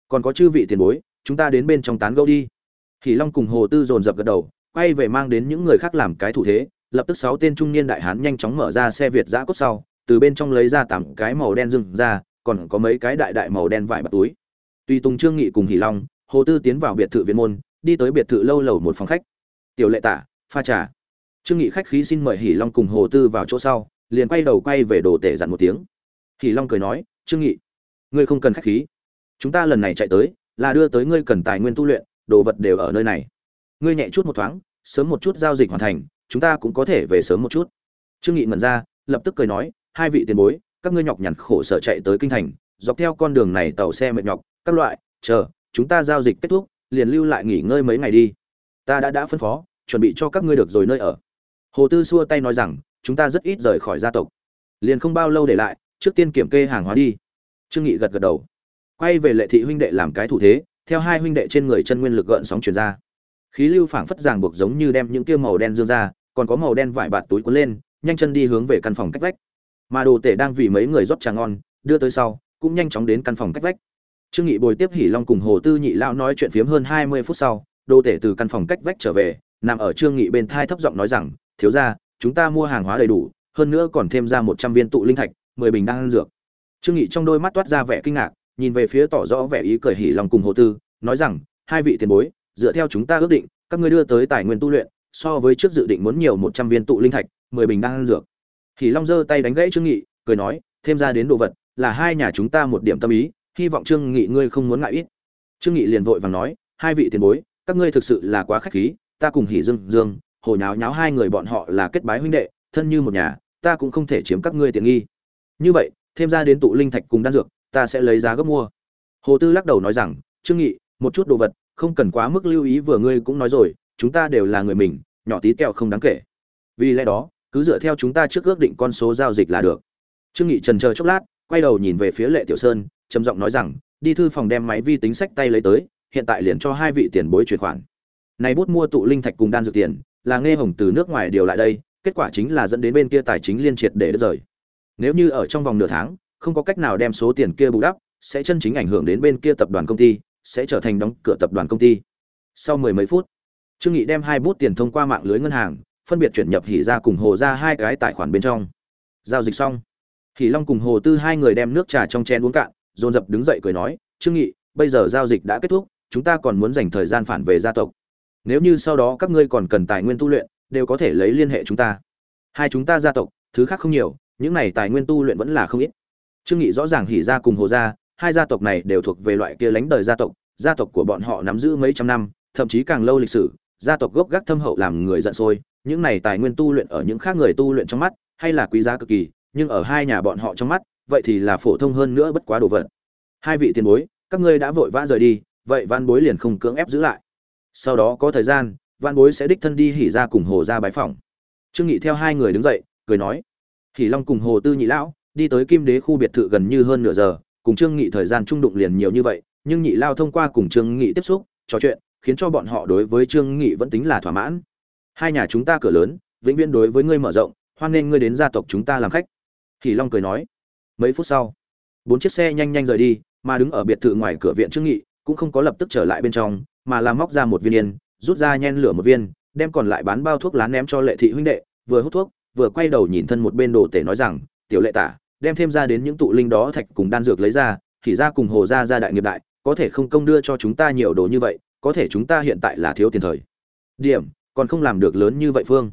Còn có chư vị tiền bối, chúng ta đến bên trong tán gẫu đi. Hỉ long cùng hồ tư dồn dập gật đầu, quay về mang đến những người khác làm cái thủ thế, lập tức sáu tên trung niên đại hán nhanh chóng mở ra xe việt giã cốt sau, từ bên trong lấy ra tám cái màu đen rừng ra, còn có mấy cái đại đại màu đen vải bạc túi. Tùy tùng trương nghị cùng hỉ long, hồ tư tiến vào biệt thự viện môn, đi tới biệt thự lâu lầu một phòng khách. Tiểu lệ tả pha trà. Trương nghị khách khí xin mời hỉ long cùng hồ tư vào chỗ sau, liền quay đầu quay về đồ tể dặn một tiếng. Hỉ long cười nói, trương nghị, ngươi không cần khách khí chúng ta lần này chạy tới, là đưa tới ngươi cần tài nguyên tu luyện, đồ vật đều ở nơi này. Ngươi nhẹ chút một thoáng, sớm một chút giao dịch hoàn thành, chúng ta cũng có thể về sớm một chút. Trương nghị ngẩn ra, lập tức cười nói, hai vị tiền bối, các ngươi nhọc nhằn khổ sở chạy tới kinh thành, dọc theo con đường này tàu xe mệt nhọc, các loại, chờ, chúng ta giao dịch kết thúc, liền lưu lại nghỉ ngơi mấy ngày đi. Ta đã đã phân phó, chuẩn bị cho các ngươi được rồi nơi ở. Hồ tư xua tay nói rằng, chúng ta rất ít rời khỏi gia tộc. Liền không bao lâu để lại, trước tiên kiểm kê hàng hóa đi. Trương nghị gật gật đầu quay về lệ thị huynh đệ làm cái thủ thế, theo hai huynh đệ trên người chân nguyên lực gợn sóng truyền ra. Khí lưu phảng phất ràng buộc giống như đem những kia màu đen dương ra, còn có màu đen vải bạt túi cuốn lên, nhanh chân đi hướng về căn phòng cách vách. Mà đồ tể đang vì mấy người rót trà ngon, đưa tới sau, cũng nhanh chóng đến căn phòng cách vách. Trương nghị bồi tiếp hỉ long cùng hồ tư nhị lão nói chuyện phiếm hơn hai mươi phút sau, đồ tể từ căn phòng cách vách trở về, nằm ở trương nghị bên thai thấp giọng nói rằng, thiếu gia, chúng ta mua hàng hóa đầy đủ, hơn nữa còn thêm ra một trăm viên tụ linh thạch, mười bình đan dược. Trương nghị trong đôi mắt toát ra vẻ kinh ngạc nhìn về phía tỏ rõ vẻ ý cười hỉ lòng cùng hồ tư, nói rằng, hai vị tiền bối, dựa theo chúng ta ước định, các ngươi đưa tới tài nguyên tu luyện, so với trước dự định muốn nhiều một trăm viên tụ linh thạch, mười bình đan dược. Hỉ long giơ tay đánh gãy trương nghị, cười nói, thêm ra đến đồ vật, là hai nhà chúng ta một điểm tâm ý, hy vọng trương nghị ngươi không muốn ngại ít. Trương nghị liền vội vàng nói, hai vị tiền bối, các ngươi thực sự là quá khách khí, ta cùng hỉ dương dương, hồ nháo nháo hai người bọn họ là kết bái huynh đệ, thân như một nhà, ta cũng không thể chiếm các ngươi tiện nghi. Như vậy, thêm ra đến tụ linh thạch cùng đan dược ta sẽ lấy giá gấp mua. Hồ tư lắc đầu nói rằng, trương nghị, một chút đồ vật, không cần quá mức lưu ý vừa ngươi cũng nói rồi, chúng ta đều là người mình, nhỏ tí kẹo không đáng kể. Vì lẽ đó, cứ dựa theo chúng ta trước ước định con số giao dịch là được. Trương nghị trần chờ chốc lát, quay đầu nhìn về phía lệ tiểu sơn, trầm giọng nói rằng, đi thư phòng đem máy vi tính sách tay lấy tới, hiện tại liền cho hai vị tiền bối chuyển khoản. Này bút mua tụ linh thạch cùng đan dược tiền, là nghe hồng từ nước ngoài điều lại đây, kết quả chính là dẫn đến bên kia tài chính liên triệt để đứt rời. Nếu như ở trong vòng nửa tháng không có cách nào đem số tiền kia bù đắp, sẽ chân chính ảnh hưởng đến bên kia tập đoàn công ty, sẽ trở thành đóng cửa tập đoàn công ty. Sau mười mấy phút, trương nghị đem hai bút tiền thông qua mạng lưới ngân hàng, phân biệt chuyển nhập hỉ ra cùng hồ ra hai cái tài khoản bên trong. Giao dịch xong hỉ long cùng hồ tư hai người đem nước trà trong chén uống cạn, dồn dập đứng dậy cười nói, trương nghị, bây giờ giao dịch đã kết thúc, chúng ta còn muốn dành thời gian phản về gia tộc. Nếu như sau đó các ngươi còn cần tài nguyên tu luyện, đều có thể lấy liên hệ chúng ta. Hai chúng ta gia tộc, thứ khác không nhiều, những này tài nguyên tu luyện vẫn là không ít trương nghị rõ ràng hỉ gia cùng hồ gia, hai gia tộc này đều thuộc về loại kia lãnh đời gia tộc gia tộc của bọn họ nắm giữ mấy trăm năm, thậm chí càng lâu lịch sử, gia tộc gốc gác thâm hậu làm người giận sôi, những này tài nguyên tu luyện ở những khác người tu luyện trong mắt, hay là quý giá cực kỳ, nhưng ở hai nhà bọn họ trong mắt, vậy thì là phổ thông hơn nữa bất quá đồ vật. Hai vị tiền bối, các ngươi đã vội vã rời đi, vậy văn bối liền không cưỡng ép giữ lại. Sau đó có thời gian văn bối sẽ đích thân đi hỉ ra cùng hồ ra bái phòng trương nghị theo hai người đứng dậy, cười nói, hỉ long cùng hồ tư nhị lão đi tới kim đế khu biệt thự gần như hơn nửa giờ, cùng trương nghị thời gian trung đụng liền nhiều như vậy, nhưng nhị lao thông qua cùng trương nghị tiếp xúc, trò chuyện, khiến cho bọn họ đối với trương nghị vẫn tính là thỏa mãn. Hai nhà chúng ta cửa lớn, vĩnh viễn đối với ngươi mở rộng, hoan nên ngươi đến gia tộc chúng ta làm khách. Hỉ long cười nói. Mấy phút sau, bốn chiếc xe nhanh nhanh rời đi, mà đứng ở biệt thự ngoài cửa viện trương nghị cũng không có lập tức trở lại bên trong, mà làm móc ra một viên yên, rút ra nhen lửa một viên, đem còn lại bán bao thuốc lá ném cho lệ thị huynh đệ, vừa hút thuốc, vừa quay đầu nhìn thân một bên đồ tể nói rằng tiểu lệ tả, đem thêm ra đến những tụ linh đó thạch cùng đan dược lấy ra, thì ra cùng hồ ra ra đại nghiệp đại, có thể không công đưa cho chúng ta nhiều đồ như vậy, có thể chúng ta hiện tại là thiếu tiền thời. Điểm, còn không làm được lớn như vậy phương.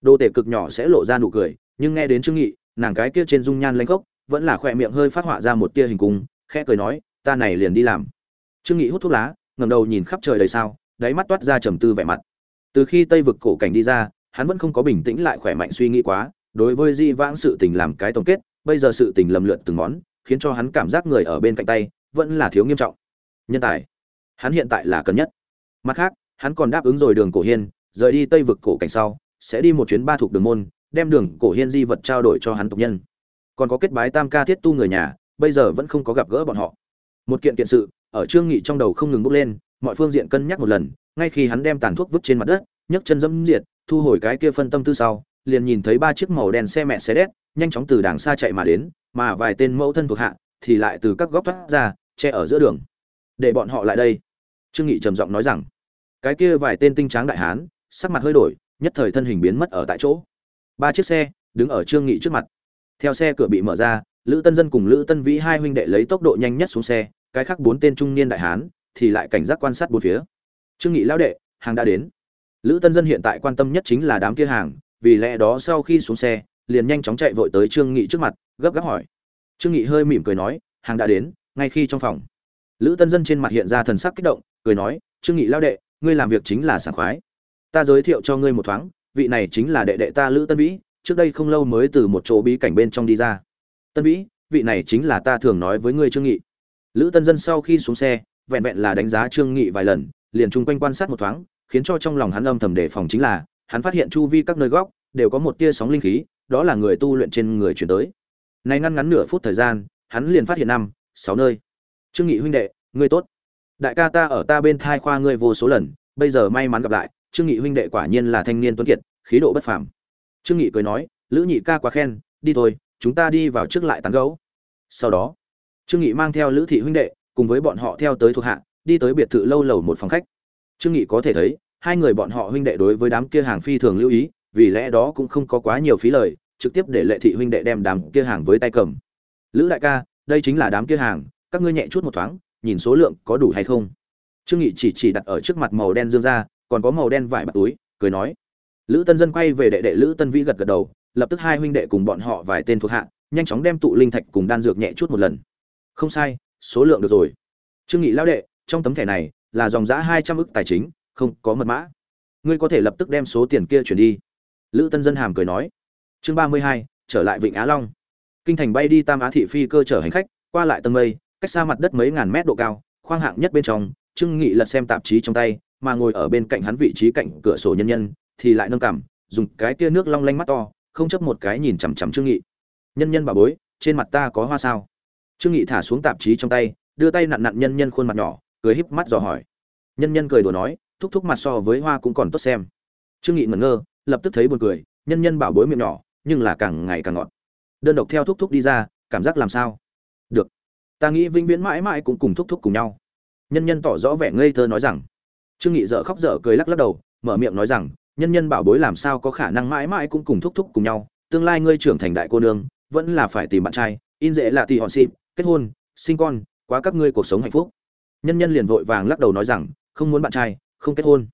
Đô tể cực nhỏ sẽ lộ ra nụ cười, nhưng nghe đến trương nghị, nàng cái kia trên dung nhan lanh khốc, vẫn là khỏe miệng hơi phát họa ra một tia hình cung, khẽ cười nói, ta này liền đi làm. Trương nghị hút thuốc lá, ngẩng đầu nhìn khắp trời đầy sao, đáy mắt toát ra trầm tư vẻ mặt. Từ khi tây vực cổ cảnh đi ra, hắn vẫn không có bình tĩnh lại khỏe mạnh suy nghĩ quá đối với di vãng sự tình làm cái tổng kết, bây giờ sự tình lầm lượt từng món, khiến cho hắn cảm giác người ở bên cạnh tay vẫn là thiếu nghiêm trọng. Nhân tài, hắn hiện tại là cần nhất. Mặt khác, hắn còn đáp ứng rồi đường cổ hiên, rời đi tây vực cổ cảnh sau, sẽ đi một chuyến ba thuộc đường môn, đem đường cổ hiên di vật trao đổi cho hắn tộc nhân. Còn có kết bái tam ca thiết tu người nhà, bây giờ vẫn không có gặp gỡ bọn họ. Một kiện kiện sự, ở trương nghị trong đầu không ngừng bốc lên, mọi phương diện cân nhắc một lần, ngay khi hắn đem tàn thuốc vứt trên mặt đất, nhấc chân dẫm diệt, thu hồi cái kia phân tâm tư sau liền nhìn thấy ba chiếc màu đen xe mẹ xe đét nhanh chóng từ đàng xa chạy mà đến, mà vài tên mẫu thân thuộc hạ thì lại từ các góc thoát ra, che ở giữa đường. Để bọn họ lại đây. Trương nghị trầm giọng nói rằng, cái kia vài tên tinh tráng đại hán, sắc mặt hơi đổi, nhất thời thân hình biến mất ở tại chỗ. Ba chiếc xe đứng ở trương nghị trước mặt. Theo xe cửa bị mở ra, lữ tân dân cùng lữ tân vĩ hai huynh đệ lấy tốc độ nhanh nhất xuống xe, cái khác bốn tên trung niên đại hán thì lại cảnh giác quan sát bốn phía. Trương nghị lão đệ, hàng đã đến. Lữ tân dân hiện tại quan tâm nhất chính là đám kia hàng vì lẽ đó sau khi xuống xe, liền nhanh chóng chạy vội tới trương nghị trước mặt, gấp gáp hỏi. Trương nghị hơi mỉm cười nói, hàng đã đến, ngay khi trong phòng. Lữ tân dân trên mặt hiện ra thần sắc kích động, cười nói, trương nghị lao đệ, ngươi làm việc chính là sảng khoái. Ta giới thiệu cho ngươi một thoáng, vị này chính là đệ đệ ta lữ tân vĩ, trước đây không lâu mới từ một chỗ bí cảnh bên trong đi ra. Tân vĩ, vị này chính là ta thường nói với ngươi trương nghị. Lữ tân dân sau khi xuống xe, vẹn vẹn là đánh giá trương nghị vài lần, liền chung quanh quan sát một thoáng, khiến cho trong lòng hắn âm thầm đề phòng chính là hắn phát hiện chu vi các nơi góc đều có một tia sóng linh khí, đó là người tu luyện trên người chuyển tới. Này ngăn ngắn nửa phút thời gian, hắn liền phát hiện năm, sáu nơi. Trương nghị huynh đệ, ngươi tốt. Đại ca ta ở ta bên thai khoa ngươi vô số lần, bây giờ may mắn gặp lại, trương nghị huynh đệ quả nhiên là thanh niên tuấn kiệt, khí độ bất phàm. Trương nghị cười nói, lữ nhị ca quá khen, đi thôi, chúng ta đi vào trước lại tán gẫu. sau đó, trương nghị mang theo lữ thị huynh đệ, cùng với bọn họ theo tới thuộc hạ, đi tới biệt thự lâu lầu một phòng khách. Trương nghị có thể thấy hai người bọn họ huynh đệ đối với đám kia hàng phi thường lưu ý, vì lẽ đó cũng không có quá nhiều phí lời, trực tiếp để lệ thị huynh đệ đem đám kia hàng với tay cầm. Lữ đại ca, đây chính là đám kia hàng, các ngươi nhẹ chút một thoáng, nhìn số lượng có đủ hay không? Trương nghị chỉ chỉ đặt ở trước mặt màu đen dương ra, còn có màu đen vải bạc túi, cười nói. Lữ tân dân quay về đệ đệ lữ tân vĩ gật gật đầu, lập tức hai huynh đệ cùng bọn họ vài tên thuộc hạ, nhanh chóng đem tụ linh thạch cùng đan dược nhẹ chút một lần. Không sai, số lượng được rồi. Trương nghị lao đệ, trong tấm thẻ này là dòng giã hai trăm ức tài chính không có mật mã. Ngươi có thể lập tức đem số tiền kia chuyển đi. Lữ tân dân hàm cười nói. Chương ba mươi hai, trở lại vịnh á long. Kinh thành bay đi tam á thị phi cơ chở hành khách, qua lại tầng mây, cách xa mặt đất mấy ngàn mét độ cao, khoang hạng nhất bên trong, trương nghị lật xem tạp chí trong tay, mà ngồi ở bên cạnh hắn vị trí cạnh cửa sổ nhân nhân, thì lại nâng cằm, dùng cái tia nước long lanh mắt to, không chấp một cái nhìn chằm chằm trương nghị. Nhân nhân bà bối, trên mặt ta có hoa sao? Trương nghị thả xuống tạp chí trong tay, đưa tay nặn nặn nhân nhân khuôn mặt nhỏ, cười híp mắt dò hỏi. Nhân nhân cười đùa nói thúc thúc mặt so với hoa cũng còn tốt xem. Trương nghị ngẩn ngơ, lập tức thấy buồn cười, nhân nhân bảo bối miệng nhỏ, nhưng là càng ngày càng ngọt. Đơn độc theo thúc thúc đi ra, cảm giác làm sao? Được. Ta nghĩ vĩnh viễn mãi mãi cũng cùng thúc thúc cùng nhau. Nhân nhân tỏ rõ vẻ ngây thơ nói rằng. Trương nghị dở khóc dở cười lắc lắc đầu, mở miệng nói rằng, nhân nhân bảo bối làm sao có khả năng mãi mãi cũng cùng thúc thúc cùng nhau? Tương lai ngươi trưởng thành đại cô nương, vẫn là phải tìm bạn trai, in dễ là tỷ họ xịp, kết hôn, sinh con, quá các ngươi cuộc sống hạnh phúc. Nhân nhân liền vội vàng lắc đầu nói rằng, không muốn bạn trai không kết hôn.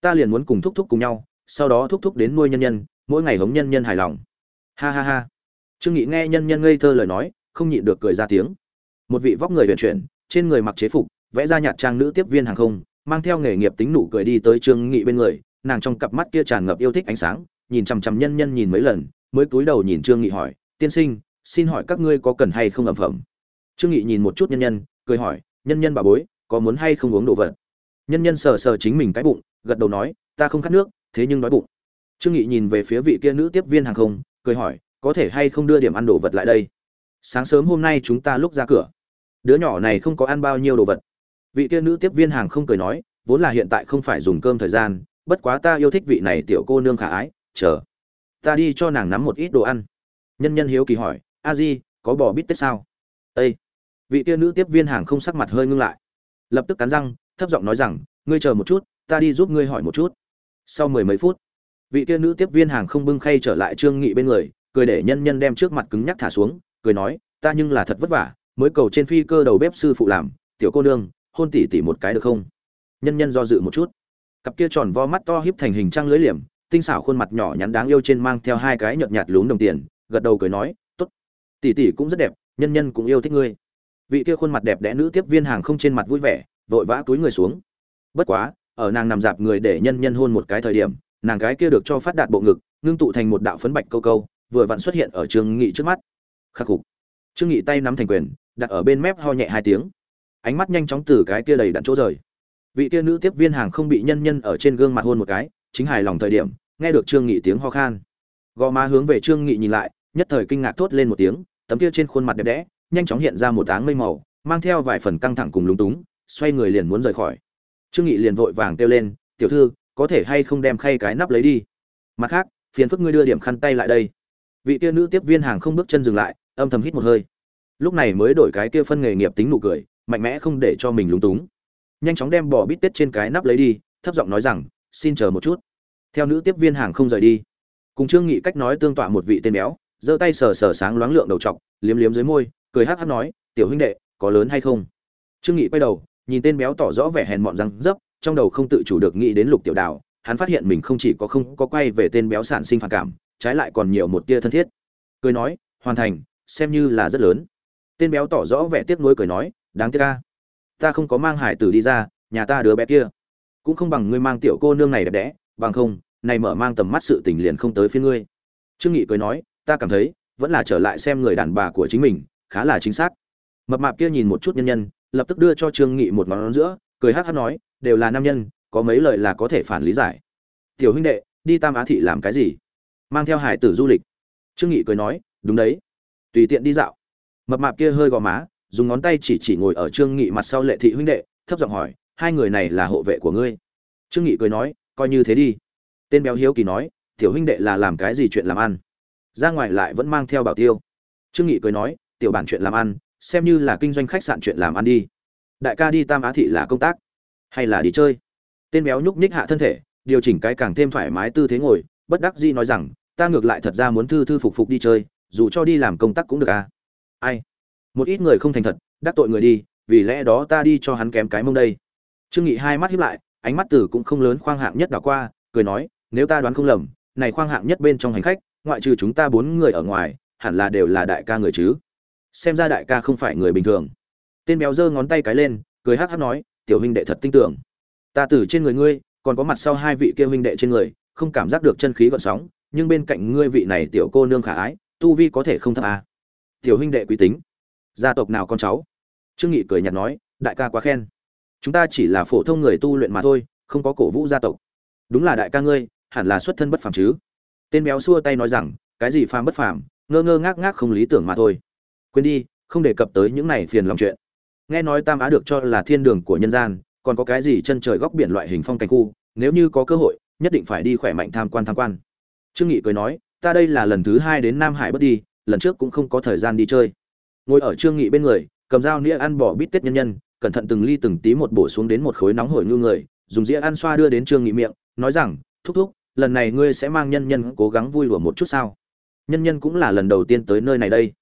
Ta liền muốn cùng thúc thúc cùng nhau, sau đó thúc thúc đến nuôi nhân nhân, mỗi ngày hống nhân nhân hài lòng. Ha ha ha. Trương nghị nghe nhân nhân ngây thơ lời nói, không nhịn được cười ra tiếng. Một vị vóc người huyền chuyển, trên người mặc chế phục, vẽ ra nhạt trang nữ tiếp viên hàng không, mang theo nghề nghiệp tính nụ cười đi tới trương nghị bên người, nàng trong cặp mắt kia tràn ngập yêu thích ánh sáng, nhìn chằm chằm nhân nhân nhìn mấy lần, mới cúi đầu nhìn trương nghị hỏi, tiên sinh, xin hỏi các ngươi có cần hay không ẩm phẩm? Trương nghị nhìn một chút nhân nhân, cười hỏi, nhân nhân bà bối, có muốn hay không uống đồ vật? Nhân nhân sờ sờ chính mình cái bụng, gật đầu nói, ta không khát nước, thế nhưng đói bụng. Trương nghị nhìn về phía vị kia nữ tiếp viên hàng không, cười hỏi, có thể hay không đưa điểm ăn đồ vật lại đây? Sáng sớm hôm nay chúng ta lúc ra cửa. Đứa nhỏ này không có ăn bao nhiêu đồ vật. Vị kia nữ tiếp viên hàng không cười nói, vốn là hiện tại không phải dùng cơm thời gian, bất quá ta yêu thích vị này tiểu cô nương khả ái, chờ. Ta đi cho nàng nắm một ít đồ ăn. Nhân nhân hiếu kỳ hỏi, a di, có bò bít tết sao? Ây vị kia nữ tiếp viên hàng không sắc mặt hơi ngưng lại, lập tức cắn răng thấp giọng nói rằng, ngươi chờ một chút, ta đi giúp ngươi hỏi một chút. Sau mười mấy phút, vị kia nữ tiếp viên hàng không bưng khay trở lại trương nghị bên người, cười để nhân nhân đem trước mặt cứng nhắc thả xuống, cười nói, ta nhưng là thật vất vả, mới cầu trên phi cơ đầu bếp sư phụ làm, tiểu cô nương, hôn tỉ tỉ một cái được không? Nhân nhân do dự một chút. Cặp kia tròn vo mắt to hiếp thành hình trăng lưới liềm, tinh xảo khuôn mặt nhỏ nhắn đáng yêu trên mang theo hai cái nhợt nhạt lún đồng tiền, gật đầu cười nói, tốt tỷ tỷ cũng rất đẹp, nhân nhân cũng yêu thích ngươi. Vị kia khuôn mặt đẹp đẽ nữ tiếp viên hàng không trên mặt vui vẻ vội vã túi người xuống. Bất quá, ở nàng nằm dạp người để nhân nhân hôn một cái thời điểm, nàng cái kia được cho phát đạt bộ ngực, ngưng tụ thành một đạo phấn bạch câu câu, vừa vặn xuất hiện ở trương nghị trước mắt. Khắc phục trương nghị tay nắm thành quyền, đặt ở bên mép ho nhẹ hai tiếng. Ánh mắt nhanh chóng từ cái kia đầy đặn chỗ rời. Vị kia nữ tiếp viên hàng không bị nhân nhân ở trên gương mặt hôn một cái, chính hài lòng thời điểm, nghe được trương nghị tiếng ho khan. Gò má hướng về trương nghị nhìn lại, nhất thời kinh ngạc thốt lên một tiếng, tấm kia trên khuôn mặt đẹp đẽ, nhanh chóng hiện ra một áng mây màu, mang theo vài phần căng thẳng cùng lúng túng xoay người liền muốn rời khỏi. Trương nghị liền vội vàng kêu lên, tiểu thư, có thể hay không đem khay cái nắp lấy đi? Mặt khác, phiền phức ngươi đưa điểm khăn tay lại đây. Vị kia nữ tiếp viên hàng không bước chân dừng lại, âm thầm hít một hơi. Lúc này mới đổi cái kia phân nghề nghiệp tính nụ cười, mạnh mẽ không để cho mình lúng túng. Nhanh chóng đem bò bít tết trên cái nắp lấy đi, thấp giọng nói rằng, xin chờ một chút. Theo nữ tiếp viên hàng không rời đi, cùng trương nghị cách nói tương tọa một vị tên béo, giơ tay sờ sờ sáng loáng lượng đầu trọc, liếm liếm dưới môi, cười hắc hắc nói, tiểu huynh đệ, có lớn hay không? Trương nghị quay đầu nhìn tên béo tỏ rõ vẻ hèn mọn răng dấp, trong đầu không tự chủ được nghĩ đến lục tiểu đào, hắn phát hiện mình không chỉ có không có quay về tên béo sản sinh phản cảm, trái lại còn nhiều một tia thân thiết. Cười nói, hoàn thành, xem như là rất lớn. Tên béo tỏ rõ vẻ tiếc nuối cười nói, đáng tiếc ca ta không có mang hải tử đi ra, nhà ta đứa bé kia. Cũng không bằng ngươi mang tiểu cô nương này đẹp đẽ, bằng không, này mở mang tầm mắt sự tình liền không tới phía ngươi. Trương nghị cười nói, ta cảm thấy, vẫn là trở lại xem người đàn bà của chính mình, khá là chính xác. Mập mạp kia nhìn một chút nhân nhân lập tức đưa cho trương nghị một ngón giữa, cười hát hát nói, đều là nam nhân, có mấy lời là có thể phản lý giải. Tiểu huynh đệ, đi tam á thị làm cái gì? Mang theo hải tử du lịch. Trương nghị cười nói, đúng đấy. Tùy tiện đi dạo. Mập mạp kia hơi gò má, dùng ngón tay chỉ chỉ ngồi ở trương nghị mặt sau lệ thị huynh đệ, thấp giọng hỏi, hai người này là hộ vệ của ngươi? Trương nghị cười nói, coi như thế đi. Tên béo hiếu kỳ nói, tiểu huynh đệ là làm cái gì chuyện làm ăn? Ra ngoài lại vẫn mang theo bảo tiêu. Trương nghị cười nói, tiểu bản chuyện làm ăn xem như là kinh doanh khách sạn chuyện làm ăn đi. Đại ca đi tam á thị là công tác, hay là đi chơi? Tên béo nhúc nhích hạ thân thể, điều chỉnh cái càng thêm thoải mái tư thế ngồi, bất đắc dĩ nói rằng, ta ngược lại thật ra muốn thư thư phục phục đi chơi, dù cho đi làm công tác cũng được à. Ai? Một ít người không thành thật, đắc tội người đi, vì lẽ đó ta đi cho hắn kém cái mông đây. Trương nghị hai mắt híp lại, ánh mắt tử cũng không lớn khoang hạng nhất đảo qua, cười nói, nếu ta đoán không lầm, này khoang hạng nhất bên trong hành khách, ngoại trừ chúng ta bốn người ở ngoài, hẳn là đều là đại ca người chứ? Xem ra đại ca không phải người bình thường. Tên béo giơ ngón tay cái lên, cười hắc hắc nói, tiểu huynh đệ thật tin tưởng. Ta từ trên người ngươi, còn có mặt sau hai vị kia huynh đệ trên người, không cảm giác được chân khí gợn sóng, nhưng bên cạnh ngươi vị này tiểu cô nương khả ái, tu vi có thể không thấp à. tiểu huynh đệ quý tính. Gia tộc nào con cháu? Trương nghị cười nhạt nói, đại ca quá khen. Chúng ta chỉ là phổ thông người tu luyện mà thôi, không có cổ vũ gia tộc. Đúng là đại ca ngươi, hẳn là xuất thân bất phàm chứ. Tên béo xua tay nói rằng, cái gì phàm bất phàm, ngơ ngơ ngác ngác không lý tưởng mà thôi quên đi, không đề cập tới những này phiền lòng chuyện. Nghe nói tam á được cho là thiên đường của nhân gian, còn có cái gì chân trời góc biển loại hình phong cảnh khu, nếu như có cơ hội, nhất định phải đi khỏe mạnh tham quan tham quan. Trương nghị cười nói, ta đây là lần thứ hai đến nam hải bất đi, lần trước cũng không có thời gian đi chơi. Ngồi ở trương nghị bên người, cầm dao nĩa ăn bỏ bít tết nhân nhân, cẩn thận từng ly từng tí một bổ xuống đến một khối nóng hổi ngư người, dùng dĩa ăn xoa đưa đến trương nghị miệng, nói rằng, thúc thúc, lần này ngươi sẽ mang nhân nhân cố gắng vui lùa một chút sao? Nhân nhân cũng là lần đầu tiên tới nơi này đây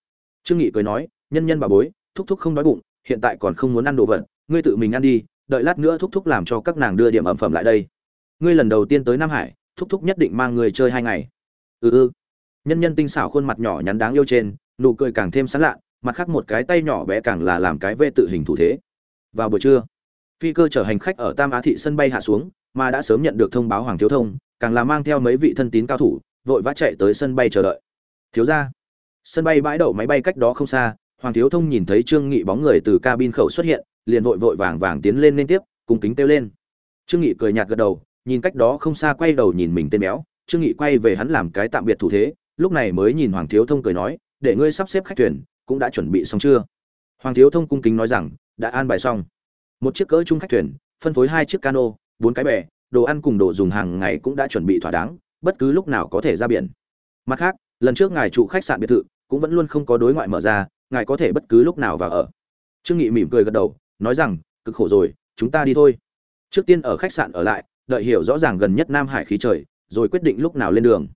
trương nghị cười nói, nhân nhân bà bối, thúc thúc không đói bụng, hiện tại còn không muốn ăn đồ vật, ngươi tự mình ăn đi, đợi lát nữa thúc thúc làm cho các nàng đưa điểm ẩm phẩm lại đây. Ngươi lần đầu tiên tới nam hải, thúc thúc nhất định mang người chơi hai ngày. Ừ ừ. Nhân nhân tinh xảo khuôn mặt nhỏ nhắn đáng yêu trên, nụ cười càng thêm sán lạ, mặt khác một cái tay nhỏ bé càng là làm cái vê tự hình thủ thế. Vào buổi trưa, phi cơ chở hành khách ở tam á thị sân bay hạ xuống, mà đã sớm nhận được thông báo hoàng thiếu thông, càng là mang theo mấy vị thân tín cao thủ, vội vã chạy tới sân bay chờ đợi. Thiếu ra sân bay bãi đậu máy bay cách đó không xa, hoàng thiếu thông nhìn thấy trương nghị bóng người từ cabin khẩu xuất hiện, liền vội vội vàng vàng tiến lên liên tiếp cùng kính kêu lên. Trương nghị cười nhạt gật đầu, nhìn cách đó không xa quay đầu nhìn mình tên béo, trương nghị quay về hắn làm cái tạm biệt thủ thế, lúc này mới nhìn hoàng thiếu thông cười nói, để ngươi sắp xếp khách thuyền, cũng đã chuẩn bị xong chưa? Hoàng thiếu thông cung kính nói rằng, đã an bài xong. Một chiếc cỡ chung khách thuyền, phân phối hai chiếc cano, bốn cái bè, đồ ăn cùng đồ dùng hàng ngày cũng đã chuẩn bị thỏa đáng, bất cứ lúc nào có thể ra biển. Mặt khác lần trước ngài trụ khách sạn biệt thự cũng vẫn luôn không có đối ngoại mở ra, ngài có thể bất cứ lúc nào vào ở. Trương nghị mỉm cười gật đầu, nói rằng, cực khổ rồi, chúng ta đi thôi. Trước tiên ở khách sạn ở lại, đợi hiểu rõ ràng gần nhất nam hải khí trời, rồi quyết định lúc nào lên đường.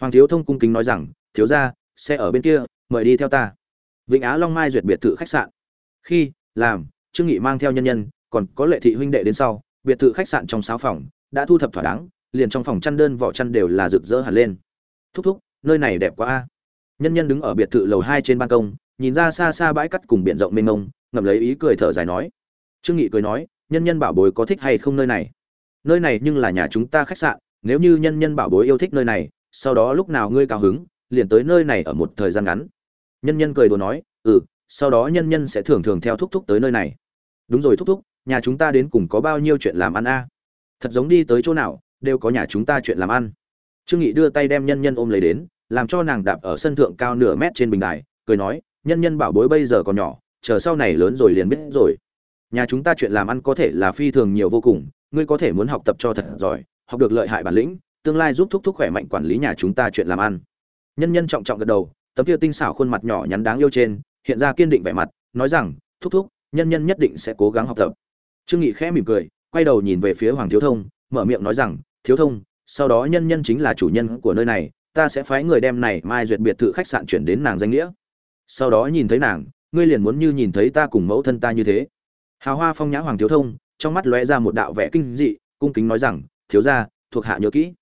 Hoàng thiếu thông cung kính nói rằng, thiếu gia, xe ở bên kia, mời đi theo ta. Vịnh á long mai duyệt biệt thự khách sạn. Khi, làm, trương nghị mang theo nhân nhân, còn có lệ thị huynh đệ đến sau, biệt thự khách sạn trong sáu phòng, đã thu thập thỏa đáng, liền trong phòng chăn đơn vỏ chăn đều là rực rỡ hẳn lên. Thúc thúc nơi này đẹp quá a. Nhân nhân đứng ở biệt thự lầu hai trên ban công, nhìn ra xa xa bãi cắt cùng biển rộng mênh mông, ngậm lấy ý cười thở dài nói. Trương nghị cười nói, nhân nhân bảo bối có thích hay không nơi này? Nơi này nhưng là nhà chúng ta khách sạn, nếu như nhân nhân bảo bối yêu thích nơi này, sau đó lúc nào ngươi cao hứng, liền tới nơi này ở một thời gian ngắn. Nhân nhân cười đùa nói ừ sau đó nhân nhân sẽ thường thường theo thúc thúc tới nơi này. Đúng rồi thúc thúc, nhà chúng ta đến cùng có bao nhiêu chuyện làm ăn a? Thật giống đi tới chỗ nào, đều có nhà chúng ta chuyện làm ăn. Trương nghị đưa tay đem nhân nhân ôm lấy đến làm cho nàng đạp ở sân thượng cao nửa mét trên bình đài, cười nói, nhân nhân bảo bối bây giờ còn nhỏ, chờ sau này lớn rồi liền biết rồi. Nhà chúng ta chuyện làm ăn có thể là phi thường nhiều vô cùng, ngươi có thể muốn học tập cho thật giỏi, học được lợi hại bản lĩnh, tương lai giúp thúc thúc khỏe mạnh quản lý nhà chúng ta chuyện làm ăn. Nhân nhân trọng trọng gật đầu, tấm kia tinh xảo khuôn mặt nhỏ nhắn đáng yêu trên, hiện ra kiên định vẻ mặt, nói rằng, thúc thúc, nhân nhân nhất định sẽ cố gắng học tập. Trương nghị khẽ mỉm cười, quay đầu nhìn về phía hoàng thiếu thông, mở miệng nói rằng, thiếu thông, sau đó nhân nhân chính là chủ nhân của nơi này ta sẽ phái người đem này mai duyệt biệt thự khách sạn chuyển đến nàng danh nghĩa. Sau đó nhìn thấy nàng, ngươi liền muốn như nhìn thấy ta cùng mẫu thân ta như thế. Hào hoa phong nhã hoàng thiếu thông, trong mắt lóe ra một đạo vẻ kinh dị, cung kính nói rằng, thiếu gia, thuộc hạ nhớ kỹ.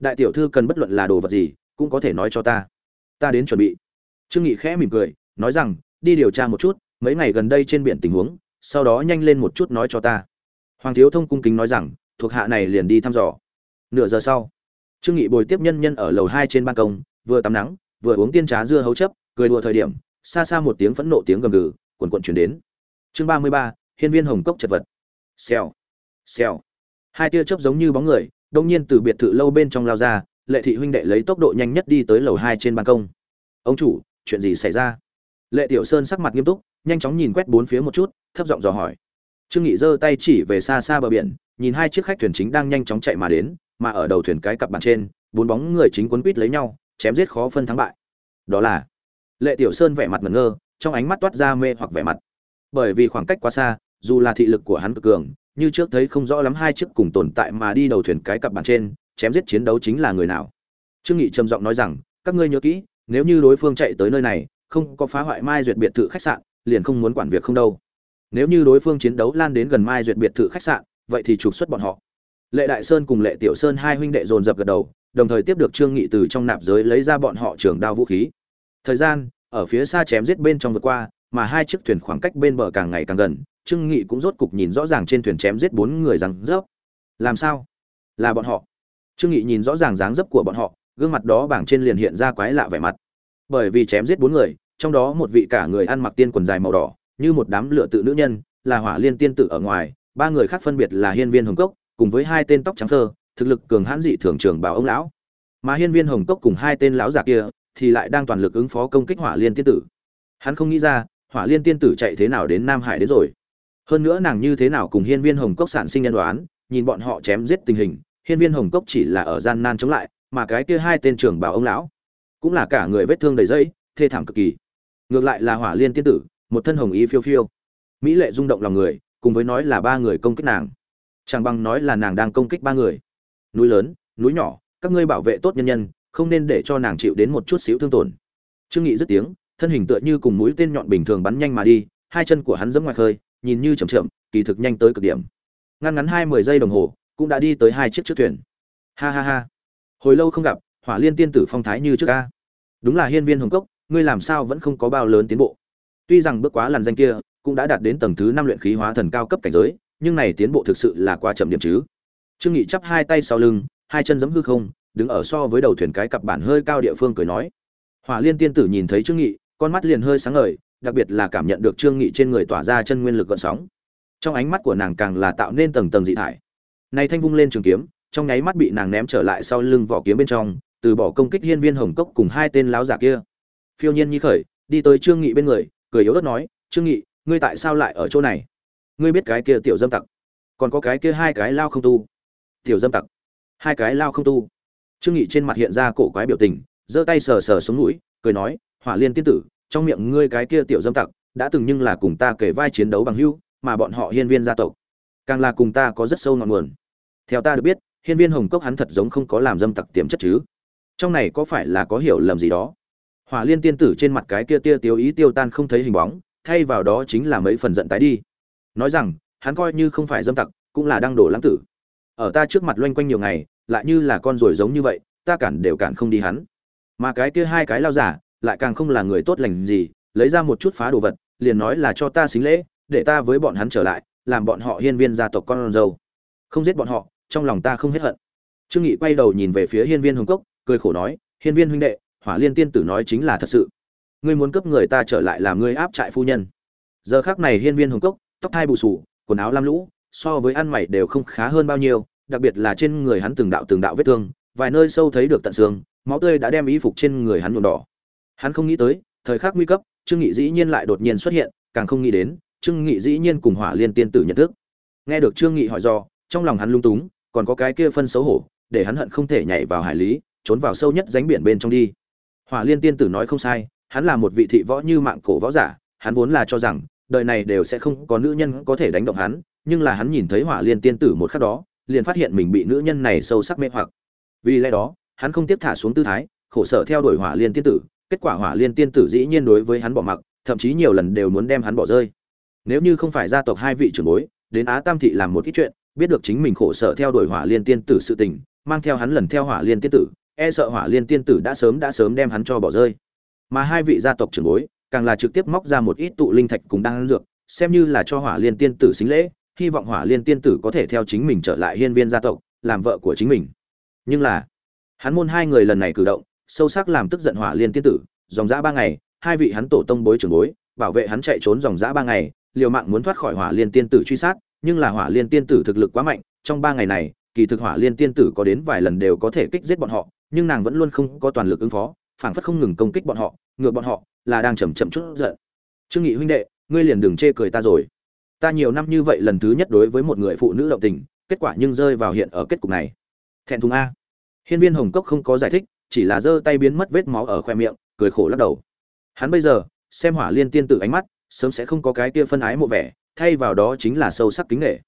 Đại tiểu thư cần bất luận là đồ vật gì, cũng có thể nói cho ta. Ta đến chuẩn bị. Trương nghị khẽ mỉm cười, nói rằng, đi điều tra một chút, mấy ngày gần đây trên biển tình huống, sau đó nhanh lên một chút nói cho ta. Hoàng thiếu thông cung kính nói rằng, thuộc hạ này liền đi thăm dò. Nửa giờ sau trương nghị bồi tiếp nhân nhân ở lầu hai trên ban công, vừa tắm nắng, vừa uống tiên trà dưa hấu chấp, cười đùa thời điểm, xa xa một tiếng phẫn nộ tiếng gầm gừ, cuồn cuộn truyền đến. Chương ba mươi ba, hiên viên hồng cốc chật vật. Xèo xèo. Hai tia chớp giống như bóng người, đông nhiên từ biệt thự lâu bên trong lao ra, lệ thị huynh đệ lấy tốc độ nhanh nhất đi tới lầu hai trên ban công. Ông chủ, chuyện gì xảy ra? Lệ tiểu sơn sắc mặt nghiêm túc, nhanh chóng nhìn quét bốn phía một chút, thấp giọng dò hỏi. Trương nghị giơ tay chỉ về xa xa bờ biển, nhìn hai chiếc khách thuyền chính đang nhanh chóng chạy mà đến mà ở đầu thuyền cái cặp bàn trên, bốn bóng người chính quấn quýt lấy nhau, chém giết khó phân thắng bại. Đó là lệ tiểu sơn vẻ mặt ngẩn ngơ, trong ánh mắt toát ra mê hoặc vẻ mặt. Bởi vì khoảng cách quá xa, dù là thị lực của hắn cực cường, như trước thấy không rõ lắm hai chiếc cùng tồn tại mà đi đầu thuyền cái cặp bàn trên, chém giết chiến đấu chính là người nào. Trương nghị trầm giọng nói rằng, các ngươi nhớ kỹ, nếu như đối phương chạy tới nơi này, không có phá hoại mai duyệt biệt thự khách sạn, liền không muốn quản việc không đâu. Nếu như đối phương chiến đấu lan đến gần mai duyệt biệt thự khách sạn, vậy thì trục xuất bọn họ lệ đại sơn cùng lệ tiểu sơn hai huynh đệ dồn dập gật đầu, đồng thời tiếp được trương nghị từ trong nạp giới lấy ra bọn họ trường đao vũ khí. Thời gian, ở phía xa chém giết bên trong vượt qua, mà hai chiếc thuyền khoảng cách bên bờ càng ngày càng gần, trương nghị cũng rốt cục nhìn rõ ràng trên thuyền chém giết bốn người rằng rớp làm sao? Là bọn họ. Trương nghị nhìn rõ ràng dáng dấp của bọn họ, gương mặt đó bảng trên liền hiện ra quái lạ vẻ mặt. Bởi vì chém giết bốn người, trong đó một vị cả người ăn mặc tiên quần dài màu đỏ, như một đám lửa tự nữ nhân, là hỏa liên tiên tử ở ngoài, ba người khác phân biệt là hiên viên hồng cốc cùng với hai tên tóc trắng thơ thực lực cường hãn dị thường trường bảo ông lão. Mà hiên viên hồng cốc cùng hai tên lão già kia thì lại đang toàn lực ứng phó công kích hỏa liên tiên tử. Hắn không nghĩ ra, hỏa liên tiên tử chạy thế nào đến nam hải đến rồi. Hơn nữa nàng như thế nào cùng hiên viên hồng cốc sản sinh nhân đoán, nhìn bọn họ chém giết tình hình, hiên viên hồng cốc chỉ là ở gian nan chống lại, mà cái kia hai tên trưởng bảo ông lão cũng là cả người vết thương đầy dây thê thảm cực kỳ. Ngược lại là hỏa liên tiên tử, một thân hồng y phiêu phiêu. Mỹ lệ rung động lòng người, cùng với nói là ba người công kích nàng chẳng bằng nói là nàng đang công kích ba người. Núi lớn, núi nhỏ, các ngươi bảo vệ tốt nhân nhân, không nên để cho nàng chịu đến một chút xíu thương tổn. Trương nghị dứt tiếng, thân hình tựa như cùng mũi tên nhọn bình thường bắn nhanh mà đi, hai chân của hắn giẫm ngoài khơi, nhìn như chậm chậm, kỳ thực nhanh tới cực điểm. Ngăn ngắn hai mười giây đồng hồ, cũng đã đi tới hai chiếc chiếc thuyền. Ha ha ha. Hồi lâu không gặp, hỏa liên tiên tử phong thái như trước ca đúng là hiên viên hồng cốc, ngươi làm sao vẫn không có bao lớn tiến bộ. Tuy rằng bước quá làn danh kia, cũng đã đạt đến tầng thứ năm luyện khí hóa thần cao cấp cảnh giới nhưng này tiến bộ thực sự là quá chậm điểm chứ. Trương nghị chắp hai tay sau lưng, hai chân giẫm hư không, đứng ở so với đầu thuyền cái cặp bản hơi cao địa phương cười nói. Hỏa liên tiên tử nhìn thấy trương nghị, con mắt liền hơi sáng ngời, đặc biệt là cảm nhận được trương nghị trên người tỏa ra chân nguyên lực gợn sóng. Trong ánh mắt của nàng càng là tạo nên tầng tầng dị thải. Nay thanh vung lên trường kiếm, trong nháy mắt bị nàng ném trở lại sau lưng vỏ kiếm bên trong, từ bỏ công kích hiên viên hồng cốc cùng hai tên láo giả kia. Phiêu nhiên nhi khởi, đi tới trương nghị bên người, cười yếu ớt nói, trương nghị, ngươi tại sao lại ở chỗ này? Ngươi biết cái kia tiểu dâm tặc. Còn có cái kia hai cái lao không tu. Tiểu dâm tặc. Hai cái lao không tu. Trương nghị trên mặt hiện ra cổ quái biểu tình, giơ tay sờ sờ xuống mũi cười nói, hỏa liên tiên tử, trong miệng ngươi cái kia tiểu dâm tặc, đã từng nhưng là cùng ta kể vai chiến đấu bằng hữu mà bọn họ hiên viên gia tộc, càng là cùng ta có rất sâu ngọn nguồn. Theo ta được biết, hiên viên hồng cốc hắn thật giống không có làm dâm tặc tiềm chất chứ. Trong này có phải là có hiểu lầm gì đó? Hỏa liên tiên tử trên mặt cái kia tia tiêu ý tiêu tan không thấy hình bóng, thay vào đó chính là mấy phần giận tái đi nói rằng, hắn coi như không phải dâm tặc, cũng là đang đổ lãng tử. Ở ta trước mặt loanh quanh nhiều ngày, lại như là con ruồi giống như vậy, ta cản đều cản không đi hắn. Mà cái kia hai cái lao giả, lại càng không là người tốt lành gì, lấy ra một chút phá đồ vật, liền nói là cho ta xính lễ, để ta với bọn hắn trở lại, làm bọn họ hiên viên gia tộc con dâu. Không giết bọn họ, trong lòng ta không hết hận. Trương nghị quay đầu nhìn về phía hiên viên hồng cốc, cười khổ nói, hiên viên huynh đệ, hỏa liên tiên tử nói chính là thật sự. Ngươi muốn cấp người ta trở lại làm ngươi áp trại phu nhân. Giờ khác này hiên viên hồng cốc tóc thai bù sù, quần áo lam lũ, so với ăn mày đều không khá hơn bao nhiêu, đặc biệt là trên người hắn từng đạo từng đạo vết thương, vài nơi sâu thấy được tận xương, máu tươi đã đem y phục trên người hắn nhuộm đỏ. Hắn không nghĩ tới, thời khắc nguy cấp, trương nghị dĩ nhiên lại đột nhiên xuất hiện, càng không nghĩ đến, trương nghị dĩ nhiên cùng hỏa liên tiên tử nhận thức. Nghe được trương nghị hỏi do, trong lòng hắn lung túng, còn có cái kia phân xấu hổ, để hắn hận không thể nhảy vào hải lý, trốn vào sâu nhất ránh biển bên trong đi. Hỏa liên tiên tử nói không sai, hắn là một vị thị võ như mạng cổ võ giả, hắn vốn là cho rằng đời này đều sẽ không có nữ nhân có thể đánh động hắn, nhưng là hắn nhìn thấy hỏa liên tiên tử một khắc đó, liền phát hiện mình bị nữ nhân này sâu sắc mê hoặc. Vì lẽ đó, hắn không tiếp thả xuống tư thái, khổ sở theo đuổi hỏa liên tiên tử, kết quả hỏa liên tiên tử dĩ nhiên đối với hắn bỏ mặc, thậm chí nhiều lần đều muốn đem hắn bỏ rơi. Nếu như không phải gia tộc hai vị trưởng bối, đến á tam thị làm một ít chuyện, biết được chính mình khổ sở theo đuổi hỏa liên tiên tử sự tình, mang theo hắn lần theo hỏa liên tiên tử e sợ hỏa liên tiên tử đã sớm đã sớm đem hắn cho bỏ rơi. Mà hai vị gia tộc trưởng bối càng là trực tiếp móc ra một ít tụ linh thạch cùng đang dược, xem như là cho hỏa liên tiên tử xính lễ, hy vọng hỏa liên tiên tử có thể theo chính mình trở lại hiên viên gia tộc, làm vợ của chính mình. Nhưng là, hắn môn hai người lần này cử động, sâu sắc làm tức giận hỏa liên tiên tử, dòng dã ba ngày, hai vị hắn tổ tông bối trưởng bối, bảo vệ hắn chạy trốn dòng dã ba ngày, liều mạng muốn thoát khỏi hỏa liên tiên tử truy sát, nhưng là hỏa liên tiên tử thực lực quá mạnh, trong ba ngày này, kỳ thực hỏa liên tiên tử có đến vài lần đều có thể kích giết bọn họ, nhưng nàng vẫn luôn không có toàn lực ứng phó, phảng phất không ngừng công kích bọn họ, ngược bọn họ là đang chầm chậm chút giận. Trương nghị huynh đệ, ngươi liền đừng chê cười ta rồi. Ta nhiều năm như vậy lần thứ nhất đối với một người phụ nữ động tình, kết quả nhưng rơi vào hiện ở kết cục này. Thẹn thùng a. Hiên viên hồng cốc không có giải thích, chỉ là giơ tay biến mất vết máu ở khoe miệng, cười khổ lắc đầu. Hắn bây giờ, xem hỏa liên tiên tử ánh mắt, sớm sẽ không có cái kia phân ái mộ vẻ, thay vào đó chính là sâu sắc kính nghệ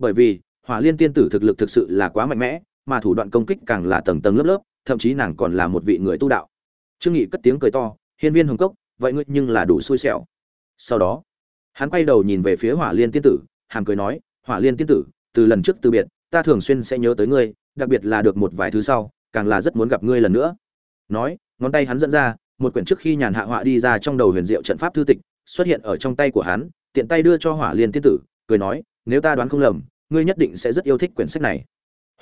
bởi vì, hỏa liên tiên tử thực lực thực sự là quá mạnh mẽ, mà thủ đoạn công kích càng là tầng tầng lớp lớp, thậm chí nàng còn là một vị người tu đạo. Trương nghị cất tiếng cười to hiên viên hồng cốc, vậy ngươi nhưng là đủ xui xẻo. Sau đó, hắn quay đầu nhìn về phía hỏa liên tiên tử, hàm cười nói, hỏa liên tiên tử, từ lần trước từ biệt, ta thường xuyên sẽ nhớ tới ngươi, đặc biệt là được một vài thứ sau, càng là rất muốn gặp ngươi lần nữa. Nói, ngón tay hắn dẫn ra, một quyển trước khi nhàn hạ họa đi ra trong đầu huyền diệu trận pháp thư tịch, xuất hiện ở trong tay của hắn, tiện tay đưa cho hỏa liên tiên tử, cười nói, nếu ta đoán không lầm, ngươi nhất định sẽ rất yêu thích quyển sách này.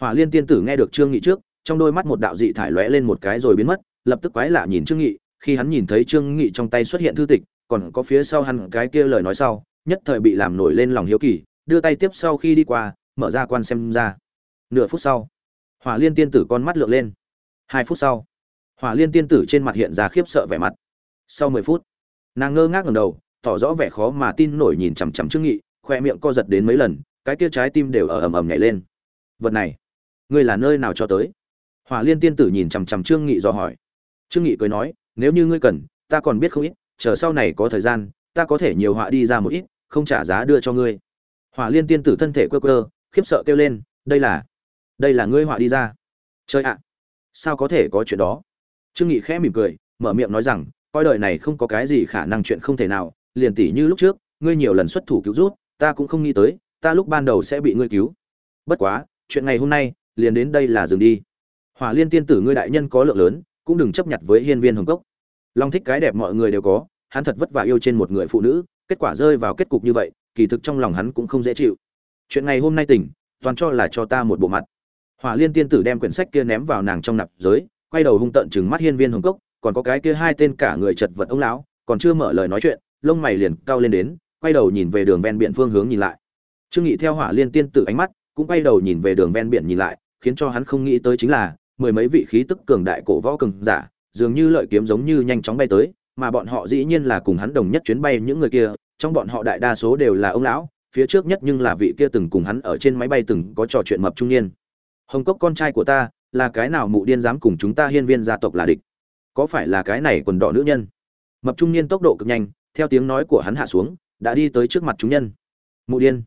Hỏa liên tiên tử nghe được trương nghị trước, trong đôi mắt một đạo dị thải lóe lên một cái rồi biến mất, lập tức quái lạ nhìn trương nghị khi hắn nhìn thấy trương nghị trong tay xuất hiện thư tịch, còn có phía sau hắn cái kia lời nói sau, nhất thời bị làm nổi lên lòng hiếu kỳ, đưa tay tiếp sau khi đi qua, mở ra quan xem ra. Nửa phút sau, hỏa liên tiên tử con mắt lượn lên. Hai phút sau, hỏa liên tiên tử trên mặt hiện ra khiếp sợ vẻ mặt. Sau mười phút, nàng ngơ ngác ngầm đầu, tỏ rõ vẻ khó mà tin nổi nhìn chằm chằm trương nghị, khoe miệng co giật đến mấy lần, cái kia trái tim đều ở ầm ầm nhảy lên. Vật này, ngươi là nơi nào cho tới? Hỏa liên tiên tử nhìn chằm chằm trương nghị dò hỏi. Trương nghị cười nói nếu như ngươi cần, ta còn biết không ít, chờ sau này có thời gian, ta có thể nhiều họa đi ra một ít, không trả giá đưa cho ngươi. Hỏa liên tiên tử thân thể quơ quơ, khiếp sợ kêu lên, đây là đây là ngươi họa đi ra. Chơi ạ, sao có thể có chuyện đó? Trương nghị khẽ mỉm cười, mở miệng nói rằng, coi đời này không có cái gì khả năng chuyện không thể nào, liền tỷ như lúc trước, ngươi nhiều lần xuất thủ cứu rút, ta cũng không nghĩ tới, ta lúc ban đầu sẽ bị ngươi cứu. Bất quá, chuyện ngày hôm nay, liền đến đây là dừng đi. Hỏa liên tiên tử ngươi đại nhân có lượng lớn cũng đừng chấp nhận với hiên viên hồng cốc. Long thích cái đẹp mọi người đều có, hắn thật vất vả yêu trên một người phụ nữ, kết quả rơi vào kết cục như vậy, kỳ thực trong lòng hắn cũng không dễ chịu. Chuyện ngày hôm nay tỉnh, toàn cho là cho ta một bộ mặt. Hỏa liên tiên tử đem quyển sách kia ném vào nàng trong nạp giới, quay đầu hung tận chừng mắt hiên viên hồng cốc, còn có cái kia hai tên cả người chật vật ông lão, còn chưa mở lời nói chuyện, lông mày liền cao lên đến, quay đầu nhìn về đường ven biển phương hướng nhìn lại. Trương nghị theo hỏa liên tiên tử ánh mắt, cũng quay đầu nhìn về đường ven biển nhìn lại, khiến cho hắn không nghĩ tới chính là mười mấy vị khí tức cường đại cổ võ cường giả, dường như lợi kiếm giống như nhanh chóng bay tới, mà bọn họ dĩ nhiên là cùng hắn đồng nhất chuyến bay những người kia, trong bọn họ đại đa số đều là ông lão, phía trước nhất nhưng là vị kia từng cùng hắn ở trên máy bay từng có trò chuyện mập trung niên. Hồng cốc con trai của ta, là cái nào mụ điên dám cùng chúng ta hiên viên gia tộc là địch? Có phải là cái này quần đỏ nữ nhân? Mập trung niên tốc độ cực nhanh, theo tiếng nói của hắn hạ xuống, đã đi tới trước mặt chúng nhân. Mụ điên.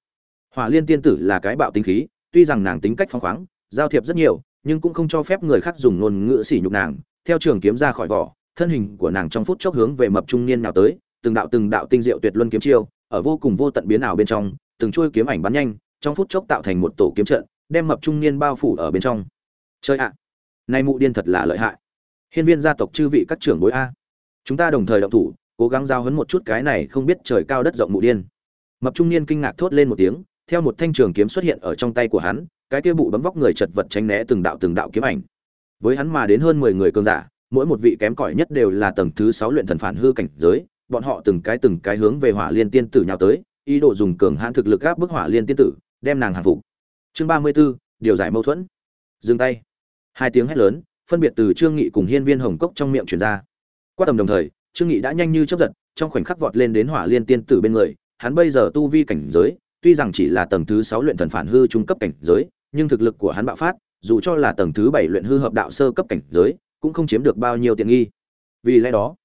Hỏa liên tiên tử là cái bạo tính khí, tuy rằng nàng tính cách phóng khoáng, giao thiệp rất nhiều nhưng cũng không cho phép người khác dùng ngôn ngữ sỉ nhục nàng. Theo trường kiếm ra khỏi vỏ, thân hình của nàng trong phút chốc hướng về mập trung niên nào tới, từng đạo từng đạo tinh diệu tuyệt luân kiếm chiêu, ở vô cùng vô tận biến ảo bên trong, từng chuôi kiếm ảnh bắn nhanh, trong phút chốc tạo thành một tổ kiếm trận, đem mập trung niên bao phủ ở bên trong. Chơi ạ! Nay mụ điên thật là lợi hại. Hiên viên gia tộc chư vị các trưởng bối a. Chúng ta đồng thời động thủ, cố gắng giao hấn một chút cái này không biết trời cao đất rộng mụ điên. Mập trung niên kinh ngạc thốt lên một tiếng, theo một thanh trường kiếm xuất hiện ở trong tay của hắn cái kia bụ bấm vóc người chật vật tránh né từng đạo từng đạo kiếm ảnh. Với hắn mà đến hơn mười người cường giả mỗi một vị kém cỏi nhất đều là tầng thứ sáu luyện thần phản hư cảnh giới bọn họ từng cái từng cái hướng về hỏa liên tiên tử nhào tới ý đồ dùng cường hãn thực lực áp bức hỏa liên tiên tử đem nàng hàng phục. Chương ba mươi 34, điều giải mâu thuẫn. Dừng tay. Hai tiếng hét lớn phân biệt từ trương nghị cùng hiên viên hồng cốc trong miệng truyền ra. Qua tầm đồng thời trương nghị đã nhanh như chớp giật trong khoảnh khắc vọt lên đến hỏa liên tiên tử bên người hắn bây giờ tu vi cảnh giới tuy rằng chỉ là tầng thứ sáu luyện thần phản hư trung cấp cảnh giới nhưng thực lực của hắn bạo phát, dù cho là tầng thứ bảy luyện hư hợp đạo sơ cấp cảnh giới, cũng không chiếm được bao nhiêu tiện nghi. Vì lẽ đó,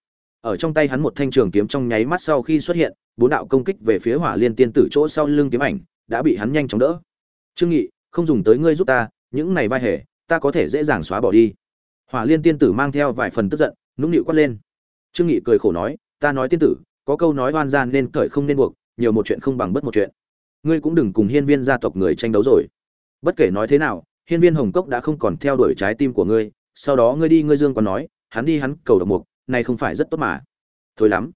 ở trong tay hắn một thanh trường kiếm trong nháy mắt sau khi xuất hiện, bốn đạo công kích về phía hỏa liên tiên tử chỗ sau lưng kiếm ảnh đã bị hắn nhanh chóng đỡ. Trương nghị, không dùng tới ngươi giúp ta, những này vai hề, ta có thể dễ dàng xóa bỏ đi. Hỏa liên tiên tử mang theo vài phần tức giận, nũng nịu quát lên. Trương nghị cười khổ nói, ta nói tiên tử, có câu nói oan gian nên cởi không nên buộc, nhiều một chuyện không bằng bất một chuyện. Ngươi cũng đừng cùng hiên viên gia tộc người tranh đấu rồi bất kể nói thế nào, hiên viên hồng cốc đã không còn theo đuổi trái tim của ngươi, sau đó ngươi đi ngươi dương còn nói, hắn đi hắn cầu độc mục, này không phải rất tốt mà. Thôi lắm.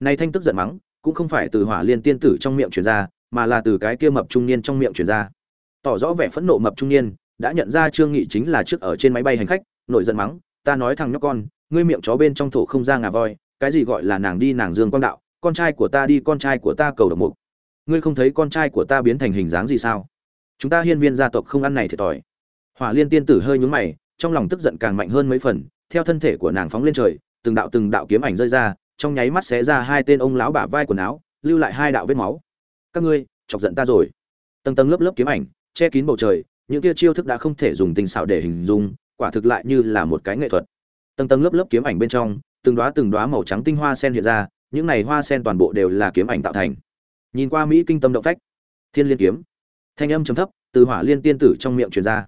Này thanh tức giận mắng, cũng không phải từ hỏa liên tiên tử trong miệng truyền ra, mà là từ cái kia mập trung niên trong miệng truyền ra. Tỏ rõ vẻ phẫn nộ mập trung niên, đã nhận ra trương nghị chính là trước ở trên máy bay hành khách, nổi giận mắng, ta nói thằng nhóc con, ngươi miệng chó bên trong thổ không ra ngà voi, cái gì gọi là nàng đi nàng dương quang đạo, con trai của ta đi, con trai của ta cầu độc mục. Ngươi không thấy con trai của ta biến thành hình dáng gì sao? Chúng ta hiên viên gia tộc không ăn này thiệt thòi. Hỏa liên tiên tử hơi nhúng mày, trong lòng tức giận càng mạnh hơn mấy phần, theo thân thể của nàng phóng lên trời, từng đạo từng đạo kiếm ảnh rơi ra, trong nháy mắt xé ra hai tên ông lão bả vai quần áo, lưu lại hai đạo vết máu. Các ngươi, chọc giận ta rồi. Tầng tầng lớp lớp kiếm ảnh, che kín bầu trời, những kia chiêu thức đã không thể dùng tình xảo để hình dung, quả thực lại như là một cái nghệ thuật. Tầng tầng lớp lớp kiếm ảnh bên trong, từng đóa từng đóa màu trắng tinh hoa sen hiện ra, những này hoa sen toàn bộ đều là kiếm ảnh tạo thành. Nhìn qua mỹ kinh tâm động phách. Thiên liên kiếm thanh âm trầm thấp, từ hỏa liên tiên tử trong miệng truyền ra.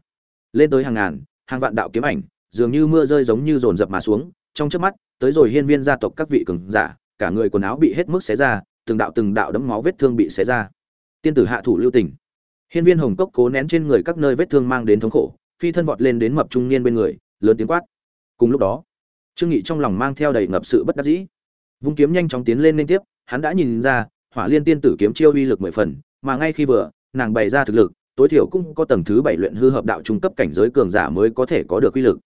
Lên tới hàng ngàn, hàng vạn đạo kiếm ảnh, dường như mưa rơi giống như dồn dập mà xuống, trong chớp mắt, tới rồi hiên viên gia tộc các vị cường giả, cả người quần áo bị hết mức xé ra, từng đạo từng đạo đấm máu vết thương bị xé ra. Tiên tử hạ thủ lưu tình. Hiên viên hồng cốc cố nén trên người các nơi vết thương mang đến thống khổ, phi thân vọt lên đến mập trung niên bên người, lớn tiếng quát. Cùng lúc đó, trương nghị trong lòng mang theo đầy ngập sự bất đắc dĩ. Vung kiếm nhanh chóng tiến lên liên tiếp, hắn đã nhìn ra, hỏa liên tiên tử kiếm chiêu uy lực mười phần, mà ngay khi vừa nàng bày ra thực lực, tối thiểu cũng có tầng thứ bảy luyện hư hợp đạo trung cấp cảnh giới cường giả mới có thể có được quy lực.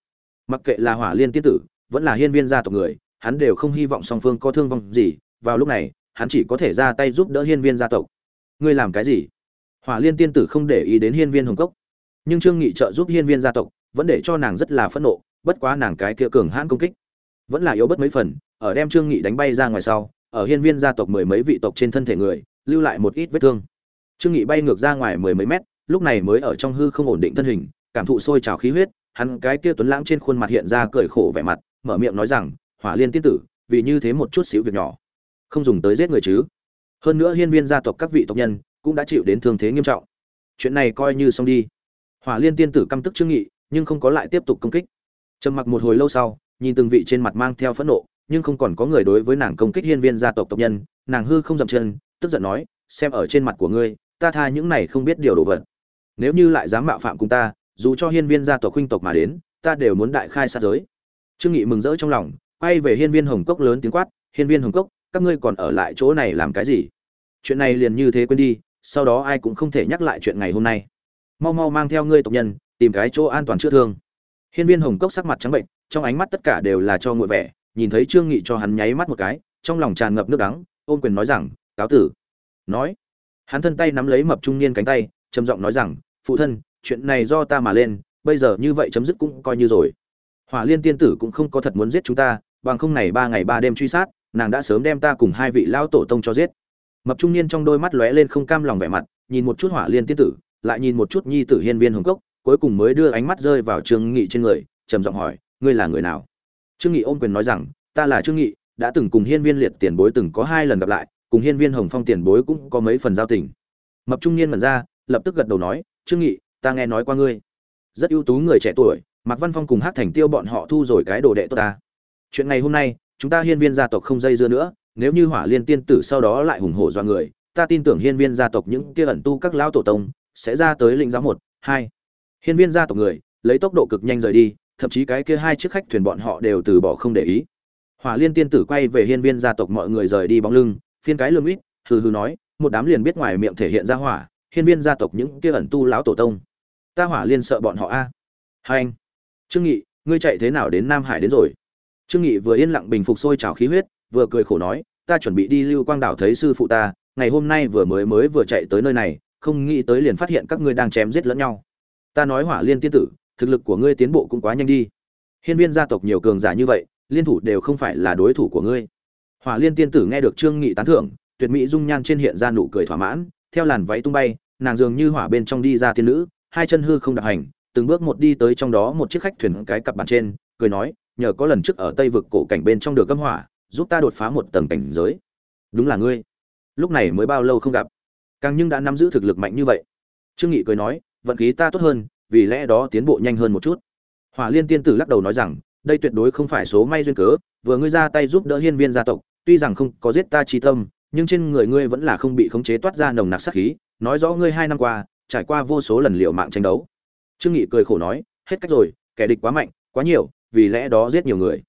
Mặc kệ là hỏa liên tiên tử, vẫn là hiên viên gia tộc người, hắn đều không hy vọng song phương có thương vong gì, vào lúc này, hắn chỉ có thể ra tay giúp đỡ hiên viên gia tộc. Ngươi làm cái gì? Hỏa liên tiên tử không để ý đến hiên viên hồng cốc. Nhưng trương nghị trợ giúp hiên viên gia tộc, vẫn để cho nàng rất là phẫn nộ, bất quá nàng cái kia cường hãn công kích, vẫn là yếu bất mấy phần, ở đem trương nghị đánh bay ra ngoài sau, ở hiên viên gia tộc mười mấy vị tộc trên thân thể người, lưu lại một ít vết thương trương nghị bay ngược ra ngoài mười mấy mét, lúc này mới ở trong hư không ổn định thân hình, cảm thụ sôi trào khí huyết, hắn cái kia tuấn lãng trên khuôn mặt hiện ra cười khổ vẻ mặt, mở miệng nói rằng, hỏa liên tiên tử, vì như thế một chút xíu việc nhỏ, không dùng tới giết người chứ? Hơn nữa hiên viên gia tộc các vị tộc nhân cũng đã chịu đến thương thế nghiêm trọng. Chuyện này coi như xong đi. Hỏa liên tiên tử căm tức trương nghị, nhưng không có lại tiếp tục công kích. Trầm mặc một hồi lâu sau, nhìn từng vị trên mặt mang theo phẫn nộ, nhưng không còn có người đối với nàng công kích hiên viên gia tộc tộc nhân, nàng hư không dậm chân, tức giận nói, xem ở trên mặt của ngươi ta tha những này không biết điều đồ vật. Nếu như lại dám mạo phạm cùng ta, dù cho hiên viên gia tộc huynh tộc mà đến, ta đều muốn đại khai sát giới. Trương nghị mừng rỡ trong lòng, quay về hiên viên hồng cốc lớn tiếng quát, hiên viên hồng cốc, các ngươi còn ở lại chỗ này làm cái gì? Chuyện này liền như thế quên đi, sau đó ai cũng không thể nhắc lại chuyện ngày hôm nay. Mau mau mang theo ngươi tộc nhân, tìm cái chỗ an toàn chữa thương. Hiên viên hồng cốc sắc mặt trắng bệnh, trong ánh mắt tất cả đều là cho nguội vẻ, nhìn thấy trương nghị cho hắn nháy mắt một cái, trong lòng tràn ngập nước đắng, ôm quyền nói rằng, cáo tử. Nói hắn thân tay nắm lấy mập trung niên cánh tay, trầm giọng nói rằng, phụ thân, chuyện này do ta mà lên, bây giờ như vậy chấm dứt cũng coi như rồi. Hỏa liên tiên tử cũng không có thật muốn giết chúng ta, bằng không này ba ngày ba đêm truy sát, nàng đã sớm đem ta cùng hai vị lão tổ tông cho giết. Mập trung niên trong đôi mắt lóe lên không cam lòng vẻ mặt, nhìn một chút hỏa liên tiên tử, lại nhìn một chút nhi tử hiên viên hồng cốc, cuối cùng mới đưa ánh mắt rơi vào trương nghị trên người, trầm giọng hỏi, ngươi là người nào? Trương nghị ôm quyền nói rằng, ta là trương nghị, đã từng cùng hiên viên liệt tiền bối từng có hai lần gặp lại cùng hiên viên hồng phong tiền bối cũng có mấy phần giao tình. Mập trung niên mẩn ra, lập tức gật đầu nói, trương nghị, ta nghe nói qua ngươi. Rất ưu tú người trẻ tuổi, mạc văn phong cùng hát thành tiêu bọn họ thu rồi cái đồ đệ tốt ta. Chuyện ngày hôm nay, chúng ta hiên viên gia tộc không dây dưa nữa, nếu như hỏa liên tiên tử sau đó lại hùng hổ do người, ta tin tưởng hiên viên gia tộc những kia ẩn tu các lão tổ tông sẽ ra tới lĩnh giáo một, hai. Hiên viên gia tộc người, lấy tốc độ cực nhanh rời đi, thậm chí cái kia hai chiếc khách thuyền bọn họ đều từ bỏ không để ý. Hỏa liên tiên tử quay về hiên viên gia tộc mọi người rời đi bóng lưng phiên cái lương ít, hừ hừ nói, một đám liền biết ngoài miệng thể hiện ra hỏa, hiên viên gia tộc những kia ẩn tu lão tổ tông. Ta hỏa liên sợ bọn họ a. Hai anh, trương nghị, ngươi chạy thế nào đến nam hải đến rồi? Trương nghị vừa yên lặng bình phục sôi trào khí huyết, vừa cười khổ nói, ta chuẩn bị đi lưu quang đảo thấy sư phụ ta, ngày hôm nay vừa mới mới vừa chạy tới nơi này, không nghĩ tới liền phát hiện các ngươi đang chém giết lẫn nhau. Ta nói hỏa liên tiên tử, thực lực của ngươi tiến bộ cũng quá nhanh đi. Hiên viên gia tộc nhiều cường giả như vậy, liên thủ đều không phải là đối thủ của ngươi hỏa liên tiên tử nghe được trương nghị tán thưởng, tuyệt mỹ dung nhan trên hiện ra nụ cười thỏa mãn, theo làn váy tung bay, nàng dường như hỏa bên trong đi ra tiên nữ, hai chân hư không đặt hành, từng bước một đi tới trong đó một chiếc khách thuyền cái cặp bàn trên, cười nói, nhờ có lần trước ở tây vực cổ cảnh bên trong được cấm hỏa, giúp ta đột phá một tầng cảnh giới. Đúng là ngươi. Lúc này mới bao lâu không gặp. Càng nhưng đã nắm giữ thực lực mạnh như vậy. Trương nghị cười nói, vận khí ta tốt hơn, vì lẽ đó tiến bộ nhanh hơn một chút. Hỏa liên tiên tử lắc đầu nói rằng, đây tuyệt đối không phải số may duyên cớ, vừa ngươi ra tay giúp đỡ hiên viên gia tộc tuy rằng không có giết ta chi tâm, nhưng trên người ngươi vẫn là không bị khống chế toát ra nồng nặc sát khí, nói rõ ngươi hai năm qua, trải qua vô số lần liều mạng tranh đấu. Trương nghị cười khổ nói, hết cách rồi, kẻ địch quá mạnh, quá nhiều, vì lẽ đó giết nhiều người.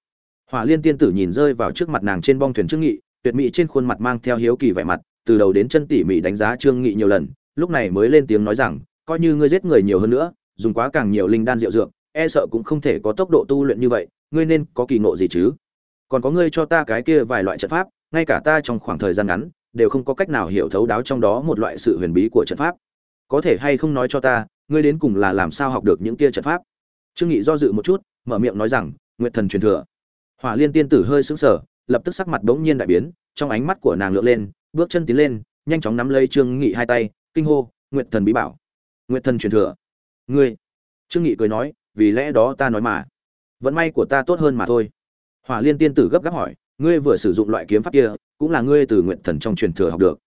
Hỏa liên tiên tử nhìn rơi vào trước mặt nàng trên bong thuyền trương nghị, tuyệt mỹ trên khuôn mặt mang theo hiếu kỳ vẻ mặt, từ đầu đến chân tỉ mỉ đánh giá trương nghị nhiều lần, lúc này mới lên tiếng nói rằng, coi như ngươi giết người nhiều hơn nữa, dùng quá càng nhiều linh đan rượu dược e sợ cũng không thể có tốc độ tu luyện như vậy, ngươi nên có kỳ ngộ gì chứ? Còn có ngươi cho ta cái kia vài loại trận pháp, ngay cả ta trong khoảng thời gian ngắn, đều không có cách nào hiểu thấu đáo trong đó một loại sự huyền bí của trận pháp. Có thể hay không nói cho ta, ngươi đến cùng là làm sao học được những kia trận pháp? Trương nghị do dự một chút, mở miệng nói rằng, nguyệt thần truyền thừa. Hỏa liên tiên tử hơi sững sờ, lập tức sắc mặt bỗng nhiên đại biến, trong ánh mắt của nàng lượn lên, bước chân tiến lên, nhanh chóng nắm lấy trương nghị hai tay, kinh hô, nguyệt thần bí bảo, nguyệt thần truyền thừa. Ngươi. Trương nghị cười nói, vì lẽ đó ta nói mà, vận may của ta tốt hơn mà thôi hỏa liên tiên tử gấp gáp hỏi, ngươi vừa sử dụng loại kiếm pháp kia, cũng là ngươi từ nguyện thần trong truyền thừa học được.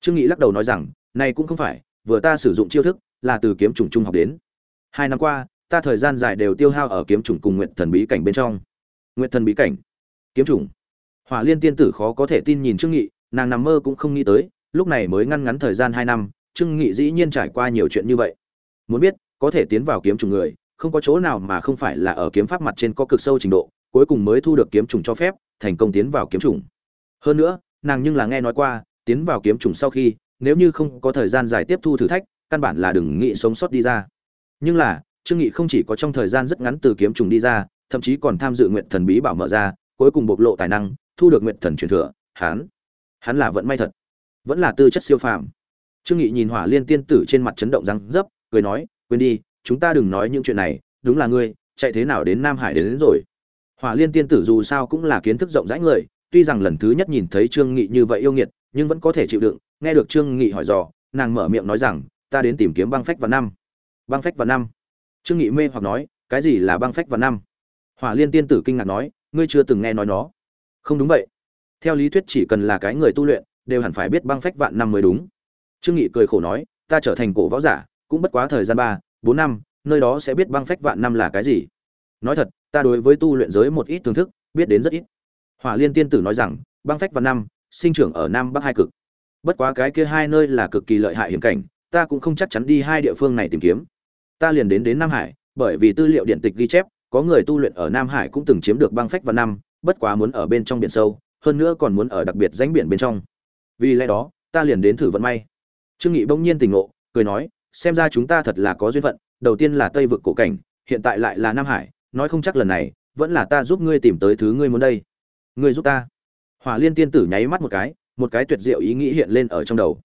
Trương nghị lắc đầu nói rằng, này cũng không phải, vừa ta sử dụng chiêu thức, là từ kiếm trùng trung học đến. Hai năm qua, ta thời gian dài đều tiêu hao ở kiếm trùng cùng nguyện thần bí cảnh bên trong. Nguyện thần bí cảnh? Kiếm trùng hỏa liên tiên tử khó có thể tin nhìn trương nghị, nàng nằm mơ cũng không nghĩ tới, lúc này mới ngăn ngắn thời gian hai năm, trương nghị dĩ nhiên trải qua nhiều chuyện như vậy. Muốn biết, có thể tiến vào kiếm trùng người, không có chỗ nào mà không phải là ở kiếm pháp mặt trên có cực sâu trình độ cuối cùng mới thu được kiếm trùng cho phép thành công tiến vào kiếm trùng. Hơn nữa nàng nhưng là nghe nói qua tiến vào kiếm trùng sau khi nếu như không có thời gian dài tiếp thu thử thách căn bản là đừng nghĩ sống sót đi ra. Nhưng là trương nghị không chỉ có trong thời gian rất ngắn từ kiếm trùng đi ra thậm chí còn tham dự nguyện thần bí bảo mở ra cuối cùng bộc lộ tài năng thu được nguyện thần truyền thừa hắn hắn là vận may thật vẫn là tư chất siêu phàm. Trương nghị nhìn hỏa liên tiên tử trên mặt chấn động răng dấp cười nói quên đi chúng ta đừng nói những chuyện này đúng là ngươi chạy thế nào đến nam hải đến, đến rồi? Hỏa liên tiên tử dù sao cũng là kiến thức rộng rãi người, tuy rằng lần thứ nhất nhìn thấy trương nghị như vậy yêu nghiệt, nhưng vẫn có thể chịu đựng. Nghe được trương nghị hỏi dò, nàng mở miệng nói rằng, ta đến tìm kiếm băng phách và năm. Băng phách và năm? Trương nghị mê hoặc nói, cái gì là băng phách và năm? Hỏa liên tiên tử kinh ngạc nói, ngươi chưa từng nghe nói nó. Không đúng vậy. Theo lý thuyết chỉ cần là cái người tu luyện, đều hẳn phải biết băng phách vạn năm mới đúng. Trương nghị cười khổ nói, ta trở thành cổ võ giả, cũng bất quá thời gian ba, bốn năm, nơi đó sẽ biết băng phách vạn năm là cái gì. Nói thật ta đối với tu luyện giới một ít thưởng thức, biết đến rất ít. Hỏa liên tiên tử nói rằng, băng phách và năm, sinh trưởng ở nam bắc hai cực. Bất quá cái kia hai nơi là cực kỳ lợi hại hiểm cảnh, ta cũng không chắc chắn đi hai địa phương này tìm kiếm. Ta liền đến đến nam hải, bởi vì tư liệu điện tịch ghi chép, có người tu luyện ở nam hải cũng từng chiếm được băng phách và năm, bất quá muốn ở bên trong biển sâu, hơn nữa còn muốn ở đặc biệt danh biển bên trong. Vì lẽ đó, ta liền đến thử vận may. Trương nghị bỗng nhiên tỉnh ngộ, cười nói, xem ra chúng ta thật là có duyên phận, đầu tiên là tây vực cổ cảnh, hiện tại lại là nam hải nói không chắc lần này, vẫn là ta giúp ngươi tìm tới thứ ngươi muốn đây. Ngươi giúp ta. Hỏa liên tiên tử nháy mắt một cái một cái tuyệt diệu ý nghĩ hiện lên ở trong đầu.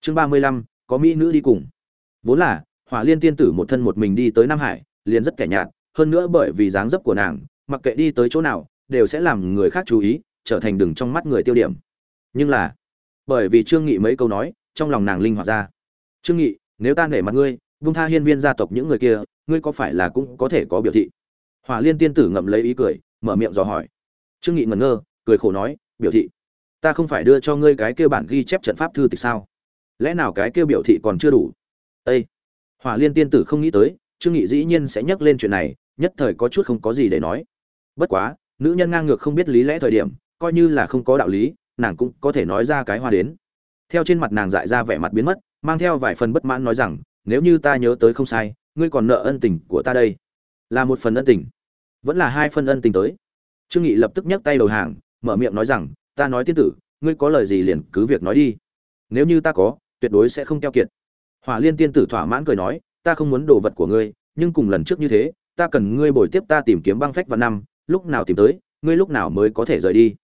Chương ba mươi lăm, có mỹ nữ đi cùng. Vốn là, hỏa liên tiên tử một thân một mình đi tới nam hải, liền rất kẻ nhạt, hơn nữa bởi vì dáng dấp của nàng, mặc kệ đi tới chỗ nào, đều sẽ làm người khác chú ý, trở thành đừng trong mắt người tiêu điểm. Nhưng là, bởi vì trương nghị mấy câu nói, trong lòng nàng linh hoạt ra. Trương nghị, nếu ta nể mặt ngươi, vung tha hiên viên gia tộc những người kia, ngươi có phải là cũng có thể có biểu thị? Hỏa liên tiên tử ngậm lấy ý cười, mở miệng dò hỏi. Trương nghị ngẩn ngơ, cười khổ nói, biểu thị, ta không phải đưa cho ngươi cái kia bản ghi chép trận pháp thư tịch sao? Lẽ nào cái kia biểu thị còn chưa đủ? Ê! hỏa liên tiên tử không nghĩ tới, trương nghị dĩ nhiên sẽ nhắc lên chuyện này, nhất thời có chút không có gì để nói. Bất quá, nữ nhân ngang ngược không biết lý lẽ thời điểm, coi như là không có đạo lý, nàng cũng có thể nói ra cái hoa đến. Theo trên mặt nàng dại ra vẻ mặt biến mất, mang theo vài phần bất mãn nói rằng, nếu như ta nhớ tới không sai, ngươi còn nợ ân tình của ta đây là một phần ân tình. Vẫn là hai phần ân tình tới. Trương nghị lập tức nhấc tay đầu hàng, mở miệng nói rằng, ta nói tiên tử, ngươi có lời gì liền cứ việc nói đi. Nếu như ta có, tuyệt đối sẽ không keo kiệt. Hỏa liên tiên tử thỏa mãn cười nói, ta không muốn đồ vật của ngươi, nhưng cùng lần trước như thế, ta cần ngươi bồi tiếp ta tìm kiếm băng phách vào năm, lúc nào tìm tới, ngươi lúc nào mới có thể rời đi.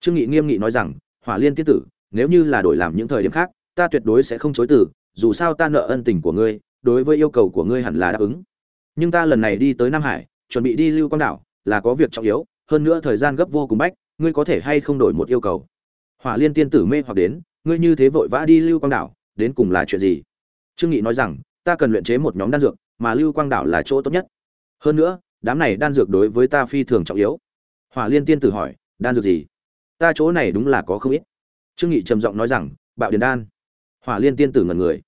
Trương nghị nghiêm nghị nói rằng, hỏa liên tiên tử, nếu như là đổi làm những thời điểm khác, ta tuyệt đối sẽ không chối từ, dù sao ta nợ ân tình của ngươi, đối với yêu cầu của ngươi hẳn là đáp ứng nhưng ta lần này đi tới nam hải, chuẩn bị đi lưu quang đảo, là có việc trọng yếu, hơn nữa thời gian gấp vô cùng bách, ngươi có thể hay không đổi một yêu cầu? Hỏa liên tiên tử mê hoặc đến, ngươi như thế vội vã đi lưu quang đảo, đến cùng là chuyện gì? Trương nghị nói rằng, ta cần luyện chế một nhóm đan dược, mà lưu quang đảo là chỗ tốt nhất. Hơn nữa, đám này đan dược đối với ta phi thường trọng yếu. Hỏa liên tiên tử hỏi, đan dược gì? Ta chỗ này đúng là có không ít. Trương nghị trầm giọng nói rằng, bạo điền đan. Hỏa liên tiên tử ngẩn người.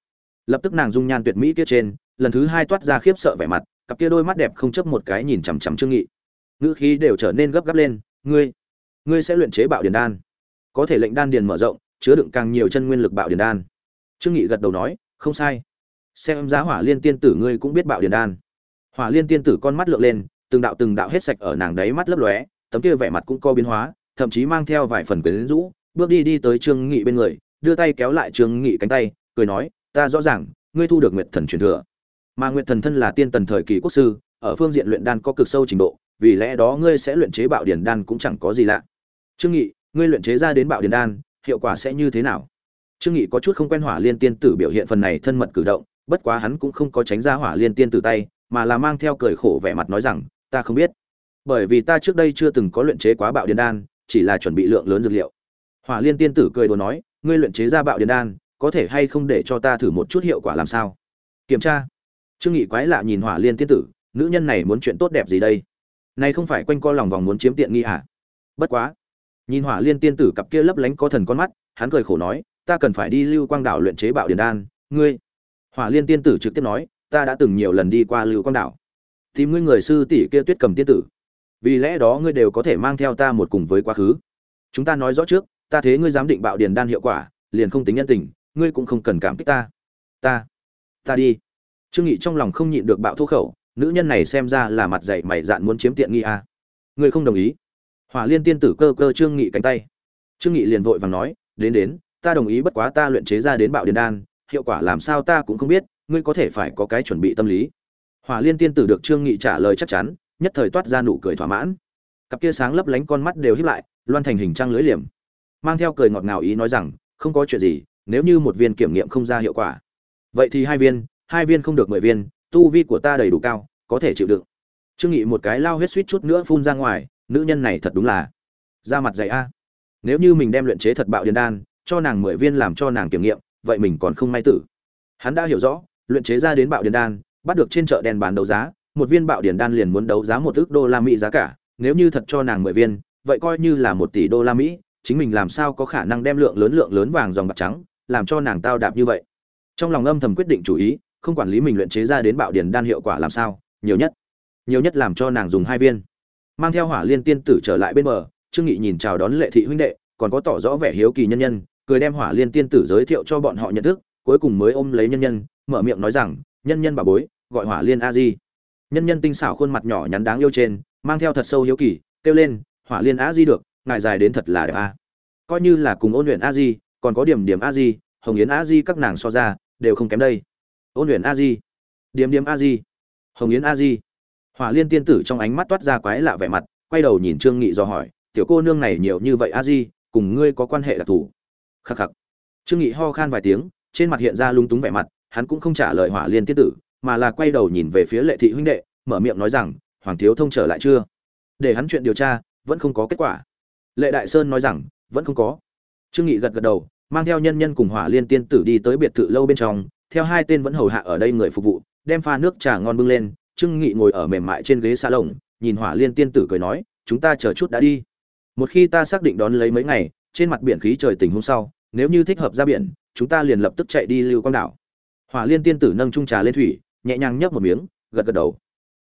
Lập tức nàng dung nhan tuyệt mỹ kia trên, lần thứ hai toát ra khiếp sợ vẻ mặt cặp kia đôi mắt đẹp không chấp một cái nhìn chằm chằm trương nghị. Ngữ khí đều trở nên gấp gáp lên, ngươi ngươi sẽ luyện chế bạo điền đan. Có thể lệnh đan điền mở rộng, chứa đựng càng nhiều chân nguyên lực bạo điền đan. Trương nghị gật đầu nói, không sai. Xem giá hỏa liên tiên tử ngươi cũng biết bạo điền đan. Hỏa liên tiên tử con mắt lượn lên, từng đạo từng đạo hết sạch ở nàng đấy mắt lấp lóe, tấm kia vẻ mặt cũng co biến hóa, thậm chí mang theo vài phần quyến rũ, bước đi đi tới trương nghị bên người, đưa tay kéo lại trương nghị cánh tay, cười nói, ta rõ ràng, ngươi thu được nguyệt thần truyền thừa mà nguyệt thần thân là tiên tần thời kỳ quốc sư, ở phương diện luyện đan có cực sâu trình độ, vì lẽ đó ngươi sẽ luyện chế bạo điển đan cũng chẳng có gì lạ. Trương nghị, ngươi luyện chế ra đến bạo điển đan, hiệu quả sẽ như thế nào? Trương nghị có chút không quen hỏa liên tiên tử biểu hiện phần này thân mật cử động, bất quá hắn cũng không có tránh ra hỏa liên tiên tử tay, mà là mang theo cười khổ vẻ mặt nói rằng, ta không biết, bởi vì ta trước đây chưa từng có luyện chế quá bạo điển đan, chỉ là chuẩn bị lượng lớn dược liệu. Hỏa liên tiên tử cười đùa nói, ngươi luyện chế ra bạo điển đan, có thể hay không để cho ta thử một chút hiệu quả làm sao? Kiểm tra trương nghị quái lạ nhìn hỏa liên tiên tử, nữ nhân này muốn chuyện tốt đẹp gì đây? Này không phải quanh co lòng vòng muốn chiếm tiện nghi à? Bất quá. Nhìn hỏa liên tiên tử cặp kia lấp lánh có thần con mắt, hắn cười khổ nói, ta cần phải đi lưu quang đảo luyện chế bạo điền đan. Ngươi. Hỏa liên tiên tử trực tiếp nói, ta đã từng nhiều lần đi qua lưu quang đảo. Tìm ngươi người sư tỷ kia tuyết cầm tiên tử. Vì lẽ đó ngươi đều có thể mang theo ta một cùng với quá khứ. Chúng ta nói rõ trước, ta thế ngươi dám định bạo điền đan hiệu quả, liền không tính nhân tình, ngươi cũng không cần cảm kích ta. Ta ta đi trương nghị trong lòng không nhịn được bạo thô khẩu, nữ nhân này xem ra là mặt dày mày dạn muốn chiếm tiện nghi à. Người không đồng ý. Hỏa liên tiên tử cơ cơ trương nghị cánh tay. Trương nghị liền vội vàng nói, đến đến, ta đồng ý bất quá ta luyện chế ra đến bạo điền đan, hiệu quả làm sao ta cũng không biết, ngươi có thể phải có cái chuẩn bị tâm lý. Hỏa liên tiên tử được trương nghị trả lời chắc chắn, nhất thời toát ra nụ cười thỏa mãn. Cặp kia sáng lấp lánh con mắt đều híp lại, loan thành hình trang lưới liềm. Mang theo cười ngọt ngào ý nói rằng, không có chuyện gì, nếu như một viên kiểm nghiệm không ra hiệu quả. Vậy thì hai viên hai viên không được mười viên, tu vi của ta đầy đủ cao, có thể chịu đựng. Trương nghị một cái lao huyết suýt chút nữa phun ra ngoài, nữ nhân này thật đúng là ra mặt dày a. Nếu như mình đem luyện chế thật bạo điền đan, cho nàng mười viên làm cho nàng kiểm nghiệm, vậy mình còn không may tử. Hắn đã hiểu rõ, luyện chế ra đến bạo điền đan, bắt được trên chợ đen bán đấu giá, một viên bạo điền đan liền muốn đấu giá một ước đô la mỹ giá cả, nếu như thật cho nàng mười viên, vậy coi như là một tỷ đô la mỹ, chính mình làm sao có khả năng đem lượng lớn lượng lớn vàng dòng bạc trắng, làm cho nàng tao đạp như vậy. Trong lòng âm thầm quyết định chủ ý không quản lý mình luyện chế ra đến bạo điển đan hiệu quả làm sao, nhiều nhất nhiều nhất làm cho nàng dùng hai viên. Mang theo hỏa liên tiên tử trở lại bên bờ, trương nghị nhìn chào đón lệ thị huynh đệ, còn có tỏ rõ vẻ hiếu kỳ nhân nhân, cười đem hỏa liên tiên tử giới thiệu cho bọn họ nhận thức, cuối cùng mới ôm lấy nhân nhân, mở miệng nói rằng, nhân nhân bà bối, gọi hỏa liên a di. Nhân nhân tinh xảo khuôn mặt nhỏ nhắn đáng yêu trên, mang theo thật sâu hiếu kỳ, kêu lên, hỏa liên a di được, ngài dài đến thật là đẹp a. Coi như là cùng ôn luyện a di, còn có điểm điểm a di, hồng yến a di các nàng so ra, đều không kém đây ôn luyện a di. Điếm điếm a di. Hồng yến a di. Hỏa liên tiên tử trong ánh mắt toát ra quái lạ vẻ mặt, quay đầu nhìn trương nghị do hỏi, tiểu cô nương này nhiều như vậy a di, cùng ngươi có quan hệ đặc thù? Khắc khắc. Trương nghị ho khan vài tiếng, trên mặt hiện ra lung túng vẻ mặt, hắn cũng không trả lời hỏa liên tiên tử, mà là quay đầu nhìn về phía lệ thị huynh đệ, mở miệng nói rằng, hoàng thiếu thông trở lại chưa? Để hắn chuyện điều tra, vẫn không có kết quả. Lệ đại sơn nói rằng, vẫn không có. Trương nghị gật gật đầu, mang theo nhân nhân cùng hỏa liên tiên tử đi tới biệt thự lâu bên trong theo hai tên vẫn hầu hạ ở đây người phục vụ, đem pha nước trà ngon bưng lên, trương nghị ngồi ở mềm mại trên ghế xa lồng nhìn hỏa liên tiên tử cười nói, chúng ta chờ chút đã đi. Một khi ta xác định đón lấy mấy ngày, trên mặt biển khí trời tình hôm sau, nếu như thích hợp ra biển, chúng ta liền lập tức chạy đi lưu quang đảo. Hỏa liên tiên tử nâng chung trà lên thủy, nhẹ nhàng nhấp một miếng, gật gật đầu.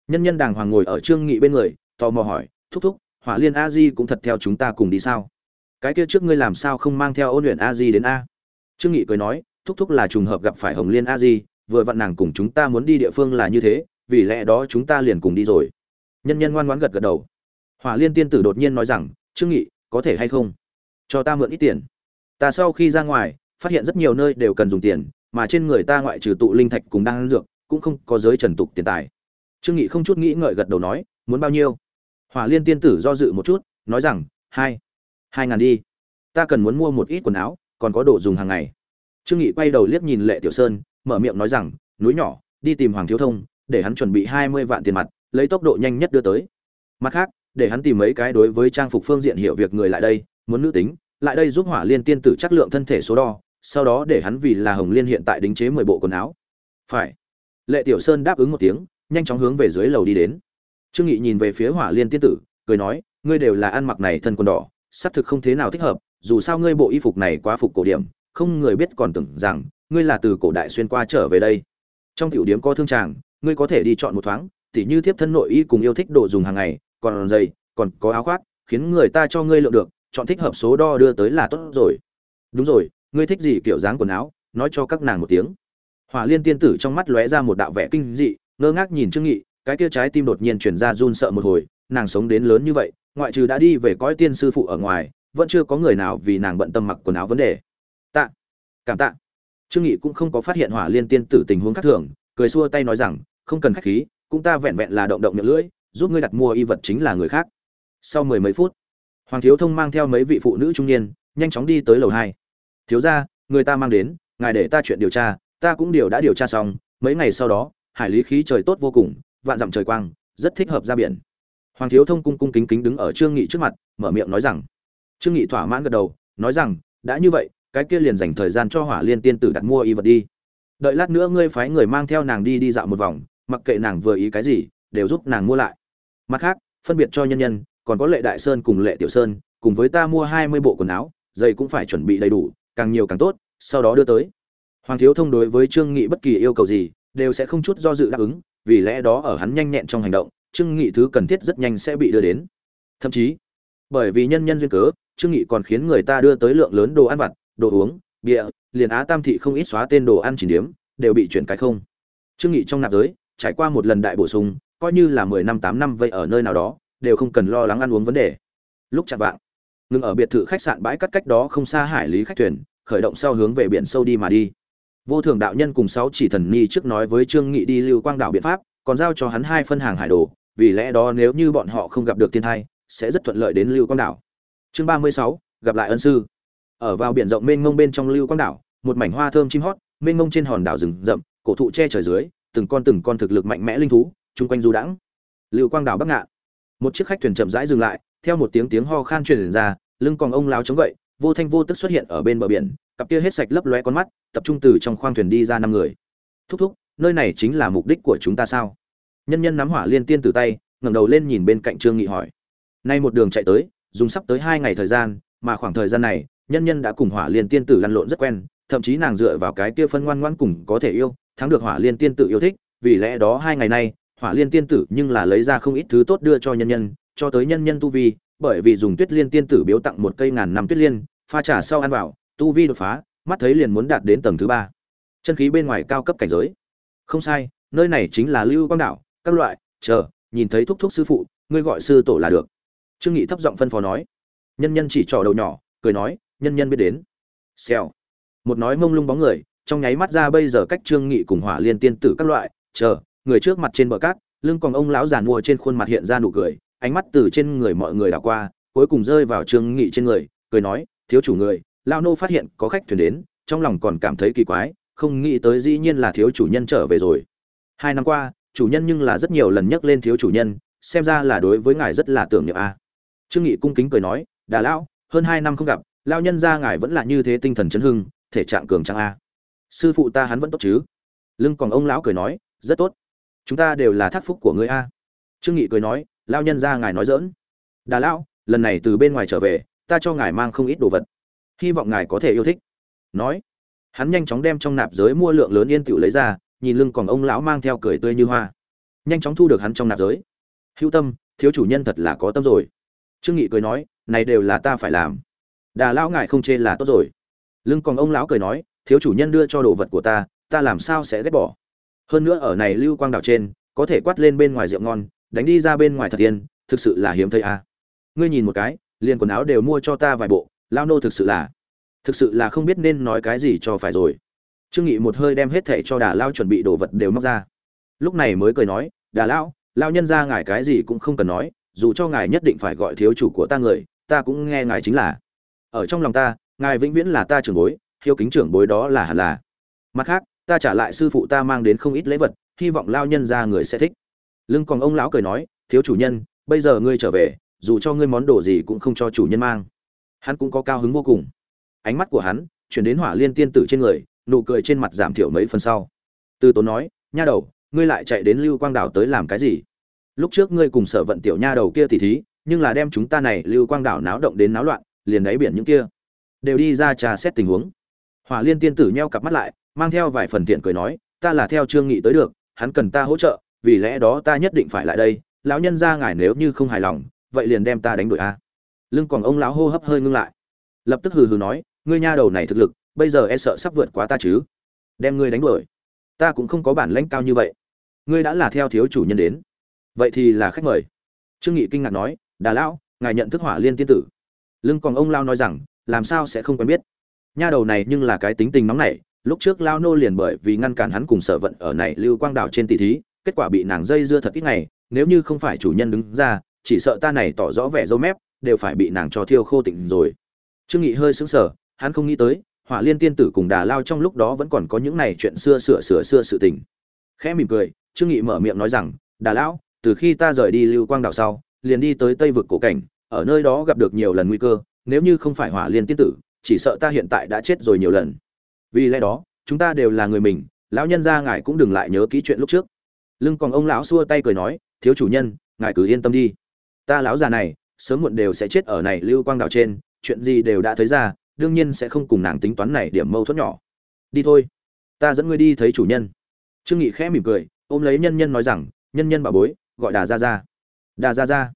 Nhân nhân đàng hoàng ngồi ở trương nghị bên người, tò mò hỏi, thúc thúc, hỏa liên a di cũng thật theo chúng ta cùng đi sao? Cái kia trước ngươi làm sao không mang theo ôn luyện a di đến a? Trương nghị cười nói thúc thúc là trùng hợp gặp phải hồng liên a di, vừa vặn nàng cùng chúng ta muốn đi địa phương là như thế, vì lẽ đó chúng ta liền cùng đi rồi. Nhân nhân ngoan ngoãn gật gật đầu. Hỏa liên tiên tử đột nhiên nói rằng, trương nghị, có thể hay không? Cho ta mượn ít tiền. Ta sau khi ra ngoài, phát hiện rất nhiều nơi đều cần dùng tiền, mà trên người ta ngoại trừ tụ linh thạch cùng đang ăn dược, cũng không có giới trần tục tiền tài. Trương nghị không chút nghĩ ngợi gật đầu nói, muốn bao nhiêu? Hỏa liên tiên tử do dự một chút, nói rằng, hai hai ngàn đi. Ta cần muốn mua một ít quần áo, còn có đồ dùng hàng ngày trương nghị quay đầu liếc nhìn lệ tiểu sơn, mở miệng nói rằng, núi nhỏ, đi tìm hoàng thiếu thông, để hắn chuẩn bị hai mươi vạn tiền mặt, lấy tốc độ nhanh nhất đưa tới. Mặt khác, để hắn tìm mấy cái đối với trang phục phương diện hiểu việc người lại đây, muốn nữ tính, lại đây giúp hỏa liên tiên tử chất lượng thân thể số đo, sau đó để hắn vì là hồng liên hiện tại đính chế mười bộ quần áo. Phải. Lệ tiểu sơn đáp ứng một tiếng, nhanh chóng hướng về dưới lầu đi đến. Trương nghị nhìn về phía hỏa liên tiên tử, cười nói, ngươi đều là ăn mặc này thân quần đỏ xác thực không thế nào thích hợp, dù sao ngươi bộ y phục này quá phục cổ điểm không người biết còn tưởng rằng, ngươi là từ cổ đại xuyên qua trở về đây. Trong tiểu điếm có thương tràng, ngươi có thể đi chọn một thoáng, tỉ như thiếp thân nội y cùng yêu thích đồ dùng hàng ngày, còn giày, còn có áo khoác, khiến người ta cho ngươi lượng được, chọn thích hợp số đo đưa tới là tốt rồi. Đúng rồi, ngươi thích gì kiểu dáng quần áo, nói cho các nàng một tiếng. Hỏa liên tiên tử trong mắt lóe ra một đạo vẻ kinh dị, ngơ ngác nhìn trương nghị, cái kia trái tim đột nhiên chuyển ra run sợ một hồi, nàng sống đến lớn như vậy, ngoại trừ đã đi về coi tiên sư phụ ở ngoài, vẫn chưa có người nào vì nàng bận tâm mặc quần áo vấn đề cảm tạ. Trương nghị cũng không có phát hiện hỏa liên tiên tử tình huống khác thường, cười xua tay nói rằng, không cần khách khí, cũng ta vẹn vẹn là động động miệng lưỡi, giúp ngươi đặt mua y vật chính là người khác. Sau mười mấy phút, hoàng thiếu thông mang theo mấy vị phụ nữ trung niên, nhanh chóng đi tới lầu hai. Thiếu gia, người ta mang đến, ngài để ta chuyện điều tra, ta cũng điều đã điều tra xong, mấy ngày sau đó, hải lý khí trời tốt vô cùng, vạn dặm trời quang, rất thích hợp ra biển. Hoàng thiếu thông cung cung kính kính đứng ở trương nghị trước mặt, mở miệng nói rằng. Trương nghị thỏa mãn gật đầu, nói rằng, đã như vậy cái kia liền dành thời gian cho hỏa liên tiên tử đặt mua y vật đi. Đợi lát nữa ngươi phái người mang theo nàng đi đi dạo một vòng, mặc kệ nàng vừa ý cái gì, đều giúp nàng mua lại. Mặt khác, phân biệt cho nhân nhân, còn có lệ đại sơn cùng lệ tiểu sơn, cùng với ta mua hai mươi bộ quần áo, giày cũng phải chuẩn bị đầy đủ, càng nhiều càng tốt, sau đó đưa tới. Hoàng thiếu thông đối với trương nghị bất kỳ yêu cầu gì, đều sẽ không chút do dự đáp ứng, vì lẽ đó ở hắn nhanh nhẹn trong hành động, trương nghị thứ cần thiết rất nhanh sẽ bị đưa đến. Thậm chí, bởi vì nhân nhân duyên cớ, trương nghị còn khiến người ta đưa tới lượng lớn đồ ăn vặt đồ uống, bia, liền á tam thị không ít xóa tên đồ ăn chỉ điếm, đều bị chuyển cái không. Trương nghị trong nạp giới, trải qua một lần đại bổ sung, coi như là mười năm tám năm vậy ở nơi nào đó, đều không cần lo lắng ăn uống vấn đề. Lúc chạm vạng, ngừng ở biệt thự khách sạn bãi cắt cách đó không xa hải lý khách thuyền, khởi động sau hướng về biển sâu đi mà đi. Vô thường đạo nhân cùng sáu chỉ thần ni trước nói với trương nghị đi lưu quang đảo biện pháp, còn giao cho hắn hai phân hàng hải đồ, vì lẽ đó nếu như bọn họ không gặp được thiên thai, sẽ rất thuận lợi đến lưu quang đảo. Chương ba mươi sáu, gặp lại ân sư ở vào biển rộng mênh mông bên trong lưu quang đảo, một mảnh hoa thơm chim hót, mênh mông trên hòn đảo rừng rậm, cổ thụ che trời dưới, từng con từng con thực lực mạnh mẽ linh thú, chung quanh du đãng. Lưu quang đảo bắc ngạn. Một chiếc khách thuyền chậm rãi dừng lại, theo một tiếng tiếng ho khan truyền ra, lưng còn ông lao chống gậy, vô thanh vô tức xuất hiện ở bên bờ biển, cặp kia hết sạch lấp lóe con mắt, tập trung từ trong khoang thuyền đi ra năm người. Thúc thúc, nơi này chính là mục đích của chúng ta sao? Nhân nhân nắm hỏa liên tiên từ tay, ngẩng đầu lên nhìn bên cạnh trương nghị hỏi. Nay một đường chạy tới, dùng sắp tới hai ngày thời gian, mà khoảng thời gian này nhân nhân đã cùng hỏa liên tiên tử lăn lộn rất quen, thậm chí nàng dựa vào cái kia phân ngoan ngoan cùng có thể yêu, thắng được hỏa liên tiên tử yêu thích, vì lẽ đó hai ngày nay, hỏa liên tiên tử nhưng là lấy ra không ít thứ tốt đưa cho nhân nhân, cho tới nhân nhân tu vi, bởi vì dùng tuyết liên tiên tử biếu tặng một cây ngàn năm tuyết liên, pha trả sau ăn vào, tu vi đột phá, mắt thấy liền muốn đạt đến tầng thứ ba. Chân khí bên ngoài cao cấp cảnh giới. Không sai, nơi này chính là lưu quang đảo các loại, chờ, nhìn thấy thúc thúc sư phụ, ngươi gọi sư tổ là được. Trương nghị thấp giọng phân phó nói. Nhân nhân chỉ trỏ đầu nhỏ, cười nói nhân nhân biết đến. Xèo. Một nói mông lung bóng người, trong nháy mắt ra bây giờ cách trương nghị cùng hỏa liên tiên tử các loại, chờ, người trước mặt trên bờ cát, lưng còn ông lão già mua trên khuôn mặt hiện ra nụ cười, ánh mắt từ trên người mọi người đảo qua, cuối cùng rơi vào trương nghị trên người, cười nói, thiếu chủ người lao nô phát hiện có khách thuyền đến, trong lòng còn cảm thấy kỳ quái, không nghĩ tới dĩ nhiên là thiếu chủ nhân trở về rồi. Hai năm qua, chủ nhân nhưng là rất nhiều lần nhắc lên thiếu chủ nhân, xem ra là đối với ngài rất là tưởng niệm a. Trương nghị cung kính cười nói, đà lão, hơn hai năm không gặp lao nhân ra ngài vẫn là như thế tinh thần chấn hưng, thể trạng cường trang a. Sư phụ ta hắn vẫn tốt chứ? Lưng còn ông lão cười nói, rất tốt. Chúng ta đều là thác phúc của ngươi a. Trương nghị cười nói, lao nhân ra ngài nói dỡn đà lão, lần này từ bên ngoài trở về, ta cho ngài mang không ít đồ vật. Hy vọng ngài có thể yêu thích. Nói, hắn nhanh chóng đem trong nạp giới mua lượng lớn yên tiểu lấy ra, nhìn lưng còn ông lão mang theo cười tươi như hoa. Nhanh chóng thu được hắn trong nạp giới. Hữu tâm, thiếu chủ nhân thật là có tâm rồi. Trương nghị cười nói, này đều là ta phải làm đà lão ngài không chê là tốt rồi. Lưng còn ông lão cười nói, thiếu chủ nhân đưa cho đồ vật của ta ta làm sao sẽ ghét bỏ? Hơn nữa ở này lưu quang đảo trên, có thể quát lên bên ngoài rượu ngon, đánh đi ra bên ngoài thật tiên thực sự là hiếm thấy à. ngươi nhìn một cái, liền quần áo đều mua cho ta vài bộ lao nô thực sự là, thực sự là không biết nên nói cái gì cho phải rồi. Trương nghị một hơi đem hết thảy cho đà lao chuẩn bị đồ vật đều móc ra. Lúc này mới cười nói, đà lao lao nhân ra ngài cái gì cũng không cần nói, dù cho ngài nhất định phải gọi thiếu chủ của ta người, ta cũng nghe ngài chính là ở trong lòng ta, ngài vĩnh viễn là ta trưởng bối, hiếu kính trưởng bối đó là hẳn là. Mặt khác, ta trả lại sư phụ ta mang đến không ít lễ vật, hy vọng lao nhân ra người sẽ thích. Lưng còn ông lão cười nói, thiếu chủ nhân, bây giờ ngươi trở về, dù cho ngươi món đồ gì cũng không cho chủ nhân mang. Hắn cũng có cao hứng vô cùng. Ánh mắt của hắn, chuyển đến hỏa liên tiên tử trên người, nụ cười trên mặt giảm thiểu mấy phần sau. Từ tốn nói, nha đầu, ngươi lại chạy đến lưu quang đảo tới làm cái gì? Lúc trước ngươi cùng sở vận tiểu nha đầu kia tỉ thí, nhưng là đem chúng ta này lưu quang đảo náo động đến náo loạn liền đáy biển những kia, đều đi ra trà xét tình huống. Hỏa liên tiên tử nheo cặp mắt lại, mang theo vài phần tiện cười nói, ta là theo trương nghị tới được, hắn cần ta hỗ trợ, vì lẽ đó ta nhất định phải lại đây, lão nhân ra ngài nếu như không hài lòng, vậy liền đem ta đánh đuổi a. Lưng còn ông lão hô hấp hơi ngưng lại. Lập tức hừ hừ nói, ngươi nha đầu này thực lực, bây giờ e sợ sắp vượt quá ta chứ. Đem ngươi đánh đuổi, ta cũng không có bản lãnh cao như vậy. Ngươi đã là theo thiếu chủ nhân đến. Vậy thì là khách mời. Trương nghị kinh ngạc nói, đà lão, ngài nhận thức hỏa liên tiên tử lưng còn ông lao nói rằng, làm sao sẽ không quen biết? Nha đầu này nhưng là cái tính tình nóng nảy, lúc trước lao nô liền bởi vì ngăn cản hắn cùng sở vận ở này lưu quang đảo trên tỷ thí, kết quả bị nàng dây dưa thật ít ngày, nếu như không phải chủ nhân đứng ra, chỉ sợ ta này tỏ rõ vẻ dâu mép, đều phải bị nàng cho thiêu khô tịnh rồi. Trương nghị hơi sững sờ, hắn không nghĩ tới, hỏa liên tiên tử cùng đà lao trong lúc đó vẫn còn có những này chuyện xưa sửa sửa xưa sự tình. Khẽ mỉm cười, trương nghị mở miệng nói rằng, đà lão, từ khi ta rời đi lưu quang đảo sau, liền đi tới tây vực cổ cảnh ở nơi đó gặp được nhiều lần nguy cơ, nếu như không phải hỏa liên tiên tử, chỉ sợ ta hiện tại đã chết rồi nhiều lần. Vì lẽ đó, chúng ta đều là người mình, lão nhân gia ngài cũng đừng lại nhớ kỹ chuyện lúc trước. Lưng còn ông lão xua tay cười nói, thiếu chủ nhân, ngài cứ yên tâm đi. Ta lão già này, sớm muộn đều sẽ chết ở này lưu quang đảo trên, chuyện gì đều đã thấy ra, đương nhiên sẽ không cùng nàng tính toán này điểm mâu thuẫn nhỏ. Đi thôi. Ta dẫn ngươi đi thấy chủ nhân. Trương nghị khẽ mỉm cười, ôm lấy nhân nhân nói rằng, nhân nhân bảo bối, gọi đà ra ra đà ra ra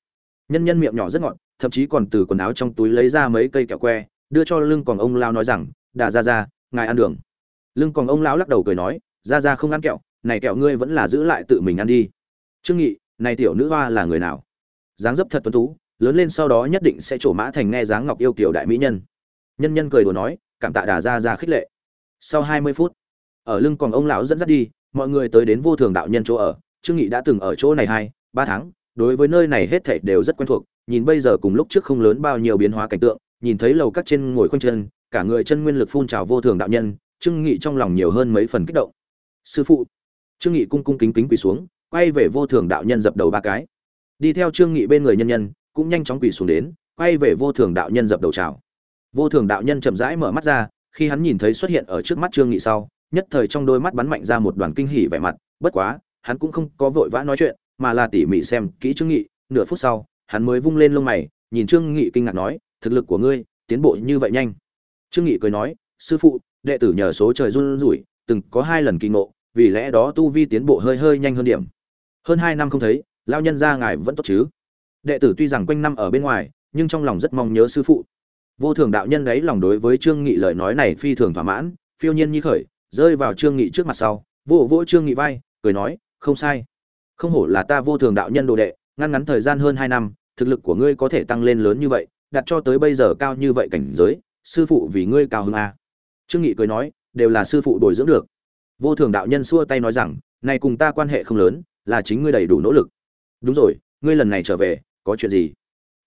nhân nhân miệng nhỏ rất ngọt thậm chí còn từ quần áo trong túi lấy ra mấy cây kẹo que, đưa cho lưng còn ông lao nói rằng, đà ra ra ngài ăn đường. Lưng còn ông lão lắc đầu cười nói ra ra không ăn kẹo, này kẹo ngươi vẫn là giữ lại tự mình ăn đi. Trương nghị, này tiểu nữ hoa là người nào? Dáng dấp thật tuấn tú, lớn lên sau đó nhất định sẽ trổ mã thành nghe dáng ngọc yêu kiều đại mỹ nhân. Nhân nhân cười đùa nói, cảm tạ đà ra ra khích lệ. Sau hai mươi phút, ở lưng còn ông lão dẫn dắt đi, mọi người tới đến vô thường đạo nhân chỗ ở. Trương nghị đã từng ở chỗ này hai, ba tháng, đối với nơi này hết thảy đều rất quen thuộc nhìn bây giờ cùng lúc trước không lớn bao nhiêu biến hóa cảnh tượng, nhìn thấy lầu các trên ngồi khoanh chân, cả người chân nguyên lực phun trào vô thường đạo nhân, trương nghị trong lòng nhiều hơn mấy phần kích động. Sư phụ. Trương nghị cung cung kính kính quỳ xuống, quay về vô thường đạo nhân dập đầu ba cái. Đi theo trương nghị bên người nhân nhân, cũng nhanh chóng quỳ xuống đến, quay về vô thường đạo nhân dập đầu chào. Vô thường đạo nhân chậm rãi mở mắt ra, khi hắn nhìn thấy xuất hiện ở trước mắt trương nghị sau, nhất thời trong đôi mắt bắn mạnh ra một đoàn kinh hỉ vẻ mặt, bất quá, hắn cũng không có vội vã nói chuyện, mà là tỉ mỉ xem kỹ trương nghị, nửa phút sau hắn mới vung lên lông mày, nhìn trương nghị kinh ngạc nói, thực lực của ngươi tiến bộ như vậy nhanh. Trương nghị cười nói, sư phụ, đệ tử nhờ số trời run rủi, từng có hai lần kỳ ngộ, vì lẽ đó tu vi tiến bộ hơi hơi nhanh hơn điểm. Hơn hai năm không thấy lao nhân gia ngài vẫn tốt chứ? Đệ tử tuy rằng quanh năm ở bên ngoài, nhưng trong lòng rất mong nhớ sư phụ. Vô thường đạo nhân đấy lòng đối với trương nghị lời nói này phi thường thỏa mãn, phiêu nhiên như khởi, rơi vào trương nghị trước mặt sau, vỗ vỗ trương nghị vai, cười nói, không sai. Không hổ là ta vô thường đạo nhân đồ đệ, ngăn ngắn thời gian hơn hai năm thực lực của ngươi có thể tăng lên lớn như vậy đặt cho tới bây giờ cao như vậy cảnh giới, sư phụ vì ngươi cao hơn a à? trương nghị cười nói, đều là sư phụ bồi dưỡng được. Vô thường đạo nhân xua tay nói rằng, này cùng ta quan hệ không lớn, là chính ngươi đầy đủ nỗ lực. Đúng rồi, ngươi lần này trở về, có chuyện gì?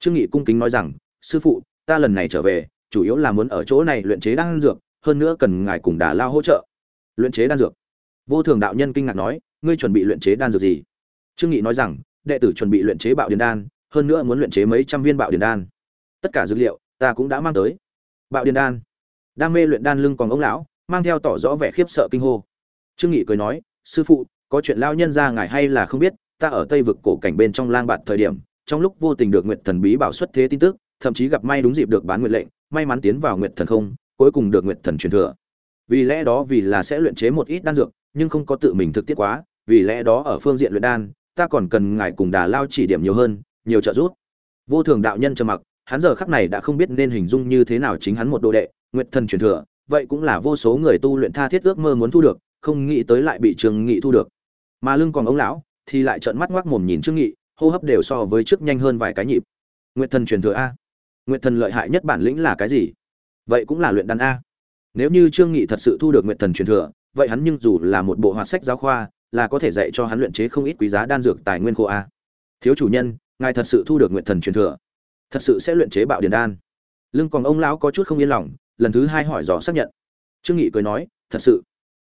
Trương nghị cung kính nói rằng, sư phụ, ta lần này trở về, chủ yếu là muốn ở chỗ này luyện chế đan dược, hơn nữa cần ngài cùng đà lao hỗ trợ. Luyện chế đan dược. Vô thường đạo nhân kinh ngạc nói, ngươi chuẩn bị luyện chế đan dược gì? Trương nghị nói rằng, đệ tử chuẩn bị luyện chế bạo điền đan hơn nữa muốn luyện chế mấy trăm viên bạo điền đan. Tất cả dược liệu, ta cũng đã mang tới. Bạo điền đan. Đam mê luyện đan lưng còn ông lão, mang theo tỏ rõ vẻ khiếp sợ kinh hô. Trương nghị cười nói, sư phụ, có chuyện lao nhân ra ngài hay là không biết, ta ở tây vực cổ cảnh bên trong lang bạt thời điểm, trong lúc vô tình được nguyệt thần bí bảo xuất thế tin tức, thậm chí gặp may đúng dịp được bán nguyệt lệnh, may mắn tiến vào nguyệt thần không, cuối cùng được nguyệt thần truyền thừa. Vì lẽ đó vì là sẽ luyện chế một ít đan dược, nhưng không có tự mình thực tiết quá, vì lẽ đó ở phương diện luyện đan, ta còn cần ngài cùng đà lao chỉ điểm nhiều hơn nhiều trợ giúp. Vô thường đạo nhân trầm mặc, hắn giờ khắc này đã không biết nên hình dung như thế nào chính hắn một đồ đệ, nguyệt thần truyền thừa, vậy cũng là vô số người tu luyện tha thiết ước mơ muốn thu được, không nghĩ tới lại bị trương nghị thu được. Mà lưng còn ông lão, thì lại trợn mắt ngoác mồm nhìn trương nghị, hô hấp đều so với trước nhanh hơn vài cái nhịp. Nguyệt thần truyền thừa a. Nguyệt thần lợi hại nhất bản lĩnh là cái gì? Vậy cũng là luyện đan a. Nếu như trương nghị thật sự thu được nguyệt thần truyền thừa, vậy hắn nhưng dù là một bộ hoạt sách giáo khoa, là có thể dạy cho hắn luyện chế không ít quý giá đan dược tài nguyên khô a. Thiếu chủ nhân ngài thật sự thu được nguyệt thần truyền thừa. Thật sự sẽ luyện chế bạo điền đan. Lưng còn ông lão có chút không yên lòng, lần thứ hai hỏi rõ xác nhận. Trương nghị cười nói, thật sự.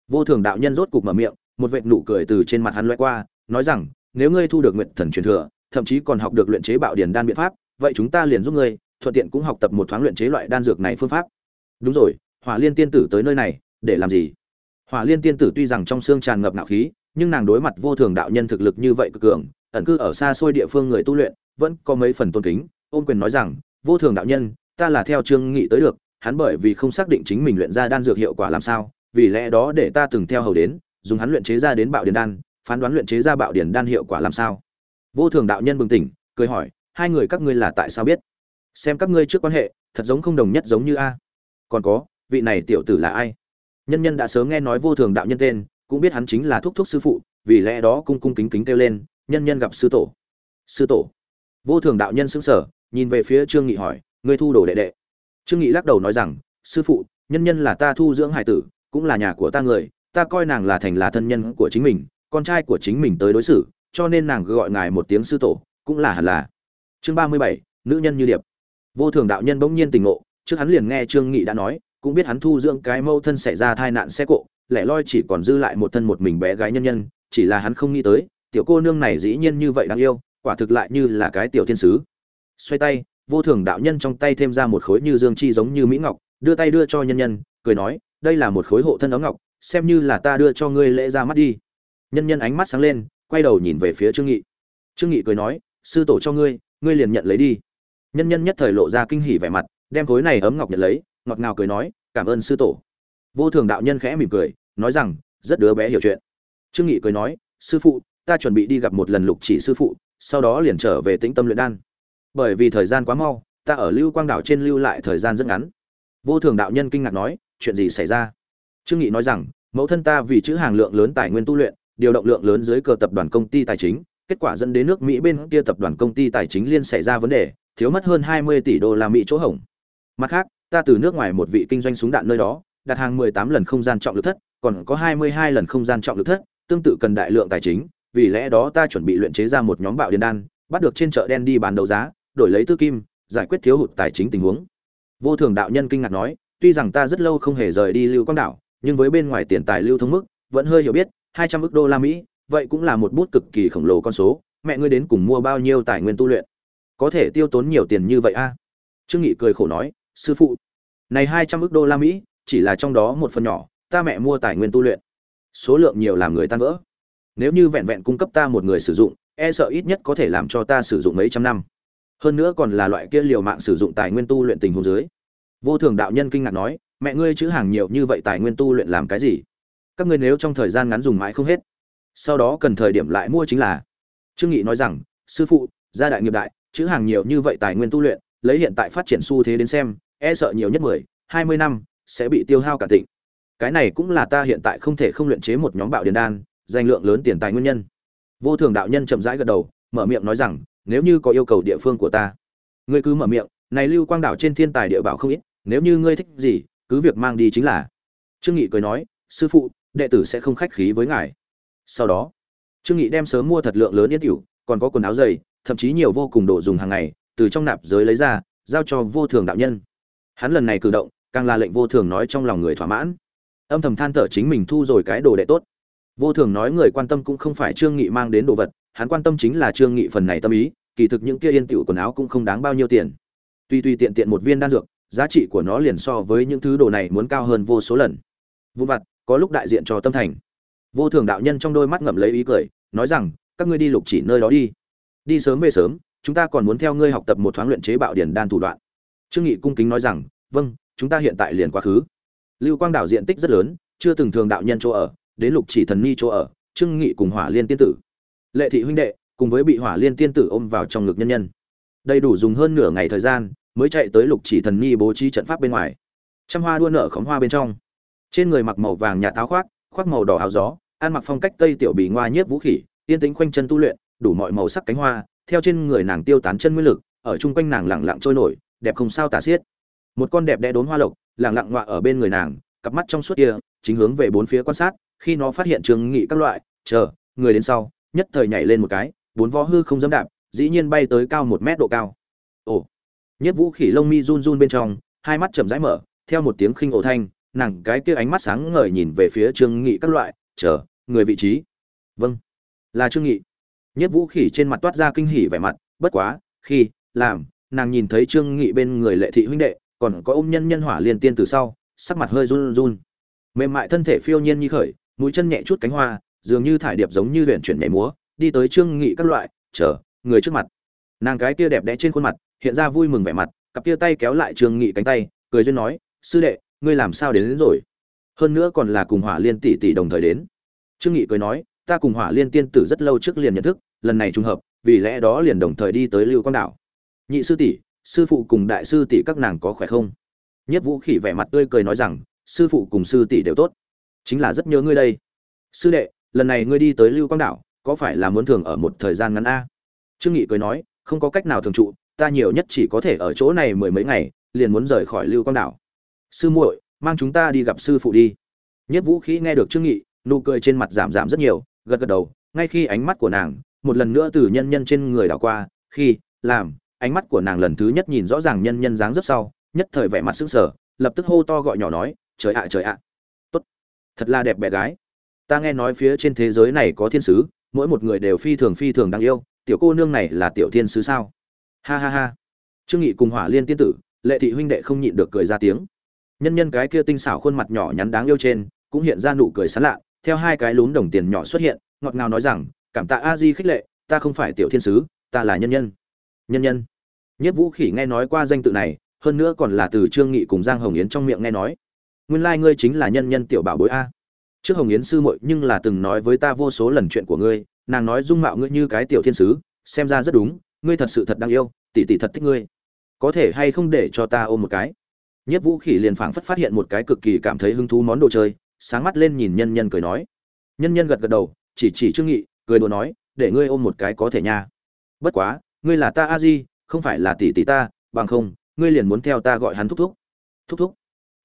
Vô thường đạo nhân rốt cục mở miệng, một vệt nụ cười từ trên mặt hắn lướt qua, nói rằng, nếu ngươi thu được nguyệt thần truyền thừa, thậm chí còn học được luyện chế bạo điền đan biện pháp, vậy chúng ta liền giúp ngươi, thuận tiện cũng học tập một thoáng luyện chế loại đan dược này phương pháp. Đúng rồi, hỏa liên tiên tử tới nơi này, để làm gì? Hỏa liên tiên tử tuy rằng trong xương tràn ngập nạo khí, nhưng nàng đối mặt vô thường đạo nhân thực lực như vậy cực cường ẩn cư ở xa xôi địa phương người tu luyện, vẫn có mấy phần tôn kính ôn quyền nói rằng, vô thường đạo nhân, ta là theo trương nghị tới được, hắn bởi vì không xác định chính mình luyện ra đan dược hiệu quả làm sao, vì lẽ đó để ta từng theo hầu đến, dùng hắn luyện chế ra đến bạo điển đan, phán đoán luyện chế ra bạo điển đan hiệu quả làm sao. Vô thường đạo nhân bừng tỉnh, cười hỏi, hai người các ngươi là tại sao biết? Xem các ngươi trước quan hệ, thật giống không đồng nhất giống như a. Còn có, vị này tiểu tử là ai? Nhân nhân đã sớm nghe nói vô thường đạo nhân tên, cũng biết hắn chính là thúc thúc sư phụ, vì lẽ đó cung cung kính kính kêu lên nhân nhân gặp sư tổ. Sư tổ. Vô thường đạo nhân xứng sở nhìn về phía trương nghị hỏi, ngươi thu đồ đệ đệ? Trương nghị lắc đầu nói rằng, sư phụ, nhân nhân là ta thu dưỡng hải tử, cũng là nhà của ta người, ta coi nàng là thành là thân nhân của chính mình, con trai của chính mình tới đối xử, cho nên nàng gọi ngài một tiếng sư tổ, cũng là hẳn là. Chương ba mươi bảy, nữ nhân như điệp. Vô thường đạo nhân bỗng nhiên tình ngộ, trước hắn liền nghe trương nghị đã nói, cũng biết hắn thu dưỡng cái mâu thân xảy ra tai nạn xe cộ lẻ loi chỉ còn dư lại một thân một mình bé gái nhân nhân, chỉ là hắn không nghĩ tới tiểu cô nương này dĩ nhiên như vậy đáng yêu, quả thực lại như là cái tiểu thiên sứ. Xoay tay, vô thường đạo nhân trong tay thêm ra một khối như dương chi giống như mỹ ngọc, đưa tay đưa cho nhân nhân, cười nói, đây là một khối hộ thân ấm ngọc, xem như là ta đưa cho ngươi lễ ra mắt đi. Nhân nhân ánh mắt sáng lên, quay đầu nhìn về phía trương nghị. Trương nghị cười nói, sư tổ cho ngươi ngươi liền nhận lấy đi. Nhân nhân nhất thời lộ ra kinh hỉ vẻ mặt, đem khối này ấm ngọc nhận lấy, ngọt ngào cười nói, cảm ơn sư tổ. Vô thường đạo nhân khẽ mỉm cười, nói rằng, rất đứa bé hiểu chuyện. Trương nghị cười nói, sư phụ ta chuẩn bị đi gặp một lần lục chỉ sư phụ, sau đó liền trở về tĩnh tâm luyện đan. Bởi vì thời gian quá mau, ta ở lưu quang đảo trên lưu lại thời gian rất ngắn. Vô thường đạo nhân kinh ngạc nói, chuyện gì xảy ra? Trương nghị nói rằng, mẫu thân ta vì chữ hàng lượng lớn tài nguyên tu luyện, điều động lượng lớn dưới cờ tập đoàn công ty tài chính, kết quả dẫn đến nước mỹ bên kia tập đoàn công ty tài chính liên xảy ra vấn đề, thiếu mất hơn 20 tỷ đô la mỹ chỗ hỏng mặt khác, ta từ nước ngoài một vị kinh doanh súng đạn nơi đó, đặt hàng 18 lần không gian trọng lực thất, còn có 22 lần không gian trọng lực thất, tương tự cần đại lượng tài chính vì lẽ đó ta chuẩn bị luyện chế ra một nhóm bạo điện đan, bắt được trên chợ đen đi bán đấu giá, đổi lấy tư kim, giải quyết thiếu hụt tài chính tình huống. Vô thường đạo nhân kinh ngạc nói, tuy rằng ta rất lâu không hề rời đi lưu quang đảo, nhưng với bên ngoài tiền tài lưu thông mức, vẫn hơi hiểu biết, hai trăm ức đô la mỹ, vậy cũng là một bút cực kỳ khổng lồ con số, mẹ ngươi đến cùng mua bao nhiêu tài nguyên tu luyện? Có thể tiêu tốn nhiều tiền như vậy a? À? trương nghị cười khổ nói, sư phụ, này hai trăm ức đô la mỹ, chỉ là trong đó một phần nhỏ, ta mẹ mua tài nguyên tu luyện. Số lượng nhiều làm người tan vỡ nếu như vẹn vẹn cung cấp ta một người sử dụng e sợ ít nhất có thể làm cho ta sử dụng mấy trăm năm. Hơn nữa còn là loại kia liều mạng sử dụng tài nguyên tu luyện tình huống dưới. Vô thường đạo nhân kinh ngạc nói, mẹ ngươi chữ hàng nhiều như vậy tài nguyên tu luyện làm cái gì? Các ngươi nếu trong thời gian ngắn dùng mãi không hết, sau đó cần thời điểm lại mua chính là. Trương nghị nói rằng, sư phụ, gia đại nghiệp đại, chữ hàng nhiều như vậy tài nguyên tu luyện, lấy hiện tại phát triển xu thế đến xem e sợ nhiều nhất mười, hai mươi năm, sẽ bị tiêu hao cả tịnh. Cái này cũng là ta hiện tại không thể không luyện chế một nhóm bạo điền đan danh lượng lớn tiền tài nguyên nhân. Vô thường đạo nhân chậm rãi gật đầu, mở miệng nói rằng, nếu như có yêu cầu địa phương của ta, ngươi cứ mở miệng, này lưu quang đảo trên thiên tài địa bảo không ít, nếu như ngươi thích gì, cứ việc mang đi chính là. Trương nghị cười nói, sư phụ, đệ tử sẽ không khách khí với ngài. Sau đó, trương nghị đem sớm mua thật lượng lớn yết tiểu còn có quần áo dày, thậm chí nhiều vô cùng đồ dùng hàng ngày, từ trong nạp giới lấy ra, giao cho vô thường đạo nhân. Hắn lần này cử động, càng là lệnh vô thường nói trong lòng người thỏa mãn. Âm thầm than thở chính mình thu rồi cái đồ đệ tốt vô thường nói người quan tâm cũng không phải trương nghị mang đến đồ vật, hắn quan tâm chính là trương nghị phần này tâm ý, kỳ thực những kia yên tiểu quần áo cũng không đáng bao nhiêu tiền. Tuy tuy tiện tiện một viên đan dược, giá trị của nó liền so với những thứ đồ này muốn cao hơn vô số lần. Vụn vặt, có lúc đại diện cho tâm thành. Vô thường đạo nhân trong đôi mắt ngậm lấy ý cười, nói rằng, các ngươi đi lục chỉ nơi đó đi. Đi sớm về sớm, chúng ta còn muốn theo ngươi học tập một thoáng luyện chế bạo điển đan thủ đoạn. Trương nghị cung kính nói rằng vâng chúng ta hiện tại liền quá khứ. Lưu quang đảo diện tích rất lớn, chưa từng thường đạo nhân chỗ ở đến lục chỉ thần ni chỗ ở, trương nghị cùng hỏa liên tiên tử. Lệ thị huynh đệ, cùng với bị hỏa liên tiên tử ôm vào trong ngực nhân nhân. Đầy đủ dùng hơn nửa ngày thời gian, mới chạy tới lục chỉ thần ni bố trí trận pháp bên ngoài. Trăm hoa đua nở khóm hoa bên trong. Trên người mặc màu vàng nhà táo khoác khoác màu đỏ áo gió, ăn mặc phong cách tây tiểu bì ngoa nhiếp vũ khỉ, yên tĩnh quanh chân tu luyện, đủ mọi màu sắc cánh hoa, theo trên người nàng tiêu tán chân nguyên lực, ở chung quanh nàng lẳng lặng trôi nổi, đẹp không sao tả xiết. Một con đẹp đẽ đốn hoa lộc lẳng lặng ngoạ ở bên người nàng cặp mắt trong suốt kia, chính hướng về bốn phía quan sát, khi nó phát hiện trương nghị các loại, chờ, người đến sau, nhất thời nhảy lên một cái, bốn vó hư không dám đạp, dĩ nhiên bay tới cao một mét độ cao. Ồ, nhất vũ khỉ lông mi run run bên trong, hai mắt chậm rãi mở, theo một tiếng khinh ổ thanh, nàng cái kia ánh mắt sáng ngời nhìn về phía trương nghị các loại, chờ, người vị trí. Vâng là trương nghị. Nhất vũ khỉ trên mặt toát ra kinh hỉ vẻ mặt, bất quá, khi, làm, nàng nhìn thấy trương nghị bên người lệ thị huynh đệ, còn có ôm nhân nhân hỏa liên tiên từ sau sắc mặt hơi run run. Mềm mại thân thể phiêu nhiên như khởi mũi chân nhẹ chút cánh hoa dường như thải điệp giống như luyện chuyển nhảy múa đi tới trương nghị các loại chờ người trước mặt. Nàng cái kia đẹp đẽ trên khuôn mặt hiện ra vui mừng vẻ mặt cặp kia tay kéo lại trương nghị cánh tay cười duyên nói sư đệ ngươi làm sao đến, đến rồi? Hơn nữa còn là cùng hỏa liên tỷ tỷ đồng thời đến. Trương nghị cười nói ta cùng hỏa liên tiên tử rất lâu trước liền nhận thức lần này trùng hợp vì lẽ đó liền đồng thời đi tới lưu quang đảo. Nhị sư tỷ sư phụ cùng đại sư tỷ các nàng có khỏe không? Nhất vũ khỉ vẻ mặt tươi cười nói rằng, sư phụ cùng sư tỷ đều tốt. Chính là rất nhớ ngươi đây. Sư đệ, lần này ngươi đi tới lưu quang đảo, có phải là muốn thường ở một thời gian ngắn a? Trương nghị cười nói, không có cách nào thường trụ, ta nhiều nhất chỉ có thể ở chỗ này mười mấy ngày, liền muốn rời khỏi lưu quang đảo. Sư muội, mang chúng ta đi gặp sư phụ đi. Nhất vũ khí nghe được trương nghị, nụ cười trên mặt giảm giảm rất nhiều, gật gật đầu, ngay khi ánh mắt của nàng, một lần nữa từ nhân nhân trên người đảo qua, khi, làm, ánh mắt của nàng lần thứ nhất nhìn rõ ràng nhân nhân dáng rất sau nhất thời vẻ mặt sững sờ, lập tức hô to gọi nhỏ nói, trời ạ trời ạ. Tốt, thật là đẹp bé gái. Ta nghe nói phía trên thế giới này có thiên sứ, mỗi một người đều phi thường phi thường đáng yêu, tiểu cô nương này là tiểu thiên sứ sao? Ha ha ha. Trương nghị cùng hỏa liên tiên tử, lệ thị huynh đệ không nhịn được cười ra tiếng. Nhân nhân cái kia tinh xảo khuôn mặt nhỏ nhắn đáng yêu trên, cũng hiện ra nụ cười sán lạ, theo hai cái lún đồng tiền nhỏ xuất hiện, ngọt ngào nói rằng, cảm tạ a di khích lệ, ta không phải tiểu thiên sứ, ta là nhân nhân. Nhân nhân. Nhất vũ khỉ nghe nói qua danh tự này hơn nữa còn là từ trương nghị cùng giang hồng yến trong miệng nghe nói. Nguyên lai like ngươi chính là nhân nhân tiểu bảo bối a. Trước hồng yến sư muội nhưng là từng nói với ta vô số lần chuyện của ngươi, nàng nói dung mạo ngươi như cái tiểu thiên sứ, xem ra rất đúng, ngươi thật sự thật đáng yêu, tỷ tỷ thật thích ngươi. Có thể hay không để cho ta ôm một cái? Nhất vũ khỉ liền phảng phất phát hiện một cái cực kỳ cảm thấy hứng thú món đồ chơi, sáng mắt lên nhìn nhân nhân cười nói. Nhân nhân gật gật đầu, chỉ chỉ trương nghị, cười đùa nói, để ngươi ôm một cái có thể nha. Bất quá, ngươi là ta a di, không phải là tỷ tỷ ta, bằng không ngươi liền muốn theo ta gọi hắn thúc thúc. Thúc thúc.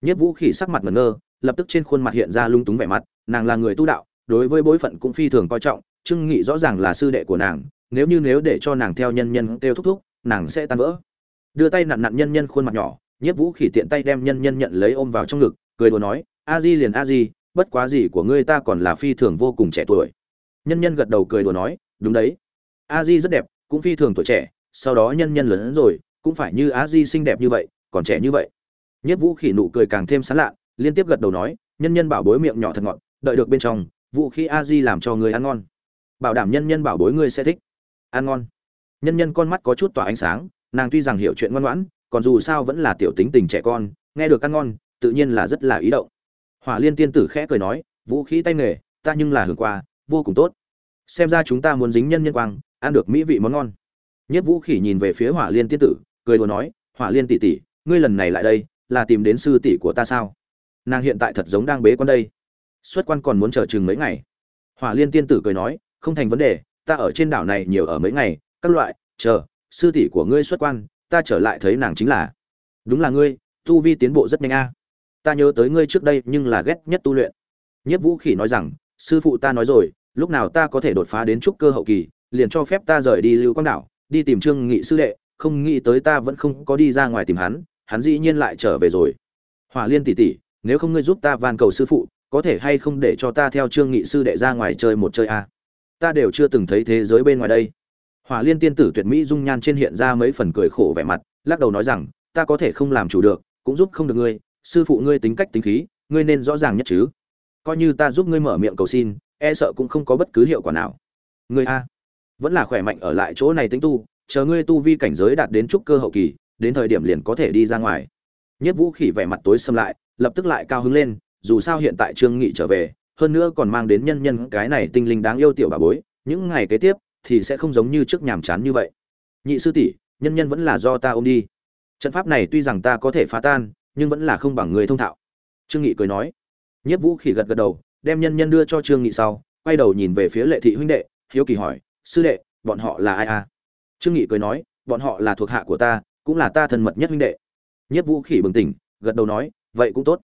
Nhất vũ khỉ sắc mặt ngẩn ngơ, lập tức trên khuôn mặt hiện ra lung túng vẻ mặt, nàng là người tu đạo, đối với bối phận cũng phi thường coi trọng, trương nghị rõ ràng là sư đệ của nàng, nếu như nếu để cho nàng theo nhân nhân kêu thúc thúc, nàng sẽ tan vỡ. Đưa tay nặn nặn nhân nhân khuôn mặt nhỏ nhiếp vũ khỉ tiện tay đem nhân nhân nhận lấy ôm vào trong ngực, cười đùa nói, a di liền a di, bất quá gì của ngươi ta còn là phi thường vô cùng trẻ tuổi. Nhân nhân gật đầu cười đùa nói, đúng đấy. A di rất đẹp, cũng phi thường tuổi trẻ, sau đó nhân nhân lớn rồi cũng phải như á di xinh đẹp như vậy, còn trẻ như vậy. Nhất vũ khỉ nụ cười càng thêm sán lạ, liên tiếp gật đầu nói, nhân nhân bảo bối miệng nhỏ thật ngọt, đợi được bên trong, vũ khí a di làm cho người ăn ngon. Bảo đảm nhân nhân bảo bối ngươi sẽ thích. Ăn ngon. Nhân nhân con mắt có chút tỏa ánh sáng, nàng tuy rằng hiểu chuyện ngoan ngoãn, còn dù sao vẫn là tiểu tính tình trẻ con, nghe được ăn ngon, tự nhiên là rất là ý động. Hỏa liên tiên tử khẽ cười nói, vũ khí tay nghề, ta nhưng là hưởng qua, vô cùng tốt. Xem ra chúng ta muốn dính nhân nhân quang, ăn được mỹ vị món ngon. Nhất vũ khỉ nhìn về phía hỏa liên tiên tử cười đùa nói, hỏa liên tỷ tỷ, ngươi lần này lại đây, là tìm đến sư tỷ của ta sao? Nàng hiện tại thật giống đang bế quan đây. Xuất quan còn muốn chờ chừng mấy ngày. Hỏa liên tiên tử cười nói, không thành vấn đề, ta ở trên đảo này nhiều ở mấy ngày, các loại, chờ, sư tỷ của ngươi xuất quan, ta trở lại thấy nàng chính là. Đúng là ngươi, tu vi tiến bộ rất nhanh a. Ta nhớ tới ngươi trước đây nhưng là ghét nhất tu luyện. Nhất vũ khỉ nói rằng, sư phụ ta nói rồi, lúc nào ta có thể đột phá đến trúc cơ hậu kỳ, liền cho phép ta rời đi lưu quang đảo, đi tìm trương nghị sư đệ không nghĩ tới ta vẫn không có đi ra ngoài tìm hắn hắn dĩ nhiên lại trở về rồi. Hỏa liên tỷ tỷ, nếu không ngươi giúp ta van cầu sư phụ, có thể hay không để cho ta theo trương nghị sư đệ ra ngoài chơi một chơi a ta đều chưa từng thấy thế giới bên ngoài đây. Hỏa liên tiên tử tuyệt mỹ dung nhan trên hiện ra mấy phần cười khổ vẻ mặt, lắc đầu nói rằng, ta có thể không làm chủ được, cũng giúp không được ngươi, sư phụ ngươi tính cách tính khí, ngươi nên rõ ràng nhất chứ. Coi như ta giúp ngươi mở miệng cầu xin e sợ cũng không có bất cứ hiệu quả nào. Ngươi a, vẫn là khỏe mạnh ở lại chỗ này tính tu chờ ngươi tu vi cảnh giới đạt đến trúc cơ hậu kỳ, đến thời điểm liền có thể đi ra ngoài. Nhất vũ khỉ vẻ mặt tối sầm lại, lập tức lại cao hứng lên, dù sao hiện tại trương nghị trở về, hơn nữa còn mang đến nhân nhân cái này tinh linh đáng yêu tiểu bà bối, những ngày kế tiếp thì sẽ không giống như trước nhàm chán như vậy. Nhị sư tỷ, nhân nhân vẫn là do ta ôm đi. Trận pháp này tuy rằng ta có thể phá tan, nhưng vẫn là không bằng người thông thạo. Trương nghị cười nói. Nhất vũ khỉ gật gật đầu, đem nhân nhân đưa cho trương nghị sau, quay đầu nhìn về phía lệ thị huynh đệ, hiếu kỳ hỏi, sư đệ, bọn họ là ai à? Trương nghị cười nói, bọn họ là thuộc hạ của ta, cũng là ta thân mật nhất huynh đệ. Nhất vũ khỉ bừng tỉnh, gật đầu nói, vậy cũng tốt.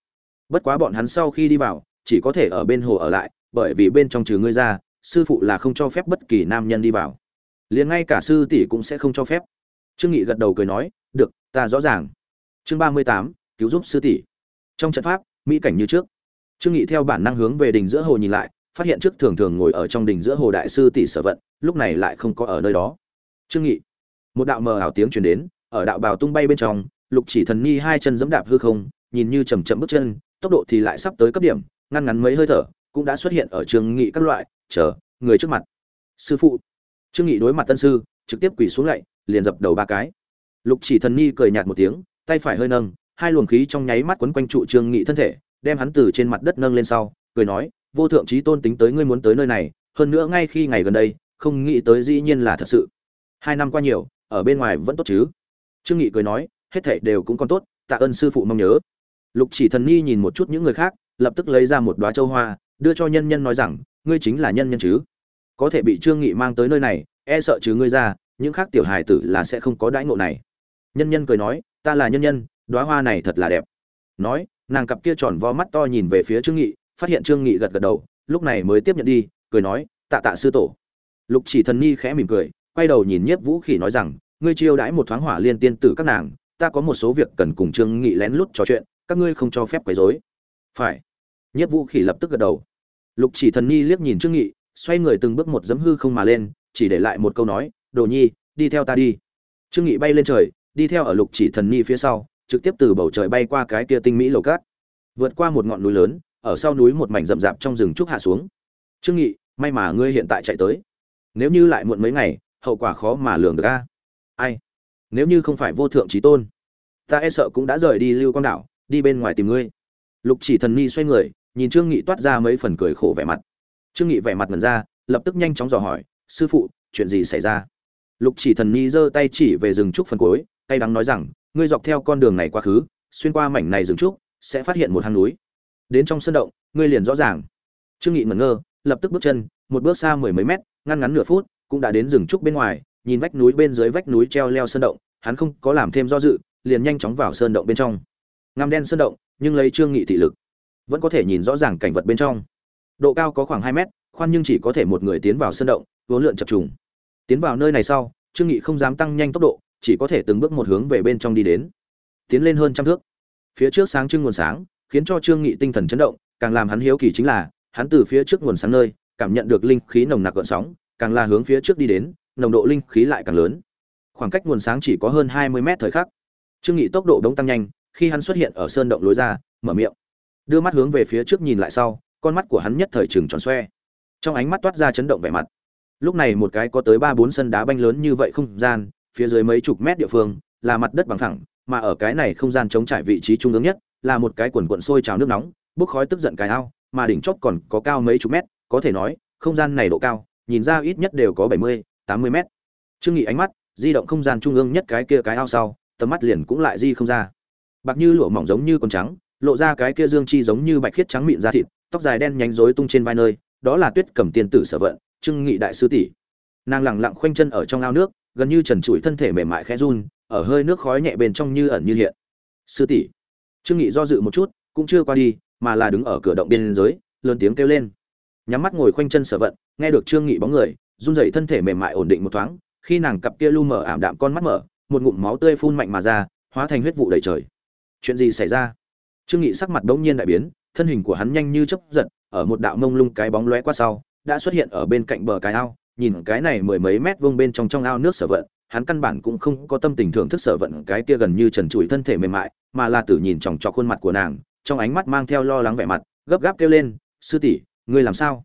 Bất quá bọn hắn sau khi đi vào, chỉ có thể ở bên hồ ở lại, bởi vì bên trong trừ ngươi ra, sư phụ là không cho phép bất kỳ nam nhân đi vào. Liền ngay cả sư tỷ cũng sẽ không cho phép. Trương nghị gật đầu cười nói, được, ta rõ ràng. Chương ba mươi tám, cứu giúp sư tỷ. Trong trận pháp, mỹ cảnh như trước. Trương nghị theo bản năng hướng về đỉnh giữa hồ nhìn lại, phát hiện trước thường thường ngồi ở trong đỉnh giữa hồ đại sư tỷ sở vận, lúc này lại không có ở nơi đó trương nghị. Một đạo mờ ảo tiếng truyền đến, ở đạo bào tung bay bên trong, lục chỉ thần nhi hai chân giẫm đạp hư không, nhìn như chậm chậm bước chân, tốc độ thì lại sắp tới cấp điểm, ngăn ngắn mấy hơi thở, cũng đã xuất hiện ở trương nghị các loại, chờ, người trước mặt. Sư phụ. Trương nghị đối mặt tân sư, trực tiếp quỳ xuống lạy, liền dập đầu ba cái. Lục chỉ thần nhi cười nhạt một tiếng, tay phải hơi nâng, hai luồng khí trong nháy mắt quấn quanh trụ trương nghị thân thể, đem hắn từ trên mặt đất nâng lên sau, cười nói, vô thượng trí tôn tính tới ngươi muốn tới nơi này, hơn nữa ngay khi ngày gần đây, không nghĩ tới dĩ nhiên là thật sự hai năm qua nhiều, ở bên ngoài vẫn tốt chứ? Trương nghị cười nói, hết thảy đều cũng còn tốt, tạ ơn sư phụ mong nhớ. Lục chỉ thần nhi nhìn một chút những người khác, lập tức lấy ra một đóa châu hoa, đưa cho nhân nhân nói rằng, ngươi chính là nhân nhân chứ? Có thể bị trương nghị mang tới nơi này e sợ chứ ngươi ra, những khác tiểu hài tử là sẽ không có đãi ngộ này. Nhân nhân cười nói, ta là nhân nhân, đóa hoa này thật là đẹp. Nói, nàng cặp kia tròn vo mắt to nhìn về phía trương nghị, phát hiện trương nghị gật gật đầu, lúc này mới tiếp nhận đi, cười nói, tạ tạ sư tổ. Lục chỉ thần nhi khẽ mỉm cười quay đầu nhìn nhiếp vũ khỉ nói rằng, ngươi chiêu đãi một thoáng hỏa liên tiên tử các nàng, ta có một số việc cần cùng trương nghị lén lút trò chuyện, các ngươi không cho phép quấy rối. Phải. Nhất vũ khỉ lập tức gật đầu. Lục chỉ thần nhi liếc nhìn trương nghị, xoay người từng bước một dấm hư không mà lên, chỉ để lại một câu nói, đồ nhi, đi theo ta đi. Trương nghị bay lên trời, đi theo ở lục chỉ thần nhi phía sau, trực tiếp từ bầu trời bay qua cái kia tinh mỹ lầu cát. Vượt qua một ngọn núi lớn, ở sau núi một mảnh rậm rạp trong rừng trúc hạ xuống. Trương nghị, may mà ngươi hiện tại chạy tới. Nếu như lại muộn mấy ngày hậu quả khó mà lường được a. Ai? Nếu như không phải vô thượng trí tôn, ta e sợ cũng đã rời đi lưu quang đảo, đi bên ngoài tìm ngươi. Lục chỉ thần ni xoay người, nhìn trương nghị toát ra mấy phần cười khổ vẻ mặt. Trương nghị vẻ mặt mẩn ra, lập tức nhanh chóng dò hỏi, sư phụ, chuyện gì xảy ra? Lục chỉ thần ni giơ tay chỉ về rừng trúc phần cuối tay đắng nói rằng, ngươi dọc theo con đường này quá khứ, xuyên qua mảnh này rừng trúc, sẽ phát hiện một hang núi. Đến trong sân động, ngươi liền rõ ràng. Trương nghị ngẩn ngơ, lập tức bước chân, một bước xa mười mấy mét, ngăn ngắn nửa phút cũng đã đến rừng trúc bên ngoài, nhìn vách núi bên dưới vách núi treo leo sơn động, hắn không có làm thêm do dự, liền nhanh chóng vào sơn động bên trong. Ngăm đen sơn động, nhưng lấy trương nghị thị lực, vẫn có thể nhìn rõ ràng cảnh vật bên trong. Độ cao có khoảng hai mét, khoan nhưng chỉ có thể một người tiến vào sơn động vốn lượn chập trùng. Tiến vào nơi này sau, trương nghị không dám tăng nhanh tốc độ, chỉ có thể từng bước một hướng về bên trong đi đến. Tiến lên hơn trăm thước. Phía trước sáng trưng nguồn sáng, khiến cho trương nghị tinh thần chấn động, càng làm hắn hiếu kỳ chính là, hắn từ phía trước nguồn sáng nơi, cảm nhận được linh khí nồng nặc gợn sóng càng là hướng phía trước đi đến, nồng độ linh khí lại càng lớn. Khoảng cách nguồn sáng chỉ có hơn hai mươi mét thời khắc. Trương nghị tốc độ đống tăng nhanh, khi hắn xuất hiện ở sơn động lối ra, mở miệng. Đưa mắt hướng về phía trước nhìn lại sau, con mắt của hắn nhất thời trừng tròn xoe. Trong ánh mắt toát ra chấn động vẻ mặt. Lúc này một cái có tới ba bốn sân đá banh lớn như vậy không gian, phía dưới mấy chục mét địa phương, là mặt đất bằng thẳng mà ở cái này không gian chống trải vị trí trung ương nhất, là một cái quần quần sôi trào nước nóng, bốc khói tức giận cái ao, mà đỉnh chóp còn có cao mấy chục mét, có thể nói, không gian này độ cao nhìn ra ít nhất đều có bảy mươi, tám mươi mét. Trương nghị ánh mắt di động không gian trung ương nhất cái kia cái ao sau, tầm mắt liền cũng lại di không ra. Bạc như lụa mỏng giống như con trắng, lộ ra cái kia dương chi giống như bạch khiết trắng mịn da thịt, tóc dài đen nhánh rối tung trên vai nơi, đó là tuyết cầm tiên tử sở vận, trương nghị đại sư tỷ. Nàng lẳng lặng khoanh chân ở trong ao nước, gần như trần trụi thân thể mềm mại khẽ run, ở hơi nước khói nhẹ bên trong như ẩn như hiện. Sư tỷ. Trương nghị do dự một chút, cũng chưa qua đi, mà là đứng ở cửa động biên giới, lớn tiếng kêu lên nhắm mắt ngồi khoanh chân sở vận, nghe được trương nghị bóng người, run rẩy thân thể mềm mại ổn định một thoáng, khi nàng cặp kia lu mở ảm đạm con mắt mở, một ngụm máu tươi phun mạnh mà ra, hóa thành huyết vụ đầy trời. Chuyện gì xảy ra? Trương nghị sắc mặt bỗng nhiên đại biến, thân hình của hắn nhanh như chớp giật, ở một đạo mông lung cái bóng lóe qua sau, đã xuất hiện ở bên cạnh bờ cái ao, nhìn cái này mười mấy mét vuông bên trong trong ao nước sở vận, hắn căn bản cũng không có tâm tình thưởng thức sở vận cái kia gần như trần trụi thân thể mềm mại, mà là tử nhìn chòng chọc khuôn mặt của nàng, trong ánh mắt mang theo lo lắng vẻ mặt, gấp gáp kêu lên, sư tỷ ngươi làm sao?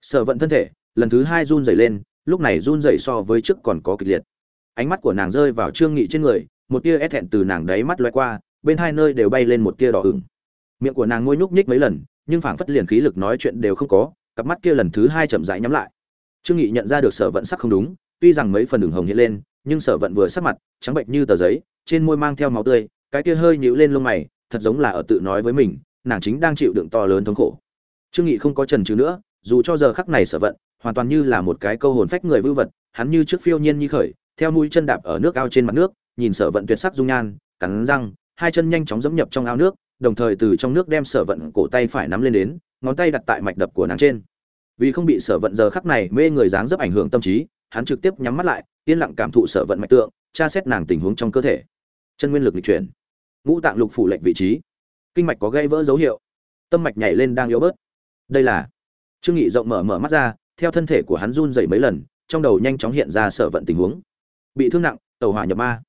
Sở vận thân thể, lần thứ hai run rẩy lên, lúc này run rẩy so với trước còn có kịch liệt. Ánh mắt của nàng rơi vào trương nghị trên người, một tia é thẹn từ nàng đáy mắt loay qua, bên hai nơi đều bay lên một tia đỏ ửng. Miệng của nàng ngôi nhúc nhích mấy lần, nhưng phảng phất liền khí lực nói chuyện đều không có, cặp mắt kia lần thứ hai chậm rãi nhắm lại. Trương nghị nhận ra được sở vận sắc không đúng, tuy rằng mấy phần đường hồng hiện lên, nhưng sở vận vừa sắc mặt, trắng bệnh như tờ giấy, trên môi mang theo máu tươi, cái kia hơi nhíu lên lông mày, thật giống là ở tự nói với mình, nàng chính đang chịu đựng to lớn thống khổ trương nghị không có trần trừ nữa, dù cho giờ khắc này sở vận, hoàn toàn như là một cái câu hồn phách người vưu vật, hắn như trước phiêu nhiên như khởi, theo mũi chân đạp ở nước ao trên mặt nước, nhìn sở vận tuyệt sắc dung nhan, cắn răng, hai chân nhanh chóng dẫm nhập trong ao nước, đồng thời từ trong nước đem sở vận cổ tay phải nắm lên đến, ngón tay đặt tại mạch đập của nàng trên. Vì không bị sở vận giờ khắc này mê người dáng dấp ảnh hưởng tâm trí, hắn trực tiếp nhắm mắt lại, yên lặng cảm thụ sở vận mạch tượng, tra xét nàng tình huống trong cơ thể. Chân nguyên lực lịch chuyển. Ngũ tạng lục phủ lệnh vị trí. Kinh mạch có gây vỡ dấu hiệu. Tâm mạch nhảy lên đang yếu bớt đây là. Trương nghị rộng mở mở mắt ra, theo thân thể của hắn run dậy mấy lần, trong đầu nhanh chóng hiện ra sở vận tình huống. Bị thương nặng, tàu hỏa nhập ma.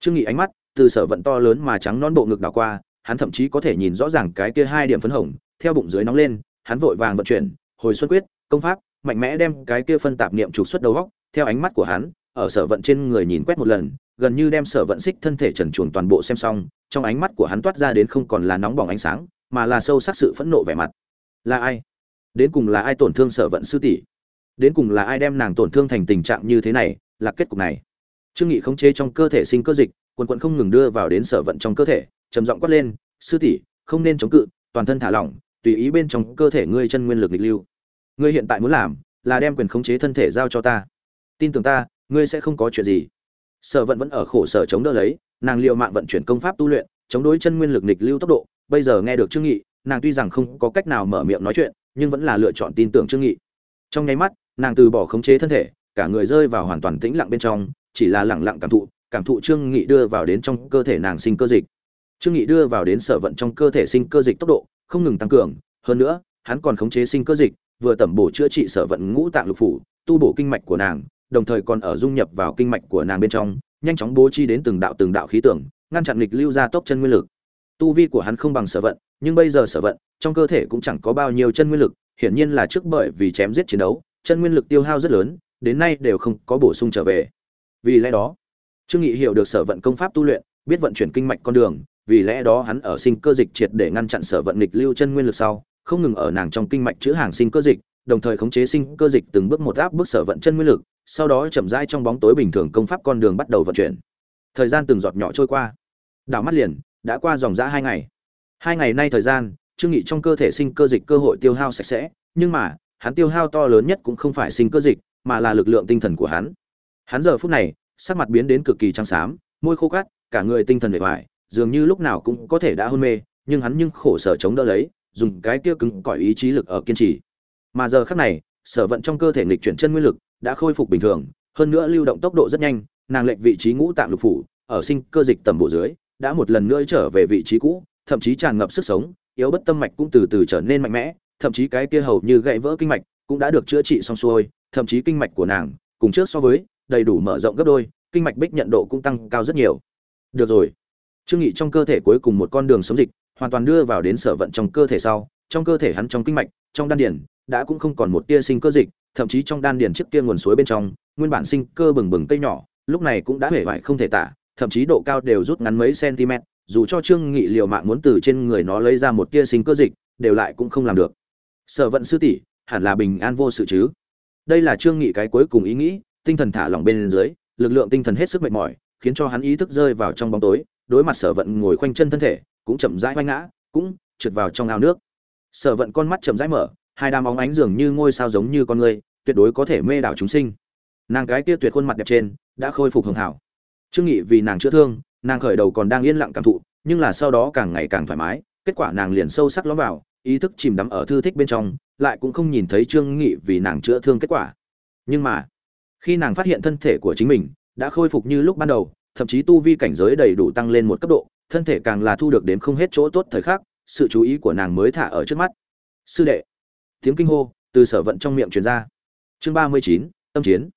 Trương nghị ánh mắt, từ sở vận to lớn mà trắng non bộ ngực đảo qua, hắn thậm chí có thể nhìn rõ ràng cái kia hai điểm phấn hồng, theo bụng dưới nóng lên, hắn vội vàng vận chuyển, hồi xuân quyết, công pháp, mạnh mẽ đem cái kia phân tạp niệm trục xuất đầu góc, theo ánh mắt của hắn, ở sở vận trên người nhìn quét một lần, gần như đem sở vận xích thân thể trần truồng toàn bộ xem xong, trong ánh mắt của hắn toát ra đến không còn là nóng bỏng ánh sáng, mà là sâu sắc sự phẫn nộ vẻ mặt là ai? Đến cùng là ai tổn thương sở vận sư tỷ? Đến cùng là ai đem nàng tổn thương thành tình trạng như thế này? Là kết cục này. Trương nghị khống chế trong cơ thể sinh cơ dịch, quần quần không ngừng đưa vào đến sở vận trong cơ thể, trầm giọng quát lên, sư tỷ, không nên chống cự, toàn thân thả lỏng, tùy ý bên trong cơ thể ngươi chân nguyên lực nghịch lưu. Ngươi hiện tại muốn làm là đem quyền khống chế thân thể giao cho ta. Tin tưởng ta, ngươi sẽ không có chuyện gì. Sở vận vẫn ở khổ sở chống đỡ lấy, nàng liệu mạng vận chuyển công pháp tu luyện, chống đối chân nguyên lực nghịch lưu tốc độ. Bây giờ nghe được trương nghị nàng tuy rằng không có cách nào mở miệng nói chuyện, nhưng vẫn là lựa chọn tin tưởng trương nghị. Trong nháy mắt, nàng từ bỏ khống chế thân thể, cả người rơi vào hoàn toàn tĩnh lặng bên trong, chỉ là lặng lặng cảm thụ cảm thụ trương nghị đưa vào đến trong cơ thể nàng sinh cơ dịch. Trương nghị đưa vào đến sở vận trong cơ thể sinh cơ dịch tốc độ, không ngừng tăng cường, hơn nữa, hắn còn khống chế sinh cơ dịch, vừa tẩm bổ chữa trị sở vận ngũ tạng lục phủ, tu bổ kinh mạch của nàng, đồng thời còn ở dung nhập vào kinh mạch của nàng bên trong, nhanh chóng bố trí đến từng đạo từng đạo khí tưởng, ngăn chặn lịch lưu ra tốc chân nguyên lực tu vi của hắn không bằng sở vận, nhưng bây giờ sở vận, trong cơ thể cũng chẳng có bao nhiêu chân nguyên lực, hiển nhiên là trước bởi vì chém giết chiến đấu, chân nguyên lực tiêu hao rất lớn, đến nay đều không có bổ sung trở về. Vì lẽ đó, trương nghị hiểu được sở vận công pháp tu luyện, biết vận chuyển kinh mạch con đường, vì lẽ đó hắn ở sinh cơ dịch triệt để ngăn chặn sở vận nghịch lưu chân nguyên lực sau, không ngừng ở nàng trong kinh mạch chứa hàng sinh cơ dịch, đồng thời khống chế sinh cơ dịch từng bước một áp bước sở vận chân nguyên lực, sau đó chậm rãi trong bóng tối bình thường công pháp con đường bắt đầu vận chuyển. Thời gian từng giọt nhỏ trôi qua. Đảo mắt liền đã qua dòng dã hai ngày. Hai ngày nay thời gian, trương nghị trong cơ thể sinh cơ dịch cơ hội tiêu hao sạch sẽ, nhưng mà, hắn tiêu hao to lớn nhất cũng không phải sinh cơ dịch, mà là lực lượng tinh thần của hắn. Hắn giờ phút này, sắc mặt biến đến cực kỳ trắng xám, môi khô cát, cả người tinh thần bề ngoài dường như lúc nào cũng có thể đã hôn mê, nhưng hắn nhưng khổ sở chống đỡ lấy, dùng cái kia cứng cỏi ý chí lực ở kiên trì. Mà giờ khắc này, sở vận trong cơ thể nghịch chuyển chân nguyên lực đã khôi phục bình thường, hơn nữa lưu động tốc độ rất nhanh, nàng lệnh vị trí ngũ tạng lục phủ, ở sinh cơ dịch tầm bộ dưới đã một lần nữa trở về vị trí cũ, thậm chí tràn ngập sức sống, yếu bất tâm mạch cũng từ từ trở nên mạnh mẽ, thậm chí cái kia hầu như gãy vỡ kinh mạch cũng đã được chữa trị xong xuôi, thậm chí kinh mạch của nàng cùng trước so với đầy đủ mở rộng gấp đôi, kinh mạch bích nhận độ cũng tăng cao rất nhiều. Được rồi. Trương nghị trong cơ thể cuối cùng một con đường sống dịch, hoàn toàn đưa vào đến sở vận trong cơ thể sau, trong cơ thể hắn trong kinh mạch, trong đan điền đã cũng không còn một tia sinh cơ dịch, thậm chí trong đan điền trước kia nguồn suối bên trong, nguyên bản sinh cơ bừng bừng cây nhỏ, lúc này cũng đã hể vải không thể tả thậm chí độ cao đều rút ngắn mấy cm, dù cho trương nghị liều mạng muốn từ trên người nó lấy ra một tia sinh cơ dịch, đều lại cũng không làm được. Sở vận sư tỷ, hẳn là bình an vô sự chứ? Đây là trương nghị cái cuối cùng ý nghĩ, tinh thần thả lỏng bên dưới, lực lượng tinh thần hết sức mệt mỏi, khiến cho hắn ý thức rơi vào trong bóng tối, đối mặt sở vận ngồi khoanh chân thân thể, cũng chậm rãi quanh ngã, cũng trượt vào trong ao nước. Sở vận con mắt chậm rãi mở, hai đám óng ánh dường như ngôi sao giống như con người, tuyệt đối có thể mê đảo chúng sinh. Nàng cái kia tuyệt khuôn mặt đẹp trên, đã khôi phục hưởng hảo trương nghị vì nàng chữa thương, nàng khởi đầu còn đang yên lặng cảm thụ, nhưng là sau đó càng ngày càng thoải mái, kết quả nàng liền sâu sắc lõm vào, ý thức chìm đắm ở thư thích bên trong, lại cũng không nhìn thấy trương nghị vì nàng chữa thương kết quả. Nhưng mà, khi nàng phát hiện thân thể của chính mình đã khôi phục như lúc ban đầu, thậm chí tu vi cảnh giới đầy đủ tăng lên một cấp độ, thân thể càng là thu được đến không hết chỗ tốt thời khắc, sự chú ý của nàng mới thả ở trước mắt. Sư đệ, tiếng kinh hô từ sở vận trong miệng truyền ra. Chương ba mươi chín, tâm chiến.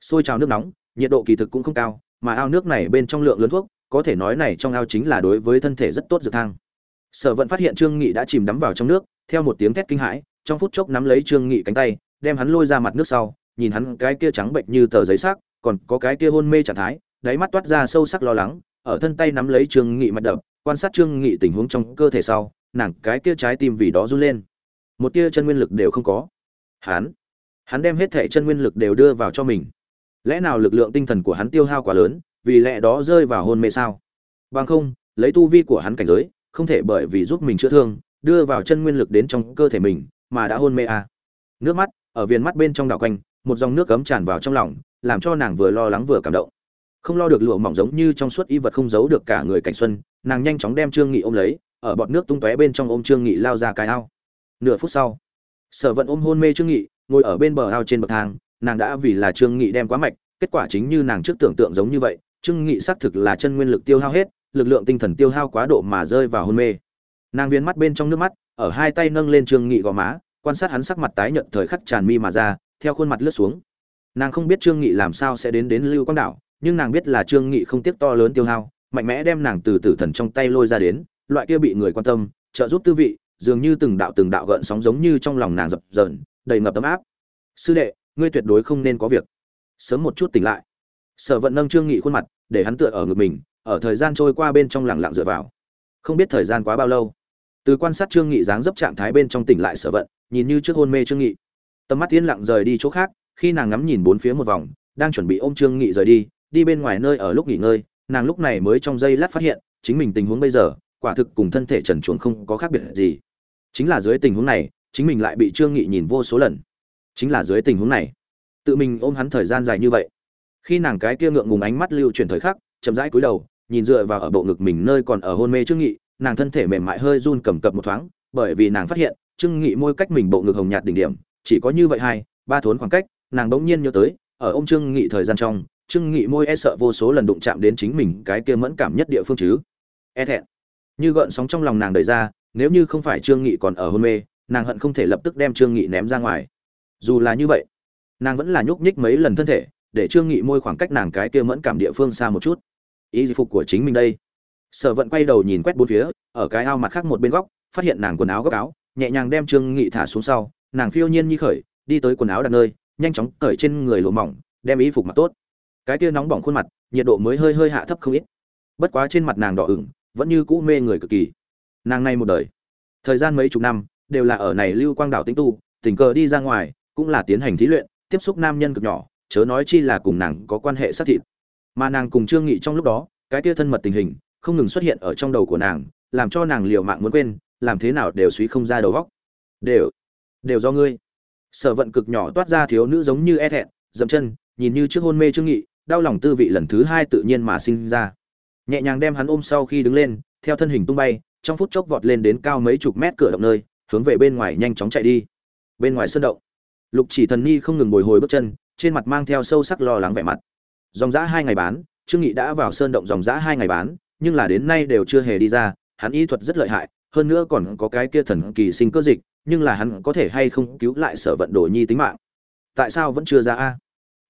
Xôi trào nước nóng, nhiệt độ kỳ thực cũng không cao mà ao nước này bên trong lượng lớn thuốc, có thể nói này trong ao chính là đối với thân thể rất tốt dược thang. Sở vận phát hiện trương nghị đã chìm đắm vào trong nước, theo một tiếng thét kinh hãi, trong phút chốc nắm lấy trương nghị cánh tay, đem hắn lôi ra mặt nước sau, nhìn hắn cái kia trắng bệnh như tờ giấy xác, còn có cái kia hôn mê trạng thái, đáy mắt toát ra sâu sắc lo lắng, ở thân tay nắm lấy trương nghị mặt đập, quan sát trương nghị tình huống trong cơ thể sau, nàng cái kia trái tim vì đó run lên. Một tia chân nguyên lực đều không có. Hắn hắn đem hết thể chân nguyên lực đều đưa vào cho mình lẽ nào lực lượng tinh thần của hắn tiêu hao quá lớn, vì lẽ đó rơi vào hôn mê sao? Bằng không, lấy tu vi của hắn cảnh giới, không thể bởi vì giúp mình chữa thương, đưa vào chân nguyên lực đến trong cơ thể mình, mà đã hôn mê à. nước mắt, ở viền mắt bên trong đảo quanh, một dòng nước cấm tràn vào trong lòng, làm cho nàng vừa lo lắng vừa cảm động. Không lo được lụa mỏng giống như trong suốt y vật không giấu được cả người cảnh xuân, nàng nhanh chóng đem trương nghị ôm lấy, ở bọt nước tung tóe bên trong ôm trương nghị lao ra cái ao. Nửa phút sau, sở vận ôm hôn mê trương nghị, ngồi ở bên bờ ao trên bậc thang nàng đã vì là trương nghị đem quá mạch, kết quả chính như nàng trước tưởng tượng giống như vậy, trương nghị xác thực là chân nguyên lực tiêu hao hết, lực lượng tinh thần tiêu hao quá độ mà rơi vào hôn mê. Nàng viên mắt bên trong nước mắt, ở hai tay nâng lên trương nghị gò má, quan sát hắn sắc mặt tái nhợt thời khắc tràn mi mà ra, theo khuôn mặt lướt xuống. Nàng không biết trương nghị làm sao sẽ đến đến lưu quang đảo, nhưng nàng biết là trương nghị không tiếc to lớn tiêu hao, mạnh mẽ đem nàng từ tử thần trong tay lôi ra đến, loại kia bị người quan tâm, trợ giúp tư vị, dường như từng đạo từng đạo gợn sóng giống như trong lòng nàng dập dờn, đầy ngập tấm áp. Sư đệ ngươi tuyệt đối không nên có việc. Sớm một chút tỉnh lại. Sở vận nâng trương nghị khuôn mặt, để hắn tựa ở ngực mình, ở thời gian trôi qua bên trong lặng lặng dựa vào. Không biết thời gian quá bao lâu, từ quan sát trương nghị dáng dấp trạng thái bên trong tỉnh lại sở vận, nhìn như trước hôn mê trương nghị. Tầm mắt yên lặng rời đi chỗ khác, khi nàng ngắm nhìn bốn phía một vòng, đang chuẩn bị ôm trương nghị rời đi đi bên ngoài nơi ở lúc nghỉ ngơi, nàng lúc này mới trong giây lát phát hiện, chính mình tình huống bây giờ, quả thực cùng thân thể trần chuồng không có khác biệt gì. Chính là dưới tình huống này, chính mình lại bị trương nghị nhìn vô số lần chính là dưới tình huống này. Tự mình ôm hắn thời gian dài như vậy. Khi nàng cái kia ngượng ngùng ánh mắt lưu chuyển thời khắc, chậm rãi cúi đầu, nhìn dựa vào ở bộ ngực mình nơi còn ở hôn mê trương nghị, nàng thân thể mềm mại hơi run cầm cập một thoáng, bởi vì nàng phát hiện, trương nghị môi cách mình bộ ngực hồng nhạt đỉnh điểm, chỉ có như vậy hai, ba thốn khoảng cách, nàng bỗng nhiên nhớ tới, ở ông trương nghị thời gian trong, trương nghị môi e sợ vô số lần đụng chạm đến chính mình cái kia mẫn cảm nhất địa phương chứ. E thẹn. Như gợn sóng trong lòng nàng đầy ra, nếu như không phải trương nghị còn ở hôn mê, nàng hận không thể lập tức đem trương nghị ném ra ngoài dù là như vậy, nàng vẫn là nhúc nhích mấy lần thân thể, để trương nghị môi khoảng cách nàng cái kia mẫn cảm địa phương xa một chút. Ý phục của chính mình đây? Sở vận quay đầu nhìn quét bốn phía, ở cái ao mặt khác một bên góc, phát hiện nàng quần áo góc áo, nhẹ nhàng đem trương nghị thả xuống sau, nàng phiêu nhiên như khởi, đi tới quần áo đặt nơi, nhanh chóng cởi trên người lụa mỏng, đem y phục mặc tốt. Cái kia nóng bỏng khuôn mặt, nhiệt độ mới hơi hơi hạ thấp không ít. Bất quá trên mặt nàng đỏ ửng, vẫn như cũ mê người cực kỳ. Nàng này một đời, thời gian mấy chục năm, đều là ở này lưu quang đảo tĩnh tu, tình cờ đi ra ngoài cũng là tiến hành thí luyện, tiếp xúc nam nhân cực nhỏ, chớ nói chi là cùng nàng có quan hệ sát thịt. Mà nàng cùng trương nghị trong lúc đó, cái tia thân mật tình hình, không ngừng xuất hiện ở trong đầu của nàng, làm cho nàng liều mạng muốn quên, làm thế nào đều suy không ra đầu vóc đều đều do ngươi. Sở vận cực nhỏ toát ra thiếu nữ giống như e thẹn, dậm chân, nhìn như trước hôn mê trương nghị, đau lòng tư vị lần thứ hai tự nhiên mà sinh ra. Nhẹ nhàng đem hắn ôm sau khi đứng lên, theo thân hình tung bay, trong phút chốc vọt lên đến cao mấy chục mét cửa động nơi, hướng về bên ngoài nhanh chóng chạy đi. Bên ngoài sơn động lục chỉ thần nhi không ngừng bồi hồi bước chân, trên mặt mang theo sâu sắc lo lắng vẻ mặt. Dòng giã hai ngày bán, trương nghị đã vào sơn động dòng giã hai ngày bán, nhưng là đến nay đều chưa hề đi ra, hắn y thuật rất lợi hại, hơn nữa còn có cái kia thần kỳ sinh cơ dịch, nhưng là hắn có thể hay không cứu lại sở vận đồ nhi tính mạng. Tại sao vẫn chưa ra a?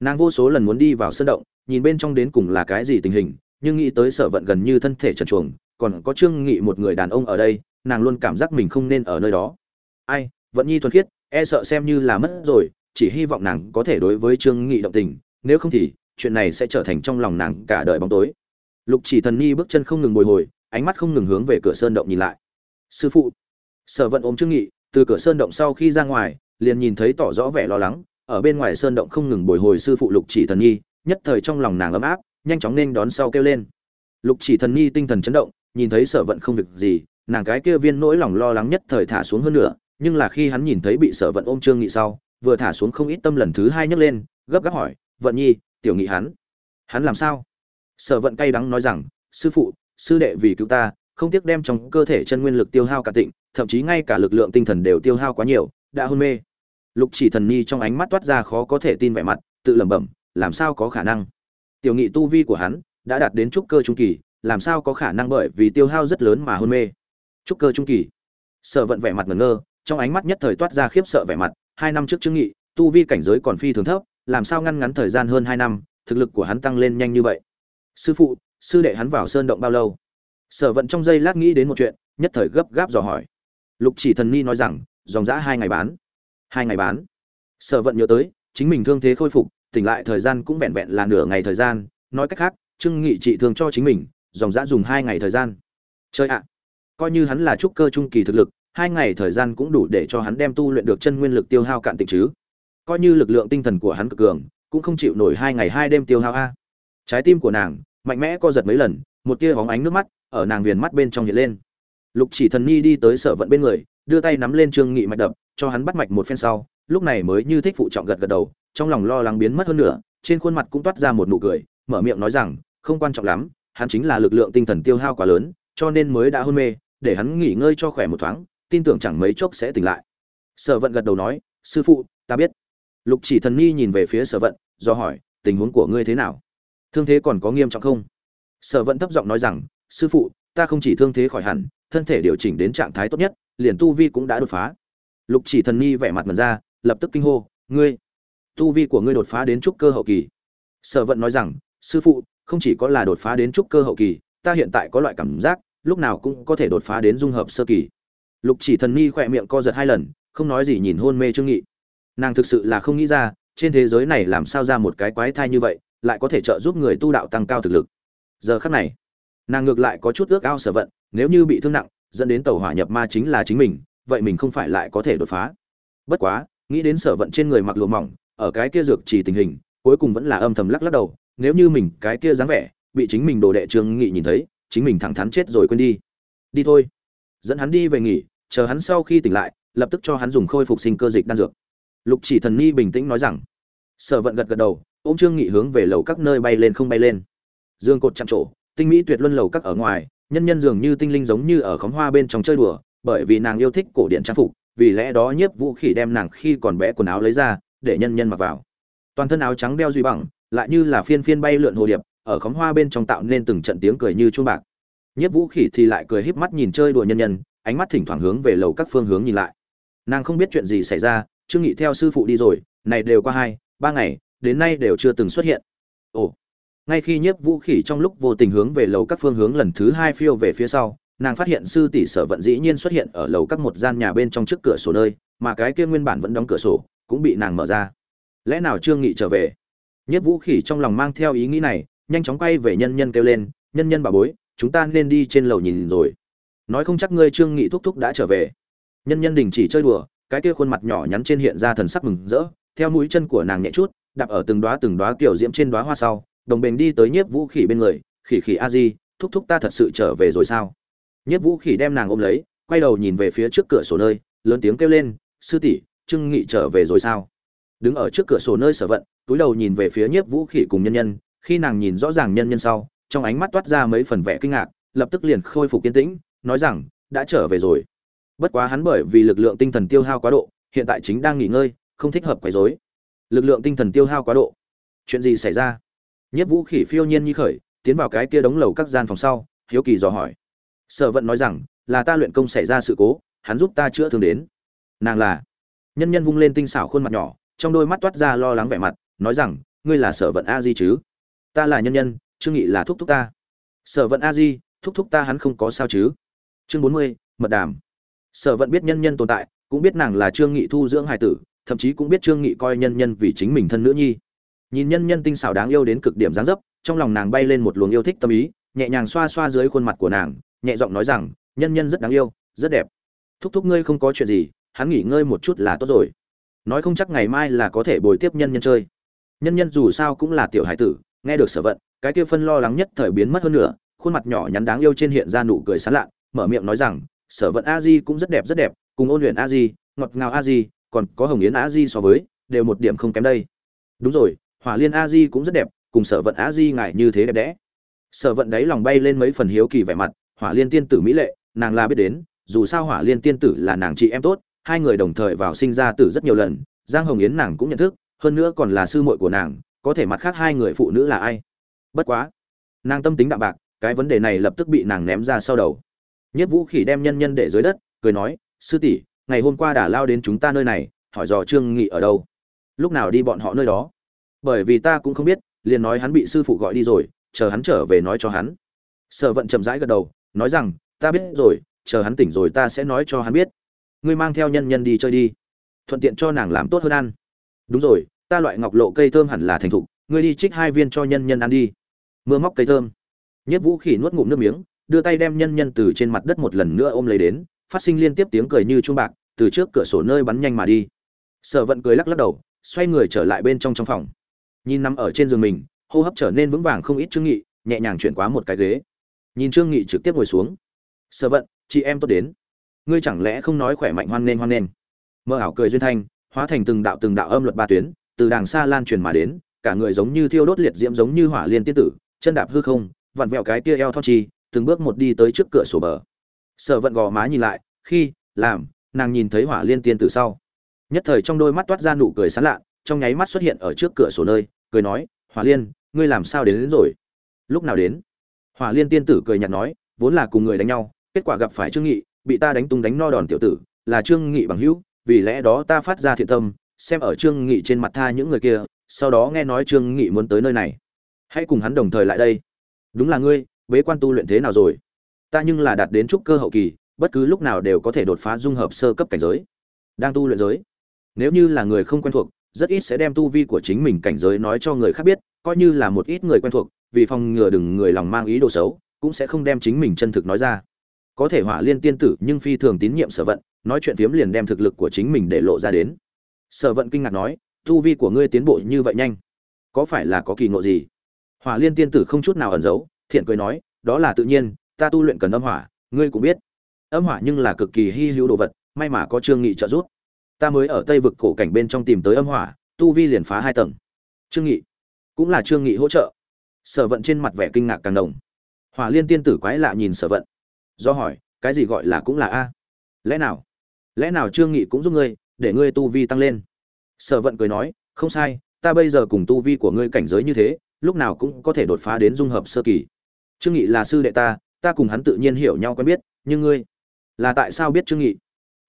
Nàng vô số lần muốn đi vào sơn động, nhìn bên trong đến cùng là cái gì tình hình, nhưng nghĩ tới sở vận gần như thân thể trần chuồng còn có trương nghị một người đàn ông ở đây, nàng luôn cảm giác mình không nên ở nơi đó. Ai, vận nhi thuần khiết e sợ xem như là mất rồi, chỉ hy vọng nàng có thể đối với trương nghị động tình, nếu không thì, chuyện này sẽ trở thành trong lòng nàng cả đời bóng tối. Lục chỉ thần nhi bước chân không ngừng bồi hồi, ánh mắt không ngừng hướng về cửa sơn động nhìn lại. Sư phụ. Sở vận ôm trương nghị, từ cửa sơn động sau khi ra ngoài, liền nhìn thấy tỏ rõ vẻ lo lắng, ở bên ngoài sơn động không ngừng bồi hồi sư phụ lục chỉ thần nhi, nhất thời trong lòng nàng ấm áp, nhanh chóng nên đón sau kêu lên. Lục chỉ thần nhi tinh thần chấn động, nhìn thấy sở vận không việc gì, nàng cái kia viên nỗi lòng lo lắng nhất thời thả xuống hơn nữa nhưng là khi hắn nhìn thấy bị sở vận ôm trương nghị sau, vừa thả xuống không ít tâm lần thứ hai nhấc lên, gấp gáp hỏi, vận nhi, tiểu nghị hắn hắn làm sao? Sở vận cay đắng nói rằng, sư phụ, sư đệ vì cứu ta, không tiếc đem trong cơ thể chân nguyên lực tiêu hao cả tịnh, thậm chí ngay cả lực lượng tinh thần đều tiêu hao quá nhiều, đã hôn mê. Lục chỉ thần nhi trong ánh mắt toát ra khó có thể tin vẻ mặt, tự lẩm bẩm, làm sao có khả năng? Tiểu nghị tu vi của hắn đã đạt đến trúc cơ trung kỳ, làm sao có khả năng bởi vì tiêu hao rất lớn mà hôn mê? Trúc cơ trung kỳ. Sở vận vẻ mặt ngẩn ngơ trong ánh mắt nhất thời toát ra khiếp sợ vẻ mặt, hai năm trước chứng nghị, tu vi cảnh giới còn phi thường thấp, làm sao ngăn ngắn thời gian hơn hai năm, thực lực của hắn tăng lên nhanh như vậy? Sư phụ, sư đệ hắn vào sơn động bao lâu? Sở vận trong giây lát nghĩ đến một chuyện, nhất thời gấp gáp dò hỏi. Lục chỉ thần ni nói rằng, dòng dã hai ngày bán. Hai ngày bán. Sở vận nhớ tới, chính mình thương thế khôi phục, tỉnh lại thời gian cũng vẹn vẹn là nửa ngày thời gian. Nói cách khác trương nghị trị thương cho chính mình, dòng dã dùng hai ngày thời gian. Chơi ạ! Coi như hắn là trúc cơ trung kỳ thực lực hai ngày thời gian cũng đủ để cho hắn đem tu luyện được chân nguyên lực tiêu hao cạn tịnh chứ. Coi như lực lượng tinh thần của hắn cực cường, cũng không chịu nổi hai ngày hai đêm tiêu hao a. Trái tim của nàng mạnh mẽ co giật mấy lần, một tia hóng ánh nước mắt ở nàng viền mắt bên trong hiện lên. Lục chỉ thần nhi đi tới sở vận bên người, đưa tay nắm lên trương nghị mạch đập, cho hắn bắt mạch một phen sau, lúc này mới như thích phụ trọng gật gật đầu, trong lòng lo lắng biến mất hơn nữa, trên khuôn mặt cũng toát ra một nụ cười, mở miệng nói rằng, không quan trọng lắm, hắn chính là lực lượng tinh thần tiêu hao quá lớn, cho nên mới đã hôn mê, để hắn nghỉ ngơi cho khỏe một thoáng tin tưởng chẳng mấy chốc sẽ tỉnh lại. Sở vận gật đầu nói, sư phụ, ta biết. Lục chỉ thần nhi nhìn về phía sở vận, do hỏi, tình huống của ngươi thế nào? Thương thế còn có nghiêm trọng không? Sở vận thấp giọng nói rằng, sư phụ, ta không chỉ thương thế khỏi hẳn, thân thể điều chỉnh đến trạng thái tốt nhất, liền tu vi cũng đã đột phá. Lục chỉ thần nhi vẻ mặt mần ra, lập tức kinh hô, ngươi, tu vi của ngươi đột phá đến trúc cơ hậu kỳ. Sở vận nói rằng, sư phụ, không chỉ có là đột phá đến trúc cơ hậu kỳ, ta hiện tại có loại cảm giác, lúc nào cũng có thể đột phá đến dung hợp sơ kỳ lục chỉ thần nhi khỏe miệng co giật hai lần, không nói gì nhìn hôn mê trương nghị. Nàng thực sự là không nghĩ ra, trên thế giới này làm sao ra một cái quái thai như vậy, lại có thể trợ giúp người tu đạo tăng cao thực lực. Giờ khắc này, nàng ngược lại có chút ước ao sở vận, nếu như bị thương nặng, dẫn đến tàu hỏa nhập ma chính là chính mình, vậy mình không phải lại có thể đột phá. Bất quá, nghĩ đến sở vận trên người mặc lụa mỏng, ở cái kia dược chỉ tình hình, cuối cùng vẫn là âm thầm lắc lắc đầu, nếu như mình cái kia dáng vẻ, bị chính mình đồ đệ trương nghị nhìn thấy, chính mình thẳng thắn chết rồi quên đi. Đi thôi. Dẫn hắn đi về nghỉ chờ hắn sau khi tỉnh lại lập tức cho hắn dùng khôi phục sinh cơ dịch đan dược. Lục chỉ thần ni bình tĩnh nói rằng sở vận gật gật đầu ôm trương nghị hướng về lầu các nơi bay lên không bay lên. Dương cột chạm trổ tinh mỹ tuyệt luân lầu các ở ngoài nhân nhân dường như tinh linh giống như ở khóm hoa bên trong chơi đùa bởi vì nàng yêu thích cổ điện trang phục vì lẽ đó nhiếp vũ khỉ đem nàng khi còn bé quần áo lấy ra để nhân nhân mặc vào. Toàn thân áo trắng đeo duy bằng lại như là phiên phiên bay lượn hồ điệp ở khóm hoa bên trong tạo nên từng trận tiếng cười như chuông bạc. Nhiếp Vũ Khỉ thì lại cười híp mắt nhìn chơi đùa nhân nhân, ánh mắt thỉnh thoảng hướng về lầu các phương hướng nhìn lại. Nàng không biết chuyện gì xảy ra, Trương Nghị theo sư phụ đi rồi, này đều qua hai, ba ngày, đến nay đều chưa từng xuất hiện. Ồ. Ngay khi Nhiếp Vũ Khỉ trong lúc vô tình hướng về lầu các phương hướng lần thứ hai phiêu về phía sau, nàng phát hiện sư tỷ Sở Vận dĩ nhiên xuất hiện ở lầu các một gian nhà bên trong trước cửa sổ nơi, mà cái kia nguyên bản vẫn đóng cửa sổ, cũng bị nàng mở ra. Lẽ nào Trương Nghị trở về? Nhiếp Vũ Khỉ trong lòng mang theo ý nghĩ này, nhanh chóng quay về nhân nhân kêu lên, "Nhân nhân bà bối, chúng ta nên đi trên lầu nhìn rồi." Nói không chắc ngươi Trương Nghị thúc thúc đã trở về. Nhân nhân đình chỉ chơi đùa, cái kia khuôn mặt nhỏ nhắn trên hiện ra thần sắc mừng rỡ, theo mũi chân của nàng nhẹ chút, đạp ở từng đóa từng đóa kiểu diễm trên đóa hoa sau, đồng bền đi tới Nhiếp Vũ Khỉ bên người, "Khỉ khỉ a di, thúc thúc ta thật sự trở về rồi sao?" Nhiếp Vũ Khỉ đem nàng ôm lấy, quay đầu nhìn về phía trước cửa sổ nơi, lớn tiếng kêu lên, "Sư tỷ, Trương Nghị trở về rồi sao?" Đứng ở trước cửa sổ nơi sở vận, túi đầu nhìn về phía Nhiếp Vũ Khỉ cùng nhân nhân, khi nàng nhìn rõ ràng nhân nhân sau, trong ánh mắt toát ra mấy phần vẻ kinh ngạc, lập tức liền khôi phục kiên tĩnh, nói rằng, đã trở về rồi. Bất quá hắn bởi vì lực lượng tinh thần tiêu hao quá độ, hiện tại chính đang nghỉ ngơi, không thích hợp quấy rối. Lực lượng tinh thần tiêu hao quá độ. Chuyện gì xảy ra? Nhiếp Vũ Khỉ phiêu nhiên như khởi, tiến vào cái kia đống lầu các gian phòng sau, hiếu kỳ dò hỏi. Sở Vận nói rằng, là ta luyện công xảy ra sự cố, hắn giúp ta chữa thương đến. Nàng là? Nhân nhân vung lên tinh xảo khuôn mặt nhỏ, trong đôi mắt toát ra lo lắng vẻ mặt, nói rằng, ngươi là Sở Vận A Di chứ? Ta là nhân nhân, Trương Nghị là thúc thúc ta. Sở Vận A Di, thúc thúc ta hắn không có sao chứ? Chương bốn mươi, mật đàm. Sở Vận biết nhân nhân tồn tại, cũng biết nàng là Trương Nghị thu dưỡng hài tử, thậm chí cũng biết Trương Nghị coi nhân nhân vì chính mình thân nữ nhi. Nhìn nhân nhân tinh xảo đáng yêu đến cực điểm dáng dấp, trong lòng nàng bay lên một luồng yêu thích tâm ý, nhẹ nhàng xoa xoa dưới khuôn mặt của nàng, nhẹ giọng nói rằng, nhân nhân rất đáng yêu, rất đẹp. Thúc thúc ngươi không có chuyện gì, hắn nghỉ ngơi một chút là tốt rồi. Nói không chắc ngày mai là có thể bồi tiếp nhân nhân chơi. Nhân nhân dù sao cũng là tiểu hải tử, nghe được Sở Vận, cái kia phân lo lắng nhất thời biến mất hơn nữa, khuôn mặt nhỏ nhắn đáng yêu trên hiện ra nụ cười sán lạ, mở miệng nói rằng, Sở Vận A Di cũng rất đẹp rất đẹp, cùng Ôn Luyện A Di, ngọt ngào A Di, còn có Hồng Yến A Di so với, đều một điểm không kém đây. Đúng rồi, Hỏa Liên A Di cũng rất đẹp, cùng Sở Vận A Di ngại như thế đẹp đẽ. Sở Vận đấy lòng bay lên mấy phần hiếu kỳ vẻ mặt, Hỏa Liên tiên tử mỹ lệ, nàng là biết đến, dù sao Hỏa Liên tiên tử là nàng chị em tốt, hai người đồng thời vào sinh ra tử rất nhiều lần, Giang Hồng Yến nàng cũng nhận thức, hơn nữa còn là sư muội của nàng, có thể mặt khác hai người phụ nữ là ai? Bất quá, nàng tâm tính đạm bạc, cái vấn đề này lập tức bị nàng ném ra sau đầu. Nhất Vũ Khỉ đem nhân nhân để dưới đất, cười nói, sư tỷ, ngày hôm qua đã lao đến chúng ta nơi này, hỏi dò Trương Nghị ở đâu, lúc nào đi bọn họ nơi đó. Bởi vì ta cũng không biết, liền nói hắn bị sư phụ gọi đi rồi, chờ hắn trở về nói cho hắn. Sở Vận chậm rãi gật đầu, nói rằng, ta biết rồi, chờ hắn tỉnh rồi ta sẽ nói cho hắn biết. Ngươi mang theo nhân nhân đi chơi đi, thuận tiện cho nàng làm tốt hơn ăn. Đúng rồi, ta loại ngọc lộ cây thơm hẳn là thành thục, ngươi đi trích hai viên cho nhân nhân ăn đi. Mưa móc cây thơm. Nhất Vũ Khỉ nuốt ngụm nước miếng, đưa tay đem nhân nhân từ trên mặt đất một lần nữa ôm lấy đến, phát sinh liên tiếp tiếng cười như chuông bạc, từ trước cửa sổ nơi bắn nhanh mà đi. Sở Vận cười lắc lắc đầu, xoay người trở lại bên trong trong phòng. Nhìn nằm ở trên giường mình, hô hấp trở nên vững vàng không ít Trương Nghị, nhẹ nhàng chuyển qua một cái ghế. Nhìn Trương Nghị trực tiếp ngồi xuống. "Sở Vận, chị em tốt đến. Ngươi chẳng lẽ không nói khỏe mạnh hoan nên hoan nên?" Mơ ảo cười duyên thanh, hóa thành từng đạo từng đạo âm luật ba tuyến, từ đàng xa lan truyền mà đến, cả người giống như thiêu đốt liệt diễm giống như hỏa liên tiên tử, chân đạp hư không, vặn vẹo cái kia eo thon chi, từng bước một đi tới trước cửa sổ bờ. Sở Vận gò má nhìn lại, khi làm nàng nhìn thấy hỏa liên tiên tử sau, nhất thời trong đôi mắt toát ra nụ cười sán lạ, trong nháy mắt xuất hiện ở trước cửa sổ nơi, cười nói, "Hỏa Liên, ngươi làm sao đến, đến rồi?" "Lúc nào đến?" Hỏa Liên tiên tử cười nhạt nói, "Vốn là cùng người đánh nhau, kết quả gặp phải Trương Nghị, bị ta đánh tung đánh no đòn tiểu tử, là Trương Nghị bằng hữu, vì lẽ đó ta phát ra thiện tâm, xem ở Trương Nghị trên mặt tha những người kia, sau đó nghe nói Trương Nghị muốn tới nơi này, hãy cùng hắn đồng thời lại đây." "Đúng là ngươi, bế quan tu luyện thế nào rồi?" "Ta nhưng là đạt đến trúc cơ hậu kỳ, bất cứ lúc nào đều có thể đột phá dung hợp sơ cấp cảnh giới." "Đang tu luyện giới?" Nếu như là người không quen thuộc, rất ít sẽ đem tu vi của chính mình cảnh giới nói cho người khác biết, coi như là một ít người quen thuộc, vì phòng ngừa đừng người lòng mang ý đồ xấu, cũng sẽ không đem chính mình chân thực nói ra. Có thể Hỏa Liên tiên tử nhưng phi thường tín nhiệm Sở Vận, nói chuyện phiếm liền đem thực lực của chính mình để lộ ra đến. Sở Vận kinh ngạc nói, tu vi của ngươi tiến bộ như vậy nhanh, có phải là có kỳ ngộ gì? Hỏa Liên tiên tử không chút nào ẩn giấu, thiện cười nói, đó là tự nhiên, ta tu luyện cần âm hỏa, ngươi cũng biết. Âm hỏa nhưng là cực kỳ hi hữu đồ vật, may mà có Trương Nghị trợ giúp. Ta mới ở tây vực cổ cảnh bên trong tìm tới âm hỏa tu vi liền phá hai tầng. Trương nghị cũng là trương nghị hỗ trợ. Sở vận trên mặt vẻ kinh ngạc càng đồng hỏa liên tiên tử quái lạ nhìn sở vận do hỏi cái gì gọi là cũng là a? Lẽ nào lẽ nào trương nghị cũng giúp ngươi để ngươi tu vi tăng lên? Sở vận cười nói không sai ta bây giờ cùng tu vi của ngươi cảnh giới như thế lúc nào cũng có thể đột phá đến dung hợp sơ kỳ trương nghị là sư đệ ta ta cùng hắn tự nhiên hiểu nhau quen biết, nhưng ngươi là tại sao biết trương nghị?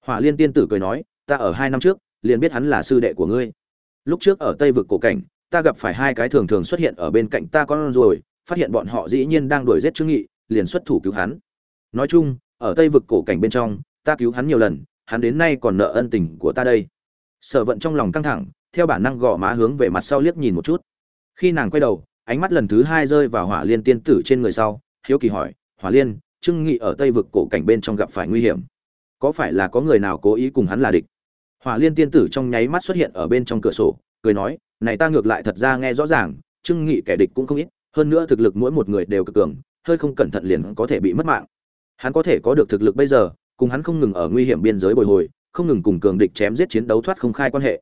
Hỏa liên tiên tử cười nói, ta ở hai năm trước, liền biết hắn là sư đệ của ngươi. Lúc trước ở tây vực cổ cảnh, ta gặp phải hai cái thường thường xuất hiện ở bên cạnh ta con rồi, phát hiện bọn họ dĩ nhiên đang đuổi giết trương nghị, liền xuất thủ cứu hắn. Nói chung, ở tây vực cổ cảnh bên trong, ta cứu hắn nhiều lần, hắn đến nay còn nợ ân tình của ta đây. Sở vận trong lòng căng thẳng, theo bản năng gò má hướng về mặt sau liếc nhìn một chút. Khi nàng quay đầu ánh mắt lần thứ hai rơi vào hỏa liên tiên tử trên người sau, hiếu kỳ hỏi, hỏa liên, trương nghị ở tây vực cổ cảnh bên trong gặp phải nguy hiểm. Có phải là có người nào cố ý cùng hắn là địch? Hỏa liên tiên tử trong nháy mắt xuất hiện ở bên trong cửa sổ, cười nói, này ta ngược lại thật ra nghe rõ ràng, trương nghị kẻ địch cũng không ít, hơn nữa thực lực mỗi một người đều cực cường, hơi không cẩn thận liền có thể bị mất mạng. Hắn có thể có được thực lực bây giờ, cùng hắn không ngừng ở nguy hiểm biên giới bồi hồi, không ngừng cùng cường địch chém giết chiến đấu thoát không khai quan hệ.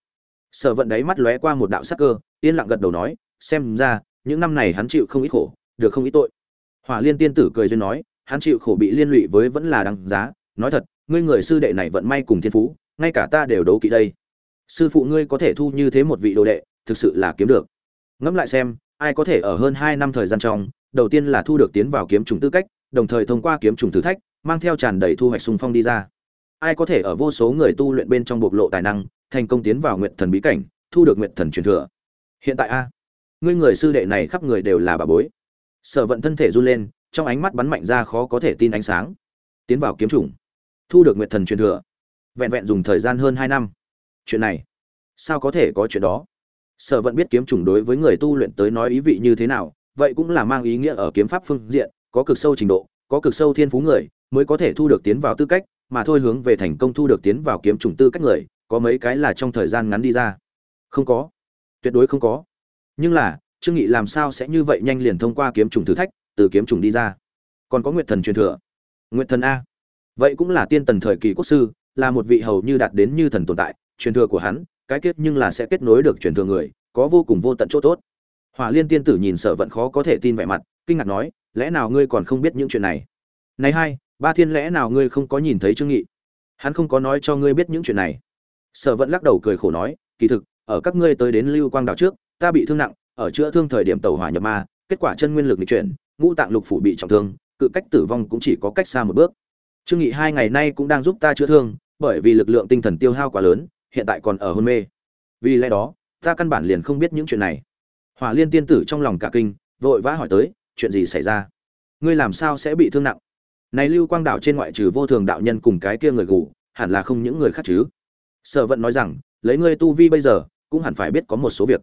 Sở vận đáy mắt lóe qua một đạo sắc cơ, yên lặng gật đầu nói, xem ra những năm này hắn chịu không ít khổ, được không ít tội. Hỏa liên tiên tử cười duyên nói, hắn chịu khổ bị liên lụy với vẫn là đáng giá, nói thật, ngươi người sư đệ này vận may cùng thiên phú, ngay cả ta đều đấu kỵ đây. Sư phụ ngươi có thể thu như thế một vị đồ đệ, thực sự là kiếm được. Ngẫm lại xem, ai có thể ở hơn hai năm thời gian trong, đầu tiên là thu được tiến vào kiếm trùng tư cách, đồng thời thông qua kiếm trùng thử thách, mang theo tràn đầy thu hoạch xung phong đi ra. Ai có thể ở vô số người tu luyện bên trong bộc lộ tài năng, thành công tiến vào nguyện thần bí cảnh, thu được nguyện thần truyền thừa. Hiện tại a ngươi người sư đệ này khắp người đều là bà bối. Sở vận thân thể run lên, trong ánh mắt bắn mạnh ra khó có thể tin ánh sáng. Tiến vào kiếm chủng. Thu được nguyện thần truyền thừa. Vẹn vẹn dùng thời gian hơn hai năm. Chuyện này, sao có thể có chuyện đó? Sở vận biết kiếm chủng đối với người tu luyện tới nói ý vị như thế nào, vậy cũng là mang ý nghĩa ở kiếm pháp phương diện, có cực sâu trình độ, có cực sâu thiên phú người, mới có thể thu được tiến vào tư cách, mà thôi hướng về thành công thu được tiến vào kiếm chủng tư cách người, có mấy cái là trong thời gian ngắn đi ra. Không có. Tuyệt đối không có nhưng là, trương nghị làm sao sẽ như vậy nhanh liền thông qua kiếm trùng thử thách, từ kiếm trùng đi ra? Còn có nguyệt thần truyền thừa. Nguyệt thần a. Vậy cũng là tiên tần thời kỳ quốc sư, là một vị hầu như đạt đến như thần tồn tại, truyền thừa của hắn, cái kết nhưng là sẽ kết nối được truyền thừa người, có vô cùng vô tận chỗ tốt. Hỏa liên tiên tử nhìn sở vận khó có thể tin vẻ mặt, kinh ngạc nói, lẽ nào ngươi còn không biết những chuyện này? Này hai, ba thiên lẽ nào ngươi không có nhìn thấy trương nghị? Hắn không có nói cho ngươi biết những chuyện này. Sở vận lắc đầu cười khổ nói, kỳ thực, ở các ngươi tới đến lưu quang đảo trước ta bị thương nặng, ở chữa thương thời điểm tàu hỏa nhập ma, kết quả chân nguyên lực bị chuyển, ngũ tạng lục phủ bị trọng thương, cự cách tử vong cũng chỉ có cách xa một bước. Trương nghị hai ngày nay cũng đang giúp ta chữa thương, bởi vì lực lượng tinh thần tiêu hao quá lớn, hiện tại còn ở hôn mê. Vì lẽ đó, ta căn bản liền không biết những chuyện này. Hỏa liên tiên tử trong lòng cả kinh, vội vã hỏi tới, chuyện gì xảy ra? Ngươi làm sao sẽ bị thương nặng? Này lưu quang đảo trên ngoại trừ vô thường đạo nhân cùng cái kia người gù, hẳn là không những người khác chứ. Sở vận nói rằng, lấy ngươi tu vi bây giờ, cũng hẳn phải biết có một số việc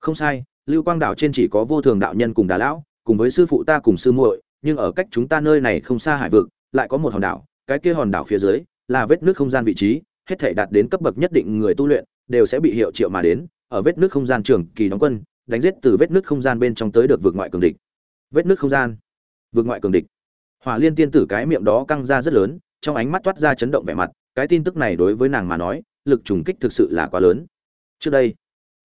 không sai, lưu quang đảo trên chỉ có vô thường đạo nhân cùng đà lão, cùng với sư phụ ta cùng sư muội, nhưng ở cách chúng ta nơi này không xa hải vực, lại có một hòn đảo, cái kia hòn đảo phía dưới là vết nước không gian vị trí, hết thể đạt đến cấp bậc nhất định người tu luyện đều sẽ bị hiệu triệu mà đến, ở vết nước không gian trường kỳ đóng quân, đánh giết từ vết nước không gian bên trong tới được vượt ngoại cường địch. Vết nước không gian vượt ngoại cường địch. Hỏa liên tiên tử cái miệng đó căng ra rất lớn, trong ánh mắt toát ra chấn động vẻ mặt, cái tin tức này đối với nàng mà nói, lực trùng kích thực sự là quá lớn. Trước đây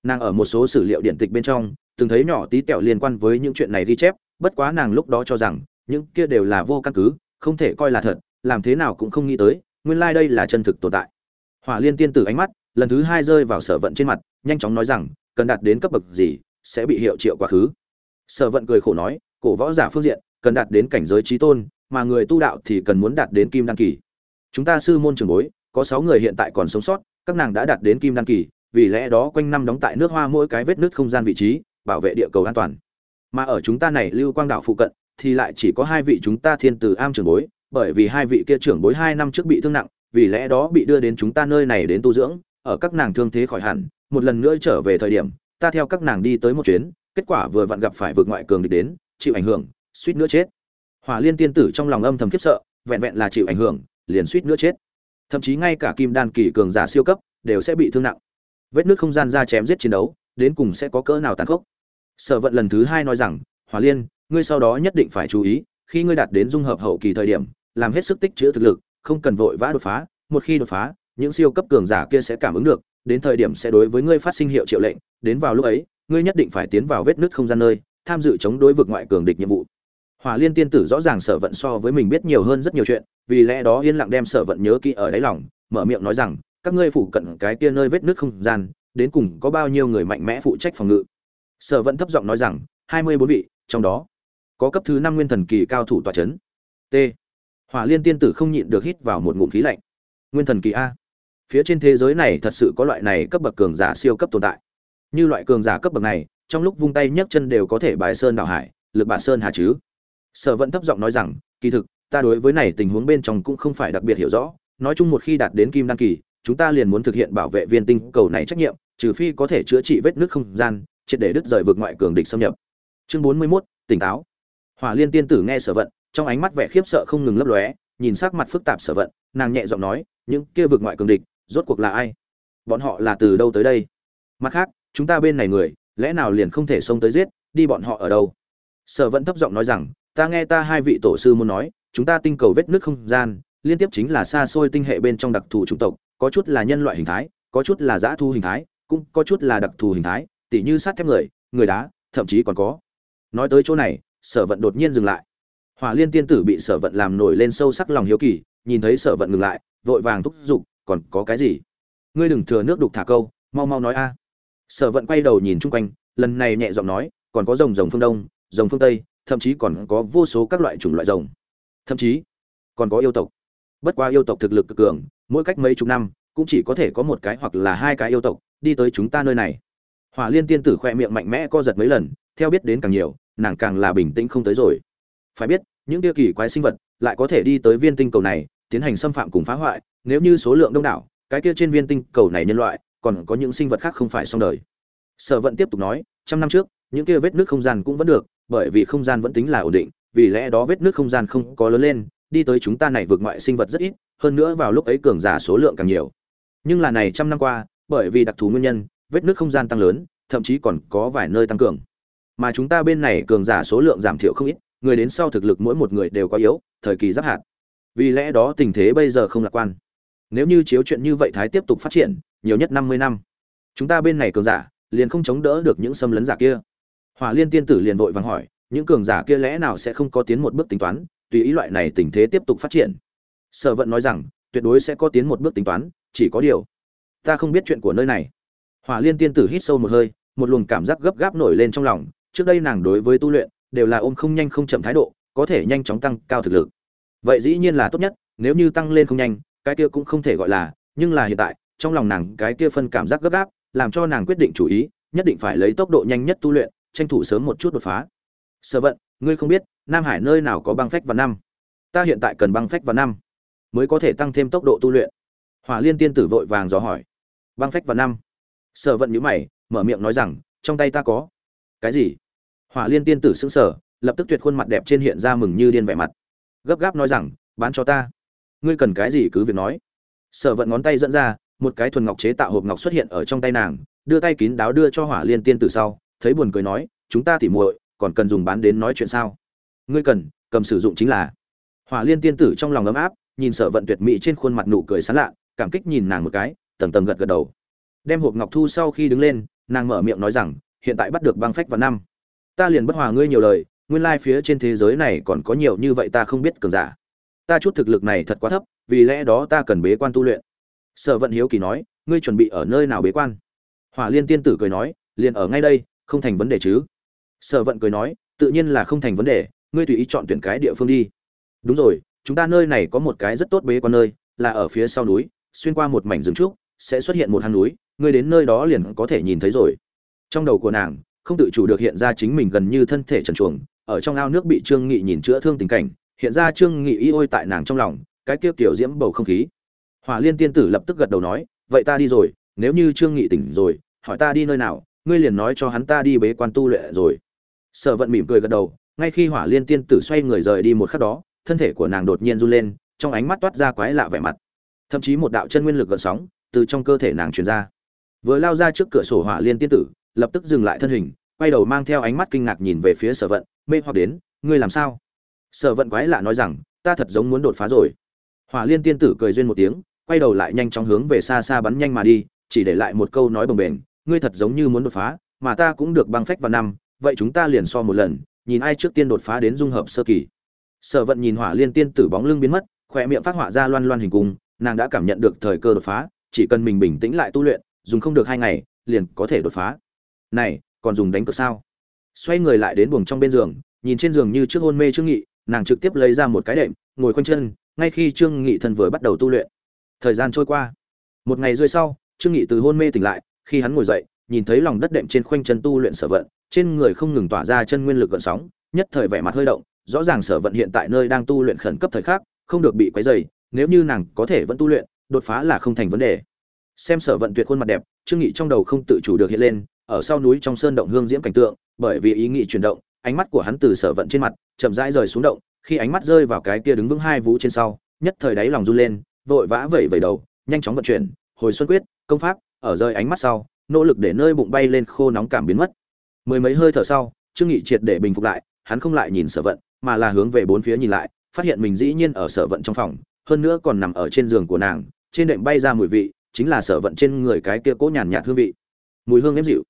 nàng ở một số sử liệu điện tịch bên trong, từng thấy nhỏ tí tẹo liên quan với những chuyện này ghi chép, bất quá nàng lúc đó cho rằng, những kia đều là vô căn cứ, không thể coi là thật, làm thế nào cũng không nghĩ tới, nguyên lai đây là chân thực tồn tại. Hỏa liên tiên tử ánh mắt, lần thứ hai rơi vào sở vận trên mặt, nhanh chóng nói rằng, cần đạt đến cấp bậc gì, sẽ bị hiệu triệu quá khứ. Sở vận cười khổ nói, cổ võ giả phương diện, cần đạt đến cảnh giới trí tôn, mà người tu đạo thì cần muốn đạt đến kim đăng kỳ. Chúng ta sư môn trường bối, có sáu người hiện tại còn sống sót, các nàng đã đạt đến kim đăng kỳ vì lẽ đó quanh năm đóng tại nước hoa mỗi cái vết nứt không gian vị trí, bảo vệ địa cầu an toàn. Mà ở chúng ta này lưu quang đạo phụ cận, thì lại chỉ có hai vị chúng ta thiên từ am trưởng bối, bởi vì hai vị kia trưởng bối hai năm trước bị thương nặng, vì lẽ đó bị đưa đến chúng ta nơi này đến tu dưỡng, ở các nàng thương thế khỏi hẳn, một lần nữa trở về thời điểm, ta theo các nàng đi tới một chuyến, kết quả vừa vặn gặp phải vượt ngoại cường địch đến, chịu ảnh hưởng, suýt nữa chết. Hỏa liên tiên tử trong lòng âm thầm khiếp sợ, vẹn vẹn là chịu ảnh hưởng, liền suýt nữa chết. Thậm chí ngay cả kim đan kỳ cường giả siêu cấp, đều sẽ bị thương nặng vết nước không gian ra chém giết chiến đấu, đến cùng sẽ có cỡ nào tàn khốc. Sở vận lần thứ hai nói rằng hòa liên, ngươi sau đó nhất định phải chú ý, khi ngươi đạt đến dung hợp hậu kỳ thời điểm, làm hết sức tích chữ thực lực, không cần vội vã đột phá, một khi đột phá, những siêu cấp cường giả kia sẽ cảm ứng được, đến thời điểm sẽ đối với ngươi phát sinh hiệu triệu lệnh, đến vào lúc ấy, ngươi nhất định phải tiến vào vết nứt không gian nơi, tham dự chống đối vực ngoại cường địch nhiệm vụ. Hỏa liên tiên tử rõ ràng sở vận so với mình biết nhiều hơn rất nhiều chuyện, vì lẽ đó yên lặng đem sở vận nhớ kỹ ở đáy lòng, mở miệng nói rằng các ngươi phụ cận cái kia nơi vết nước không gian, đến cùng có bao nhiêu người mạnh mẽ phụ trách phòng ngự? Sở vẫn thấp giọng nói rằng, hai mươi bốn vị, trong đó, có cấp thứ năm nguyên thần kỳ cao thủ tòa c h ấ n t. Hỏa liên tiên tử không nhịn được hít vào một ngụm khí lạnh. Nguyên thần kỳ a. Phía trên thế giới này thật sự có loại này cấp bậc cường giả siêu cấp tồn tại. Như loại cường giả cấp bậc này, trong lúc vung tay nhấc chân đều có thể bài sơn đảo hải, lực bản sơn hà chứ. Sở vẫn thấp giọng nói rằng, kỳ thực, ta đối với này tình huống bên trong cũng không phải đặc biệt hiểu rõ, nói chung một khi đạt đến kim đăng kỳ chúng ta liền muốn thực hiện bảo vệ viên tinh cầu này trách nhiệm trừ phi có thể chữa trị vết nước không gian triệt để đứt rời vượt ngoại cường địch xâm nhập. Chương bốn mươi 41, tỉnh táo. Hỏa liên tiên tử nghe sở vận trong ánh mắt vẻ khiếp sợ không ngừng lấp lóe nhìn sắc mặt phức tạp sở vận nàng nhẹ giọng nói những kia vượt ngoại cường địch rốt cuộc là ai? Bọn họ là từ đâu tới đây? Mặt khác chúng ta bên này người lẽ nào liền không thể xông tới giết đi bọn họ ở đâu? Sở vận thấp giọng nói rằng ta nghe ta hai vị tổ sư muốn nói chúng ta tinh cầu vết nước không gian liên tiếp chính là xa xôi tinh hệ bên trong đặc thù chủng tộc có chút là nhân loại hình thái, có chút là dã thu hình thái, cũng có chút là đặc thù hình thái, tỉ như sát thép người người đá, thậm chí còn có. Nói tới chỗ này, sở vận đột nhiên dừng lại. Hỏa liên tiên tử bị sở vận làm nổi lên sâu sắc lòng hiếu kỳ, nhìn thấy sở vận ngừng lại, vội vàng thúc giục, còn có cái gì? Ngươi đừng thừa nước đục thả câu, mau mau nói a. Sở vận quay đầu nhìn chung quanh, lần này nhẹ giọng nói, còn có rồng rồng phương đông, rồng phương tây, thậm chí còn có vô số các loại chủng loại rồng. Thậm chí còn có yêu tộc. Bất quá yêu tộc thực lực cực cường mỗi cách mấy chục năm, cũng chỉ có thể có một cái hoặc là hai cái yêu tộc, đi tới chúng ta nơi này. Hỏa liên tiên tử khoe miệng mạnh mẽ co giật mấy lần, theo biết đến càng nhiều, nàng càng là bình tĩnh không tới rồi. Phải biết, những kia kỳ quái sinh vật lại có thể đi tới viên tinh cầu này, tiến hành xâm phạm cùng phá hoại, nếu như số lượng đông đảo, cái kia trên viên tinh cầu này nhân loại, còn có những sinh vật khác không phải xong đời. Sở vận tiếp tục nói, trăm năm trước, những kia vết nước không gian cũng vẫn được, bởi vì không gian vẫn tính là ổn định, vì lẽ đó vết nước không gian không có lớn lên, đi tới chúng ta này vượt ngoại sinh vật rất ít hơn nữa vào lúc ấy cường giả số lượng càng nhiều. Nhưng là này trăm năm qua, bởi vì đặc thù nguyên nhân, vết nước không gian tăng lớn, thậm chí còn có vài nơi tăng cường. Mà chúng ta bên này cường giả số lượng giảm thiểu không ít, người đến sau thực lực mỗi một người đều có yếu, thời kỳ giáp hạt. Vì lẽ đó tình thế bây giờ không lạc quan. Nếu như chiếu chuyện như vậy thái tiếp tục phát triển, nhiều nhất năm mươi năm. Chúng ta bên này cường giả, liền không chống đỡ được những xâm lấn giả kia. Hỏa liên tiên tử liền vội vàng hỏi, những cường giả kia lẽ nào sẽ không có tiến một bước tính toán, tùy ý loại này tình thế tiếp tục phát triển? Sở vận nói rằng, tuyệt đối sẽ có tiến một bước tính toán, chỉ có điều, ta không biết chuyện của nơi này. Hỏa liên tiên tử hít sâu một hơi, một luồng cảm giác gấp gáp nổi lên trong lòng, trước đây nàng đối với tu luyện, đều là ôm không nhanh không chậm thái độ, có thể nhanh chóng tăng cao thực lực. Vậy dĩ nhiên là tốt nhất, nếu như tăng lên không nhanh, cái kia cũng không thể gọi là, nhưng là hiện tại, trong lòng nàng cái kia phân cảm giác gấp gáp, làm cho nàng quyết định chủ ý, nhất định phải lấy tốc độ nhanh nhất tu luyện, tranh thủ sớm một chút đột phá. Sở vận, ngươi không biết, nam hải nơi nào có băng phách và năm? Ta hiện tại cần băng phách và năm mới có thể tăng thêm tốc độ tu luyện. Hỏa liên tiên tử vội vàng dò hỏi. Băng phách và năm. Sở vận nhữ mày, mở miệng nói rằng, trong tay ta có. Cái gì? Hỏa liên tiên tử sững sờ, lập tức tuyệt khuôn mặt đẹp trên hiện ra mừng như điên vẻ mặt. Gấp gáp nói rằng, bán cho ta. Ngươi cần cái gì cứ việc nói. Sở vận ngón tay dẫn ra, một cái thuần ngọc chế tạo hộp ngọc xuất hiện ở trong tay nàng, đưa tay kín đáo đưa cho hỏa liên tiên tử sau, thấy buồn cười nói, chúng ta tỉ muội, còn cần dùng bán đến nói chuyện sao? Ngươi cần, cầm sử dụng chính là. Hỏa liên tiên tử trong lòng ấm áp nhìn sở vận tuyệt mỹ trên khuôn mặt nụ cười sán lạ, cảm kích nhìn nàng một cái, tầng tầng gật gật đầu. Đem hộp ngọc thu sau khi đứng lên, nàng mở miệng nói rằng, hiện tại bắt được băng phách vào năm. Ta liền bất hòa ngươi nhiều lời, nguyên lai phía trên thế giới này còn có nhiều như vậy ta không biết cường giả. Ta chút thực lực này thật quá thấp, vì lẽ đó ta cần bế quan tu luyện. Sở vận hiếu kỳ nói, ngươi chuẩn bị ở nơi nào bế quan? Hỏa liên tiên tử cười nói, liền ở ngay đây, không thành vấn đề chứ. Sở vận cười nói, tự nhiên là không thành vấn đề, ngươi tùy ý chọn tuyển cái địa phương đi. Đúng rồi chúng ta nơi này có một cái rất tốt bế quan nơi là ở phía sau núi xuyên qua một mảnh rừng trúc sẽ xuất hiện một hang núi ngươi đến nơi đó liền có thể nhìn thấy rồi. Trong đầu của nàng không tự chủ được hiện ra chính mình gần như thân thể trần truồng, ở trong ao nước bị trương nghị nhìn chữa thương tình cảnh hiện ra trương nghị y ôi tại nàng trong lòng cái kia tiểu diễm bầu không khí. Hỏa liên tiên tử lập tức gật đầu nói vậy ta đi rồi nếu như trương nghị tỉnh rồi hỏi ta đi nơi nào ngươi liền nói cho hắn ta đi bế quan tu luyện rồi. Sở vận mỉm cười gật đầu ngay khi hỏa liên tiên tử xoay người rời đi một khắc đó thân thể của nàng đột nhiên run lên, trong ánh mắt toát ra quái lạ vẻ mặt. Thậm chí một đạo chân nguyên lực gợn sóng từ trong cơ thể nàng truyền ra. Vừa lao ra trước cửa sổ hỏa liên tiên tử, lập tức dừng lại thân hình, quay đầu mang theo ánh mắt kinh ngạc nhìn về phía sở vận, mê hoặc đến, ngươi làm sao? Sở vận quái lạ nói rằng, ta thật giống muốn đột phá rồi. Hỏa liên tiên tử cười duyên một tiếng, quay đầu lại nhanh chóng hướng về xa xa bắn nhanh mà đi, chỉ để lại một câu nói bồng bềnh, ngươi thật giống như muốn đột phá, mà ta cũng được băng phách vào năm, vậy chúng ta liền so một lần, nhìn ai trước tiên đột phá đến dung hợp sơ kỳ sở vận nhìn hỏa liên tiên tử bóng lưng biến mất khỏe miệng phát họa ra loan loan hình cung nàng đã cảm nhận được thời cơ đột phá, chỉ cần mình bình tĩnh lại tu luyện, dùng không được hai ngày, liền có thể đột phá. Này, còn dùng đánh cược sao? Xoay người lại đến buồng trong bên giường, nhìn trên giường như trước hôn mê trương nghị, nàng trực tiếp lấy ra một cái đệm, ngồi khoanh chân, ngay khi trương nghị thân vừa bắt đầu tu luyện. Thời gian trôi qua. Một ngày rưỡi sau, trương nghị từ hôn mê tỉnh lại, khi hắn ngồi dậy, nhìn thấy lòng đất đệm trên khoanh chân tu luyện sở vận, trên người không ngừng tỏa ra chân nguyên lực gợn sóng, nhất thời vẻ mặt hơi động rõ ràng sở vận hiện tại nơi đang tu luyện khẩn cấp thời khắc, không được bị quấy rầy, nếu như nàng có thể vẫn tu luyện, đột phá là không thành vấn đề. Xem sở vận tuyệt khuôn mặt đẹp, trương nghị trong đầu không tự chủ được hiện lên, ở sau núi trong sơn động hương diễm cảnh tượng, bởi vì ý nghĩ chuyển động, ánh mắt của hắn từ sở vận trên mặt chậm rãi rời xuống động, khi ánh mắt rơi vào cái kia đứng vững hai vũ trên sau, nhất thời đáy lòng run lên, vội vã vẩy vẩy đầu, nhanh chóng vận chuyển, hồi xuân quyết, công pháp, ở rơi ánh mắt sau, nỗ lực để nơi bụng bay lên khô nóng cảm biến mất. Mười mấy hơi thở sau, trương nghị triệt để bình phục lại, hắn không lại nhìn sở vận mà là hướng về bốn phía nhìn lại, phát hiện mình dĩ nhiên ở sở vận trong phòng, hơn nữa còn nằm ở trên giường của nàng, trên đệm bay ra mùi vị, chính là sở vận trên người cái kia cố nhàn nhạt hương vị. Mùi hương êm dịu.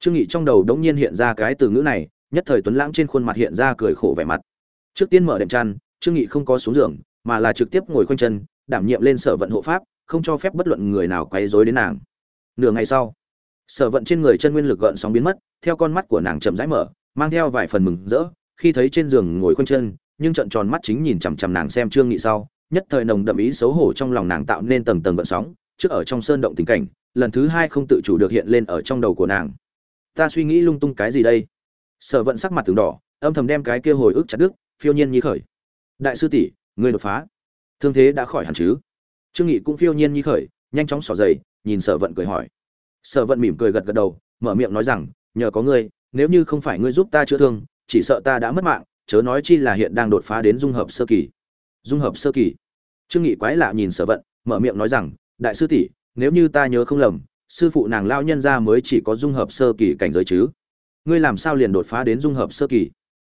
Trương nghị trong đầu đống nhiên hiện ra cái từ ngữ này, nhất thời tuấn lãng trên khuôn mặt hiện ra cười khổ vẻ mặt. Trước tiên mở đệm chăn, trương nghị không có xuống giường, mà là trực tiếp ngồi khoanh chân, đảm nhiệm lên sở vận hộ pháp, không cho phép bất luận người nào quấy rối đến nàng. Nửa ngày sau, sở vận trên người chân nguyên lực gợn sóng biến mất, theo con mắt của nàng chậm rãi mở, mang theo vài phần mừng rỡ khi thấy trên giường ngồi khoanh chân nhưng trận tròn mắt chính nhìn chằm chằm nàng xem trương nghị sau nhất thời nồng đậm ý xấu hổ trong lòng nàng tạo nên tầng tầng gợn sóng trước ở trong sơn động tình cảnh lần thứ hai không tự chủ được hiện lên ở trong đầu của nàng. Ta suy nghĩ lung tung cái gì đây? Sở vận sắc mặt từng đỏ âm thầm đem cái kia hồi ức chặt đứt phiêu nhiên nhi khởi. Đại sư tỷ người đột phá. Thương thế đã khỏi hẳn chứ? Trương nghị cũng phiêu nhiên nhi khởi nhanh chóng xỏ giày, nhìn sở vận cười hỏi. Sở vận mỉm cười gật gật đầu mở miệng nói rằng nhờ có ngươi nếu như không phải ngươi giúp ta chữa thương chỉ sợ ta đã mất mạng, chớ nói chi là hiện đang đột phá đến dung hợp sơ kỳ. Dung hợp sơ kỳ. Trương nghị quái lạ nhìn sở vận, mở miệng nói rằng, đại sư tỷ, nếu như ta nhớ không lầm, sư phụ nàng lao nhân ra mới chỉ có dung hợp sơ kỳ cảnh giới chứ. Ngươi làm sao liền đột phá đến dung hợp sơ kỳ?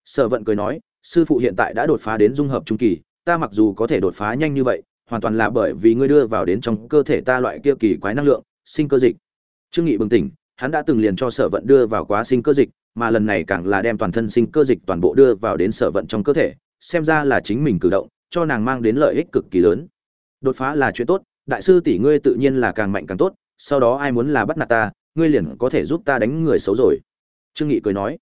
Sở vận cười nói, sư phụ hiện tại đã đột phá đến dung hợp trung kỳ, ta mặc dù có thể đột phá nhanh như vậy, hoàn toàn là bởi vì ngươi đưa vào đến trong cơ thể ta loại kia kỳ quái năng lượng, sinh cơ dịch. Trương nghị bừng tỉnh hắn đã từng liền cho sở vận đưa vào quá sinh cơ dịch, mà lần này càng là đem toàn thân sinh cơ dịch toàn bộ đưa vào đến sở vận trong cơ thể, xem ra là chính mình cử động, cho nàng mang đến lợi ích cực kỳ lớn. Đột phá là chuyện tốt, đại sư tỷ ngươi tự nhiên là càng mạnh càng tốt, sau đó ai muốn là bắt nạt ta, ngươi liền có thể giúp ta đánh người xấu rồi. Trương nghị cười nói.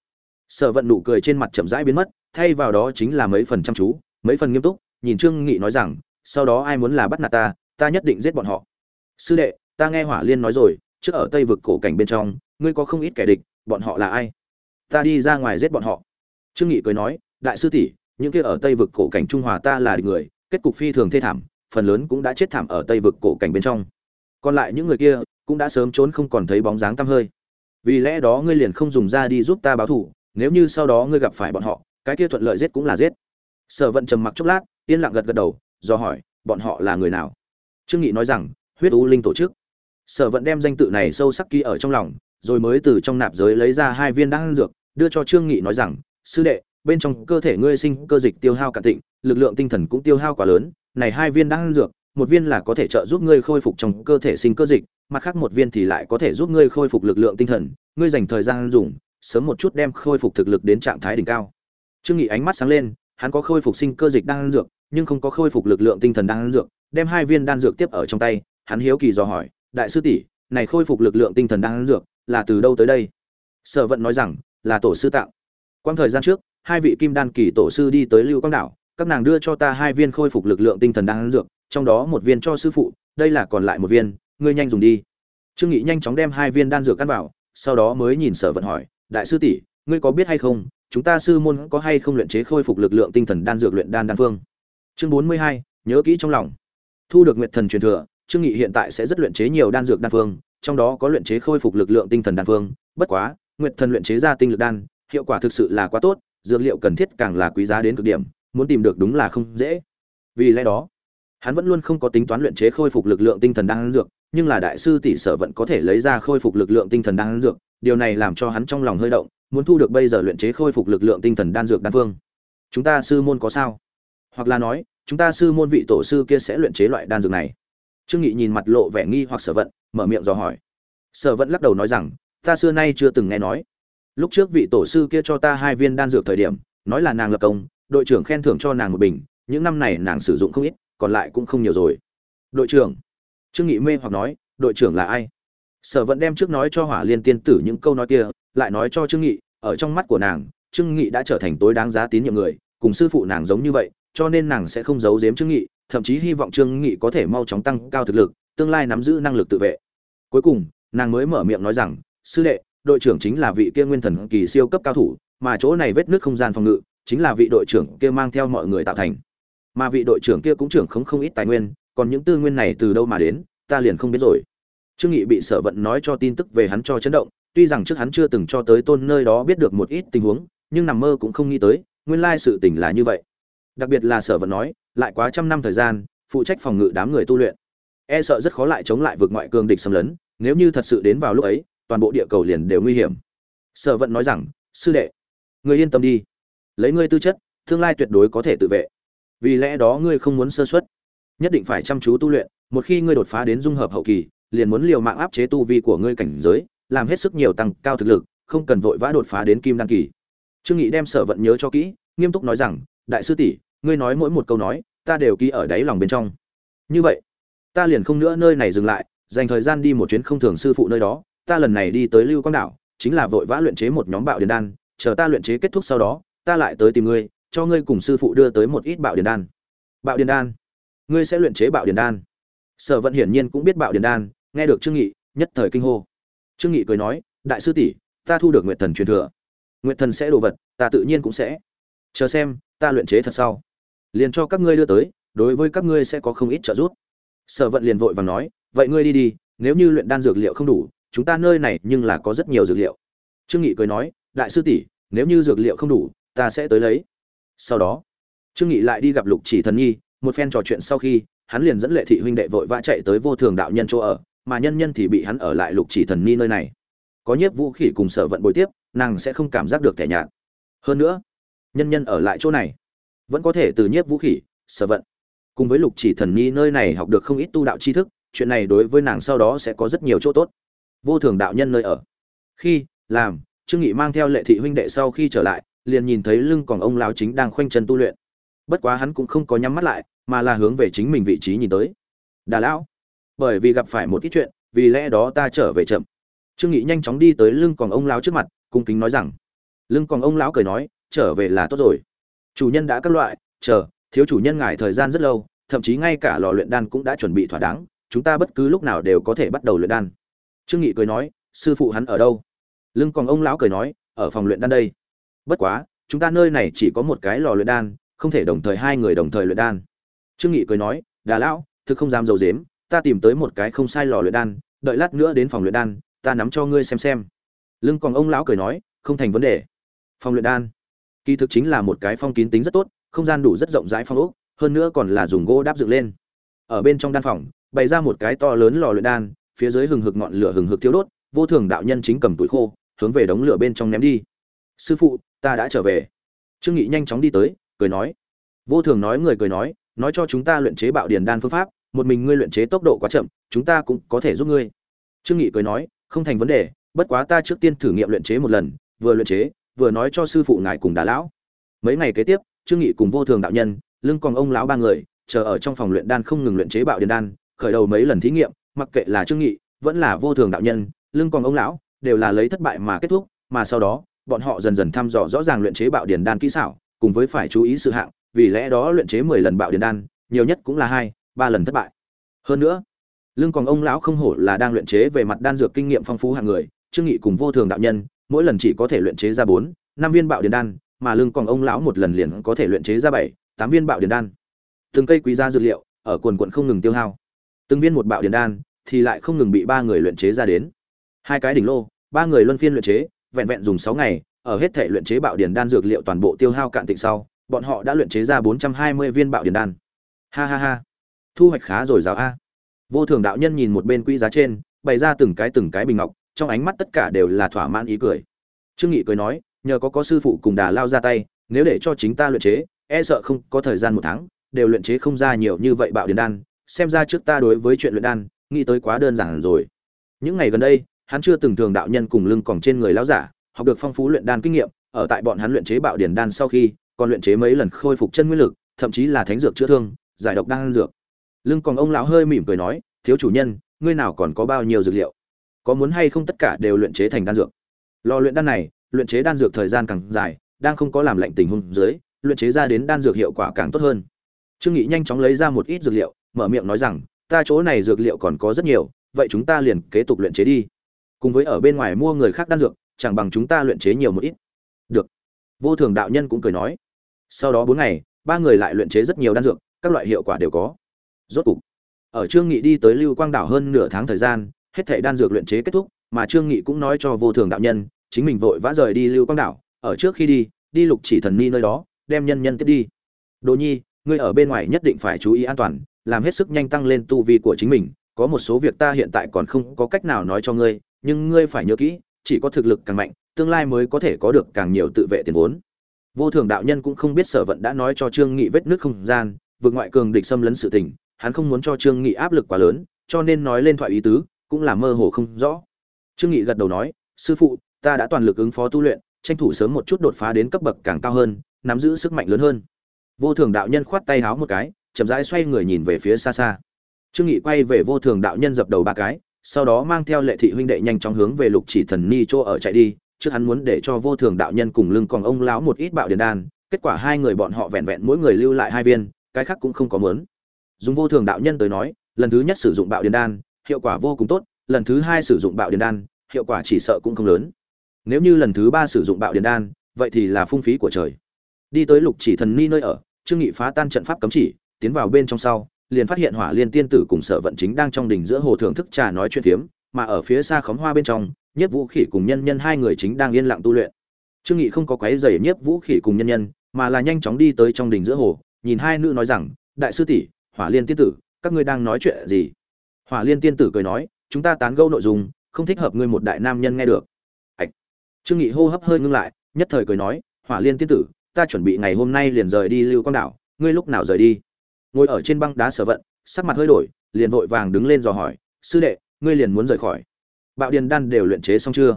Sở vận nụ cười trên mặt chậm rãi biến mất, thay vào đó chính là mấy phần chăm chú, mấy phần nghiêm túc, nhìn trương nghị nói rằng, sau đó ai muốn là bắt nạt ta ta nhất định giết bọn họ. Sư đệ, ta nghe hỏa liên nói rồi trước ở tây vực cổ cảnh bên trong, ngươi có không ít kẻ địch, bọn họ là ai? Ta đi ra ngoài giết bọn họ. Trương nghị cười nói, đại sư tỷ, những kia ở tây vực cổ cảnh trung hòa ta là địch người, kết cục phi thường thê thảm, phần lớn cũng đã chết thảm ở tây vực cổ cảnh bên trong. Còn lại những người kia cũng đã sớm trốn không còn thấy bóng dáng tăm hơi. Vì lẽ đó ngươi liền không dùng ra đi giúp ta báo thù, nếu như sau đó ngươi gặp phải bọn họ, cái kia thuận lợi giết cũng là giết. Sở vận trầm mặc chốc lát, yên lặng gật gật đầu, do hỏi, bọn họ là người nào? Trương nghị nói rằng, huyết u linh tổ chức sở vận đem danh tự này sâu sắc ký ở trong lòng, rồi mới từ trong nạp giới lấy ra hai viên đan dược, đưa cho trương nghị nói rằng, sư đệ, bên trong cơ thể ngươi sinh cơ dịch tiêu hao cả tịnh, lực lượng tinh thần cũng tiêu hao quá lớn, này hai viên đan dược, một viên là có thể trợ giúp ngươi khôi phục trong cơ thể sinh cơ dịch, mặt khác một viên thì lại có thể giúp ngươi khôi phục lực lượng tinh thần, ngươi dành thời gian dùng, sớm một chút đem khôi phục thực lực đến trạng thái đỉnh cao. Trương nghị ánh mắt sáng lên, hắn có khôi phục sinh cơ dịch đan dược, nhưng không có khôi phục lực lượng tinh thần đan dược, đem hai viên đan dược tiếp ở trong tay, hắn hiếu kỳ dò hỏi đại sư tỷ, này khôi phục lực lượng tinh thần đang dược, là từ đâu tới đây? Sở vận nói rằng, là tổ sư tạo. Quang thời gian trước, hai vị kim đan kỳ tổ sư đi tới lưu quang đảo, các nàng đưa cho ta hai viên khôi phục lực lượng tinh thần đang dược, trong đó một viên cho sư phụ, đây là còn lại một viên, ngươi nhanh dùng đi. Trương nghị nhanh chóng đem hai viên đan dược cắt vào, sau đó mới nhìn sở vận hỏi, đại sư tỷ, ngươi có biết hay không, chúng ta sư môn có hay không luyện chế khôi phục lực lượng tinh thần đan dược luyện đan đan phương? Chương bốn mươi hai, nhớ kỹ trong lòng. Thu được nguyệt thần truyền thừa trương nghị hiện tại sẽ rất luyện chế nhiều đan dược đan phương, trong đó có luyện chế khôi phục lực lượng tinh thần đan phương. Bất quá, nguyệt thần luyện chế ra tinh lực đan, hiệu quả thực sự là quá tốt, dược liệu cần thiết càng là quý giá đến cực điểm, muốn tìm được đúng là không dễ. Vì lẽ đó, hắn vẫn luôn không có tính toán luyện chế khôi phục lực lượng tinh thần đan dược, nhưng là đại sư tỷ sở vẫn có thể lấy ra khôi phục lực lượng tinh thần đan dược, điều này làm cho hắn trong lòng hơi động, muốn thu được bây giờ luyện chế khôi phục lực lượng tinh thần đan dược đan phương. Chúng ta sư môn có sao? Hoặc là nói, chúng ta sư môn vị tổ sư kia sẽ luyện chế loại đan dược này trương nghị nhìn mặt lộ vẻ nghi hoặc sở vận, mở miệng dò hỏi. Sở vận lắc đầu nói rằng, ta xưa nay chưa từng nghe nói. Lúc trước vị tổ sư kia cho ta hai viên đan dược thời điểm, nói là nàng lập công, đội trưởng khen thưởng cho nàng một bình, những năm này nàng sử dụng không ít, còn lại cũng không nhiều rồi. Đội trưởng? Trương nghị mê hoặc nói, đội trưởng là ai? Sở vận đem trước nói cho hỏa liên tiên tử những câu nói kia, lại nói cho trương nghị, ở trong mắt của nàng, trương nghị đã trở thành tối đáng giá tín nhiệm người, cùng sư phụ nàng giống như vậy, cho nên nàng sẽ không giấu giếm trương nghị thậm chí hy vọng trương nghị có thể mau chóng tăng cao thực lực, tương lai nắm giữ năng lực tự vệ. Cuối cùng, nàng mới mở miệng nói rằng, sư đệ, đội trưởng chính là vị kia nguyên thần kỳ siêu cấp cao thủ, mà chỗ này vết nước không gian phòng ngự, chính là vị đội trưởng kia mang theo mọi người tạo thành. Mà vị đội trưởng kia cũng trưởng không không ít tài nguyên, còn những tư nguyên này từ đâu mà đến, ta liền không biết rồi. Trương nghị bị sở vận nói cho tin tức về hắn cho chấn động, tuy rằng trước hắn chưa từng cho tới tôn nơi đó biết được một ít tình huống, nhưng nằm mơ cũng không nghĩ tới, nguyên lai sự tình là như vậy. Đặc biệt là sở vận nói lại quá trăm năm thời gian, phụ trách phòng ngự đám người tu luyện. E sợ rất khó lại chống lại vượt ngoại cường địch xâm lấn, nếu như thật sự đến vào lúc ấy, toàn bộ địa cầu liền đều nguy hiểm. Sở vận nói rằng, sư đệ người yên tâm đi. Lấy ngươi tư chất, tương lai tuyệt đối có thể tự vệ. Vì lẽ đó ngươi không muốn sơ suất. Nhất định phải chăm chú tu luyện, một khi ngươi đột phá đến dung hợp hậu kỳ, liền muốn liều mạng áp chế tu vi của ngươi cảnh giới, làm hết sức nhiều tăng cao thực lực, không cần vội vã đột phá đến kim đăng kỳ. Trương nghị đem sở vận nhớ cho kỹ, nghiêm túc nói rằng, đại sư tỷ ngươi nói mỗi một câu nói, ta đều ký ở đáy lòng bên trong. Như vậy, ta liền không nữa nơi này dừng lại, dành thời gian đi một chuyến không thường sư phụ nơi đó, ta lần này đi tới lưu quang đảo, chính là vội vã luyện chế một nhóm bạo điền đan, chờ ta luyện chế kết thúc sau đó, ta lại tới tìm ngươi, cho ngươi cùng sư phụ đưa tới một ít bạo điền đan. Bạo điền đan? Ngươi sẽ luyện chế bạo điền đan? Sở vận hiển nhiên cũng biết bạo điền đan, nghe được trương nghị, nhất thời kinh hô. Trương nghị cười nói, đại sư tỷ, ta thu được nguyệt thần truyền thừa. Nguyệt thần sẽ đồ vật, ta tự nhiên cũng sẽ. Chờ xem, ta luyện chế thật sau liền cho các ngươi đưa tới, đối với các ngươi sẽ có không ít trợ giúp. Sở vận liền vội vàng nói, vậy ngươi đi đi, nếu như luyện đan dược liệu không đủ, chúng ta nơi này nhưng là có rất nhiều dược liệu. Trương nghị cười nói, đại sư tỷ, nếu như dược liệu không đủ, ta sẽ tới lấy. Sau đó, trương nghị lại đi gặp lục chỉ thần nhi, một phen trò chuyện sau khi, hắn liền dẫn lệ thị huynh đệ vội vã chạy tới vô thường đạo nhân chỗ ở, mà nhân nhân thì bị hắn ở lại lục chỉ thần nhi nơi này. Có nhiếp vũ khỉ cùng sở vận bồi tiếp, nàng sẽ không cảm giác được thẻ nhạt. Hơn nữa, nhân nhân ở lại chỗ này vẫn có thể từ nhiếp vũ khỉ, sở vận. Cùng với lục chỉ thần nhi nơi này học được không ít tu đạo tri thức, chuyện này đối với nàng sau đó sẽ có rất nhiều chỗ tốt. Vô thường đạo nhân nơi ở. Khi, làm, trương nghị mang theo lệ thị huynh đệ sau khi trở lại, liền nhìn thấy lưng còn ông lão chính đang khoanh chân tu luyện. Bất quá hắn cũng không có nhắm mắt lại, mà là hướng về chính mình vị trí nhìn tới. Đà lão, bởi vì gặp phải một ít chuyện, vì lẽ đó ta trở về chậm. Trương nghị nhanh chóng đi tới lưng còn ông lão trước mặt, cung kính nói rằng. Lưng còn ông lão cười nói, trở về là tốt rồi chủ nhân đã các loại, chờ, thiếu chủ nhân ngài thời gian rất lâu, thậm chí ngay cả lò luyện đan cũng đã chuẩn bị thỏa đáng, chúng ta bất cứ lúc nào đều có thể bắt đầu luyện đan. Trương nghị cười nói, sư phụ hắn ở đâu? Lưng còn ông lão cười nói, ở phòng luyện đan đây. Bất quá, chúng ta nơi này chỉ có một cái lò luyện đan, không thể đồng thời hai người đồng thời luyện đan. Trương nghị cười nói, đà lão, thực không dám dầu dếm ta tìm tới một cái không sai lò luyện đan, đợi lát nữa đến phòng luyện đan, ta nắm cho ngươi xem xem. Lưng còn ông lão cười nói, không thành vấn đề. Phòng luyện đan kỳ thực chính là một cái phong kín tính rất tốt, không gian đủ rất rộng rãi phong ốc, hơn nữa còn là dùng gỗ đáp dựng lên. Ở bên trong đan phòng, bày ra một cái to lớn lò luyện đan, phía dưới hừng hực ngọn lửa hừng hực thiếu đốt, vô thường đạo nhân chính cầm túi khô, hướng về đống lửa bên trong ném đi. Sư phụ, ta đã trở về. Trương nghị nhanh chóng đi tới, cười nói. Vô thường nói người cười nói nói cho chúng ta luyện chế bạo điền đan phương pháp, một mình ngươi luyện chế tốc độ quá chậm, chúng ta cũng có thể giúp ngươi. Trương nghị cười nói, không thành vấn đề, bất quá ta trước tiên thử nghiệm luyện chế một lần, vừa luyện chế vừa nói cho sư phụ ngài cùng đà lão. Mấy ngày kế tiếp, trương nghị cùng vô thường đạo nhân, lưng còn ông lão ba người, chờ ở trong phòng luyện đan không ngừng luyện chế bạo điện đan, khởi đầu mấy lần thí nghiệm, mặc kệ là trương nghị, vẫn là vô thường đạo nhân, lưng còn ông lão, đều là lấy thất bại mà kết thúc, mà sau đó, bọn họ dần dần thăm dò rõ ràng luyện chế bạo điện đan kỹ xảo, cùng với phải chú ý sự hạng, vì lẽ đó luyện chế 10 lần bạo điện đan, nhiều nhất cũng là hai, ba lần thất bại. Hơn nữa, lưng còn ông lão không hổ là đang luyện chế về mặt đan dược kinh nghiệm phong phú hàng người, trương nghị cùng vô thường đạo nhân mỗi lần chỉ có thể luyện chế ra bốn, năm viên bạo điện đan, mà lưng còn ông lão một lần liền có thể luyện chế ra bảy, tám viên bạo điện đan. Từng cây quý giá dược liệu ở quần quận không ngừng tiêu hao. Từng viên một bạo điện đan thì lại không ngừng bị ba người luyện chế ra đến. Hai cái đỉnh lô, ba người luân phiên luyện chế, vẹn vẹn dùng sáu ngày, ở hết thể luyện chế bạo điện đan dược liệu toàn bộ tiêu hao cạn tịnh sau, bọn họ đã luyện chế ra bốn trăm hai mươi viên bạo điện đan. Ha ha ha. Thu hoạch khá rồi rào a. Vô thường đạo nhân nhìn một bên quỹ giá trên, bày ra từng cái từng cái bình ngọc trong ánh mắt tất cả đều là thỏa mãn ý cười. Trương nghị cười nói, nhờ có có sư phụ cùng đà lao ra tay, nếu để cho chính ta luyện chế e sợ không có thời gian một tháng, đều luyện chế không ra nhiều như vậy bạo điền đan, xem ra trước ta đối với chuyện luyện đan, nghĩ tới quá đơn giản rồi. Những ngày gần đây, hắn chưa từng thường đạo nhân cùng lưng còng trên người lão giả, học được phong phú luyện đan kinh nghiệm, ở tại bọn hắn luyện chế bạo điền đan sau khi, còn luyện chế mấy lần khôi phục chân nguyên lực, thậm chí là thánh dược chữa thương, giải độc đan dược. Lưng còn ông lão hơi mỉm cười nói, thiếu chủ nhân, ngươi nào còn có bao nhiêu dược liệu? Có muốn hay không tất cả đều luyện chế thành đan dược. Lò luyện đan này, luyện chế đan dược thời gian càng dài, đang không có làm lạnh tình huống dưới, luyện chế ra đến đan dược hiệu quả càng tốt hơn. Trương nghị nhanh chóng lấy ra một ít dược liệu, mở miệng nói rằng, ta chỗ này dược liệu còn có rất nhiều, vậy chúng ta liền kế tục luyện chế đi. Cùng với ở bên ngoài mua người khác đan dược, chẳng bằng chúng ta luyện chế nhiều một ít. Được. Vô thường đạo nhân cũng cười nói. Sau đó bốn ngày, ba người lại luyện chế rất nhiều đan dược, các loại hiệu quả đều có. Rốt cục, ở trương nghị đi tới lưu quang đảo hơn nửa tháng thời gian hết thảy đan dược luyện chế kết thúc, mà trương nghị cũng nói cho vô thường đạo nhân, chính mình vội vã rời đi lưu quang đảo, ở trước khi đi đi lục chỉ thần ni nơi đó, đem nhân nhân tiếp đi. Đồ nhi, ngươi ở bên ngoài nhất định phải chú ý an toàn, làm hết sức nhanh tăng lên tu vi của chính mình, có một số việc ta hiện tại còn không có cách nào nói cho ngươi, nhưng ngươi phải nhớ kỹ, chỉ có thực lực càng mạnh, tương lai mới có thể có được càng nhiều tự vệ tiền vốn. Vô thường đạo nhân cũng không biết sở vận đã nói cho trương nghị vết nước không gian, vượt ngoại cường địch xâm lấn sự tình, hắn không muốn cho trương nghị áp lực quá lớn, cho nên nói lên thoại ý tứ cũng là mơ hồ không rõ. Trương nghị gật đầu nói, sư phụ, ta đã toàn lực ứng phó tu luyện, tranh thủ sớm một chút đột phá đến cấp bậc càng cao hơn, nắm giữ sức mạnh lớn hơn. Vô thường đạo nhân khoát tay háo một cái, chậm rãi xoay người nhìn về phía xa xa. Trương nghị quay về vô thường đạo nhân dập đầu ba cái, sau đó mang theo lệ thị huynh đệ nhanh chóng hướng về lục chỉ thần ni chỗ ở chạy đi, trước hắn muốn để cho vô thường đạo nhân cùng lưng còn ông lão một ít bạo điền đan, kết quả hai người bọn họ vẹn vẹn mỗi người lưu lại hai viên, cái khác cũng không có muốn. Dùng vô thường đạo nhân tới nói, lần thứ nhất sử dụng bạo điền đan hiệu quả vô cùng tốt, lần thứ hai sử dụng bạo điện đan, hiệu quả chỉ sợ cũng không lớn. Nếu như lần thứ ba sử dụng bạo điện đan, vậy thì là phung phí của trời. Đi tới lục chỉ thần ni nơi ở, trương nghị phá tan trận pháp cấm chỉ, tiến vào bên trong sau, liền phát hiện hỏa liên tiên tử cùng sở vận chính đang trong đỉnh giữa hồ thưởng thức trà nói chuyện phiếm, mà ở phía xa khóm hoa bên trong, nhiếp vũ khỉ cùng nhân nhân hai người chính đang yên lặng tu luyện. Trương nghị không có quấy rầy nhiếp vũ khỉ cùng nhân nhân, mà là nhanh chóng đi tới trong đỉnh giữa hồ, nhìn hai nữ nói rằng, đại sư tỷ, hỏa liên tiên tử, các ngươi đang nói chuyện gì? Hỏa liên tiên tử cười nói, chúng ta tán gẫu nội dung, không thích hợp ngươi một đại nam nhân nghe được. Ạch. Trương nghị hô hấp hơi ngưng lại, nhất thời cười nói, hỏa liên tiên tử, ta chuẩn bị ngày hôm nay liền rời đi lưu quang đảo, ngươi lúc nào rời đi? Ngồi ở trên băng đá sở vận, sắc mặt hơi đổi, liền vội vàng đứng lên dò hỏi, sư đệ, ngươi liền muốn rời khỏi? Bạo điền đan đều luyện chế xong chưa?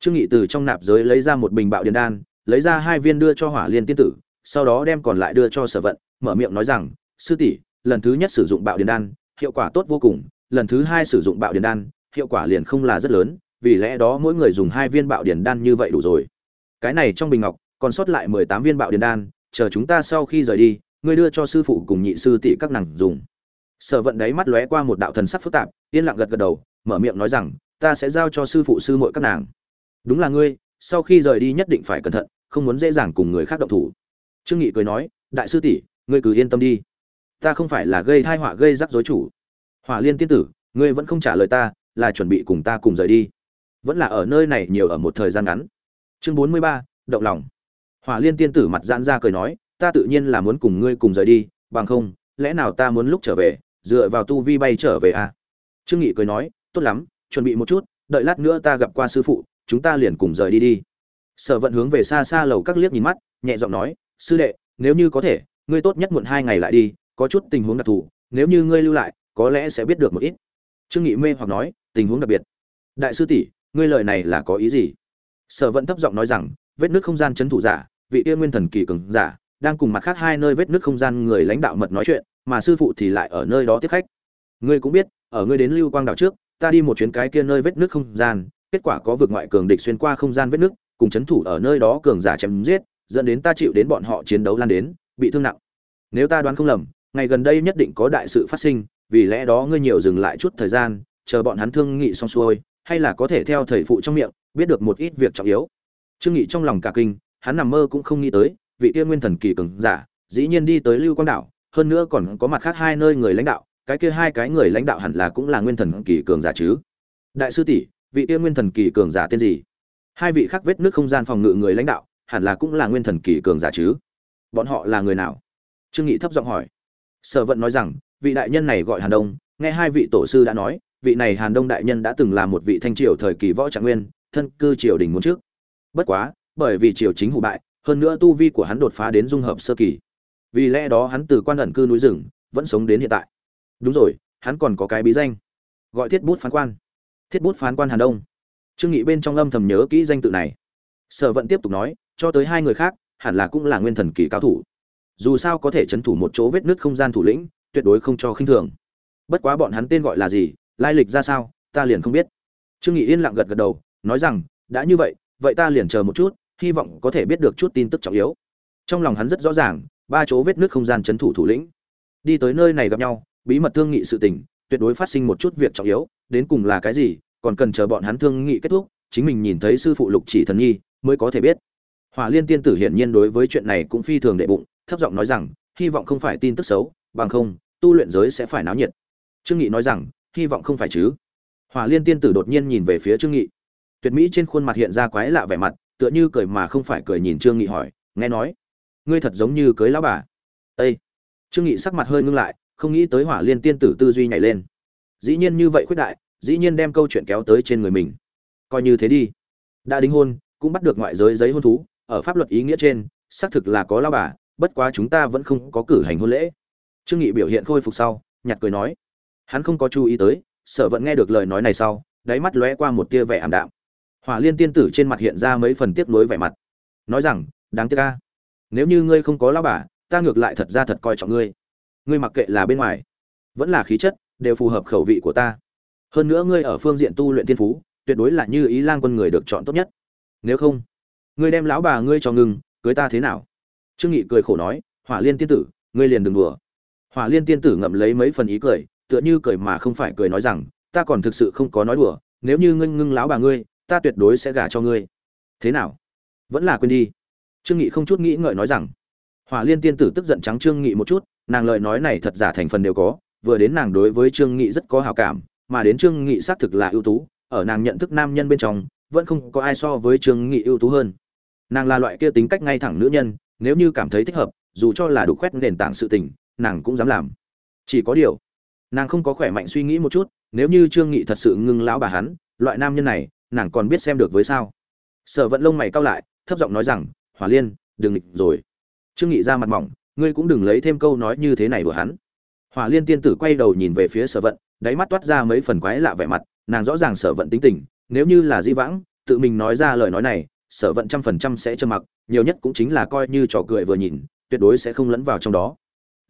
Trương nghị từ trong nạp giới lấy ra một bình bạo điền đan, lấy ra hai viên đưa cho hỏa liên tiên tử, sau đó đem còn lại đưa cho sở vận, mở miệng nói rằng, sư tỷ, lần thứ nhất sử dụng bạo điền đan, hiệu quả tốt vô cùng lần thứ hai sử dụng bạo điền đan, hiệu quả liền không là rất lớn, vì lẽ đó mỗi người dùng hai viên bạo điền đan như vậy đủ rồi. Cái này trong bình ngọc, còn sót lại mười tám viên bạo điền đan, chờ chúng ta sau khi rời đi, ngươi đưa cho sư phụ cùng nhị sư tỷ các nàng dùng. Sở vận đáy mắt lóe qua một đạo thần sắc phức tạp, yên lặng gật gật đầu, mở miệng nói rằng, ta sẽ giao cho sư phụ sư muội các nàng. Đúng là ngươi, sau khi rời đi nhất định phải cẩn thận, không muốn dễ dàng cùng người khác động thủ. Trương nghị cười nói, đại sư tỷ, ngươi cứ yên tâm đi. Ta không phải là gây tai họa gây rắc rối chủ hỏa liên tiên tử ngươi vẫn không trả lời ta là chuẩn bị cùng ta cùng rời đi. Vẫn là ở nơi này nhiều ở một thời gian ngắn. Chương bốn mươi ba, động lòng. Hỏa liên tiên tử mặt giãn ra cười nói ta tự nhiên là muốn cùng ngươi cùng rời đi bằng không lẽ nào ta muốn lúc trở về dựa vào tu vi bay trở về à? trương nghị cười nói tốt lắm chuẩn bị một chút đợi lát nữa ta gặp qua sư phụ chúng ta liền cùng rời đi đi. Sở vận hướng về xa xa lầu các liếc nhìn mắt nhẹ giọng nói sư đệ nếu như có thể ngươi tốt nhất muộn hai ngày lại đi có chút tình huống đặc thù nếu như ngươi lưu lại có lẽ sẽ biết được một ít. Trương nghị mê hoặc nói, tình huống đặc biệt. Đại sư tỷ, ngươi lời này là có ý gì? Sở vận thấp giọng nói rằng, vết nước không gian chấn thủ giả, vị tiên nguyên thần kỳ cường giả, đang cùng mặt khác hai nơi vết nước không gian người lãnh đạo mật nói chuyện, mà sư phụ thì lại ở nơi đó tiếp khách. Ngươi cũng biết, ở ngươi đến lưu quang đảo trước, ta đi một chuyến cái kia nơi vết nước không gian, kết quả có vượt ngoại cường địch xuyên qua không gian vết nước, cùng chấn thủ ở nơi đó cường giả chém giết, dẫn đến ta chịu đến bọn họ chiến đấu lan đến, bị thương nặng. Nếu ta đoán không lầm, ngày gần đây nhất định có đại sự phát sinh vì lẽ đó ngươi nhiều dừng lại chút thời gian, chờ bọn hắn thương nghị xong xuôi, hay là có thể theo thầy phụ trong miệng, biết được một ít việc trọng yếu. Trương nghị trong lòng cả kinh, hắn nằm mơ cũng không nghĩ tới, vị kia nguyên thần kỳ cường giả, dĩ nhiên đi tới lưu quang đảo, hơn nữa còn có mặt khác hai nơi người lãnh đạo, cái kia hai cái người lãnh đạo hẳn là cũng là nguyên thần kỳ cường giả chứ. Đại sư tỷ, vị kia nguyên thần kỳ cường giả tên gì? Hai vị khác vết nước không gian phòng ngự người lãnh đạo, hẳn là cũng là nguyên thần kỳ cường giả chứ. Bọn họ là người nào? Trương nghị thấp giọng hỏi. Sở vận nói rằng vị đại nhân này gọi hàn đông, nghe hai vị tổ sư đã nói, vị này hàn đông đại nhân đã từng là một vị thanh triều thời kỳ võ trạng nguyên, thân cư triều đình muốn trước. Bất quá, bởi vì triều chính hủ bại, hơn nữa tu vi của hắn đột phá đến dung hợp sơ kỳ. Vì lẽ đó hắn từ quan ẩn cư núi rừng, vẫn sống đến hiện tại. Đúng rồi, hắn còn có cái bí danh. Gọi thiết bút phán quan. Thiết bút phán quan hàn đông. Trương nghị bên trong âm thầm nhớ kỹ danh tự này. Sở vận tiếp tục nói, cho tới hai người khác, hẳn là cũng là nguyên thần kỳ cao thủ. Dù sao có thể chấn thủ một chỗ vết nứt không gian thủ lĩnh tuyệt đối không cho khinh thường. Bất quá bọn hắn tên gọi là gì, lai lịch ra sao, ta liền không biết. Trương nghị yên lặng gật gật đầu, nói rằng, đã như vậy vậy ta liền chờ một chút, hy vọng có thể biết được chút tin tức trọng yếu. Trong lòng hắn rất rõ ràng, ba chỗ vết nước không gian chấn thủ thủ lĩnh. Đi tới nơi này gặp nhau, bí mật thương nghị sự tình, tuyệt đối phát sinh một chút việc trọng yếu, đến cùng là cái gì, còn cần chờ bọn hắn thương nghị kết thúc, chính mình nhìn thấy sư phụ lục chỉ thần nhi, mới có thể biết. Hỏa liên tiên tử hiển nhiên đối với chuyện này cũng phi thường đệ bụng, thấp giọng nói rằng, hy vọng không phải tin tức xấu bằng không, tu luyện giới sẽ phải náo nhiệt. Trương nghị nói rằng, hy vọng không phải chứ. Hỏa liên tiên tử đột nhiên nhìn về phía trương nghị. Tuyệt mỹ trên khuôn mặt hiện ra quái lạ vẻ mặt, tựa như cười mà không phải cười nhìn trương nghị hỏi, nghe nói, ngươi thật giống như cưới lão bà? Ê! trương nghị sắc mặt hơi ngưng lại, không nghĩ tới hỏa liên tiên tử tư duy nhảy lên. Dĩ nhiên như vậy khuyết đại, dĩ nhiên đem câu chuyện kéo tới trên người mình. Coi như thế đi. Đã đính hôn, cũng bắt được ngoại giới giấy hôn thú, ở pháp luật ý nghĩa trên, xác thực là có lão bà, bất quá chúng ta vẫn không có cử hành hôn lễ trương nghị biểu hiện khôi phục sau, nhạt cười nói, hắn không có chú ý tới, sở vẫn nghe được lời nói này sau, đáy mắt lóe qua một tia vẻ ảm đạm. Hỏa liên tiên tử trên mặt hiện ra mấy phần tiếc nuối vẻ mặt. Nói rằng, đáng tiếc ca nếu như ngươi không có lão bà, ta ngược lại thật ra thật coi trọng ngươi. Ngươi mặc kệ là bên ngoài, vẫn là khí chất, đều phù hợp khẩu vị của ta. Hơn nữa ngươi ở phương diện tu luyện thiên phú, tuyệt đối là như ý lang quân người được chọn tốt nhất. Nếu không, ngươi đem lão bà ngươi cho ngừng, cưới ta thế nào? Trương nghị cười khổ nói, hỏa liên tiên tử, ngươi liền đừng đùa hỏa liên tiên tử ngậm lấy mấy phần ý cười, tựa như cười mà không phải cười nói rằng, ta còn thực sự không có nói đùa, nếu như ngưng ngưng lão bà ngươi, ta tuyệt đối sẽ gả cho ngươi. Thế nào? Vẫn là quên đi. Trương nghị không chút nghĩ ngợi nói rằng. Hỏa liên tiên tử tức giận trắng trương nghị một chút, nàng lời nói này thật giả thành phần đều có, vừa đến nàng đối với trương nghị rất có hảo cảm, mà đến trương nghị xác thực là ưu tú, ở nàng nhận thức nam nhân bên trong, vẫn không có ai so với trương nghị ưu tú hơn. Nàng là loại kia tính cách ngay thẳng nữ nhân, nếu như cảm thấy thích hợp, dù cho là đủ khoét nền tảng sự tình nàng cũng dám làm. Chỉ có điều, nàng không có khỏe mạnh suy nghĩ một chút, nếu như trương nghị thật sự ngưng lão bà hắn, loại nam nhân này, nàng còn biết xem được với sao? Sở vận lông mày cao lại, thấp giọng nói rằng, hỏa liên, đừng nghịch rồi. Trương nghị ra mặt mỏng, ngươi cũng đừng lấy thêm câu nói như thế này của hắn. Hỏa liên tiên tử quay đầu nhìn về phía sở vận, đáy mắt toát ra mấy phần quái lạ vẻ mặt, nàng rõ ràng sở vận tính tình, nếu như là di vãng, tự mình nói ra lời nói này, sở vận trăm phần trăm sẽ trơ mặc, nhiều nhất cũng chính là coi như trò cười vừa nhìn, tuyệt đối sẽ không lẫn vào trong đó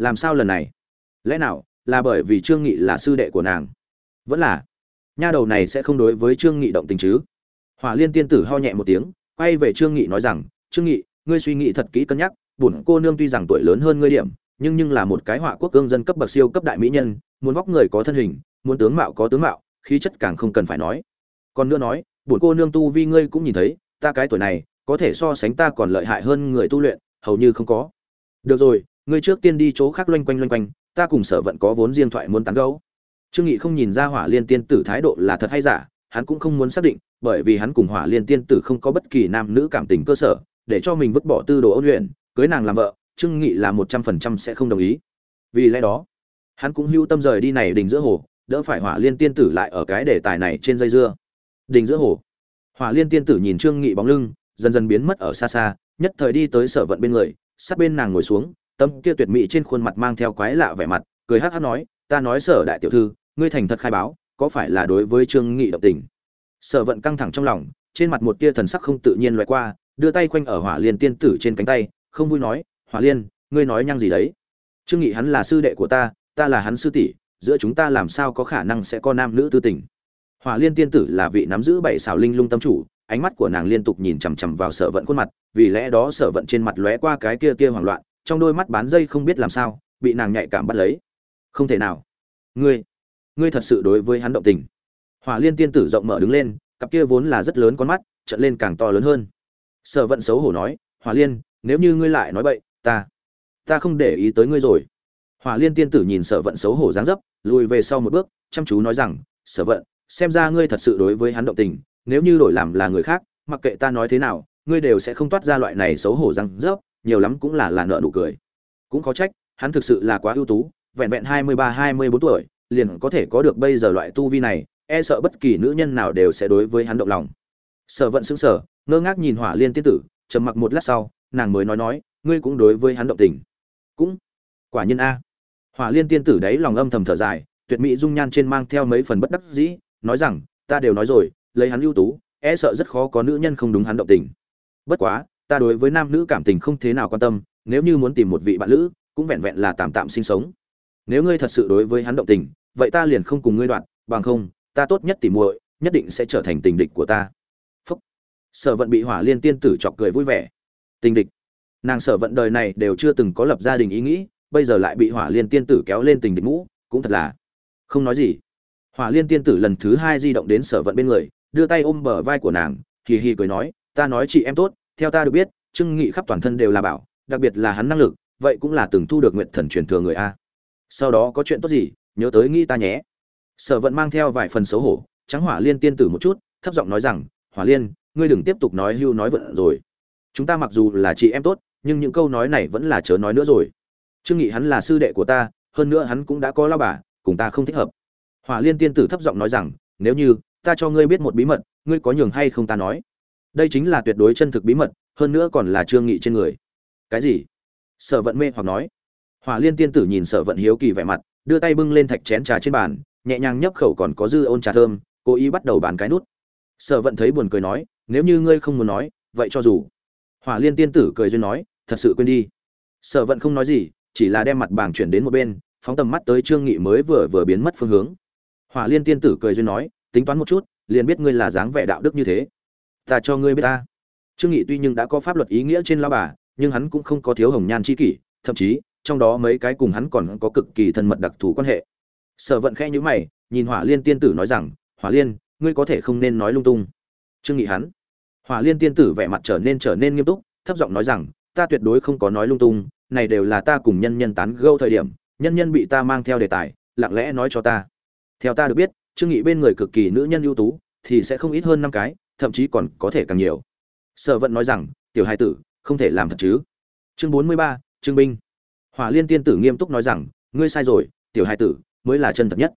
làm sao lần này? Lẽ nào là bởi vì trương nghị là sư đệ của nàng? Vẫn là, nha đầu này sẽ không đối với trương nghị động tình chứ? Hỏa liên tiên tử ho nhẹ một tiếng, quay về trương nghị nói rằng, trương nghị, ngươi suy nghĩ thật kỹ cân nhắc, bổn cô nương tuy rằng tuổi lớn hơn ngươi điểm, nhưng nhưng là một cái họa quốc cương dân cấp bậc siêu cấp đại mỹ nhân, muốn vóc người có thân hình, muốn tướng mạo có tướng mạo, khí chất càng không cần phải nói. Còn nữa nói, bổn cô nương tu vi ngươi cũng nhìn thấy, ta cái tuổi này, có thể so sánh ta còn lợi hại hơn người tu luyện, hầu như không có. Được rồi ngươi trước tiên đi chỗ khác loanh quanh loanh quanh, ta cùng sở vận có vốn riêng thoại muốn tán gấu trương nghị không nhìn ra hỏa liên tiên tử thái độ là thật hay giả, hắn cũng không muốn xác định, bởi vì hắn cùng hỏa liên tiên tử không có bất kỳ nam nữ cảm tình cơ sở, để cho mình vứt bỏ tư đồ ôn luyện, cưới nàng làm vợ, trương nghị là một trăm phần trăm sẽ không đồng ý. Vì lẽ đó, hắn cũng hưu tâm rời đi này đình giữa hồ, đỡ phải hỏa liên tiên tử lại ở cái đề tài này trên dây dưa. Đình giữa hồ. Hỏa liên tiên tử nhìn trương nghị bóng lưng, dần dần biến mất ở xa xa, nhất thời đi tới sở vận bên người, sát bên nàng ngồi xuống tâm kia tuyệt mỹ trên khuôn mặt mang theo quái lạ vẻ mặt, cười hắc hắc nói, ta nói sở đại tiểu thư, ngươi thành thật khai báo, có phải là đối với trương nghị động tình? Sở vận căng thẳng trong lòng, trên mặt một tia thần sắc không tự nhiên loại qua, đưa tay quanh ở hỏa liên tiên tử trên cánh tay, không vui nói, hỏa liên, ngươi nói nhăng gì đấy? Trương nghị hắn là sư đệ của ta ta là hắn sư tỷ, giữa chúng ta làm sao có khả năng sẽ có nam nữ tư tình? Hỏa liên tiên tử là vị nắm giữ bảy xảo linh lung tâm chủ, ánh mắt của nàng liên tục nhìn chằm chằm vào sở vận khuôn mặt, vì lẽ đó sở vận trên mặt lóe qua cái kia kia hoảng loạn trong đôi mắt bán dây không biết làm sao, bị nàng nhạy cảm bắt lấy. Không thể nào. Ngươi ngươi thật sự đối với hắn động tình. Hỏa liên tiên tử rộng mở đứng lên, cặp kia vốn là rất lớn con mắt trận lên càng to lớn hơn. Sở vận xấu hổ nói, hỏa liên, nếu như ngươi lại nói bậy, ta ta không để ý tới ngươi rồi. Hỏa liên tiên tử nhìn sở vận xấu hổ dáng dấp, lùi về sau một bước, chăm chú nói rằng, sở vận, xem ra ngươi thật sự đối với hắn động tình, nếu như đổi làm là người khác, mặc kệ ta nói thế nào, ngươi đều sẽ không toát ra loại này xấu hổ răng rớp nhiều lắm cũng là là nợ nụ cười. Cũng có trách, hắn thực sự là quá ưu tú, vẹn vẹn hai mươi ba, hai mươi bốn tuổi, liền có thể có được bây giờ loại tu vi này e sợ bất kỳ nữ nhân nào đều sẽ đối với hắn động lòng. Sở vận xứng sở ngơ ngác nhìn hỏa liên tiên tử, trầm mặc một lát sau, nàng mới nói nói, ngươi cũng đối với hắn động tình. Cũng? Quả nhiên a. Hỏa liên tiên tử đấy lòng âm thầm thở dài, tuyệt mỹ dung nhan trên mang theo mấy phần bất đắc dĩ, nói rằng, ta đều nói rồi, lấy hắn ưu tú e sợ rất khó có nữ nhân không đúng hắn động tình. Bất quá ta đối với nam nữ cảm tình không thế nào quan tâm, nếu như muốn tìm một vị bạn lữ, cũng vẹn vẹn là tạm tạm sinh sống. Nếu ngươi thật sự đối với hắn động tình, vậy ta liền không cùng ngươi đoạn, bằng không, ta tốt nhất tìm muội, nhất định sẽ trở thành tình địch của ta. Phúc. Sở vận bị hỏa liên tiên tử chọc cười vui vẻ. Tình địch. Nàng sở vận đời này đều chưa từng có lập gia đình ý nghĩ, bây giờ lại bị hỏa liên tiên tử kéo lên tình địch mũ, cũng thật là không nói gì. Hỏa liên tiên tử lần thứ hai di động đến sở vận bên người, đưa tay ôm bờ vai của nàng, hì hì cười nói, ta nói chị em tốt theo ta được biết, trương nghị khắp toàn thân đều là bảo, đặc biệt là hắn năng lực, vậy cũng là từng thu được nguyện thần truyền thừa người a. Sau đó có chuyện tốt gì, nhớ tới nghĩ ta nhé. Sở vận mang theo vài phần xấu hổ trắng hỏa liên tiên tử một chút, thấp giọng nói rằng, hỏa liên, ngươi đừng tiếp tục nói hưu nói vận rồi. Chúng ta mặc dù là chị em tốt, nhưng những câu nói này vẫn là chớ nói nữa rồi. Trương nghị hắn là sư đệ của ta, hơn nữa hắn cũng đã có lao bà, cùng ta không thích hợp. Hỏa liên tiên tử thấp giọng nói rằng, nếu như ta cho ngươi biết một bí mật, ngươi có nhường hay không ta nói? Đây chính là tuyệt đối chân thực bí mật, hơn nữa còn là trương nghị trên người. Cái gì? Sở vận mê hoặc nói. Hỏa liên tiên tử nhìn sở vận hiếu kỳ vẻ mặt, đưa tay bưng lên thạch chén trà trên bàn, nhẹ nhàng nhấp khẩu còn có dư ôn trà thơm, cố ý bắt đầu bàn cái nút. Sở vận thấy buồn cười nói, nếu như ngươi không muốn nói, vậy cho dù. Hỏa liên tiên tử cười duyên nói, thật sự quên đi. Sở vận không nói gì, chỉ là đem mặt bảng chuyển đến một bên, phóng tầm mắt tới trương nghị mới vừa vừa biến mất phương hướng. Hỏa liên tiên tử cười duyên nói, tính toán một chút, liền biết ngươi là dáng vẻ đạo đức như thế ta cho ngươi biết ta. Trương nghị tuy nhưng đã có pháp luật ý nghĩa trên lao bà, nhưng hắn cũng không có thiếu hồng nhan chi kỷ, thậm chí, trong đó mấy cái cùng hắn còn có cực kỳ thân mật đặc thù quan hệ. Sở vận khẽ nhíu mày, nhìn hỏa liên tiên tử nói rằng, hỏa liên, ngươi có thể không nên nói lung tung. Trương nghị hắn, hỏa liên tiên tử vẻ mặt trở nên trở nên nghiêm túc, thấp giọng nói rằng, ta tuyệt đối không có nói lung tung, này đều là ta cùng nhân nhân tán gẫu thời điểm, nhân nhân bị ta mang theo đề tài, lặng lẽ nói cho ta. Theo ta được biết, trương nghị bên người cực kỳ nữ nhân ưu tú, thì sẽ không ít hơn năm cái thậm chí còn có thể càng nhiều. Sở vận nói rằng tiểu hai tử không thể làm thật chứ. Chương bốn mươi ba, trương binh. Hỏa liên tiên tử nghiêm túc nói rằng ngươi sai rồi tiểu hai tử mới là chân thật nhất.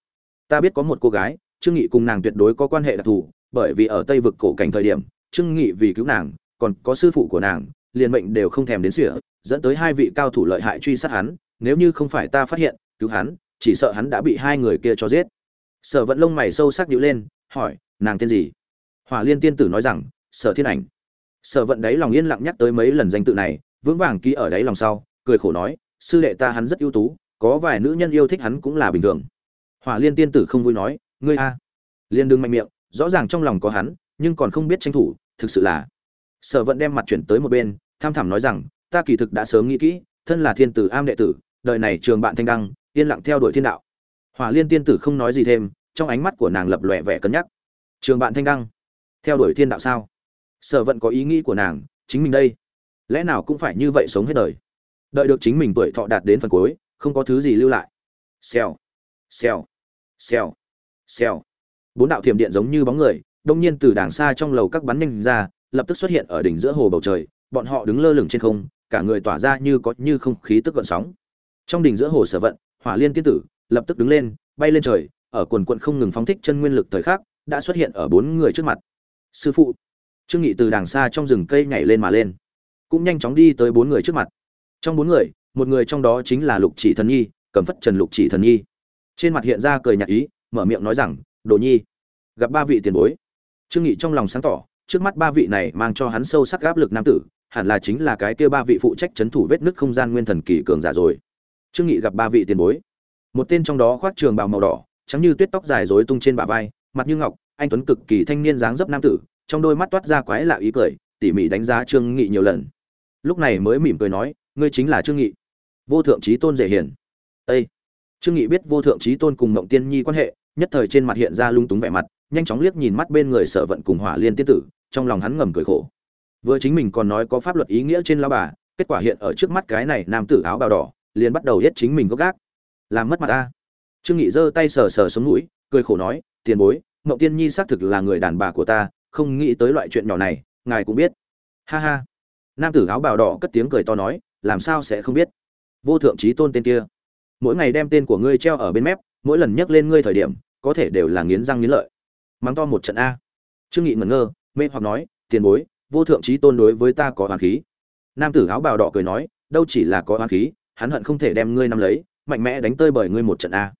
Ta biết có một cô gái trương nghị cùng nàng tuyệt đối có quan hệ đặc thù bởi vì ở tây vực cổ cảnh thời điểm trương nghị vì cứu nàng còn có sư phụ của nàng liền mệnh đều không thèm đến sỉa dẫn tới hai vị cao thủ lợi hại truy sát hắn nếu như không phải ta phát hiện cứu hắn chỉ sợ hắn đã bị hai người kia cho giết. Sở vận lông mày sâu sắc nhíu lên hỏi nàng tên gì? Hỏa liên tiên tử nói rằng, sở thiên ảnh. Sở vận đấy lòng yên lặng nhắc tới mấy lần danh tự này, vững vàng ký ở đấy lòng sau, cười khổ nói, sư đệ ta hắn rất ưu tú, có vài nữ nhân yêu thích hắn cũng là bình thường. Hỏa liên tiên tử không vui nói, ngươi a. Liên đương mạnh miệng, rõ ràng trong lòng có hắn, nhưng còn không biết tranh thủ, thực sự là. Sở vận đem mặt chuyển tới một bên, tham thẳm nói rằng, ta kỳ thực đã sớm nghĩ kỹ, thân là thiên tử am đệ tử, đời này trường bạn thanh đăng, yên lặng theo đuổi thiên đạo. Hỏa liên tiên tử không nói gì thêm, trong ánh mắt của nàng lập lòe vẻ cân nhắc. Trường bạn thanh đăng theo đuổi thiên đạo sao? Sở vận có ý nghĩ của nàng, chính mình đây. Lẽ nào cũng phải như vậy sống hết đời? Đợi được chính mình tuổi thọ đạt đến phần cuối, không có thứ gì lưu lại. Xèo xèo xèo xèo. Bốn đạo thiểm điện giống như bóng người, đông nhiên từ đàng xa trong lầu các bắn nhanh ra, lập tức xuất hiện ở đỉnh giữa hồ bầu trời, bọn họ đứng lơ lửng trên không, cả người tỏa ra như có như không khí tức gợn sóng. Trong đỉnh giữa hồ sở vận, hỏa liên tiên tử lập tức đứng lên, bay lên trời, ở quần quận không ngừng phóng thích chân nguyên lực thời khắc, đã xuất hiện ở bốn người trước mặt sư phụ. Trương nghị từ đàng xa trong rừng cây nhảy lên mà lên. Cũng nhanh chóng đi tới bốn người trước mặt. Trong bốn người, một người trong đó chính là lục chỉ thần nhi, cầm phất trần lục chỉ thần nhi. Trên mặt hiện ra cười nhạt ý, mở miệng nói rằng, đồ nhi, gặp ba vị tiền bối. Trương nghị trong lòng sáng tỏ, trước mắt ba vị này mang cho hắn sâu sắc áp lực nam tử, hẳn là chính là cái kia ba vị phụ trách chấn thủ vết nứt không gian nguyên thần kỳ cường giả rồi. Trương nghị gặp ba vị tiền bối. Một tên trong đó khoác trường bào màu đỏ, trắng như tuyết tóc dài rối tung trên bả vai, mặt như ngọc anh tuấn cực kỳ thanh niên dáng dấp nam tử, trong đôi mắt toát ra quái lạ ý cười, tỉ mỉ đánh giá trương nghị nhiều lần. Lúc này mới mỉm cười nói, ngươi chính là trương nghị. Vô thượng trí tôn dễ hiền. Ê! trương nghị biết vô thượng trí tôn cùng mộng tiên nhi quan hệ, nhất thời trên mặt hiện ra lung túng vẻ mặt, nhanh chóng liếc nhìn mắt bên người sở vận cùng hỏa liên tiên tử, trong lòng hắn ngầm cười khổ. Vừa chính mình còn nói có pháp luật ý nghĩa trên lao bà, kết quả hiện ở trước mắt cái này nam tử áo bào đỏ, liền bắt đầu giết chính mình gốc gác. Làm mất mặt ta. Trương nghị giơ tay sờ sờ xuống mũi, cười khổ nói, tiền bối mộng tiên nhi xác thực là người đàn bà của ta, không nghĩ tới loại chuyện nhỏ này, ngài cũng biết. Ha ha. Nam tử áo bào đỏ cất tiếng cười to nói, làm sao sẽ không biết? Vô thượng trí tôn tên kia. Mỗi ngày đem tên của ngươi treo ở bên mép, mỗi lần nhắc lên ngươi thời điểm, có thể đều là nghiến răng nghiến lợi. Mắng to một trận a. Trương nghị ngẩn ngơ, mê hoặc nói, tiền bối, vô thượng trí tôn đối với ta có hoàn khí. Nam tử áo bào đỏ cười nói, đâu chỉ là có hoàn khí, hắn hận không thể đem ngươi nắm lấy, mạnh mẽ đánh tơi bởi ngươi một trận a.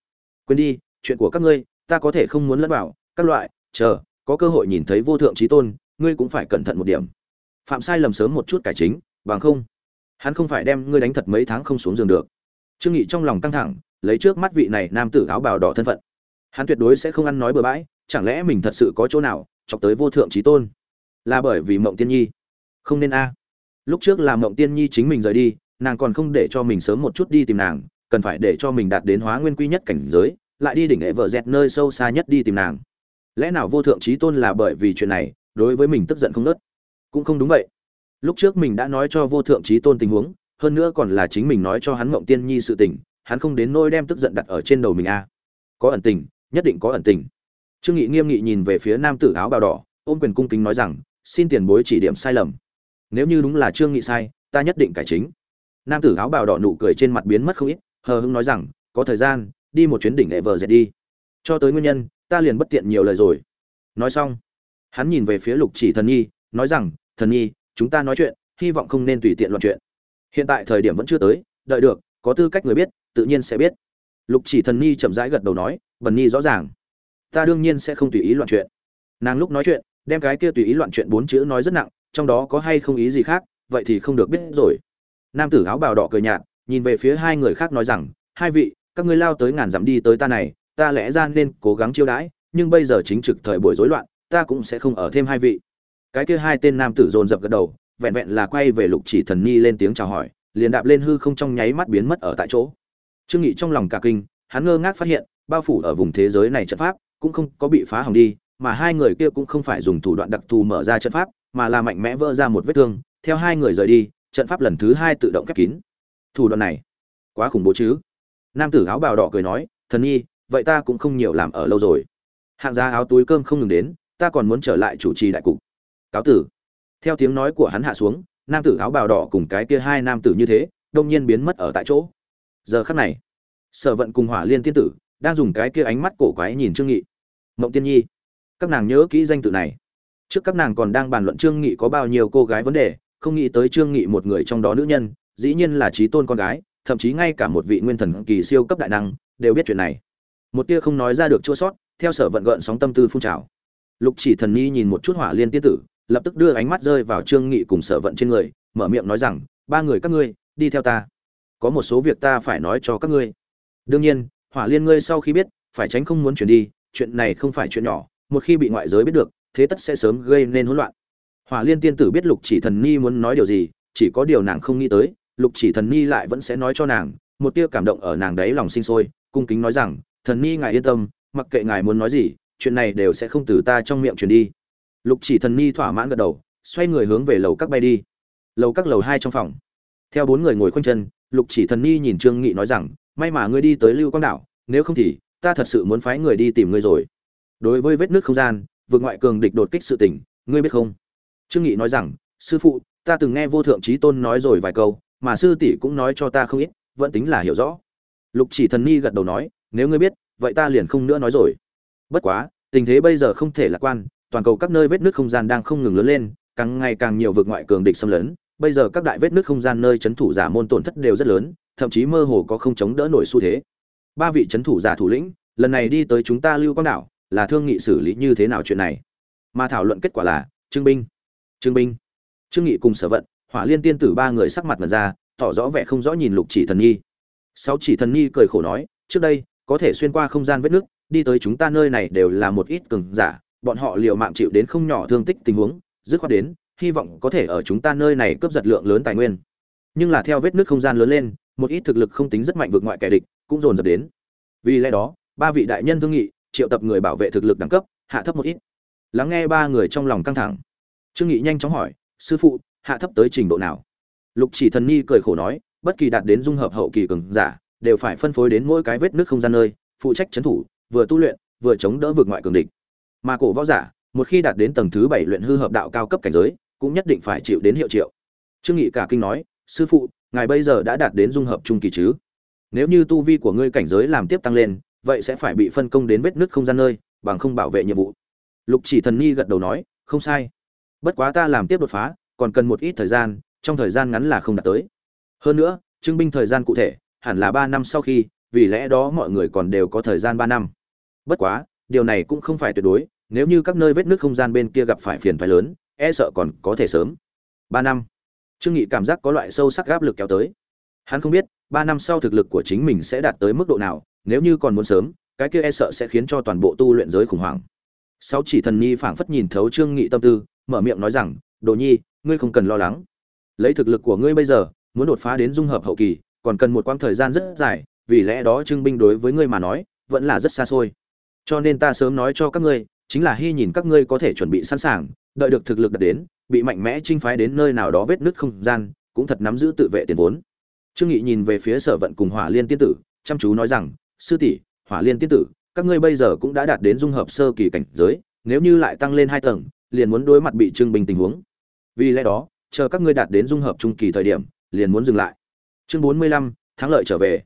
Quên đi, chuyện của các ngươi, ta có thể không muốn lẫn vào các loại, chờ, có cơ hội nhìn thấy vô thượng trí tôn, ngươi cũng phải cẩn thận một điểm. Phạm sai lầm sớm một chút cải chính, bằng không, hắn không phải đem ngươi đánh thật mấy tháng không xuống giường được. Trương nghị trong lòng căng thẳng, lấy trước mắt vị này nam tử áo bào đỏ thân phận. Hắn tuyệt đối sẽ không ăn nói bừa bãi, chẳng lẽ mình thật sự có chỗ nào, chọc tới vô thượng trí tôn? Là bởi vì mộng tiên nhi. Không nên a. Lúc trước làm mộng tiên nhi chính mình rời đi, nàng còn không để cho mình sớm một chút đi tìm nàng, cần phải để cho mình đạt đến hóa nguyên quy nhất cảnh giới, lại đi đỉnh hệ vợ dẹt nơi sâu xa nhất đi tìm nàng lẽ nào vô thượng trí tôn là bởi vì chuyện này, đối với mình tức giận không nớt? Cũng không đúng vậy. Lúc trước mình đã nói cho vô thượng trí tôn tình huống, hơn nữa còn là chính mình nói cho hắn mộng tiên nhi sự tình, hắn không đến nôi đem tức giận đặt ở trên đầu mình a. À. có ẩn tình, nhất định có ẩn tình. Trương nghị nghiêm nghị nhìn về phía nam tử áo bào đỏ, ôm quyền cung kính nói rằng, xin tiền bối chỉ điểm sai lầm. Nếu như đúng là trương nghị sai, ta nhất định cải chính. Nam tử áo bào đỏ nụ cười trên mặt biến mất không ít, hờ hững nói rằng, có thời gian, đi một chuyến đỉnh hệ vờ dệt đi. Cho tới nguyên nhân ta liền bất tiện nhiều lời rồi. Nói xong, hắn nhìn về phía lục chỉ thần nhi, nói rằng, thần nhi, chúng ta nói chuyện, hy vọng không nên tùy tiện loạn chuyện. Hiện tại thời điểm vẫn chưa tới, đợi được, có tư cách người biết, tự nhiên sẽ biết. Lục chỉ thần nhi chậm rãi gật đầu nói bần nhi rõ ràng. Ta đương nhiên sẽ không tùy ý loạn chuyện. Nàng lúc nói chuyện, đem cái kia tùy ý loạn chuyện bốn chữ nói rất nặng, trong đó có hay không ý gì khác, vậy thì không được biết rồi. Nam tử áo bào đỏ cười nhạt, nhìn về phía hai người khác nói rằng, hai vị, các ngươi lao tới ngàn dặm đi tới ta này ta lẽ ra nên cố gắng chiêu đãi, nhưng bây giờ chính trực thời buổi rối loạn, ta cũng sẽ không ở thêm hai vị. Cái kia hai tên nam tử dồn dập gật đầu, vẹn vẹn là quay về lục chỉ thần ni lên tiếng chào hỏi, liền đạp lên hư không trong nháy mắt biến mất ở tại chỗ. Trương nghị trong lòng cả kinh, hắn ngơ ngác phát hiện, bao phủ ở vùng thế giới này trận pháp, cũng không có bị phá hỏng đi, mà hai người kia cũng không phải dùng thủ đoạn đặc thù mở ra trận pháp, mà là mạnh mẽ vỡ ra một vết thương, theo hai người rời đi, trận pháp lần thứ hai tự động khép kín. Thủ đoạn này, quá khủng bố chứ? Nam tử áo bào đỏ cười nói, thần nhi vậy ta cũng không nhiều làm ở lâu rồi. Hạng giá áo túi cơm không ngừng đến, ta còn muốn trở lại chủ trì đại cục. Cáo tử. Theo tiếng nói của hắn hạ xuống, nam tử áo bào đỏ cùng cái kia hai nam tử như thế, đông nhiên biến mất ở tại chỗ. Giờ khắc này, sở vận cùng hỏa liên tiên tử đang dùng cái kia ánh mắt cổ quái nhìn trương nghị. Mộng tiên nhi, các nàng nhớ kỹ danh tự này. Trước các nàng còn đang bàn luận trương nghị có bao nhiêu cô gái vấn đề, không nghĩ tới trương nghị một người trong đó nữ nhân, dĩ nhiên là trí tôn con gái, thậm chí ngay cả một vị nguyên thần kỳ siêu cấp đại năng, đều biết chuyện này một tia không nói ra được chua sót, theo sở vận gợn sóng tâm tư phun trào. Lục chỉ thần nhi nhìn một chút hỏa liên tiên tử, lập tức đưa ánh mắt rơi vào trương nghị cùng sở vận trên người, mở miệng nói rằng, ba người các ngươi, đi theo ta. Có một số việc ta phải nói cho các ngươi. Đương nhiên, hỏa liên ngươi sau khi biết, phải tránh không muốn chuyển đi, chuyện này không phải chuyện nhỏ, một khi bị ngoại giới biết được, thế tất sẽ sớm gây nên hỗn loạn. Hỏa liên tiên tử biết lục chỉ thần ni muốn nói điều gì, chỉ có điều nàng không nghĩ tới, lục chỉ thần ni lại vẫn sẽ nói cho nàng, một tia cảm động ở nàng đấy lòng sinh sôi, cung kính nói rằng thần ni ngài yên tâm, mặc kệ ngài muốn nói gì, chuyện này đều sẽ không từ ta trong miệng truyền đi. Lục chỉ thần ni thỏa mãn gật đầu, xoay người hướng về lầu các bay đi. Lầu các lầu hai trong phòng. Theo bốn người ngồi khoanh chân, lục chỉ thần ni nhìn trương nghị nói rằng, may mà ngươi đi tới lưu quang đảo, nếu không thì ta thật sự muốn phái người đi tìm ngươi rồi. Đối với vết nước không gian vượt ngoại cường địch đột kích sự tình, ngươi biết không? Trương nghị nói rằng, sư phụ, ta từng nghe vô thượng trí tôn nói rồi vài câu, mà sư tỷ cũng nói cho ta không ít, vẫn tính là hiểu rõ. Lục chỉ thần ni gật đầu nói nếu ngươi biết, vậy ta liền không nữa nói rồi. Bất quá, tình thế bây giờ không thể lạc quan, toàn cầu các nơi vết nước không gian đang không ngừng lớn lên, càng ngày càng nhiều vượt ngoại cường địch xâm lấn. Bây giờ các đại vết nước không gian nơi chấn thủ giả môn tổn thất đều rất lớn, thậm chí mơ hồ có không chống đỡ nổi xu thế. Ba vị chấn thủ giả thủ lĩnh, lần này đi tới chúng ta lưu quang đảo, là thương nghị xử lý như thế nào chuyện này? Mà thảo luận kết quả là, trương binh trương binh. Trương nghị cùng sở vận, hỏa liên tiên tử ba người sắc mặt mật ra, tỏ rõ vẻ không rõ nhìn lục chỉ thần nhi. Sáu chỉ thần nhi cười khổ nói, trước đây có thể xuyên qua không gian vết nước, đi tới chúng ta nơi này đều là một ít cường giả, bọn họ liều mạng chịu đến không nhỏ thương tích tình huống, dứt khoát đến, hy vọng có thể ở chúng ta nơi này cướp giật lượng lớn tài nguyên. Nhưng là theo vết nước không gian lớn lên, một ít thực lực không tính rất mạnh vượt ngoại kẻ địch cũng dồn dập đến. Vì lẽ đó, ba vị đại nhân thương nghị, triệu tập người bảo vệ thực lực đẳng cấp, hạ thấp một ít. Lắng nghe ba người trong lòng căng thẳng. Trương nghị nhanh chóng hỏi, sư phụ, hạ thấp tới trình độ nào? Lục chỉ thần nhi cười khổ nói, bất kỳ đạt đến dung hợp hậu kỳ cường giả đều phải phân phối đến mỗi cái vết nước không gian nơi, phụ trách chấn thủ, vừa tu luyện, vừa chống đỡ vượt ngoại cường địch. Mà cổ võ giả, một khi đạt đến tầng thứ bảy luyện hư hợp đạo cao cấp cảnh giới, cũng nhất định phải chịu đến hiệu triệu. Trương nghị cả kinh nói, sư phụ, ngài bây giờ đã đạt đến dung hợp trung kỳ chứ? Nếu như tu vi của ngươi cảnh giới làm tiếp tăng lên, vậy sẽ phải bị phân công đến vết nứt không gian nơi, bằng không bảo vệ nhiệm vụ. Lục chỉ thần nhi gật đầu nói, không sai. Bất quá ta làm tiếp đột phá, còn cần một ít thời gian, trong thời gian ngắn là không đạt tới. Hơn nữa, chứng minh thời gian cụ thể hẳn là ba năm sau khi, vì lẽ đó mọi người còn đều có thời gian ba năm. Bất quá, điều này cũng không phải tuyệt đối, nếu như các nơi vết nước không gian bên kia gặp phải phiền phái lớn e sợ còn có thể sớm. Ba năm. Trương nghị cảm giác có loại sâu sắc áp lực kéo tới. Hắn không biết, ba năm sau thực lực của chính mình sẽ đạt tới mức độ nào, nếu như còn muốn sớm, cái kia e sợ sẽ khiến cho toàn bộ tu luyện giới khủng hoảng. Sáu chỉ thần nhi phảng phất nhìn thấu trương nghị tâm tư, mở miệng nói rằng, đồ nhi, ngươi không cần lo lắng. Lấy thực lực của ngươi bây giờ, muốn đột phá đến dung hợp hậu kỳ còn cần một quãng thời gian rất dài, vì lẽ đó trưng binh đối với ngươi mà nói, vẫn là rất xa xôi. Cho nên ta sớm nói cho các ngươi, chính là hy nhìn các ngươi có thể chuẩn bị sẵn sàng, đợi được thực lực đạt đến, bị mạnh mẽ chinh phái đến nơi nào đó vết nứt không gian, cũng thật nắm giữ tự vệ tiền vốn. Trương nghị nhìn về phía sở vận cùng hỏa liên tiên tử, chăm chú nói rằng, sư tỷ, hỏa liên tiên tử, các ngươi bây giờ cũng đã đạt đến dung hợp sơ kỳ cảnh giới, nếu như lại tăng lên hai tầng, liền muốn đối mặt bị trưng binh tình huống. Vì lẽ đó, chờ các ngươi đạt đến dung hợp trung kỳ thời điểm, liền muốn dừng lại chương bốn mươi lăm, thắng lợi trở về.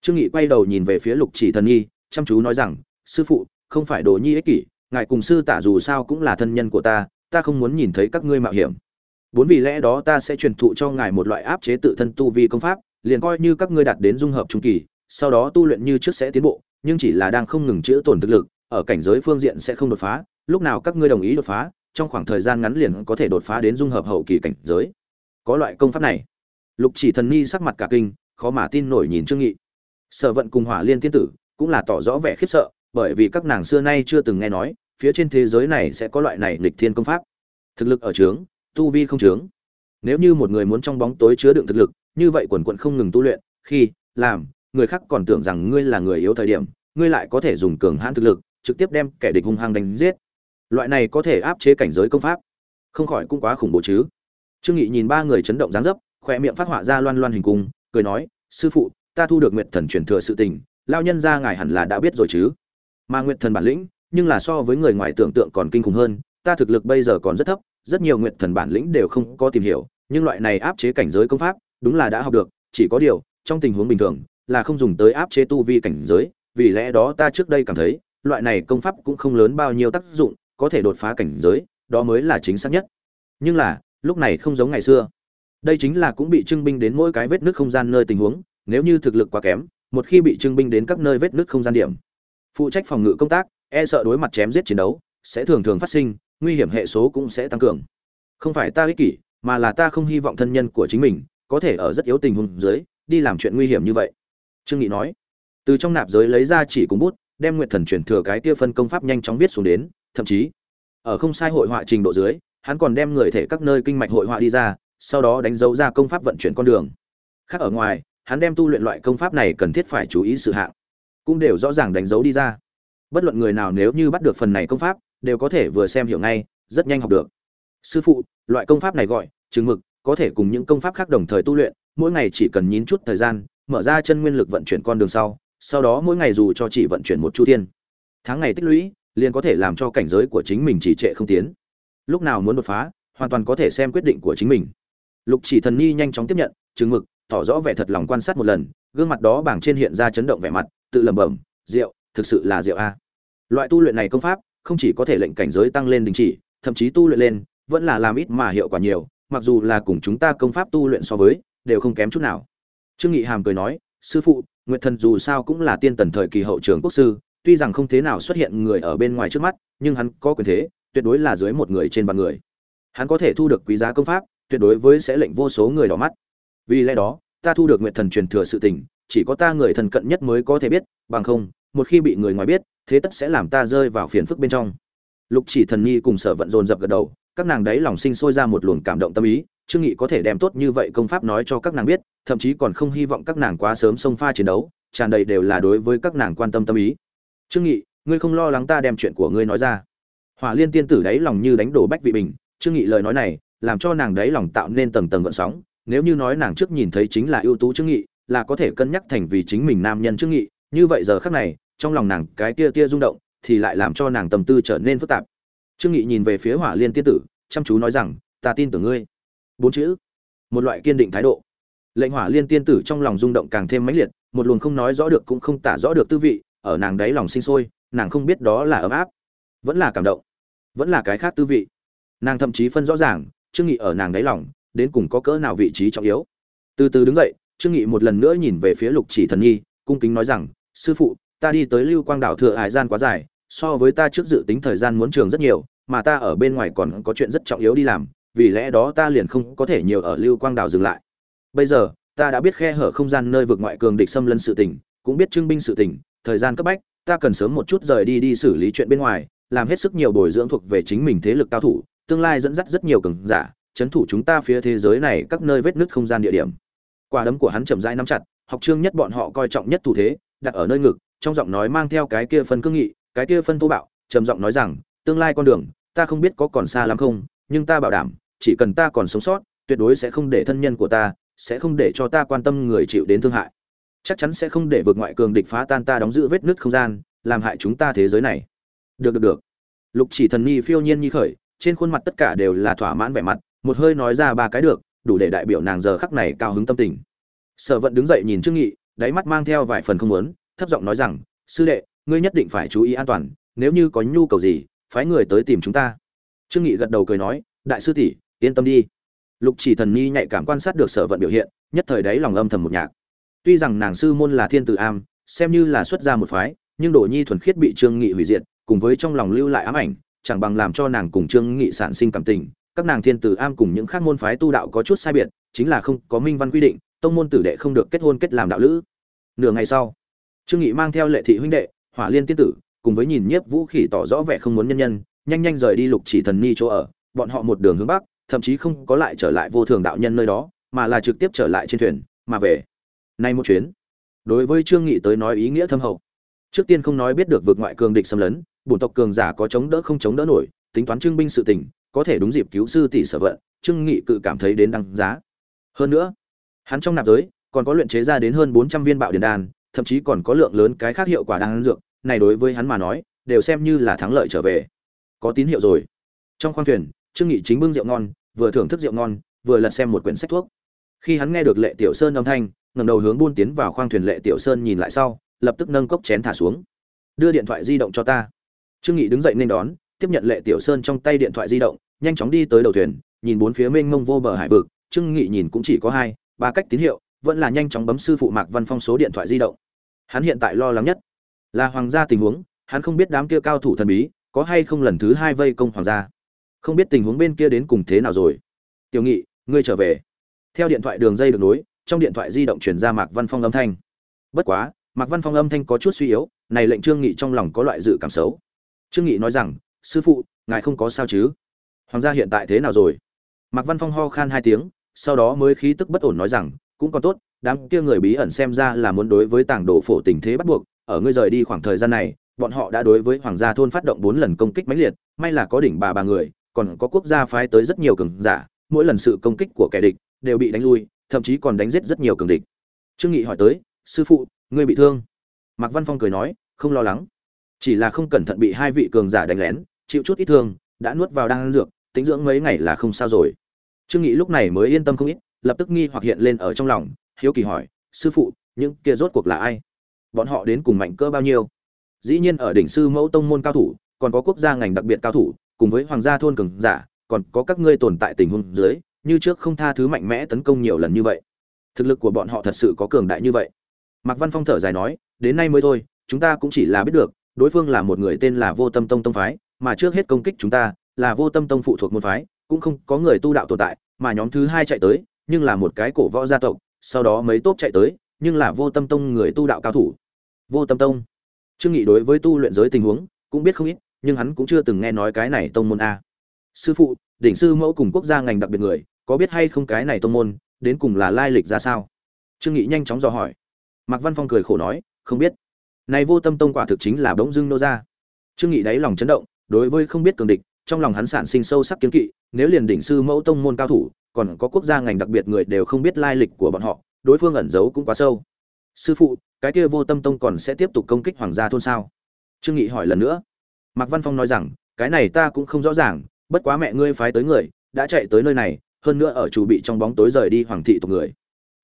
Trương nghị quay đầu nhìn về phía lục chỉ thần nhi, chăm chú nói rằng, sư phụ, không phải đồ nhi ích kỷ, ngài cùng sư tả dù sao cũng là thân nhân của ta ta không muốn nhìn thấy các ngươi mạo hiểm. Bốn vì lẽ đó ta sẽ truyền thụ cho ngài một loại áp chế tự thân tu vi công pháp, liền coi như các ngươi đạt đến dung hợp trung kỳ, sau đó tu luyện như trước sẽ tiến bộ, nhưng chỉ là đang không ngừng chữa tổn thực lực, ở cảnh giới phương diện sẽ không đột phá, lúc nào các ngươi đồng ý đột phá, trong khoảng thời gian ngắn liền có thể đột phá đến dung hợp hậu kỳ cảnh giới. Có loại công pháp này lục chỉ thần Nhi sắc mặt cả kinh, khó mà tin nổi nhìn trương nghị. Sở vận cùng hỏa liên tiên tử cũng là tỏ rõ vẻ khiếp sợ, bởi vì các nàng xưa nay chưa từng nghe nói, phía trên thế giới này sẽ có loại này lịch thiên công pháp. Thực lực ở trướng tu vi không trướng nếu như một người muốn trong bóng tối chứa đựng thực lực, như vậy quần quận không ngừng tu luyện, khi, làm, người khác còn tưởng rằng ngươi là người yếu thời điểm, ngươi lại có thể dùng cường hãn thực lực, trực tiếp đem kẻ địch hung hăng đánh giết. Loại này có thể áp chế cảnh giới công pháp. Không khỏi cũng quá khủng bố chứ. Trương nghị nhìn ba người chấn động dáng dấp khoe miệng phát họa ra loan loan hình cung, cười nói, sư phụ, ta thu được nguyện thần truyền thừa sự tình lao nhân ra ngài hẳn là đã biết rồi chứ? Mà nguyện thần bản lĩnh, nhưng là so với người ngoài tưởng tượng còn kinh khủng hơn, ta thực lực bây giờ còn rất thấp, rất nhiều nguyện thần bản lĩnh đều không có tìm hiểu, nhưng loại này áp chế cảnh giới công pháp, đúng là đã học được, chỉ có điều, trong tình huống bình thường, là không dùng tới áp chế tu vi cảnh giới, vì lẽ đó ta trước đây cảm thấy, loại này công pháp cũng không lớn bao nhiêu tác dụng, có thể đột phá cảnh giới, đó mới là chính xác nhất. Nhưng là, lúc này không giống ngày xưa đây chính là cũng bị trưng binh đến mỗi cái vết nước không gian nơi tình huống, nếu như thực lực quá kém, một khi bị trưng binh đến các nơi vết nước không gian điểm. Phụ trách phòng ngự công tác e sợ đối mặt chém giết chiến đấu, sẽ thường thường phát sinh, nguy hiểm hệ số cũng sẽ tăng cường. Không phải ta ích kỷ, mà là ta không hy vọng thân nhân của chính mình có thể ở rất yếu tình huống dưới, đi làm chuyện nguy hiểm như vậy. Trương nghị nói. Từ trong nạp giới lấy ra chỉ cùng bút, đem nguyệt thần chuyển thừa cái kia phân công pháp nhanh chóng viết xuống đến, thậm chí, ở không sai hội họa trình độ dưới, hắn còn đem người thể các nơi kinh mạch hội họa đi ra sau đó đánh dấu ra công pháp vận chuyển con đường. Khác ở ngoài, hắn đem tu luyện loại công pháp này cần thiết phải chú ý sự hạng, cũng đều rõ ràng đánh dấu đi ra. Bất luận người nào nếu như bắt được phần này công pháp, đều có thể vừa xem hiểu ngay, rất nhanh học được. Sư phụ, loại công pháp này gọi chứng mực, có thể cùng những công pháp khác đồng thời tu luyện, mỗi ngày chỉ cần nhín chút thời gian, mở ra chân nguyên lực vận chuyển con đường sau sau đó mỗi ngày dù cho chỉ vận chuyển một chu thiên, tháng ngày tích lũy, liền có thể làm cho cảnh giới của chính mình chỉ trệ không tiến. Lúc nào muốn đột phá, hoàn toàn có thể xem quyết định của chính mình lục chỉ thần Nhi nhanh chóng tiếp nhận chứng mực, tỏ rõ vẻ thật lòng quan sát một lần, gương mặt đó bảng trên hiện ra chấn động vẻ mặt, tự lẩm bẩm rượu thực sự là rượu a. Loại tu luyện này công pháp, không chỉ có thể lệnh cảnh giới tăng lên đình chỉ, thậm chí tu luyện lên, vẫn là làm ít mà hiệu quả nhiều, mặc dù là cùng chúng ta công pháp tu luyện so với, đều không kém chút nào. Trương nghị hàm cười nói, sư phụ, nguyệt thần dù sao cũng là tiên tần thời kỳ hậu trường quốc sư, tuy rằng không thế nào xuất hiện người ở bên ngoài trước mắt, nhưng hắn có quyền thế, tuyệt đối là dưới một người trên vạn người. Hắn có thể thu được quý giá công pháp tuyệt đối với sẽ lệnh vô số người đỏ mắt. Vì lẽ đó, ta thu được nguyệt thần truyền thừa sự tình, chỉ có ta người thần cận nhất mới có thể biết, bằng không, một khi bị người ngoài biết, thế tất sẽ làm ta rơi vào phiền phức bên trong. Lục chỉ thần nhi cùng sở vận dồn dập gật đầu, các nàng đấy lòng sinh sôi ra một luồng cảm động tâm ý trương nghị có thể đem tốt như vậy công pháp nói cho các nàng biết, thậm chí còn không hy vọng các nàng quá sớm xông pha chiến đấu, tràn đầy đều là đối với các nàng quan tâm tâm ý. Trương nghị, ngươi không lo lắng ta đem chuyện của ngươi nói ra. Hỏa liên tiên tử đấy lòng như đánh đổ bách vị bình, trương nghị lời nói này làm cho nàng đấy lòng tạo nên tầng tầng gợn sóng. Nếu như nói nàng trước nhìn thấy chính là ưu tú trương nghị, là có thể cân nhắc thành vì chính mình nam nhân trương nghị. Như vậy giờ khắc này, trong lòng nàng cái kia kia rung động, thì lại làm cho nàng tâm tư trở nên phức tạp. Trương nghị nhìn về phía hỏa liên tiên tử, chăm chú nói rằng, ta tin tưởng ngươi. Bốn chữ. Một loại kiên định thái độ. Lệnh hỏa liên tiên tử trong lòng rung động càng thêm mãnh liệt, một luồng không nói rõ được cũng không tả rõ được tư vị, ở nàng đấy lòng sinh sôi, nàng không biết đó là ấm áp, vẫn là cảm động, vẫn là cái khác tư vị. Nàng thậm chí phân rõ ràng trương nghị ở nàng đáy lòng, đến cùng có cỡ nào vị trí trọng yếu. Từ từ đứng dậy, trương nghị một lần nữa nhìn về phía lục chỉ thần nhi, cung kính nói rằng, sư phụ, ta đi tới lưu quang đảo thừa hải gian quá dài, so với ta trước dự tính thời gian muốn trường rất nhiều, mà ta ở bên ngoài còn có chuyện rất trọng yếu đi làm, vì lẽ đó ta liền không có thể nhiều ở lưu quang đảo dừng lại. Bây giờ, ta đã biết khe hở không gian nơi vực ngoại cường địch xâm lấn sự tình, cũng biết trưng binh sự tình, thời gian cấp bách, ta cần sớm một chút rời đi đi xử lý chuyện bên ngoài, làm hết sức nhiều bồi dưỡng thuộc về chính mình thế lực cao thủ tương lai dẫn dắt rất nhiều cường giả, chấn thủ chúng ta phía thế giới này các nơi vết nứt không gian địa điểm. Quả đấm của hắn chậm rãi nắm chặt, học trương nhất bọn họ coi trọng nhất thủ thế, đặt ở nơi ngực, trong giọng nói mang theo cái kia phân cương nghị, cái kia phân thô bạo, trầm giọng nói rằng, tương lai con đường, ta không biết có còn xa lắm không, nhưng ta bảo đảm, chỉ cần ta còn sống sót, tuyệt đối sẽ không để thân nhân của ta, sẽ không để cho ta quan tâm người chịu đến thương hại. Chắc chắn sẽ không để vượt ngoại cường địch phá tan ta đóng giữ vết nứt không gian, làm hại chúng ta thế giới này. Được được được. Lục chỉ thần nhi phiêu nhiên nhi khởi trên khuôn mặt tất cả đều là thỏa mãn vẻ mặt, một hơi nói ra ba cái được, đủ để đại biểu nàng giờ khắc này cao hứng tâm tình. Sở vận đứng dậy nhìn trương nghị, đáy mắt mang theo vài phần không muốn, thấp giọng nói rằng, sư đệ, ngươi nhất định phải chú ý an toàn, nếu như có nhu cầu gì, phái người tới tìm chúng ta. Trương nghị gật đầu cười nói, đại sư tỷ, yên tâm đi. Lục chỉ thần nhi nhạy cảm quan sát được sở vận biểu hiện, nhất thời đấy lòng âm thầm một nhạc. Tuy rằng nàng sư môn là thiên tử am, xem như là xuất ra một phái, nhưng đồ nhi thuần khiết bị trương nghị hủy diệt, cùng với trong lòng lưu lại ám ảnh chẳng bằng làm cho nàng cùng trương nghị sản sinh cảm tình, các nàng thiên tử am cùng những khác môn phái tu đạo có chút sai biệt, chính là không có minh văn quy định, tông môn tử đệ không được kết hôn kết làm đạo lữ. Nửa ngày sau, trương nghị mang theo lệ thị huynh đệ, hỏa liên tiên tử, cùng với nhìn nhiếp vũ khỉ tỏ rõ vẻ không muốn nhân nhân, nhanh nhanh rời đi lục chỉ thần ni chỗ ở, bọn họ một đường hướng bắc, thậm chí không có lại trở lại vô thường đạo nhân nơi đó, mà là trực tiếp trở lại trên thuyền, mà về. Nay một chuyến, đối với trương nghị tới nói ý nghĩa thâm hậu. Trước tiên không nói biết được vượt ngoại cường địch xâm lấn bổn tộc cường giả có chống đỡ không chống đỡ nổi, tính toán trương binh sự tình, có thể đúng dịp cứu sư tỷ sở vận, trương nghị cự cảm thấy đến đăng giá. Hơn nữa, hắn trong nạp giới, còn có luyện chế ra đến hơn 400 viên bạo điện đan, thậm chí còn có lượng lớn cái khác hiệu quả đang dược, này đối với hắn mà nói, đều xem như là thắng lợi trở về. Có tín hiệu rồi. Trong khoang thuyền, trương nghị chính bưng rượu ngon, vừa thưởng thức rượu ngon, vừa lật xem một quyển sách thuốc. Khi hắn nghe được lệ tiểu sơn âm thanh, ngẩng đầu hướng buôn tiến vào khoang thuyền lệ tiểu sơn nhìn lại sau, lập tức nâng cốc chén thả xuống. Đưa điện thoại di động cho ta trương nghị đứng dậy nên đón, tiếp nhận lệ tiểu sơn trong tay điện thoại di động, nhanh chóng đi tới đầu thuyền, nhìn bốn phía mênh mông vô bờ hải vực. Trương nghị nhìn cũng chỉ có hai, ba cách tín hiệu, vẫn là nhanh chóng bấm sư phụ mạc văn phong số điện thoại di động. Hắn hiện tại lo lắng nhất là hoàng gia tình huống, hắn không biết đám kia cao thủ thần bí có hay không lần thứ hai vây công hoàng gia. Không biết tình huống bên kia đến cùng thế nào rồi. Tiểu nghị, ngươi trở về. Theo điện thoại đường dây được nối, trong điện thoại di động chuyển ra mạc văn phong âm thanh. Bất quá, mạc văn phong âm thanh có chút suy yếu, này lệnh trương nghị trong lòng có loại dự cảm xấu trương nghị nói rằng, sư phụ, ngài không có sao chứ? Hoàng gia hiện tại thế nào rồi? Mạc văn phong ho khan hai tiếng, sau đó mới khí tức bất ổn nói rằng, cũng còn tốt, đám kia người bí ẩn xem ra là muốn đối với tảng đồ phổ tình thế bắt buộc, ở ngươi rời đi khoảng thời gian này, bọn họ đã đối với hoàng gia thôn phát động bốn lần công kích mãnh liệt, may là có đỉnh bà bà người, còn có quốc gia phái tới rất nhiều cường giả, mỗi lần sự công kích của kẻ địch đều bị đánh lui, thậm chí còn đánh giết rất nhiều cường địch. Trương nghị hỏi tới, sư phụ, ngươi bị thương? Mạc văn phong cười nói, không lo lắng chỉ là không cẩn thận bị hai vị cường giả đánh lén, chịu chút ít thương, đã nuốt vào đang ăn dược, tính dưỡng mấy ngày là không sao rồi. Trương nghị lúc này mới yên tâm không ít, lập tức nghi hoặc hiện lên ở trong lòng, hiếu kỳ hỏi, sư phụ, những kia rốt cuộc là ai? Bọn họ đến cùng mạnh cỡ bao nhiêu? Dĩ nhiên ở đỉnh sư mẫu tông môn cao thủ, còn có quốc gia ngành đặc biệt cao thủ, cùng với hoàng gia thôn cường giả, còn có các ngươi tồn tại tình huống dưới, như trước không tha thứ mạnh mẽ tấn công nhiều lần như vậy. Thực lực của bọn họ thật sự có cường đại như vậy. Mạc văn phong thở dài nói, đến nay mới thôi, chúng ta cũng chỉ là biết được đối phương là một người tên là vô tâm tông tông phái, mà trước hết công kích chúng ta là vô tâm tông phụ thuộc môn phái, cũng không có người tu đạo tồn tại, mà nhóm thứ hai chạy tới, nhưng là một cái cổ võ gia tộc, sau đó mấy tốp chạy tới, nhưng là vô tâm tông người tu đạo cao thủ. Vô tâm tông. Trương nghị đối với tu luyện giới tình huống cũng biết không ít, nhưng hắn cũng chưa từng nghe nói cái này tông môn a. Sư phụ, đỉnh sư mẫu cùng quốc gia ngành đặc biệt người, có biết hay không cái này tông môn, đến cùng là lai lịch ra sao? Trương nghị nhanh chóng dò hỏi. Mạc văn phong cười khổ nói, không biết này vô tâm tông quả thực chính là bỗng dưng nô ra. Trương nghị đáy lòng chấn động, đối với không biết cường địch, trong lòng hắn sản sinh sâu sắc kiến kỵ, nếu liền đỉnh sư mẫu tông môn cao thủ, còn có quốc gia ngành đặc biệt người đều không biết lai lịch của bọn họ, đối phương ẩn giấu cũng quá sâu. Sư phụ, cái kia vô tâm tông còn sẽ tiếp tục công kích hoàng gia thôn sao? Trương nghị hỏi lần nữa. Mạc văn phong nói rằng, cái này ta cũng không rõ ràng, bất quá mẹ ngươi phái tới người, đã chạy tới nơi này, hơn nữa ở chủ bị trong bóng tối rời đi hoàng thị tộc người.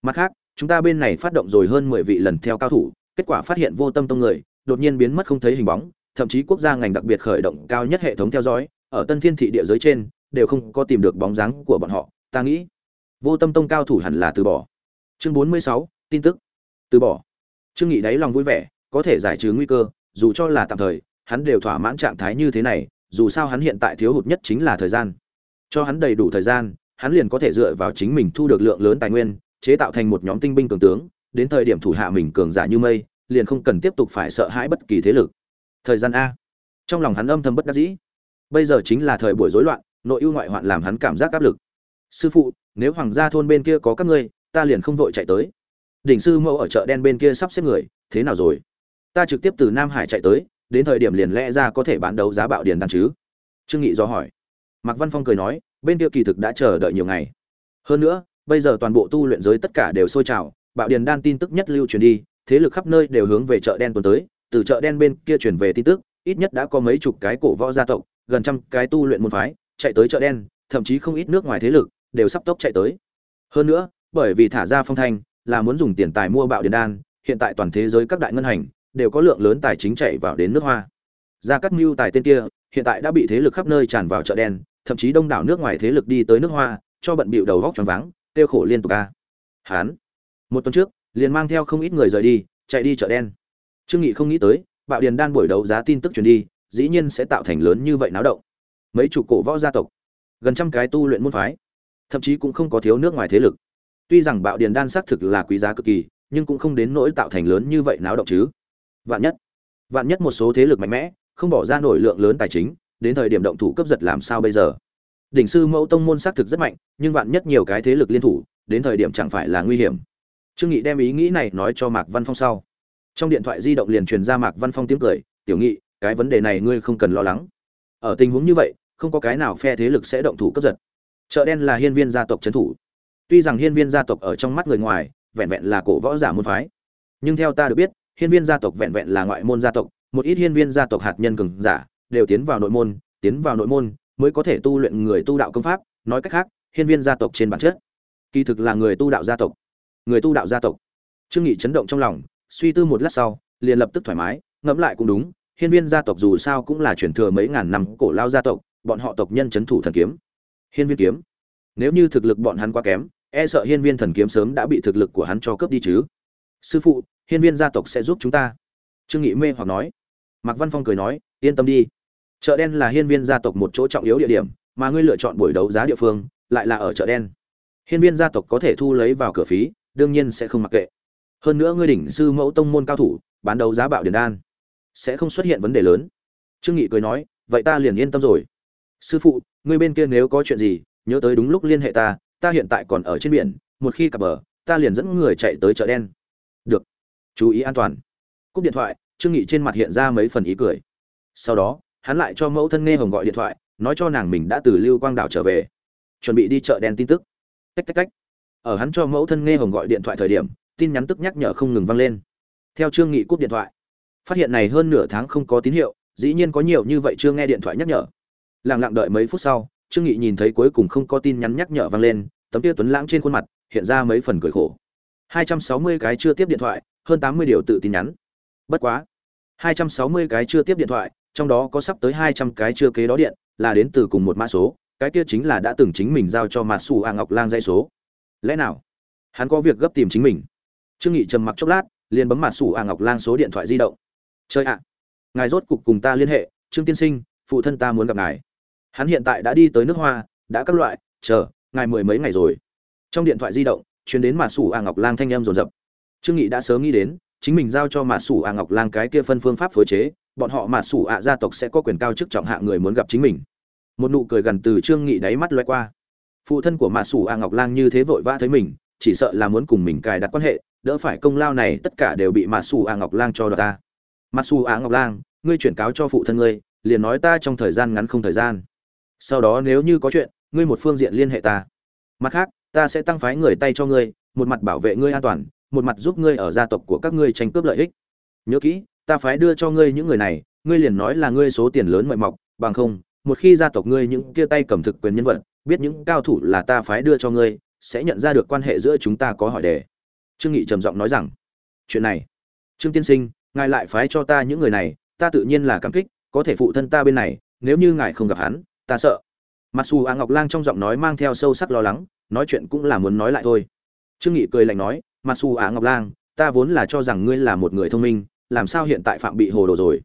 Mặt khác, chúng ta bên này phát động rồi hơn mười vị lần theo cao thủ kết quả phát hiện vô tâm tông người, đột nhiên biến mất không thấy hình bóng, thậm chí quốc gia ngành đặc biệt khởi động cao nhất hệ thống theo dõi, ở tân thiên thị địa giới trên, đều không có tìm được bóng dáng của bọn họ, ta nghĩ. Vô tâm tông cao thủ hẳn là từ bỏ. Chương bốn mươi sáu, tin tức. Từ bỏ. Trương nghị đáy lòng vui vẻ, có thể giải trừ nguy cơ, dù cho là tạm thời, hắn đều thỏa mãn trạng thái như thế này, dù sao hắn hiện tại thiếu hụt nhất chính là thời gian. Cho hắn đầy đủ thời gian, hắn liền có thể dựa vào chính mình thu được lượng lớn tài nguyên, chế tạo thành một nhóm tinh binh cường tướng đến thời điểm thủ hạ mình cường giả như mây, liền không cần tiếp tục phải sợ hãi bất kỳ thế lực. Thời gian a. Trong lòng hắn âm thầm bất đắc dĩ. Bây giờ chính là thời buổi rối loạn, nội ưu ngoại hoạn làm hắn cảm giác áp lực. Sư phụ, nếu hoàng gia thôn bên kia có các ngươi, ta liền không vội chạy tới. Đỉnh sư mẫu ở chợ đen bên kia sắp xếp người, thế nào rồi? Ta trực tiếp từ nam hải chạy tới, đến thời điểm liền lẽ ra có thể bán đấu giá bạo điền đan chứ? Trương nghị do hỏi. Mạc văn phong cười nói, bên kia kỳ thực đã chờ đợi nhiều ngày. Hơn nữa, bây giờ toàn bộ tu luyện giới tất cả đều sôi trào bạo điền đan tin tức nhất lưu truyền đi, thế lực khắp nơi đều hướng về chợ đen tuần tới, từ chợ đen bên kia truyền về tin tức, ít nhất đã có mấy chục cái cổ võ gia tộc, gần trăm cái tu luyện môn phái, chạy tới chợ đen, thậm chí không ít nước ngoài thế lực đều sắp tốc chạy tới. Hơn nữa, bởi vì thả ra phong thanh, là muốn dùng tiền tài mua bạo điền đan, hiện tại toàn thế giới các đại ngân hành đều có lượng lớn tài chính chạy vào đến nước hoa. Gia cát mưu tài tên kia, hiện tại đã bị thế lực khắp nơi tràn vào chợ đen, thậm chí đông đảo nước ngoài thế lực đi tới nước hoa, cho bận bịu đầu góc choáng váng tiêu khổ liên tục a. hán một tuần trước, liền mang theo không ít người rời đi, chạy đi chợ đen. Trương nghị không nghĩ tới, bạo điền đan buổi đấu giá tin tức truyền đi, dĩ nhiên sẽ tạo thành lớn như vậy náo động. Mấy chục cổ võ gia tộc, gần trăm cái tu luyện môn phái, thậm chí cũng không có thiếu nước ngoài thế lực. Tuy rằng bạo điền đan xác thực là quý giá cực kỳ, nhưng cũng không đến nỗi tạo thành lớn như vậy náo động chứ. Vạn nhất vạn nhất một số thế lực mạnh mẽ, không bỏ ra nổi lượng lớn tài chính, đến thời điểm động thủ cấp giật làm sao bây giờ? Đỉnh sư mẫu tông môn xác thực rất mạnh, nhưng vạn nhất nhiều cái thế lực liên thủ, đến thời điểm chẳng phải là nguy hiểm trương nghị đem ý nghĩ này nói cho mạc văn phong sau. Trong điện thoại di động liền truyền ra mạc văn phong tiếng cười, tiểu nghị, cái vấn đề này ngươi không cần lo lắng. Ở tình huống như vậy, không có cái nào phe thế lực sẽ động thủ cấp giật. Chợ đen là hiên viên gia tộc trấn thủ. Tuy rằng hiên viên gia tộc ở trong mắt người ngoài, vẹn vẹn là cổ võ giả môn phái. Nhưng theo ta được biết, hiên viên gia tộc vẹn vẹn là ngoại môn gia tộc, một ít hiên viên gia tộc hạt nhân cường giả đều tiến vào nội môn, tiến vào nội môn mới có thể tu luyện người tu đạo công pháp. Nói cách khác, hiên viên gia tộc trên bản chất kỳ thực là người tu đạo gia tộc người tu đạo gia tộc. Trương nghị chấn động trong lòng, suy tư một lát sau, liền lập tức thoải mái, ngẫm lại cũng đúng, hiên viên gia tộc dù sao cũng là truyền thừa mấy ngàn năm cổ lao gia tộc, bọn họ tộc nhân chấn thủ thần kiếm. Hiên viên kiếm. Nếu như thực lực bọn hắn quá kém e sợ hiên viên thần kiếm sớm đã bị thực lực của hắn cho cướp đi chứ. Sư phụ, hiên viên gia tộc sẽ giúp chúng ta. Trương nghị mê hoặc nói. Mạc văn phong cười nói, yên tâm đi. Chợ đen là hiên viên gia tộc một chỗ trọng yếu địa điểm, mà ngươi lựa chọn buổi đấu giá địa phương, lại là ở chợ đen. Hiên viên gia tộc có thể thu lấy vào cửa phí đương nhiên sẽ không mặc kệ. Hơn nữa ngươi đỉnh sư mẫu tông môn cao thủ, bán đấu giá bạo điền đan, sẽ không xuất hiện vấn đề lớn. Trương nghị cười nói, vậy ta liền yên tâm rồi. Sư phụ, ngươi bên kia nếu có chuyện gì, nhớ tới đúng lúc liên hệ ta ta hiện tại còn ở trên biển, một khi cập bờ, ta liền dẫn người chạy tới chợ đen. Được. Chú ý an toàn. Cúp điện thoại, trương nghị trên mặt hiện ra mấy phần ý cười. Sau đó, hắn lại cho mẫu thân nghe hồng gọi điện thoại, nói cho nàng mình đã từ lưu quang đảo trở về. Chuẩn bị đi chợ đen tin tức. Tách tách tách ở hắn cho mẫu thân nghe hồng gọi điện thoại thời điểm, tin nhắn tức nhắc nhở không ngừng vang lên. Theo trương nghị cúp điện thoại, phát hiện này hơn nửa tháng không có tín hiệu, dĩ nhiên có nhiều như vậy chưa nghe điện thoại nhắc nhở. Lặng lặng đợi mấy phút sau, trương nghị nhìn thấy cuối cùng không có tin nhắn nhắc nhở vang lên, tấm kia tuấn lãng trên khuôn mặt hiện ra mấy phần cười khổ. 260 cái chưa tiếp điện thoại, hơn 80 điều tự tin nhắn. Bất quá 260 cái chưa tiếp điện thoại, trong đó có sắp tới 200 cái chưa kế đó điện, là đến từ cùng một mã số, cái kia chính là đã từng chính mình giao cho mặt xù a ngọc lang dây số lẽ nào? Hắn có việc gấp tìm chính mình. Trương nghị trầm mặc chốc lát, liền bấm mặt sủ a ngọc lang số điện thoại di động. Chơi ạ, ngài rốt cục cùng ta liên hệ, trương tiên sinh, phụ thân ta muốn gặp ngài. Hắn hiện tại đã đi tới nước hoa, đã các loại, chờ, ngài mười mấy ngày rồi. Trong điện thoại di động, truyền đến mặt sủ a ngọc lang thanh em rồn rập. Trương nghị đã sớm nghĩ đến, chính mình giao cho mặt sủ a ngọc lang cái kia phân phương pháp phối chế, bọn họ mặt sủ a gia tộc sẽ có quyền cao chức trọng hạ người muốn gặp chính mình. Một nụ cười gần từ trương nghị đáy mắt loay qua phụ thân của mạ sủ a ngọc lang như thế vội vã thấy mình, chỉ sợ là muốn cùng mình cài đặt quan hệ, đỡ phải công lao này, tất cả đều bị mạ sủ a ngọc lang cho đoạt ta. Mạ sủ a ngọc lang, ngươi chuyển cáo cho phụ thân ngươi, liền nói ta trong thời gian ngắn không thời gian. Sau đó nếu như có chuyện, ngươi một phương diện liên hệ ta. Mặt khác, ta sẽ tăng phái người tay cho ngươi, một mặt bảo vệ ngươi an toàn, một mặt giúp ngươi ở gia tộc của các ngươi tranh cướp lợi ích. Nhớ kỹ, ta phái đưa cho ngươi những người này, ngươi liền nói là ngươi số tiền lớn mời mọc, bằng không, một khi gia tộc ngươi những kia tay cầm thực quyền nhân vật biết những cao thủ là ta phái đưa cho ngươi, sẽ nhận ra được quan hệ giữa chúng ta có hỏi đề. Trương nghị trầm giọng nói rằng, chuyện này, trương tiên sinh, ngài lại phái cho ta những người này, ta tự nhiên là cảm kích, có thể phụ thân ta bên này, nếu như ngài không gặp hắn, ta sợ. Mặc dù a ngọc lang trong giọng nói mang theo sâu sắc lo lắng, nói chuyện cũng là muốn nói lại thôi. Trương nghị cười lạnh nói, mặc dù a ngọc lang, ta vốn là cho rằng ngươi là một người thông minh, làm sao hiện tại phạm bị hồ đồ rồi?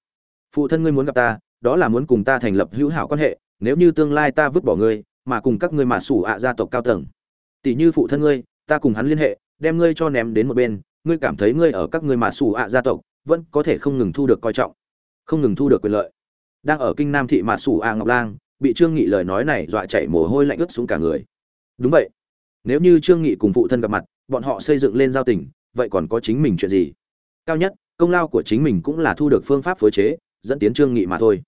Phụ thân ngươi muốn gặp ta, đó là muốn cùng ta thành lập hữu hảo quan hệ, nếu như tương lai ta vứt bỏ ngươi mà cùng các ngươi mà sủ ạ gia tộc cao tầng. Tỷ như phụ thân ngươi, ta cùng hắn liên hệ, đem ngươi cho ném đến một bên, ngươi cảm thấy ngươi ở các ngươi mà sủ ạ gia tộc, vẫn có thể không ngừng thu được coi trọng, không ngừng thu được quyền lợi. Đang ở kinh nam thị mà sủ ạ ngọc lang, bị trương nghị lời nói này dọa chạy mồ hôi lạnh ướt xuống cả người. Đúng vậy. Nếu như trương nghị cùng phụ thân gặp mặt, bọn họ xây dựng lên giao tình, vậy còn có chính mình chuyện gì? Cao nhất, công lao của chính mình cũng là thu được phương pháp phối chế, dẫn tiến trương nghị mà thôi.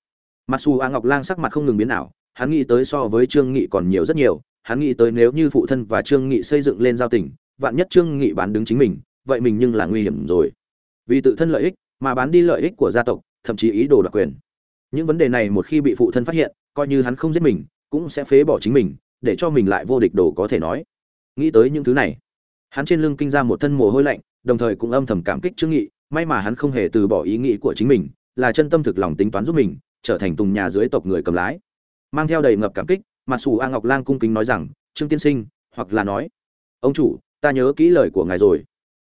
Mặc dù a ngọc lang sắc mặt không ngừng biến ảo hắn nghĩ tới so với trương nghị còn nhiều rất nhiều, hắn nghĩ tới nếu như phụ thân và trương nghị xây dựng lên giao tình, vạn nhất trương nghị bán đứng chính mình, vậy mình nhưng là nguy hiểm rồi. Vì tự thân lợi ích, mà bán đi lợi ích của gia tộc, thậm chí ý đồ đoạt quyền. Những vấn đề này một khi bị phụ thân phát hiện, coi như hắn không giết mình, cũng sẽ phế bỏ chính mình, để cho mình lại vô địch đồ có thể nói. Nghĩ tới những thứ này, hắn trên lưng kinh ra một thân mồ hôi lạnh, đồng thời cũng âm thầm cảm kích trương nghị, may mà hắn không hề từ bỏ ý nghĩ của chính mình, là chân tâm thực lòng tính toán giúp mình, trở thành tùng nhà dưới tộc người cầm lái mang theo đầy ngập cảm kích, mà Sủ a ngọc lang cung kính nói rằng, trương tiên sinh, hoặc là nói, ông chủ, ta nhớ kỹ lời của ngài rồi.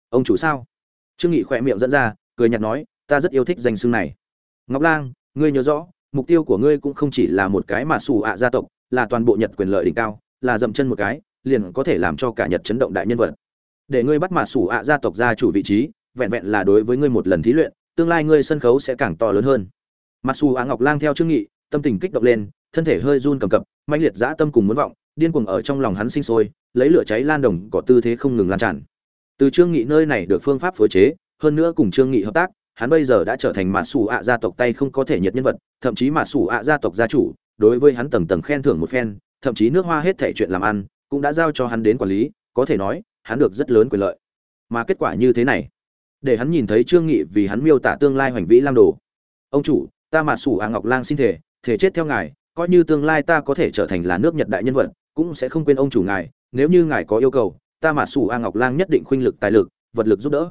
Ông chủ sao? Trương nghị khỏe miệng dẫn ra, cười nhạt nói, ta rất yêu thích danh xưng này. Ngọc lang, ngươi nhớ rõ, mục tiêu của ngươi cũng không chỉ là một cái mà xù ạ gia tộc, là toàn bộ nhật quyền lợi đỉnh cao, là dậm chân một cái, liền có thể làm cho cả nhật chấn động đại nhân vật. Để ngươi bắt mà xù ạ gia tộc gia chủ vị trí, vẹn vẹn là đối với ngươi một lần thí luyện, tương lai ngươi sân khấu sẽ càng to lớn hơn. Mặc dù ạ ngọc lang theo trương nghị tâm tình kích động lên, thân thể hơi run cầm cập, mãnh liệt dã tâm cùng muốn vọng, điên cuồng ở trong lòng hắn sinh sôi, lấy lửa cháy lan đồng có tư thế không ngừng lan tràn. Từ trương nghị nơi này được phương pháp phối chế, hơn nữa cùng trương nghị hợp tác, hắn bây giờ đã trở thành mạ sủ ạ gia tộc tay không có thể nhiệt nhân vật, thậm chí mạ sủ ạ gia tộc gia chủ, đối với hắn tầng tầng khen thưởng một phen, thậm chí nước hoa hết thảy chuyện làm ăn, cũng đã giao cho hắn đến quản lý, có thể nói, hắn được rất lớn quyền lợi. Mà kết quả như thế này, để hắn nhìn thấy trương nghị vì hắn miêu tả tương lai hoành vĩ lam đồ. Ông chủ, ta mạ sủ ạ ngọc lang xin thể thể chết theo ngài, coi như tương lai ta có thể trở thành là nước nhật đại nhân vật, cũng sẽ không quên ông chủ ngài, nếu như ngài có yêu cầu, ta mà xù a ngọc lang nhất định khuynh lực tài lực, vật lực giúp đỡ.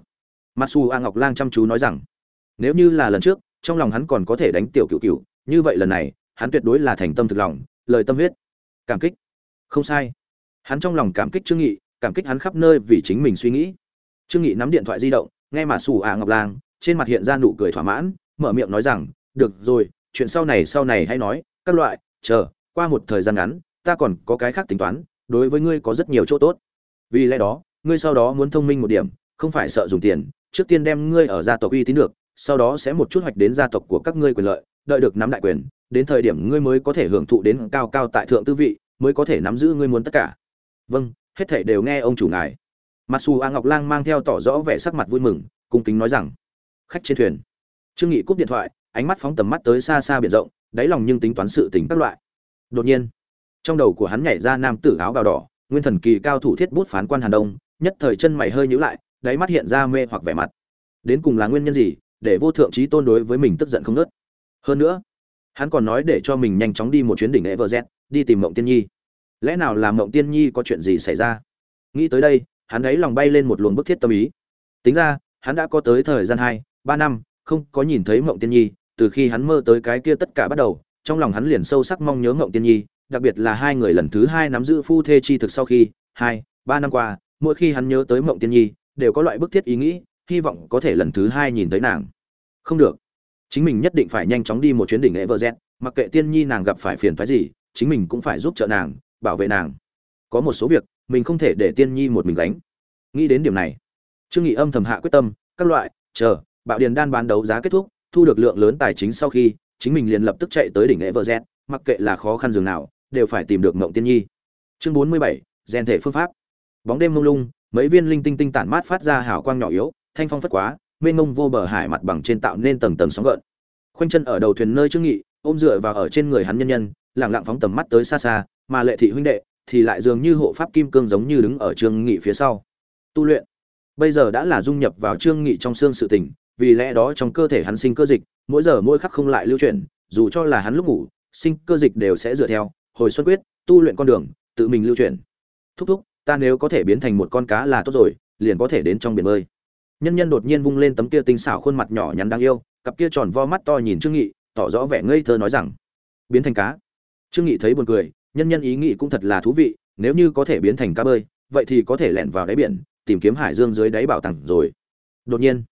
Mặc dù a ngọc lang chăm chú nói rằng, nếu như là lần trước, trong lòng hắn còn có thể đánh tiểu cựu cựu, như vậy lần này, hắn tuyệt đối là thành tâm thực lòng, lời tâm huyết. Cảm kích. Không sai. Hắn trong lòng cảm kích trương nghị, cảm kích hắn khắp nơi vì chính mình suy nghĩ. Trương nghị nắm điện thoại di động, nghe mà xù à ngọc lang, trên mặt hiện ra nụ cười thỏa mãn, mở miệng nói rằng, được rồi chuyện sau này sau này hãy nói, các loại, chờ, qua một thời gian ngắn, ta còn có cái khác tính toán, đối với ngươi có rất nhiều chỗ tốt. Vì lẽ đó, ngươi sau đó muốn thông minh một điểm, không phải sợ dùng tiền, trước tiên đem ngươi ở gia tộc uy tín được, sau đó sẽ một chút hoạch đến gia tộc của các ngươi quyền lợi, đợi được nắm đại quyền, đến thời điểm ngươi mới có thể hưởng thụ đến cao cao tại thượng tư vị, mới có thể nắm giữ ngươi muốn tất cả. Vâng hết thảy đều nghe ông chủ ngài. Mặc dù a ngọc lang mang theo tỏ rõ vẻ sắc mặt vui mừng, cung kính nói rằng, khách trên thuyền. Trương nghị cúp điện thoại ánh mắt phóng tầm mắt tới xa xa biển rộng, đáy lòng nhưng tính toán sự tình các loại. Đột nhiên, trong đầu của hắn nhảy ra nam tử áo bào đỏ, nguyên thần kỳ cao thủ thiết bút phán quan hàn đông, nhất thời chân mày hơi nhíu lại, đáy mắt hiện ra mê hoặc vẻ mặt. Đến cùng là nguyên nhân gì, để vô thượng trí tôn đối với mình tức giận không nớt hơn nữa, hắn còn nói để cho mình nhanh chóng đi một chuyến đỉnh everest, đi tìm mộng tiên nhi. Lẽ nào là mộng tiên nhi có chuyện gì xảy ra? Nghĩ tới đây, hắn ấy lòng bay lên một luồng bức thiết tâm ý. Tính ra, hắn đã có tới thời gian hai, ba năm, không có nhìn thấy mộng tiên nhi từ khi hắn mơ tới cái kia tất cả bắt đầu, trong lòng hắn liền sâu sắc mong nhớ Ngộng tiên nhi, đặc biệt là hai người lần thứ hai nắm giữ phu thê chi thực sau khi, hai, ba năm qua, mỗi khi hắn nhớ tới mộng tiên nhi, đều có loại bức thiết ý nghĩ, hy vọng có thể lần thứ hai nhìn thấy nàng. Không được. Chính mình nhất định phải nhanh chóng đi một chuyến đỉnh everest mặc kệ tiên nhi nàng gặp phải phiền toái gì, chính mình cũng phải giúp trợ nàng, bảo vệ nàng. Có một số việc, mình không thể để tiên nhi một mình gánh. Nghĩ đến điểm này, trương nghị âm thầm hạ quyết tâm, các loại, chờ, bạo điền đan bán đấu giá kết thúc thu được lượng lớn tài chính sau khi chính mình liền lập tức chạy tới đỉnh everest mặc kệ là khó khăn dường nào đều phải tìm được mộng tiên nhi. Chương 47, gen thể phương pháp. Bóng đêm mông lung mấy viên linh tinh tinh tản mát phát ra hào quang nhỏ yếu thanh phong phất quá mênh mông vô bờ hải mặt bằng trên tạo nên tầng tầng sóng gợn. Khoanh chân ở đầu thuyền nơi trương nghị ôm dựa vào ở trên người hắn nhân nhân lặng lặng phóng tầm mắt tới xa xa mà lệ thị huynh đệ thì lại dường như hộ pháp kim cương giống như đứng ở trương nghị phía sau. Tu luyện. Bây giờ đã là dung nhập vào trương nghị trong xương sự tình vì lẽ đó trong cơ thể hắn sinh cơ dịch, mỗi giờ mỗi khắc không lại lưu chuyển, dù cho là hắn lúc ngủ, sinh cơ dịch đều sẽ dựa theo, hồi xuân quyết, tu luyện con đường, tự mình lưu chuyển. Thúc thúc, ta nếu có thể biến thành một con cá là tốt rồi, liền có thể đến trong biển bơi. Nhân nhân đột nhiên vung lên tấm kia tinh xảo khuôn mặt nhỏ nhắn đáng yêu, cặp kia tròn vo mắt to nhìn trương nghị, tỏ rõ vẻ ngây thơ nói rằng, biến thành cá. Trương nghị thấy buồn cười, nhân nhân ý nghĩ cũng thật là thú vị, nếu như có thể biến thành cá bơi, vậy thì có thể lẻn vào đáy biển, tìm kiếm hải dương dưới đáy bảo tàng rồi. Đột nhiên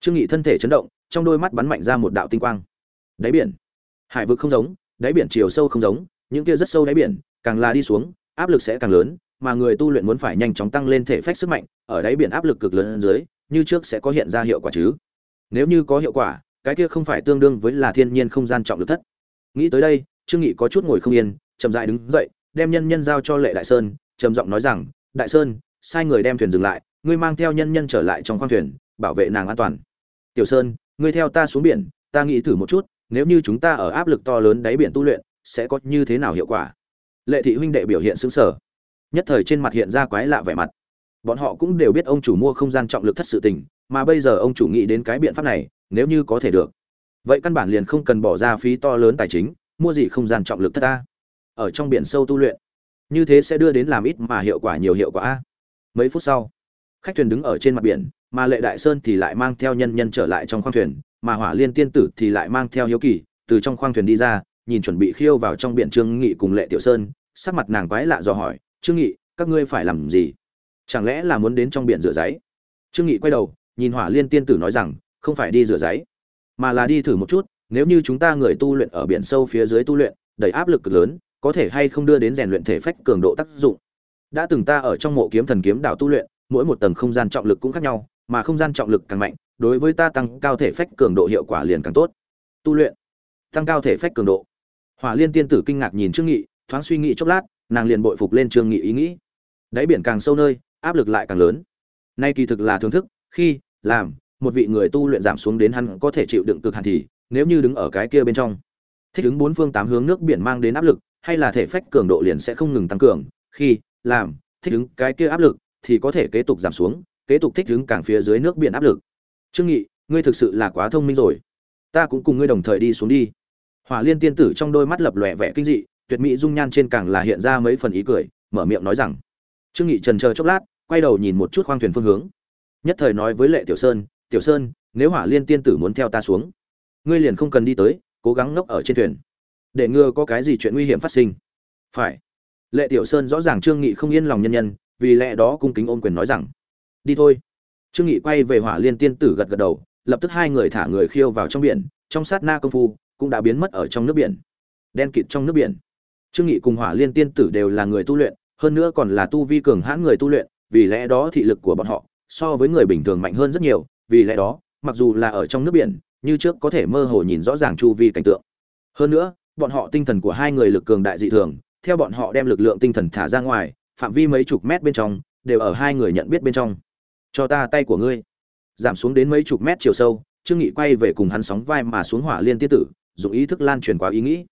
trương nghị thân thể chấn động trong đôi mắt bắn mạnh ra một đạo tinh quang đáy biển hải vực không giống đáy biển chiều sâu không giống những kia rất sâu đáy biển càng là đi xuống áp lực sẽ càng lớn mà người tu luyện muốn phải nhanh chóng tăng lên thể phách sức mạnh, ở đáy biển áp lực cực lớn dưới, như trước sẽ có hiện ra hiệu quả chứ. Nếu như có hiệu quả, cái kia không phải tương đương với là thiên nhiên không gian trọng lực thất. Nghĩ tới đây, Trương Nghị có chút ngồi không yên, chậm rãi đứng dậy, đem nhân nhân giao cho Lệ Đại Sơn, trầm giọng nói rằng đại sơn sai người đem thuyền dừng lại ngươi mang theo nhân nhân trở lại trong khoang thuyền bảo vệ nàng an toàn. Tiểu sơn, ngươi theo ta xuống biển, ta nghĩ thử một chút, nếu như chúng ta ở áp lực to lớn đáy biển tu luyện, sẽ có như thế nào hiệu quả? Lệ thị huynh đệ biểu hiện xứng sở nhất thời trên mặt hiện ra quái lạ vẻ mặt. Bọn họ cũng đều biết ông chủ mua không gian trọng lực thất sự tình, mà bây giờ ông chủ nghĩ đến cái biện pháp này, nếu như có thể được, vậy căn bản liền không cần bỏ ra phí to lớn tài chính, mua gì không gian trọng lực thất ta? Ở trong biển sâu tu luyện, như thế sẽ đưa đến làm ít mà hiệu quả nhiều hiệu quả a. mấy phút sau, khách thuyền đứng ở trên mặt biển mà lệ đại sơn thì lại mang theo nhân nhân trở lại trong khoang thuyền, mà hỏa liên tiên tử thì lại mang theo hiếu kỳ, từ trong khoang thuyền đi ra, nhìn chuẩn bị khiêu vào trong biển trương nghị cùng lệ tiểu sơn, sắc mặt nàng quái lạ dò hỏi, trương nghị, các ngươi phải làm gì? Chẳng lẽ là muốn đến trong biển rửa giấy? Trương nghị quay đầu, nhìn hỏa liên tiên tử nói rằng, không phải đi rửa giấy, mà là đi thử một chút, nếu như chúng ta người tu luyện ở biển sâu phía dưới tu luyện, đầy áp lực cực lớn, có thể hay không đưa đến rèn luyện thể phách cường độ tác dụng? Đã từng ta ở trong mộ kiếm thần kiếm đảo tu luyện, mỗi một tầng không gian trọng lực cũng khác nhau mà không gian trọng lực càng mạnh, đối với ta tăng cao thể phách cường độ hiệu quả liền càng tốt. Tu luyện. Tăng cao thể phách cường độ. Hỏa liên tiên tử kinh ngạc nhìn trương nghị, thoáng suy nghĩ chốc lát, nàng liền bội phục lên trương nghị ý nghĩ. Đáy biển càng sâu nơi, áp lực lại càng lớn. Nay kỳ thực là thưởng thức, khi, làm, một vị người tu luyện giảm xuống đến hắn có thể chịu đựng cực hạn thì, nếu như đứng ở cái kia bên trong, thích ứng bốn phương tám hướng nước biển mang đến áp lực, hay là thể phách cường độ liền sẽ không ngừng tăng cường, khi, làm, thích ứng cái kia áp lực, thì có thể kế tục giảm xuống kế tục thích đứng càng phía dưới nước biển áp lực. Trương nghị, ngươi thực sự là quá thông minh rồi. Ta cũng cùng ngươi đồng thời đi xuống đi. Hỏa liên tiên tử trong đôi mắt lập lòe vẻ kinh dị, tuyệt mỹ dung nhan trên càng là hiện ra mấy phần ý cười, mở miệng nói rằng. Trương nghị trần chờ chốc lát, quay đầu nhìn một chút khoang thuyền phương hướng. Nhất thời nói với lệ tiểu sơn tiểu sơn, nếu hỏa liên tiên tử muốn theo ta xuống, ngươi liền không cần đi tới, cố gắng ngốc ở trên thuyền. Để ngừa có cái gì chuyện nguy hiểm phát sinh. Phải. Lệ tiểu sơn rõ ràng trương nghị không yên lòng nhân nhân, vì lẽ đó cung kính ôm quyền nói rằng đi thôi. Trương nghị quay về hỏa liên tiên tử gật gật đầu, lập tức hai người thả người khiêu vào trong biển, trong sát na công phu, cũng đã biến mất ở trong nước biển. Đen kịt trong nước biển. Trương nghị cùng hỏa liên tiên tử đều là người tu luyện, hơn nữa còn là tu vi cường hãn người tu luyện, vì lẽ đó thị lực của bọn họ so với người bình thường mạnh hơn rất nhiều, vì lẽ đó, mặc dù là ở trong nước biển, như trước có thể mơ hồ nhìn rõ ràng chu vi cảnh tượng. Hơn nữa, bọn họ tinh thần của hai người lực cường đại dị thường, theo bọn họ đem lực lượng tinh thần thả ra ngoài, phạm vi mấy chục mét bên trong, đều ở hai người nhận biết bên trong cho ta tay của ngươi. Giảm xuống đến mấy chục mét chiều sâu, trương nghị quay về cùng hắn sóng vai mà xuống hỏa liên tiên tử, dùng ý thức lan truyền qua ý nghĩ.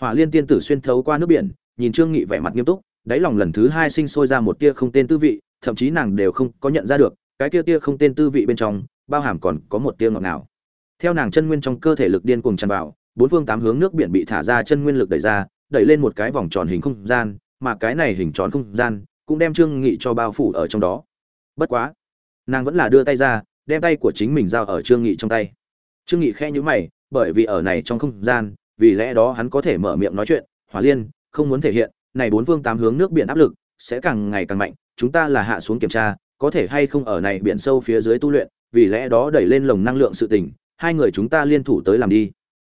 Hỏa liên tiên tử xuyên thấu qua nước biển, nhìn trương nghị vẻ mặt nghiêm túc, đáy lòng lần thứ hai sinh sôi ra một tia không tên tư vị, thậm chí nàng đều không có nhận ra được, cái tia tia không tên tư vị bên trong, bao hàm còn có một tia ngọt ngào. Theo nàng chân nguyên trong cơ thể lực điên cuồng tràn vào, bốn phương tám hướng nước biển bị thả ra chân nguyên lực đẩy ra, đẩy lên một cái vòng tròn hình không gian, mà cái này hình tròn không gian cũng đem trương nghị cho bao phủ ở trong đó. Bất quá nàng vẫn là đưa tay ra, đem tay của chính mình giao ở trương nghị trong tay. Trương nghị khẽ nhíu mày, bởi vì ở này trong không gian, vì lẽ đó hắn có thể mở miệng nói chuyện, hỏa liên, không muốn thể hiện, này bốn phương tám hướng nước biển áp lực sẽ càng ngày càng mạnh, chúng ta là hạ xuống kiểm tra, có thể hay không ở này biển sâu phía dưới tu luyện, vì lẽ đó đẩy lên lồng năng lượng sự tình, hai người chúng ta liên thủ tới làm đi.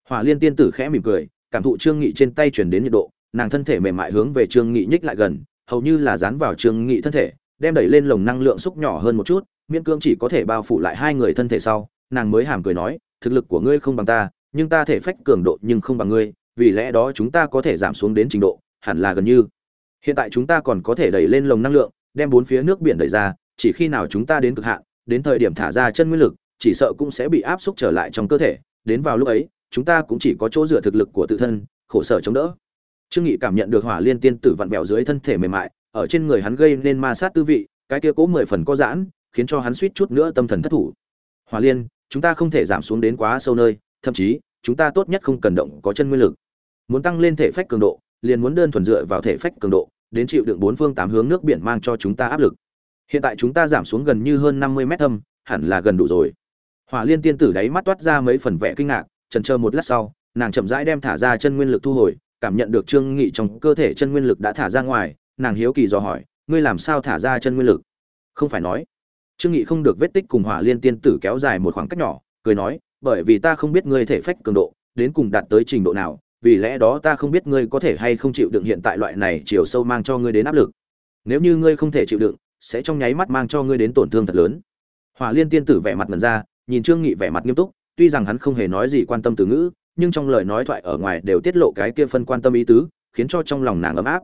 Hỏa liên tiên tử khẽ mỉm cười, cảm thụ trương nghị trên tay truyền đến nhiệt độ, nàng thân thể mềm mại hướng về trương nghị nhích lại gần, hầu như là dán vào trương nghị thân thể, đem đẩy lên lồng năng lượng xúc nhỏ hơn một chút miễn cương chỉ có thể bao phủ lại hai người thân thể sau, nàng mới hàm cười nói, thực lực của ngươi không bằng ta, nhưng ta thể phách cường độ nhưng không bằng ngươi, vì lẽ đó chúng ta có thể giảm xuống đến trình độ, hẳn là gần như. Hiện tại chúng ta còn có thể đẩy lên lồng năng lượng, đem bốn phía nước biển đẩy ra, chỉ khi nào chúng ta đến cực hạn, đến thời điểm thả ra chân nguyên lực, chỉ sợ cũng sẽ bị áp xúc trở lại trong cơ thể, đến vào lúc ấy, chúng ta cũng chỉ có chỗ dựa thực lực của tự thân, khổ sở chống đỡ. Trương nghị cảm nhận được hỏa liên tiên tử vặn vẹo dưới thân thể mềm mại, ở trên người hắn gây nên ma sát tư vị, cái kia cố mười phần có giãn khiến cho hắn suýt chút nữa tâm thần thất thủ. Hỏa liên, chúng ta không thể giảm xuống đến quá sâu nơi, thậm chí, chúng ta tốt nhất không cần động có chân nguyên lực. Muốn tăng lên thể phách cường độ, liền muốn đơn thuần dựa vào thể phách cường độ, đến chịu đựng bốn phương tám hướng nước biển mang cho chúng ta áp lực. Hiện tại chúng ta giảm xuống gần như hơn năm mươi mét thâm, hẳn là gần đủ rồi. Hỏa liên tiên tử đáy mắt toát ra mấy phần vẻ kinh ngạc, chần chờ một lát sau, nàng chậm rãi đem thả ra chân nguyên lực thu hồi, cảm nhận được trương nghị trong cơ thể chân nguyên lực đã thả ra ngoài, nàng hiếu kỳ dò hỏi, ngươi làm sao thả ra chân nguyên lực? Không phải nói trương nghị không được vết tích cùng hỏa liên tiên tử kéo dài một khoảng cách nhỏ, cười nói, bởi vì ta không biết ngươi thể phách cường độ, đến cùng đạt tới trình độ nào, vì lẽ đó ta không biết ngươi có thể hay không chịu đựng hiện tại loại này chiều sâu mang cho ngươi đến áp lực. Nếu như ngươi không thể chịu đựng, sẽ trong nháy mắt mang cho ngươi đến tổn thương thật lớn. Hỏa liên tiên tử vẻ mặt mẩn ra, nhìn trương nghị vẻ mặt nghiêm túc, tuy rằng hắn không hề nói gì quan tâm từ ngữ, nhưng trong lời nói thoại ở ngoài đều tiết lộ cái kia phân quan tâm ý tứ, khiến cho trong lòng nàng ấm áp.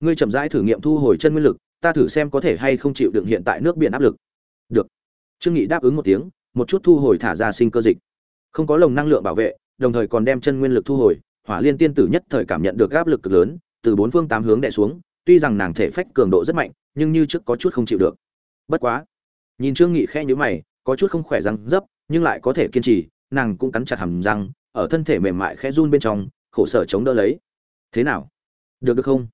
Ngươi chậm rãi thử nghiệm thu hồi chân nguyên lực, ta thử xem có thể hay không chịu đựng hiện tại nước biển áp lực được. Trương nghị đáp ứng một tiếng, một chút thu hồi thả ra sinh cơ dịch. Không có lồng năng lượng bảo vệ, đồng thời còn đem chân nguyên lực thu hồi, hỏa liên tiên tử nhất thời cảm nhận được áp lực cực lớn, từ bốn phương tám hướng đè xuống, tuy rằng nàng thể phách cường độ rất mạnh, nhưng như trước có chút không chịu được. Bất quá. Nhìn trương nghị khẽ nhíu mày, có chút không khỏe răng dấp, nhưng lại có thể kiên trì, nàng cũng cắn chặt hàm răng, ở thân thể mềm mại khẽ run bên trong, khổ sở chống đỡ lấy. Thế nào? Được được không?